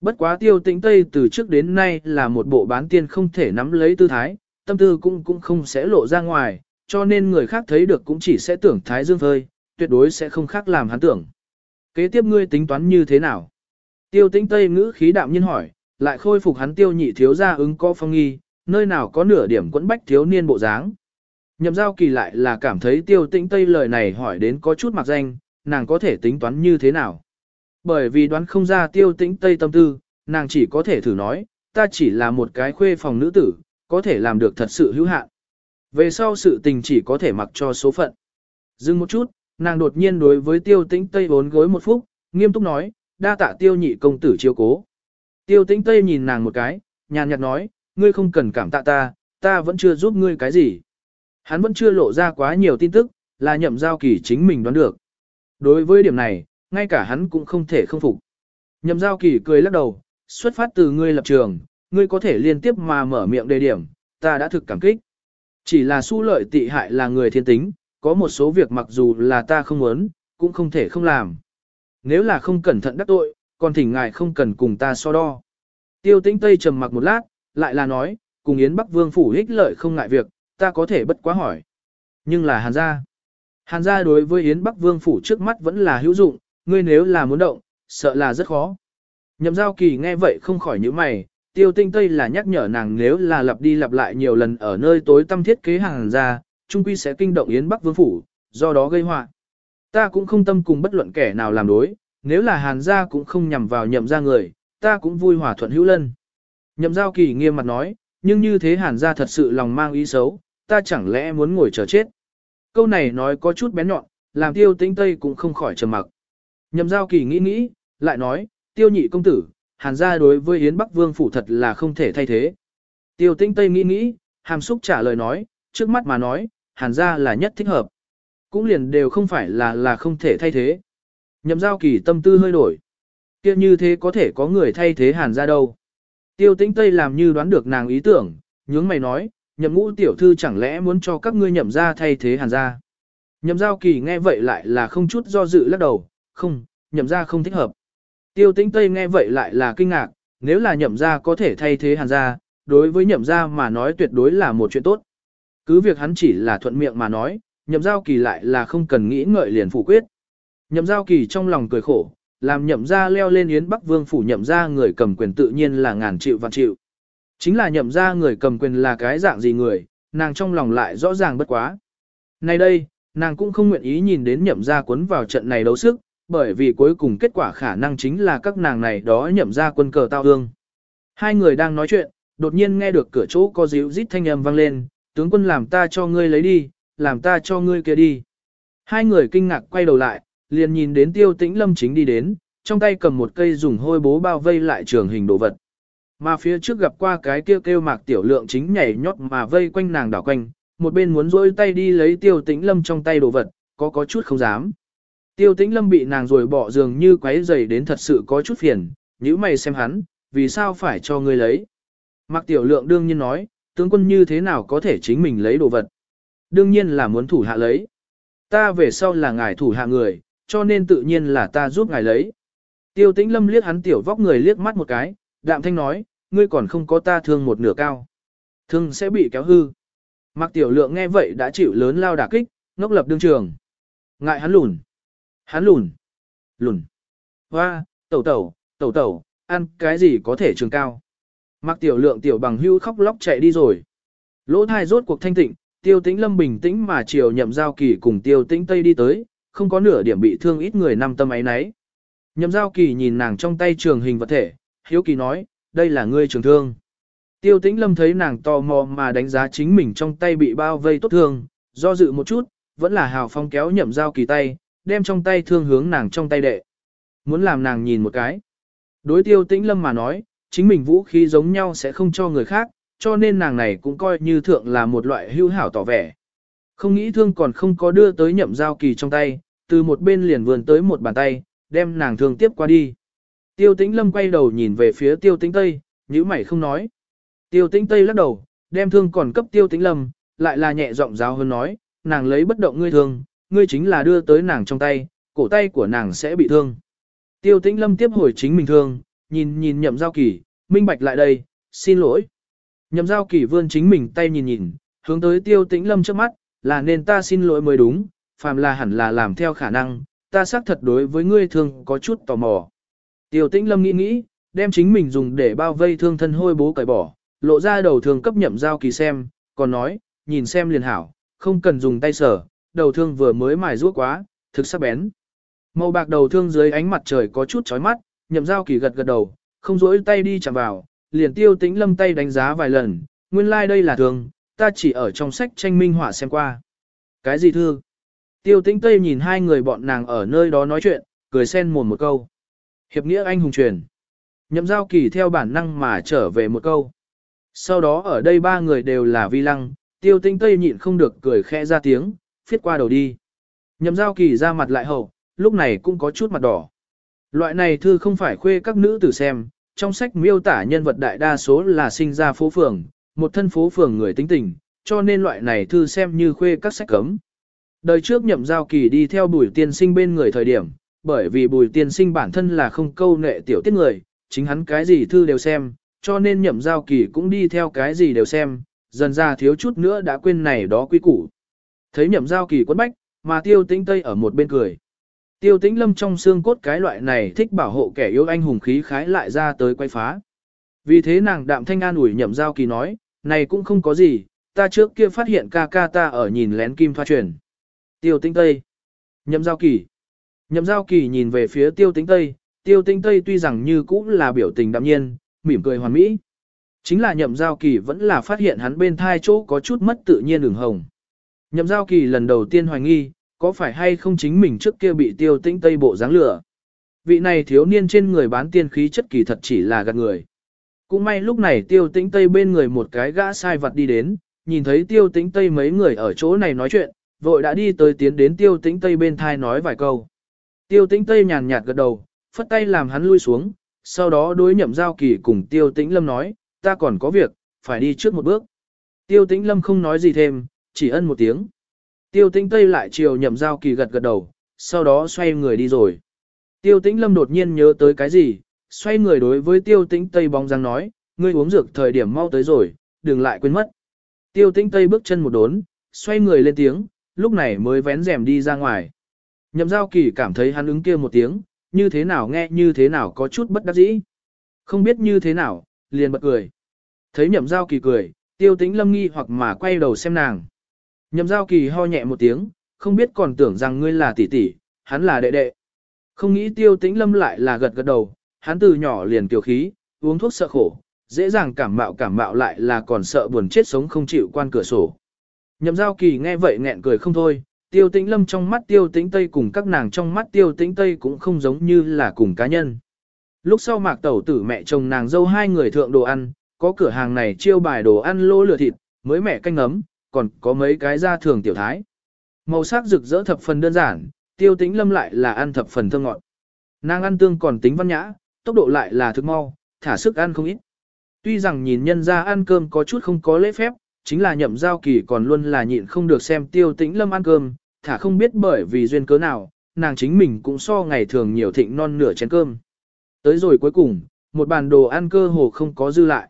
Bất quá tiêu tĩnh Tây từ trước đến nay là một bộ bán tiên không thể nắm lấy tư thái, tâm tư cũng cũng không sẽ lộ ra ngoài, cho nên người khác thấy được cũng chỉ sẽ tưởng thái dương phơi, tuyệt đối sẽ không khác làm hắn tưởng. Kế tiếp ngươi tính toán như thế nào? Tiêu tĩnh Tây ngữ khí đạm nhiên hỏi, lại khôi phục hắn tiêu nhị thiếu ra ứng có phong nghi, nơi nào có nửa điểm quẫn bách thiếu niên bộ dáng. Nhậm giao kỳ lại là cảm thấy tiêu tĩnh tây lời này hỏi đến có chút mặc danh, nàng có thể tính toán như thế nào. Bởi vì đoán không ra tiêu tĩnh tây tâm tư, nàng chỉ có thể thử nói, ta chỉ là một cái khuê phòng nữ tử, có thể làm được thật sự hữu hạn. Về sau sự tình chỉ có thể mặc cho số phận. Dừng một chút, nàng đột nhiên đối với tiêu tĩnh tây bốn gối một phút, nghiêm túc nói, đa tạ tiêu nhị công tử chiếu cố. Tiêu tĩnh tây nhìn nàng một cái, nhàn nhạt nói, ngươi không cần cảm tạ ta, ta vẫn chưa giúp ngươi cái gì. Hắn vẫn chưa lộ ra quá nhiều tin tức, là nhậm giao kỳ chính mình đoán được. Đối với điểm này, ngay cả hắn cũng không thể không phục. Nhậm giao kỳ cười lắc đầu, xuất phát từ ngươi lập trường, ngươi có thể liên tiếp mà mở miệng đề điểm, ta đã thực cảm kích. Chỉ là su lợi tị hại là người thiên tính, có một số việc mặc dù là ta không muốn, cũng không thể không làm. Nếu là không cẩn thận đắc tội, còn thỉnh ngài không cần cùng ta so đo. Tiêu tĩnh Tây trầm mặc một lát, lại là nói, cùng Yến Bắc Vương phủ ích lợi không ngại việc, ta có thể bất quá hỏi. Nhưng là hàn gia. Hàn gia đối với Yến Bắc Vương phủ trước mắt vẫn là hữu dụng, ngươi nếu là muốn động, sợ là rất khó. Nhậm giao kỳ nghe vậy không khỏi những mày, tiêu tinh tây là nhắc nhở nàng nếu là lặp đi lặp lại nhiều lần ở nơi tối tâm thiết kế hàng gia, trung quy sẽ kinh động Yến Bắc Vương phủ, do đó gây họa. Ta cũng không tâm cùng bất luận kẻ nào làm đối, nếu là hàn gia cũng không nhằm vào nhậm gia người, ta cũng vui hòa thuận hữu lân. Nhậm giao kỳ nghiêm mặt nói, nhưng như thế hàn gia thật sự lòng mang ý xấu, ta chẳng lẽ muốn ngồi chờ chết. Câu này nói có chút bén nhọn, làm tiêu tĩnh tây cũng không khỏi trầm mặc. Nhậm giao kỳ nghĩ nghĩ, lại nói, tiêu nhị công tử, hàn gia đối với Yến Bắc Vương phủ thật là không thể thay thế. Tiêu tĩnh tây nghĩ nghĩ, hàm xúc trả lời nói, trước mắt mà nói, hàn gia là nhất thích hợp. Cũng liền đều không phải là là không thể thay thế. Nhậm giao kỳ tâm tư hơi đổi. kia như thế có thể có người thay thế hàn gia đâu. Tiêu tĩnh Tây làm như đoán được nàng ý tưởng, nhướng mày nói, nhậm ngũ tiểu thư chẳng lẽ muốn cho các ngươi nhậm gia thay thế hàn gia. Nhậm giao kỳ nghe vậy lại là không chút do dự lắc đầu, không, nhậm gia không thích hợp. Tiêu tĩnh Tây nghe vậy lại là kinh ngạc, nếu là nhậm gia có thể thay thế hàn gia, đối với nhậm gia mà nói tuyệt đối là một chuyện tốt. Cứ việc hắn chỉ là thuận miệng mà nói, nhậm giao kỳ lại là không cần nghĩ ngợi liền phủ quyết. Nhậm giao kỳ trong lòng cười khổ, làm nhậm Gia leo lên yến bắc vương phủ nhậm Gia người cầm quyền tự nhiên là ngàn triệu vạn triệu. Chính là nhậm Gia người cầm quyền là cái dạng gì người, nàng trong lòng lại rõ ràng bất quá. Nay đây, nàng cũng không nguyện ý nhìn đến nhậm Gia cuốn vào trận này đấu sức, bởi vì cuối cùng kết quả khả năng chính là các nàng này đó nhậm ra quân cờ tao hương. Hai người đang nói chuyện, đột nhiên nghe được cửa chỗ có díu rít thanh âm vang lên, tướng quân làm ta cho ngươi lấy đi, làm ta cho ngươi kia đi. Hai người kinh ngạc quay đầu lại, liền nhìn đến tiêu tĩnh lâm chính đi đến, trong tay cầm một cây dùng hôi bố bao vây lại trường hình đồ vật. Mà phía trước gặp qua cái kêu kêu mạc tiểu lượng chính nhảy nhót mà vây quanh nàng đảo quanh, một bên muốn rôi tay đi lấy tiêu tĩnh lâm trong tay đồ vật, có có chút không dám. Tiêu tĩnh lâm bị nàng rồi bỏ giường như quấy giày đến thật sự có chút phiền, nhữ mày xem hắn, vì sao phải cho ngươi lấy. Mạc tiểu lượng đương nhiên nói, tướng quân như thế nào có thể chính mình lấy đồ vật. Đương nhiên là muốn thủ hạ lấy. Ta về sau là ngài thủ hạ người, cho nên tự nhiên là ta giúp ngài lấy. Tiêu tĩnh lâm liếc hắn tiểu vóc người liếc mắt một cái, đạm thanh nói, ngươi còn không có ta thương một nửa cao. Thương sẽ bị kéo hư. Mặc tiểu lượng nghe vậy đã chịu lớn lao đả kích, ngốc lập đương trường. Ngại hắn lùn. Hắn lùn. Lùn. Hoa, tẩu tẩu, tẩu tẩu, ăn cái gì có thể trường cao. Mặc tiểu lượng tiểu bằng hưu khóc lóc chạy đi rồi. Lỗ thai rốt cuộc thanh tịnh, tiêu tĩnh lâm bình tĩnh mà chiều nhậm giao kỳ cùng tiêu tĩnh tây đi tới, không có nửa điểm bị thương ít người năm tâm ấy nấy. Nhậm giao kỳ nhìn nàng trong tay trường hình vật thể, hiếu kỳ nói, đây là ngươi trường thương. Tiêu tĩnh lâm thấy nàng tò mò mà đánh giá chính mình trong tay bị bao vây tốt thương, do dự một chút, vẫn là hào phong kéo nhậm giao kỳ tay, đem trong tay thương hướng nàng trong tay đệ. Muốn làm nàng nhìn một cái. Đối tiêu tĩnh lâm mà nói, chính mình vũ khí giống nhau sẽ không cho người khác, cho nên nàng này cũng coi như thượng là một loại hưu hảo tỏ vẻ. Không nghĩ thương còn không có đưa tới nhậm giao kỳ trong tay, từ một bên liền vườn tới một bàn tay, đem nàng thương tiếp qua đi. Tiêu tĩnh lâm quay đầu nhìn về phía tiêu tĩnh tây, nhữ mày không nói. Tiêu tĩnh tây lắc đầu, đem thương còn cấp tiêu tĩnh lâm, lại là nhẹ giọng giáo hơn nói, nàng lấy bất động ngươi thương, ngươi chính là đưa tới nàng trong tay, cổ tay của nàng sẽ bị thương. Tiêu tĩnh lâm tiếp hồi chính mình thương, nhìn nhìn nhậm giao kỳ, minh bạch lại đây, xin lỗi. Nhậm giao kỳ vươn chính mình tay nhìn nhìn, hướng tới tiêu tĩnh lâm trước mắt, là nên ta xin lỗi mới đúng, phàm là hẳn là làm theo khả năng, ta xác thật đối với ngươi thương có chút tò mò. Tiêu tĩnh lâm nghĩ nghĩ, đem chính mình dùng để bao vây thương thân hôi bố cởi bỏ, lộ ra đầu thương cấp nhậm giao kỳ xem, còn nói, nhìn xem liền hảo, không cần dùng tay sở, đầu thương vừa mới mài ruốc quá, thực sắc bén. Màu bạc đầu thương dưới ánh mặt trời có chút chói mắt, nhậm giao kỳ gật gật đầu, không rỗi tay đi chạm vào, liền tiêu tĩnh lâm tay đánh giá vài lần, nguyên lai like đây là thương, ta chỉ ở trong sách tranh minh họa xem qua. Cái gì thương? Tiêu tĩnh Tây nhìn hai người bọn nàng ở nơi đó nói chuyện, cười xen mồm một câu. Hiệp nghĩa anh hùng truyền. Nhậm giao kỳ theo bản năng mà trở về một câu. Sau đó ở đây ba người đều là vi lăng, tiêu tĩnh Tây nhịn không được cười khẽ ra tiếng, phiết qua đầu đi. Nhậm giao kỳ ra mặt lại hậu, lúc này cũng có chút mặt đỏ. Loại này thư không phải khuê các nữ tử xem, trong sách miêu tả nhân vật đại đa số là sinh ra phố phường, một thân phố phường người tính tình, cho nên loại này thư xem như khuê các sách cấm. Đời trước nhậm giao kỳ đi theo bùi tiên sinh bên người thời điểm, bởi vì bùi tiên sinh bản thân là không câu nệ tiểu tiết người, chính hắn cái gì thư đều xem, cho nên nhậm giao kỳ cũng đi theo cái gì đều xem, dần ra thiếu chút nữa đã quên này đó quy củ. Thấy nhậm giao kỳ quấn bách, mà tiêu tĩnh tây ở một bên cười. Tiêu tĩnh lâm trong xương cốt cái loại này thích bảo hộ kẻ yếu anh hùng khí khái lại ra tới quay phá. Vì thế nàng đạm thanh an ủi nhậm giao kỳ nói, này cũng không có gì, ta trước kia phát hiện ca ca ta ở nhìn lén kim thoa truyền. Tiêu tĩnh tây. Nhậm giao kỳ. Nhậm giao kỳ nhìn về phía tiêu tĩnh tây, tiêu tĩnh tây tuy rằng như cũng là biểu tình đạm nhiên, mỉm cười hoàn mỹ. Chính là nhậm giao kỳ vẫn là phát hiện hắn bên thai chỗ có chút mất tự nhiên đường hồng. Nhậm giao kỳ lần đầu tiên hoài nghi, có phải hay không chính mình trước kia bị tiêu tĩnh tây bộ dáng lửa. Vị này thiếu niên trên người bán tiên khí chất kỳ thật chỉ là gạt người. Cũng may lúc này tiêu tĩnh tây bên người một cái gã sai vật đi đến, nhìn thấy tiêu tĩnh tây mấy người ở chỗ này nói chuyện, vội đã đi tới tiến đến tiêu tĩnh tây bên thai nói vài câu. Tiêu tĩnh tây nhàn nhạt gật đầu, phất tay làm hắn lui xuống, sau đó đối nhậm giao kỳ cùng tiêu tĩnh lâm nói, ta còn có việc, phải đi trước một bước. Tiêu tĩnh lâm không nói gì thêm, chỉ ân một tiếng. Tiêu tĩnh tây lại chiều nhậm giao kỳ gật gật đầu, sau đó xoay người đi rồi. Tiêu tĩnh lâm đột nhiên nhớ tới cái gì, xoay người đối với tiêu tĩnh tây bóng dáng nói, ngươi uống dược thời điểm mau tới rồi, đừng lại quên mất. Tiêu tĩnh tây bước chân một đốn, xoay người lên tiếng, lúc này mới vén rèm đi ra ngoài. Nhậm giao kỳ cảm thấy hắn ứng kia một tiếng, như thế nào nghe như thế nào có chút bất đắc dĩ. Không biết như thế nào, liền bật cười. Thấy nhậm giao kỳ cười, tiêu tĩnh lâm nghi hoặc mà quay đầu xem nàng. Nhậm giao kỳ ho nhẹ một tiếng, không biết còn tưởng rằng ngươi là tỷ tỷ, hắn là đệ đệ. Không nghĩ tiêu tĩnh lâm lại là gật gật đầu, hắn từ nhỏ liền kiều khí, uống thuốc sợ khổ, dễ dàng cảm mạo cảm mạo lại là còn sợ buồn chết sống không chịu quan cửa sổ. Nhậm giao kỳ nghe vậy nghẹn cười không thôi, tiêu tĩnh lâm trong mắt tiêu tĩnh tây cùng các nàng trong mắt tiêu tĩnh tây cũng không giống như là cùng cá nhân. Lúc sau mạc tẩu tử mẹ chồng nàng dâu hai người thượng đồ ăn, có cửa hàng này chiêu bài đồ ăn lô lửa thịt, mới mẹ canh ấm, còn có mấy cái da thường tiểu thái. Màu sắc rực rỡ thập phần đơn giản, tiêu tĩnh lâm lại là ăn thập phần thơm ngọt. Nàng ăn tương còn tính văn nhã, tốc độ lại là thức mau, thả sức ăn không ít. Tuy rằng nhìn nhân ra ăn cơm có chút không có lễ phép, chính là nhậm giao kỳ còn luôn là nhịn không được xem tiêu tĩnh lâm ăn cơm, thả không biết bởi vì duyên cớ nào, nàng chính mình cũng so ngày thường nhiều thịnh non nửa chén cơm. Tới rồi cuối cùng, một bàn đồ ăn cơ hồ không có dư lại.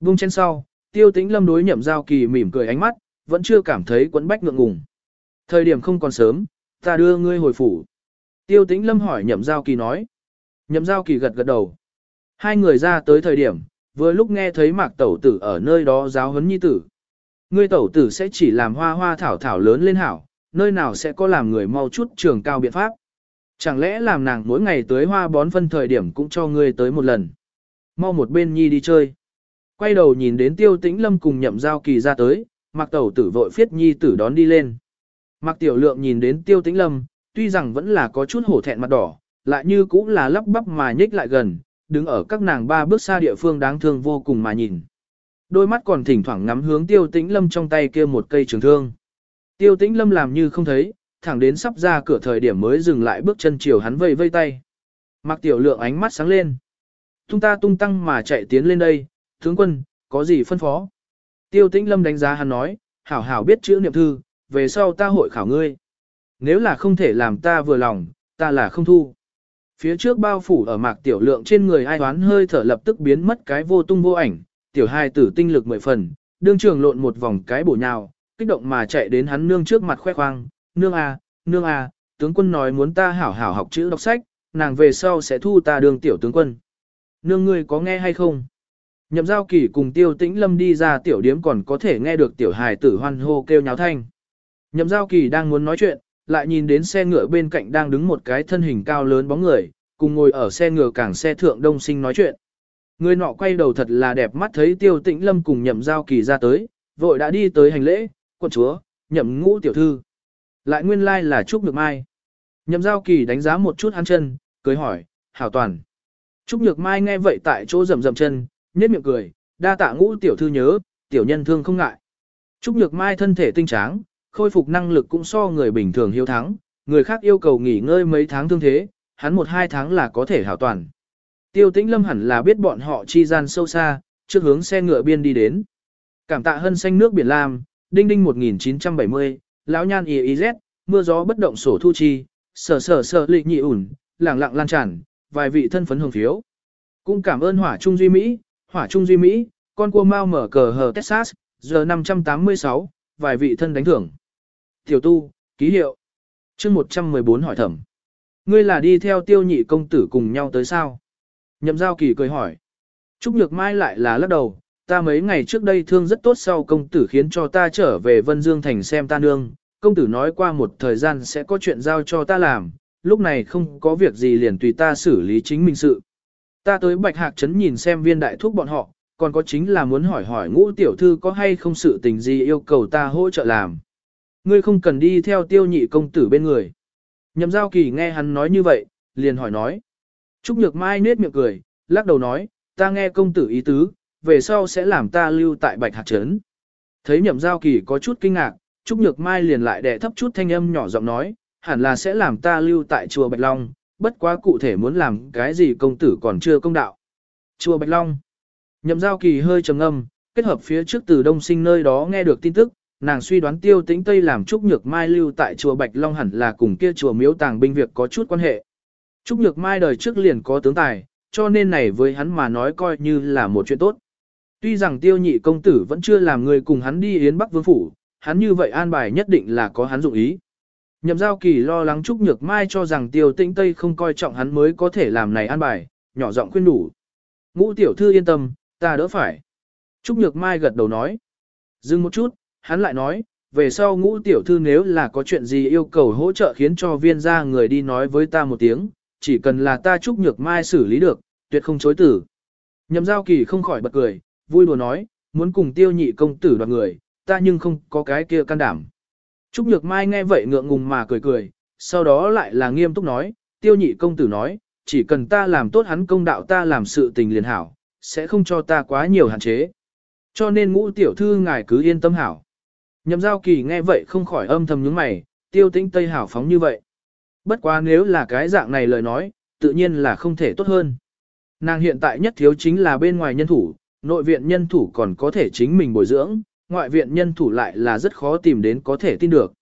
Vung chén sau, tiêu tĩnh lâm đối nhậm giao kỳ mỉm cười ánh mắt, vẫn chưa cảm thấy quẫn bách ngượng ngùng. Thời điểm không còn sớm, ta đưa ngươi hồi phủ. Tiêu tĩnh lâm hỏi nhậm giao kỳ nói. Nhậm giao kỳ gật gật đầu. Hai người ra tới thời điểm, vừa lúc nghe thấy mạc tẩu tử ở nơi đó giáo huấn nhi tử. Ngươi tẩu tử sẽ chỉ làm hoa hoa thảo thảo lớn lên hảo, nơi nào sẽ có làm người mau chút trường cao biện pháp. Chẳng lẽ làm nàng mỗi ngày tới hoa bón phân thời điểm cũng cho ngươi tới một lần. Mau một bên nhi đi chơi. Quay đầu nhìn đến tiêu tĩnh lâm cùng nhậm giao kỳ ra tới, mặc tẩu tử vội phiết nhi tử đón đi lên. Mặc tiểu lượng nhìn đến tiêu tĩnh lâm, tuy rằng vẫn là có chút hổ thẹn mặt đỏ, lại như cũng là lắp bắp mà nhích lại gần, đứng ở các nàng ba bước xa địa phương đáng thương vô cùng mà nhìn. Đôi mắt còn thỉnh thoảng ngắm hướng tiêu tĩnh lâm trong tay kia một cây trường thương. Tiêu tĩnh lâm làm như không thấy, thẳng đến sắp ra cửa thời điểm mới dừng lại bước chân chiều hắn vây vây tay. Mặc tiểu lượng ánh mắt sáng lên. Tung ta tung tăng mà chạy tiến lên đây, tướng quân, có gì phân phó? Tiêu tĩnh lâm đánh giá hắn nói, hảo hảo biết chữ niệm thư, về sau ta hội khảo ngươi. Nếu là không thể làm ta vừa lòng, ta là không thu. Phía trước bao phủ ở mạc tiểu lượng trên người ai hoán hơi thở lập tức biến mất cái vô tung vô ảnh, tiểu hai tử tinh lực mười phần, đương trường lộn một vòng cái bổ nhào, kích động mà chạy đến hắn nương trước mặt khoe khoang, nương a, nương a, tướng quân nói muốn ta hảo hảo học chữ đọc sách, nàng về sau sẽ thu ta đường tiểu tướng quân. Nương ngươi có nghe hay không? Nhậm giao kỳ cùng tiêu tĩnh lâm đi ra tiểu điếm còn có thể nghe được tiểu hài tử hoan hô kêu nháo thanh. Nhậm giao kỳ đang muốn nói chuyện, lại nhìn đến xe ngựa bên cạnh đang đứng một cái thân hình cao lớn bóng người, cùng ngồi ở xe ngựa cảng xe thượng đông sinh nói chuyện. Người nọ quay đầu thật là đẹp mắt thấy tiêu tĩnh lâm cùng nhậm giao kỳ ra tới, vội đã đi tới hành lễ, quân chúa, nhậm ngũ tiểu thư. Lại nguyên lai like là Trúc Nhược Mai. Nhậm giao kỳ đánh giá một chút hắn chân, cười hỏi, hảo toàn. Trúc Nhược Mai nghe vậy tại chỗ rầm rầm chân, nhếch miệng cười, đa tạ ngũ tiểu thư nhớ, tiểu nhân thương không ngại. Trúc Nhược Mai thân thể tinh tráng, khôi phục năng lực cũng so người bình thường hiếu thắng, người khác yêu cầu nghỉ ngơi mấy tháng thương thế, hắn một hai tháng là có thể hảo toàn. Tiêu tĩnh lâm hẳn là biết bọn họ chi gian sâu xa, trước hướng xe ngựa biên đi đến. Cảm tạ hân xanh nước biển Lam, đinh đinh 1970, lão nhan y y z, mưa gió bất động sổ thu chi, sở sở sở lịch nhị ủn, lẳng lặng lan tràn, vài vị thân phấn hưởng phiếu. Cũng cảm ơn hỏa trung duy Mỹ, hỏa trung duy Mỹ, con cua mau mở cờ hờ Texas, giờ 586, vài vị thân đánh thưởng. Tiểu tu, ký hiệu. chương 114 hỏi thẩm. Ngươi là đi theo tiêu nhị công tử cùng nhau tới sao? Nhậm giao kỳ cười hỏi. Trúc Nhược Mai lại là lắc đầu, ta mấy ngày trước đây thương rất tốt sau công tử khiến cho ta trở về Vân Dương Thành xem ta nương. Công tử nói qua một thời gian sẽ có chuyện giao cho ta làm, lúc này không có việc gì liền tùy ta xử lý chính mình sự. Ta tới Bạch Hạc Trấn nhìn xem viên đại thúc bọn họ, còn có chính là muốn hỏi hỏi ngũ tiểu thư có hay không sự tình gì yêu cầu ta hỗ trợ làm. Ngươi không cần đi theo tiêu nhị công tử bên người. Nhậm giao kỳ nghe hắn nói như vậy, liền hỏi nói. Trúc Nhược Mai nết miệng cười, lắc đầu nói, ta nghe công tử ý tứ, về sau sẽ làm ta lưu tại Bạch Hạc Trấn. Thấy nhậm giao kỳ có chút kinh ngạc, Trúc Nhược Mai liền lại đẻ thấp chút thanh âm nhỏ giọng nói, hẳn là sẽ làm ta lưu tại chùa Bạch Long, bất quá cụ thể muốn làm cái gì công tử còn chưa công đạo. Chùa Bạch Long. Nhậm giao kỳ hơi trầm ngâm, kết hợp phía trước từ đông sinh nơi đó nghe được tin tức, nàng suy đoán tiêu tĩnh Tây làm Trúc Nhược Mai lưu tại chùa Bạch Long hẳn là cùng kia chùa miếu tàng binh việc có chút quan hệ. Trúc Nhược Mai đời trước liền có tướng tài, cho nên này với hắn mà nói coi như là một chuyện tốt. Tuy rằng tiêu nhị công tử vẫn chưa làm người cùng hắn đi Yến Bắc Vương Phủ, hắn như vậy an bài nhất định là có hắn dụng ý. Nhậm giao kỳ lo lắng Trúc Nhược Mai cho rằng tiêu tĩnh Tây không coi trọng hắn mới có thể làm này an bài, nhỏ giọng khuyên đủ. Ngũ tiểu thư yên tâm, ta đỡ phải. Trúc Nhược Mai gật đầu nói. Dừng một chút, hắn lại nói, về sau ngũ tiểu thư nếu là có chuyện gì yêu cầu hỗ trợ khiến cho viên gia người đi nói với ta một tiếng, chỉ cần là ta Trúc Nhược Mai xử lý được, tuyệt không chối tử. Nhậm giao kỳ không khỏi bật cười, vui đùa nói, muốn cùng tiêu nhị công tử đoạt người, ta nhưng không có cái kia can đảm. Trúc Nhược Mai nghe vậy ngượng ngùng mà cười cười, sau đó lại là nghiêm túc nói, tiêu nhị công tử nói, chỉ cần ta làm tốt hắn công đạo ta làm sự tình liền hảo, sẽ không cho ta quá nhiều hạn chế. Cho nên ngũ tiểu thư ngài cứ yên tâm hảo. Nhậm giao kỳ nghe vậy không khỏi âm thầm nhướng mày, tiêu tĩnh tây hảo phóng như vậy. Bất quá nếu là cái dạng này lời nói, tự nhiên là không thể tốt hơn. Nàng hiện tại nhất thiếu chính là bên ngoài nhân thủ, nội viện nhân thủ còn có thể chính mình bồi dưỡng, ngoại viện nhân thủ lại là rất khó tìm đến có thể tin được.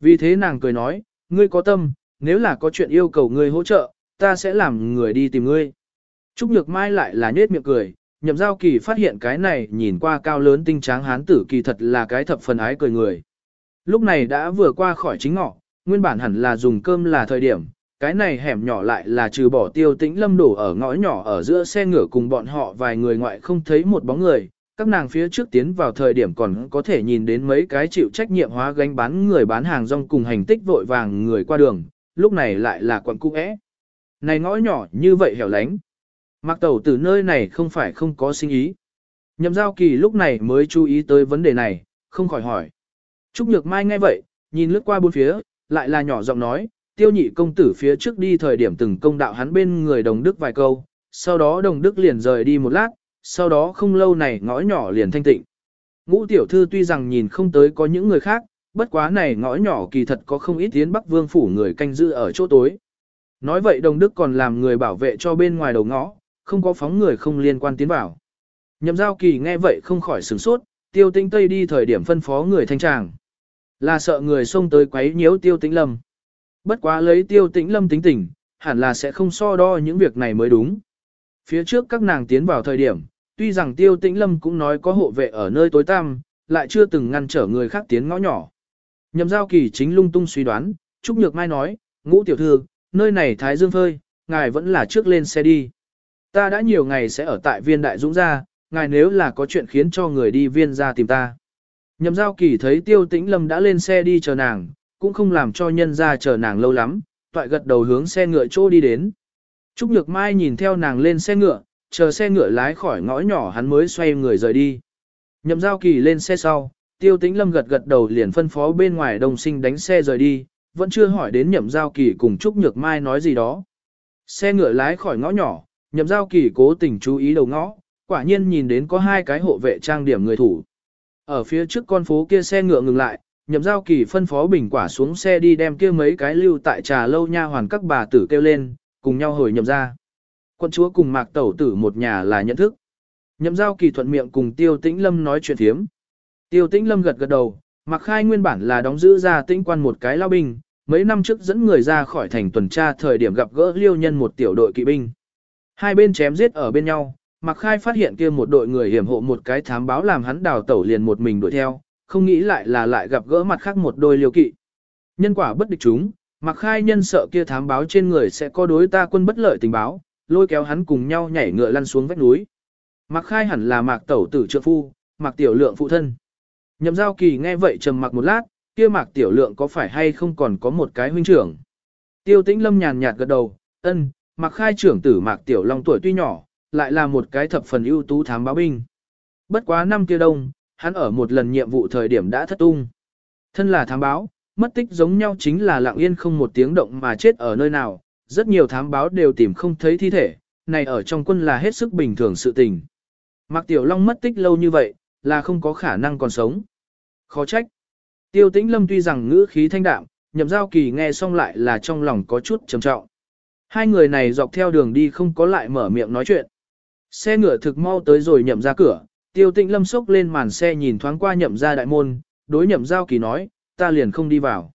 Vì thế nàng cười nói, ngươi có tâm, nếu là có chuyện yêu cầu ngươi hỗ trợ, ta sẽ làm người đi tìm ngươi. Trúc Nhược Mai lại là nết miệng cười, nhậm giao kỳ phát hiện cái này nhìn qua cao lớn tinh tráng hán tử kỳ thật là cái thập phần ái cười người. Lúc này đã vừa qua khỏi chính ngọ, nguyên bản hẳn là dùng cơm là thời điểm, cái này hẻm nhỏ lại là trừ bỏ tiêu tĩnh lâm đổ ở ngõ nhỏ ở giữa xe ngựa cùng bọn họ vài người ngoại không thấy một bóng người, các nàng phía trước tiến vào thời điểm còn có thể nhìn đến mấy cái chịu trách nhiệm hóa gánh bán người bán hàng rong cùng hành tích vội vàng người qua đường, lúc này lại là quận cung ẽ. Này ngõ nhỏ như vậy hẻo lánh. Mặc tẩu từ nơi này không phải không có sinh ý. Nhậm giao kỳ lúc này mới chú ý tới vấn đề này, không khỏi hỏi. Trúc Nhược Mai nghe vậy, nhìn lướt qua bốn phía, lại là nhỏ giọng nói, tiêu nhị công tử phía trước đi thời điểm từng công đạo hắn bên người đồng đức vài câu, sau đó đồng đức liền rời đi một lát, sau đó không lâu này ngõ nhỏ liền thanh tịnh. Ngũ tiểu thư tuy rằng nhìn không tới có những người khác, bất quá này ngõ nhỏ kỳ thật có không ít tiến bắc vương phủ người canh giữ ở chỗ tối. Nói vậy đồng đức còn làm người bảo vệ cho bên ngoài đầu ngõ, không có phóng người không liên quan tiến vào. Nhậm giao kỳ nghe vậy không khỏi sửng sốt, tiêu tinh tây đi thời điểm phân phó người thanh tràng. Là sợ người xông tới quấy nhiễu tiêu tĩnh lâm. Bất quá lấy tiêu tĩnh lâm tính tình, hẳn là sẽ không so đo những việc này mới đúng. Phía trước các nàng tiến vào thời điểm, tuy rằng tiêu tĩnh lâm cũng nói có hộ vệ ở nơi tối tăm, lại chưa từng ngăn trở người khác tiến ngõ nhỏ. Nhậm giao kỳ chính lung tung suy đoán, Trúc Nhược Mai nói, ngũ tiểu thư, nơi này thái dương phơi, ngài vẫn là trước lên xe đi. Ta đã nhiều ngày sẽ ở tại viên đại dũng gia, ngài nếu là có chuyện khiến cho người đi viên ra tìm ta. Nhậm giao kỳ thấy tiêu tĩnh lâm đã lên xe đi chờ nàng, cũng không làm cho nhân ra chờ nàng lâu lắm, toại gật đầu hướng xe ngựa chỗ đi đến. Trúc Nhược Mai nhìn theo nàng lên xe ngựa, chờ xe ngựa lái khỏi ngõ nhỏ hắn mới xoay người rời đi. Nhậm giao kỳ lên xe sau, tiêu tĩnh lâm gật gật đầu liền phân phó bên ngoài đồng sinh đánh xe rời đi, vẫn chưa hỏi đến nhậm giao kỳ cùng Trúc Nhược Mai nói gì đó. Xe ngựa lái khỏi ngõ nhỏ, nhậm giao kỳ cố tình chú ý đầu ngõ, quả nhiên nhìn đến có hai cái hộ vệ trang điểm người thủ. Ở phía trước con phố kia xe ngựa ngừng lại, nhậm giao kỳ phân phó bình quả xuống xe đi đem kia mấy cái lưu tại trà lâu nha hoàn các bà tử kêu lên, cùng nhau hồi nhậm ra. Quân chúa cùng mạc tẩu tử một nhà là nhận thức. Nhậm giao kỳ thuận miệng cùng tiêu tĩnh lâm nói chuyện thiếm. Tiêu tĩnh lâm gật gật đầu, mặc khai nguyên bản là đóng giữ ra tĩnh quan một cái lao binh, mấy năm trước dẫn người ra khỏi thành tuần tra thời điểm gặp gỡ liêu nhân một tiểu đội kỵ binh. Hai bên chém giết ở bên nhau, mặc khai phát hiện kia một đội người hiểm hộ một cái thám báo làm hắn đào tẩu liền một mình đuổi theo, không nghĩ lại là lại gặp gỡ mặt khác một đôi liêu kỵ. Nhân quả bất địch chúng, Mặc khai nhân sợ kia thám báo trên người sẽ có đối ta quân bất lợi tình báo, lôi kéo hắn cùng nhau nhảy ngựa lăn xuống vách núi. Mặc khai hẳn là mạc tẩu tử trượng phu, mạc tiểu lượng phụ thân. Nhậm giao kỳ nghe vậy trầm mặc một lát, kia mạc tiểu lượng có phải hay không còn có một cái huynh trưởng. Tiêu tĩnh lâm nhàn nhạt gật đầu, ân, mạc khai trưởng tử mạc tiểu long tuổi tuy nhỏ, lại là một cái thập phần ưu tú thám báo binh. Bất quá năm kia đông, hắn ở một lần nhiệm vụ thời điểm đã thất tung. Thân là thám báo, mất tích giống nhau chính là lặng yên không một tiếng động mà chết ở nơi nào, rất nhiều thám báo đều tìm không thấy thi thể, này ở trong quân là hết sức bình thường sự tình. Mạc Tiểu Long mất tích lâu như vậy, là không có khả năng còn sống. Khó trách. Tiêu Tĩnh Lâm tuy rằng ngữ khí thanh đạm, nhậm giao kỳ nghe xong lại là trong lòng có chút trầm trọng. Hai người này dọc theo đường đi không có lại mở miệng nói chuyện. Xe ngựa thực mau tới rồi nhậm ra cửa, tiêu tĩnh lâm sốc lên màn xe nhìn thoáng qua nhậm ra đại môn, đối nhậm giao kỳ nói, ta liền không đi vào.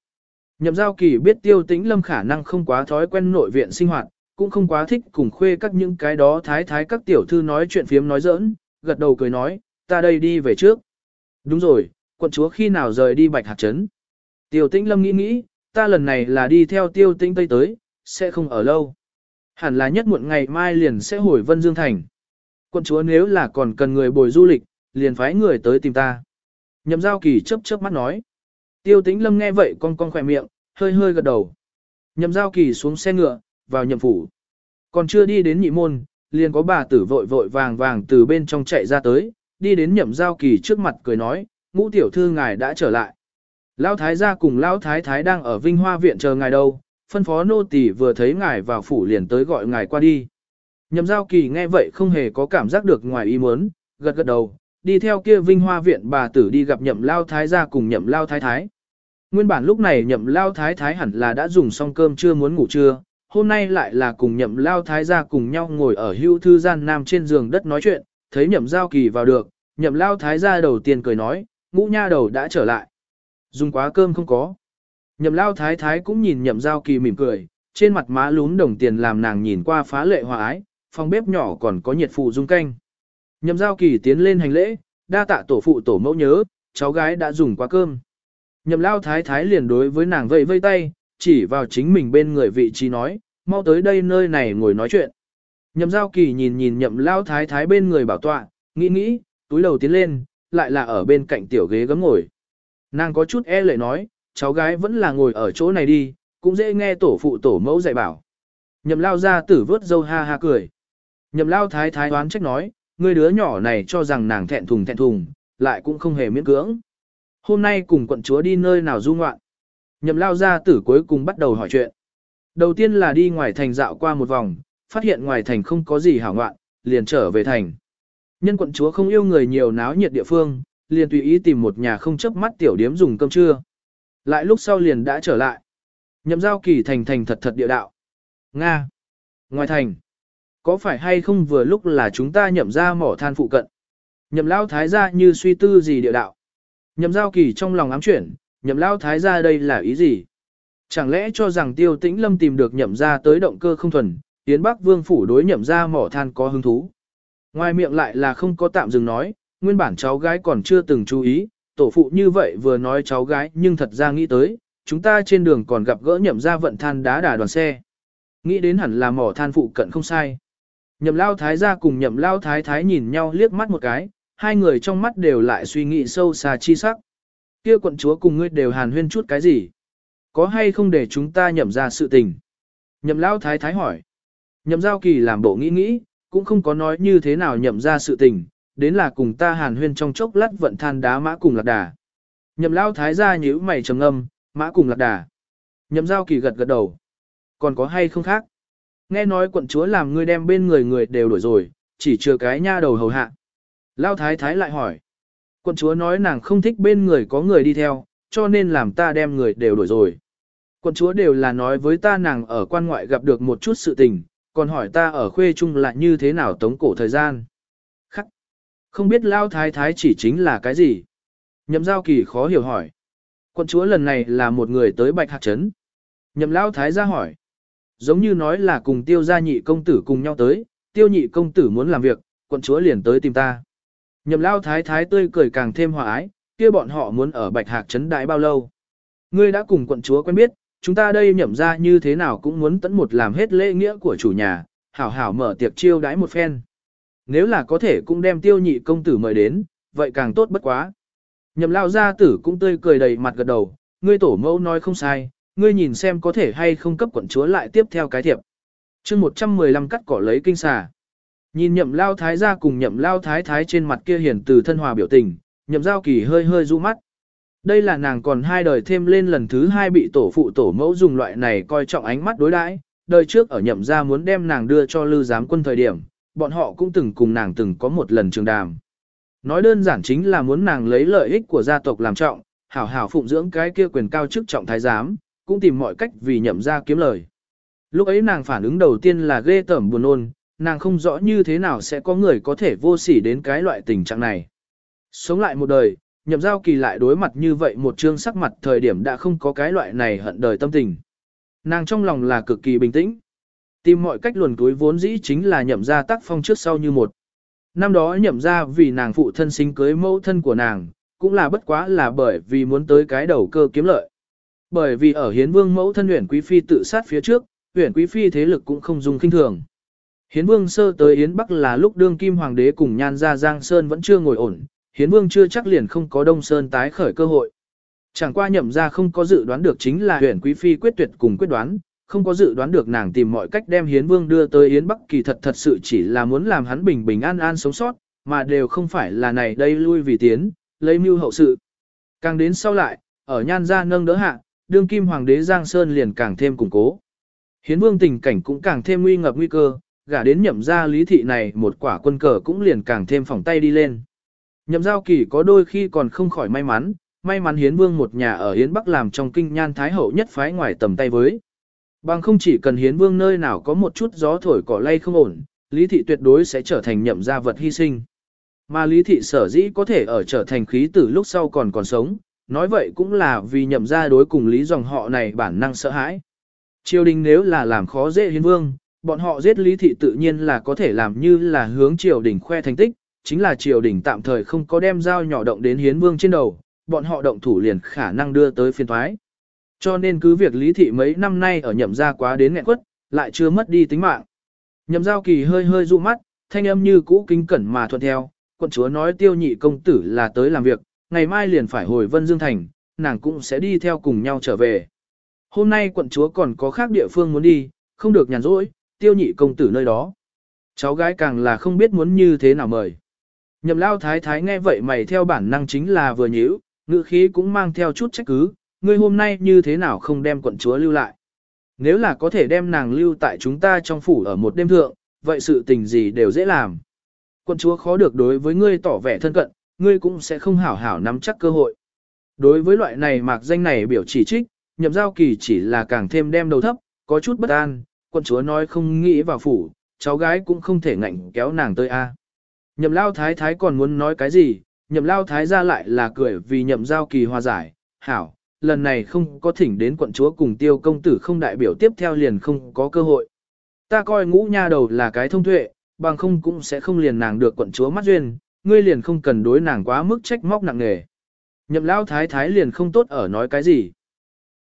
Nhậm giao kỳ biết tiêu tĩnh lâm khả năng không quá thói quen nội viện sinh hoạt, cũng không quá thích cùng khuê các những cái đó thái thái các tiểu thư nói chuyện phiếm nói giỡn, gật đầu cười nói, ta đây đi về trước. Đúng rồi, quận chúa khi nào rời đi bạch hạt trấn. Tiêu tĩnh lâm nghĩ nghĩ, ta lần này là đi theo tiêu tĩnh tây tới, sẽ không ở lâu. Hẳn là nhất muộn ngày mai liền sẽ hồi Vân Dương Thành. Quận chúa nếu là còn cần người bồi du lịch, liền phái người tới tìm ta. Nhậm giao kỳ chớp chớp mắt nói. Tiêu tĩnh lâm nghe vậy con con khỏe miệng, hơi hơi gật đầu. Nhậm giao kỳ xuống xe ngựa, vào nhậm phủ. Còn chưa đi đến nhị môn, liền có bà tử vội vội vàng vàng từ bên trong chạy ra tới, đi đến nhậm giao kỳ trước mặt cười nói, ngũ tiểu thư ngài đã trở lại. Lão thái gia cùng lão thái thái đang ở Vinh Hoa viện chờ ngài đâu, phân phó nô tỳ vừa thấy ngài vào phủ liền tới gọi ngài qua đi. Nhậm giao kỳ nghe vậy không hề có cảm giác được ngoài ý muốn, gật gật đầu, đi theo kia vinh hoa viện bà tử đi gặp nhậm lao thái gia cùng nhậm lao thái thái. Nguyên bản lúc này nhậm lao thái thái hẳn là đã dùng xong cơm chưa muốn ngủ trưa, hôm nay lại là cùng nhậm lao thái gia cùng nhau ngồi ở hưu thư gian nam trên giường đất nói chuyện, thấy nhậm giao kỳ vào được, nhậm lao thái gia đầu tiên cười nói, ngũ nha đầu đã trở lại. Dùng quá cơm không có. Nhậm lao thái thái cũng nhìn nhậm giao kỳ mỉm cười, trên mặt má lún đồng tiền làm nàng nhìn qua phá lệ hòa ái, phòng bếp nhỏ còn có nhiệt phụ dung canh. Nhậm giao kỳ tiến lên hành lễ, đa tạ tổ phụ tổ mẫu nhớ, cháu gái đã dùng quá cơm. Nhậm lao thái thái liền đối với nàng vẫy vây tay, chỉ vào chính mình bên người vị trí nói, mau tới đây nơi này ngồi nói chuyện. Nhậm giao kỳ nhìn nhìn nhậm lao thái thái bên người bảo tọa, nghĩ nghĩ, túi đầu tiến lên, lại là ở bên cạnh tiểu ghế gấm ngồi. Nàng có chút e lệ nói, cháu gái vẫn là ngồi ở chỗ này đi, cũng dễ nghe tổ phụ tổ mẫu dạy bảo. Nhậm lao ra tử vớt dâu ha ha cười. Nhậm lao thái thái đoán trách nói, người đứa nhỏ này cho rằng nàng thẹn thùng thẹn thùng, lại cũng không hề miễn cưỡng. Hôm nay cùng quận chúa đi nơi nào du ngoạn. Nhậm lao ra tử cuối cùng bắt đầu hỏi chuyện. Đầu tiên là đi ngoài thành dạo qua một vòng, phát hiện ngoài thành không có gì hảo ngoạn, liền trở về thành. Nhân quận chúa không yêu người nhiều náo nhiệt địa phương, liền tùy ý tìm một nhà không chấp mắt tiểu điếm dùng cơm trưa. Lại lúc sau liền đã trở lại. Nhậm giao kỳ thành thành thật thật địa đạo. Nga. Ngoài thành. Có phải hay không vừa lúc là chúng ta nhậm ra mỏ than phụ cận? Nhậm lao thái gia như suy tư gì địa đạo. Nhậm giao kỳ trong lòng ám chuyển, nhậm lao thái gia đây là ý gì? Chẳng lẽ cho rằng tiêu tĩnh lâm tìm được nhậm ra tới động cơ không thuần, tiến bắc vương phủ đối nhậm ra mỏ than có hứng thú? Ngoài miệng lại là không có tạm dừng nói, nguyên bản cháu gái còn chưa từng chú ý, tổ phụ như vậy vừa nói cháu gái nhưng thật ra nghĩ tới, chúng ta trên đường còn gặp gỡ nhậm ra vận than đá đà đoàn xe. Nghĩ đến hẳn là mỏ than phụ cận không sai. Nhậm lao thái gia cùng nhậm lao thái thái nhìn nhau liếc mắt một cái, hai người trong mắt đều lại suy nghĩ sâu xa chi sắc. Kia quận chúa cùng ngươi đều hàn huyên chút cái gì? Có hay không để chúng ta nhậm ra sự tình? Nhậm lao thái thái hỏi. Nhậm giao kỳ làm bộ nghĩ nghĩ, cũng không có nói như thế nào nhậm ra sự tình, đến là cùng ta hàn huyên trong chốc lát vận than đá mã cùng lạc đà. Nhậm lao thái ra nhíu mày trầm ngâm, mã cùng lạc đà. Nhậm giao kỳ gật gật đầu. Còn có hay không khác? Nghe nói quận chúa làm ngươi đem bên người người đều đổi rồi, chỉ chưa cái nha đầu hầu hạ. Lao thái thái lại hỏi. Quận chúa nói nàng không thích bên người có người đi theo, cho nên làm ta đem người đều đổi rồi. Quận chúa đều là nói với ta nàng ở quan ngoại gặp được một chút sự tình, còn hỏi ta ở khuê trung lại như thế nào tống cổ thời gian. Khắc. Không biết Lao thái thái chỉ chính là cái gì. Nhậm giao kỳ khó hiểu hỏi. Quận chúa lần này là một người tới bạch hạt trấn. Nhậm Lao thái ra hỏi. Giống như nói là cùng tiêu gia nhị công tử cùng nhau tới, tiêu nhị công tử muốn làm việc, quận chúa liền tới tìm ta. Nhậm lao thái thái tươi cười càng thêm hòa ái, kia bọn họ muốn ở bạch hạc trấn đại bao lâu. Ngươi đã cùng quận chúa quen biết, Chúng ta đây nhậm ra như thế nào cũng muốn tận một làm hết lễ nghĩa của chủ nhà, hảo hảo mở tiệc chiêu đãi một phen. Nếu là có thể cũng đem tiêu nhị công tử mời đến, vậy càng tốt bất quá. Nhậm lao gia tử cũng tươi cười đầy mặt gật đầu, ngươi tổ mẫu nói không sai, ngươi nhìn xem có thể hay không cấp quận chúa lại tiếp theo cái thiệp. chương 115 cắt cỏ lấy kinh xà. Nhìn nhậm lao thái gia cùng nhậm lao thái thái trên mặt kia hiển từ thân hòa biểu tình, nhậm giao kỳ hơi hơi du mắt. Đây là nàng còn hai đời thêm lên lần thứ hai bị tổ phụ tổ mẫu dùng loại này coi trọng ánh mắt đối đãi. Đời trước ở nhậm gia muốn đem nàng đưa cho lư giám quân thời điểm, bọn họ cũng từng cùng nàng từng có một lần trường đàm. Nói đơn giản chính là muốn nàng lấy lợi ích của gia tộc làm trọng, hảo hảo phụng dưỡng cái kia quyền cao chức trọng thái giám, cũng tìm mọi cách vì nhậm ra kiếm lời. Lúc ấy nàng phản ứng đầu tiên là ghê tởm buồn ôn, nàng không rõ như thế nào sẽ có người có thể vô sỉ đến cái loại tình trạng này. Sống lại một đời, nhậm giao kỳ lại đối mặt như vậy một chương sắc mặt thời điểm đã không có cái loại này hận đời tâm tình. Nàng trong lòng là cực kỳ bình tĩnh. Tìm mọi cách luồn túi vốn dĩ chính là nhậm ra tác phong trước sau như một. Năm đó nhậm ra vì nàng phụ thân sinh cưới mẫu thân của nàng, cũng là bất quá là bởi vì muốn tới cái đầu cơ kiếm lợi. Bởi vì ở hiến vương mẫu thân Huyền quý phi tự sát phía trước, Huyền quý phi thế lực cũng không dùng kinh thường. Hiến vương sơ tới Yến Bắc là lúc đương kim hoàng đế cùng nhan ra Giang Sơn vẫn chưa ngồi ổn, hiến vương chưa chắc liền không có Đông Sơn tái khởi cơ hội. Chẳng qua nhậm ra không có dự đoán được chính là huyện quý phi quyết tuyệt cùng quyết đoán, không có dự đoán được nàng tìm mọi cách đem hiến vương đưa tới Yến Bắc kỳ thật thật sự chỉ là muốn làm hắn bình bình an an sống sót, mà đều không phải là này đây lui vì tiến, lấy mưu hậu sự. Càng đến sau lại, ở nhan gia nâng đỡ hạ, đương kim hoàng đế Giang Sơn liền càng thêm củng cố. Hiến vương tình cảnh cũng càng thêm nguy ngập nguy cơ, gả đến nhậm gia lý thị này một quả quân cờ cũng liền càng thêm phỏng tay đi lên. Nhậm giao kỳ có đôi khi còn không khỏi may mắn, may mắn hiến vương một nhà ở hiến bắc làm trong kinh nhan thái hậu nhất phái ngoài tầm tay với. Bằng không chỉ cần hiến vương nơi nào có một chút gió thổi cỏ lay không ổn, lý thị tuyệt đối sẽ trở thành nhậm gia vật hy sinh. Mà lý thị sở dĩ có thể ở trở thành khí tử lúc sau còn còn sống, nói vậy cũng là vì nhậm gia đối cùng lý dòng họ này bản năng sợ hãi. Triều đình nếu là làm khó dễ hiến vương, bọn họ giết lý thị tự nhiên là có thể làm như là hướng triều đình khoe thành tích, chính là triều đình tạm thời không có đem dao nhỏ động đến hiến vương trên đầu, bọn họ động thủ liền khả năng đưa tới phiên thoái. Cho nên cứ việc lý thị mấy năm nay ở nhậm gia quá đến nghẹn quất, lại chưa mất đi tính mạng. Nhậm giao kỳ hơi hơi dụ mắt, thanh âm như cũ kinh cẩn mà thuận theo, quận chúa nói tiêu nhị công tử là tới làm việc, ngày mai liền phải hồi Vân Dương Thành, nàng cũng sẽ đi theo cùng nhau trở về. Hôm nay quận chúa còn có khác địa phương muốn đi, không được nhàn rỗi, tiêu nhị công tử nơi đó. Cháu gái càng là không biết muốn như thế nào mời. Nhậm lao thái thái nghe vậy mày theo bản năng chính là vừa nhíu, ngữ khí cũng mang theo chút trách cứ, ngươi hôm nay như thế nào không đem quận chúa lưu lại. Nếu là có thể đem nàng lưu tại chúng ta trong phủ ở một đêm thượng, vậy sự tình gì đều dễ làm. Quận chúa khó được đối với ngươi tỏ vẻ thân cận, ngươi cũng sẽ không hảo hảo nắm chắc cơ hội. Đối với loại này mạc danh này biểu chỉ trích, nhậm giao kỳ chỉ là càng thêm đem đầu thấp, có chút bất an, quận chúa nói không nghĩ vào phủ, cháu gái cũng không thể ngạnh kéo nàng tới a. Nhậm lao thái thái còn muốn nói cái gì, nhậm lao thái ra lại là cười vì nhậm giao kỳ hòa giải, hảo, lần này không có thỉnh đến quận chúa cùng tiêu công tử không đại biểu tiếp theo liền không có cơ hội. Ta coi ngũ nha đầu là cái thông tuệ, bằng không cũng sẽ không liền nàng được quận chúa mắt duyên, ngươi liền không cần đối nàng quá mức trách móc nặng nề. Nhậm lao thái thái liền không tốt ở nói cái gì.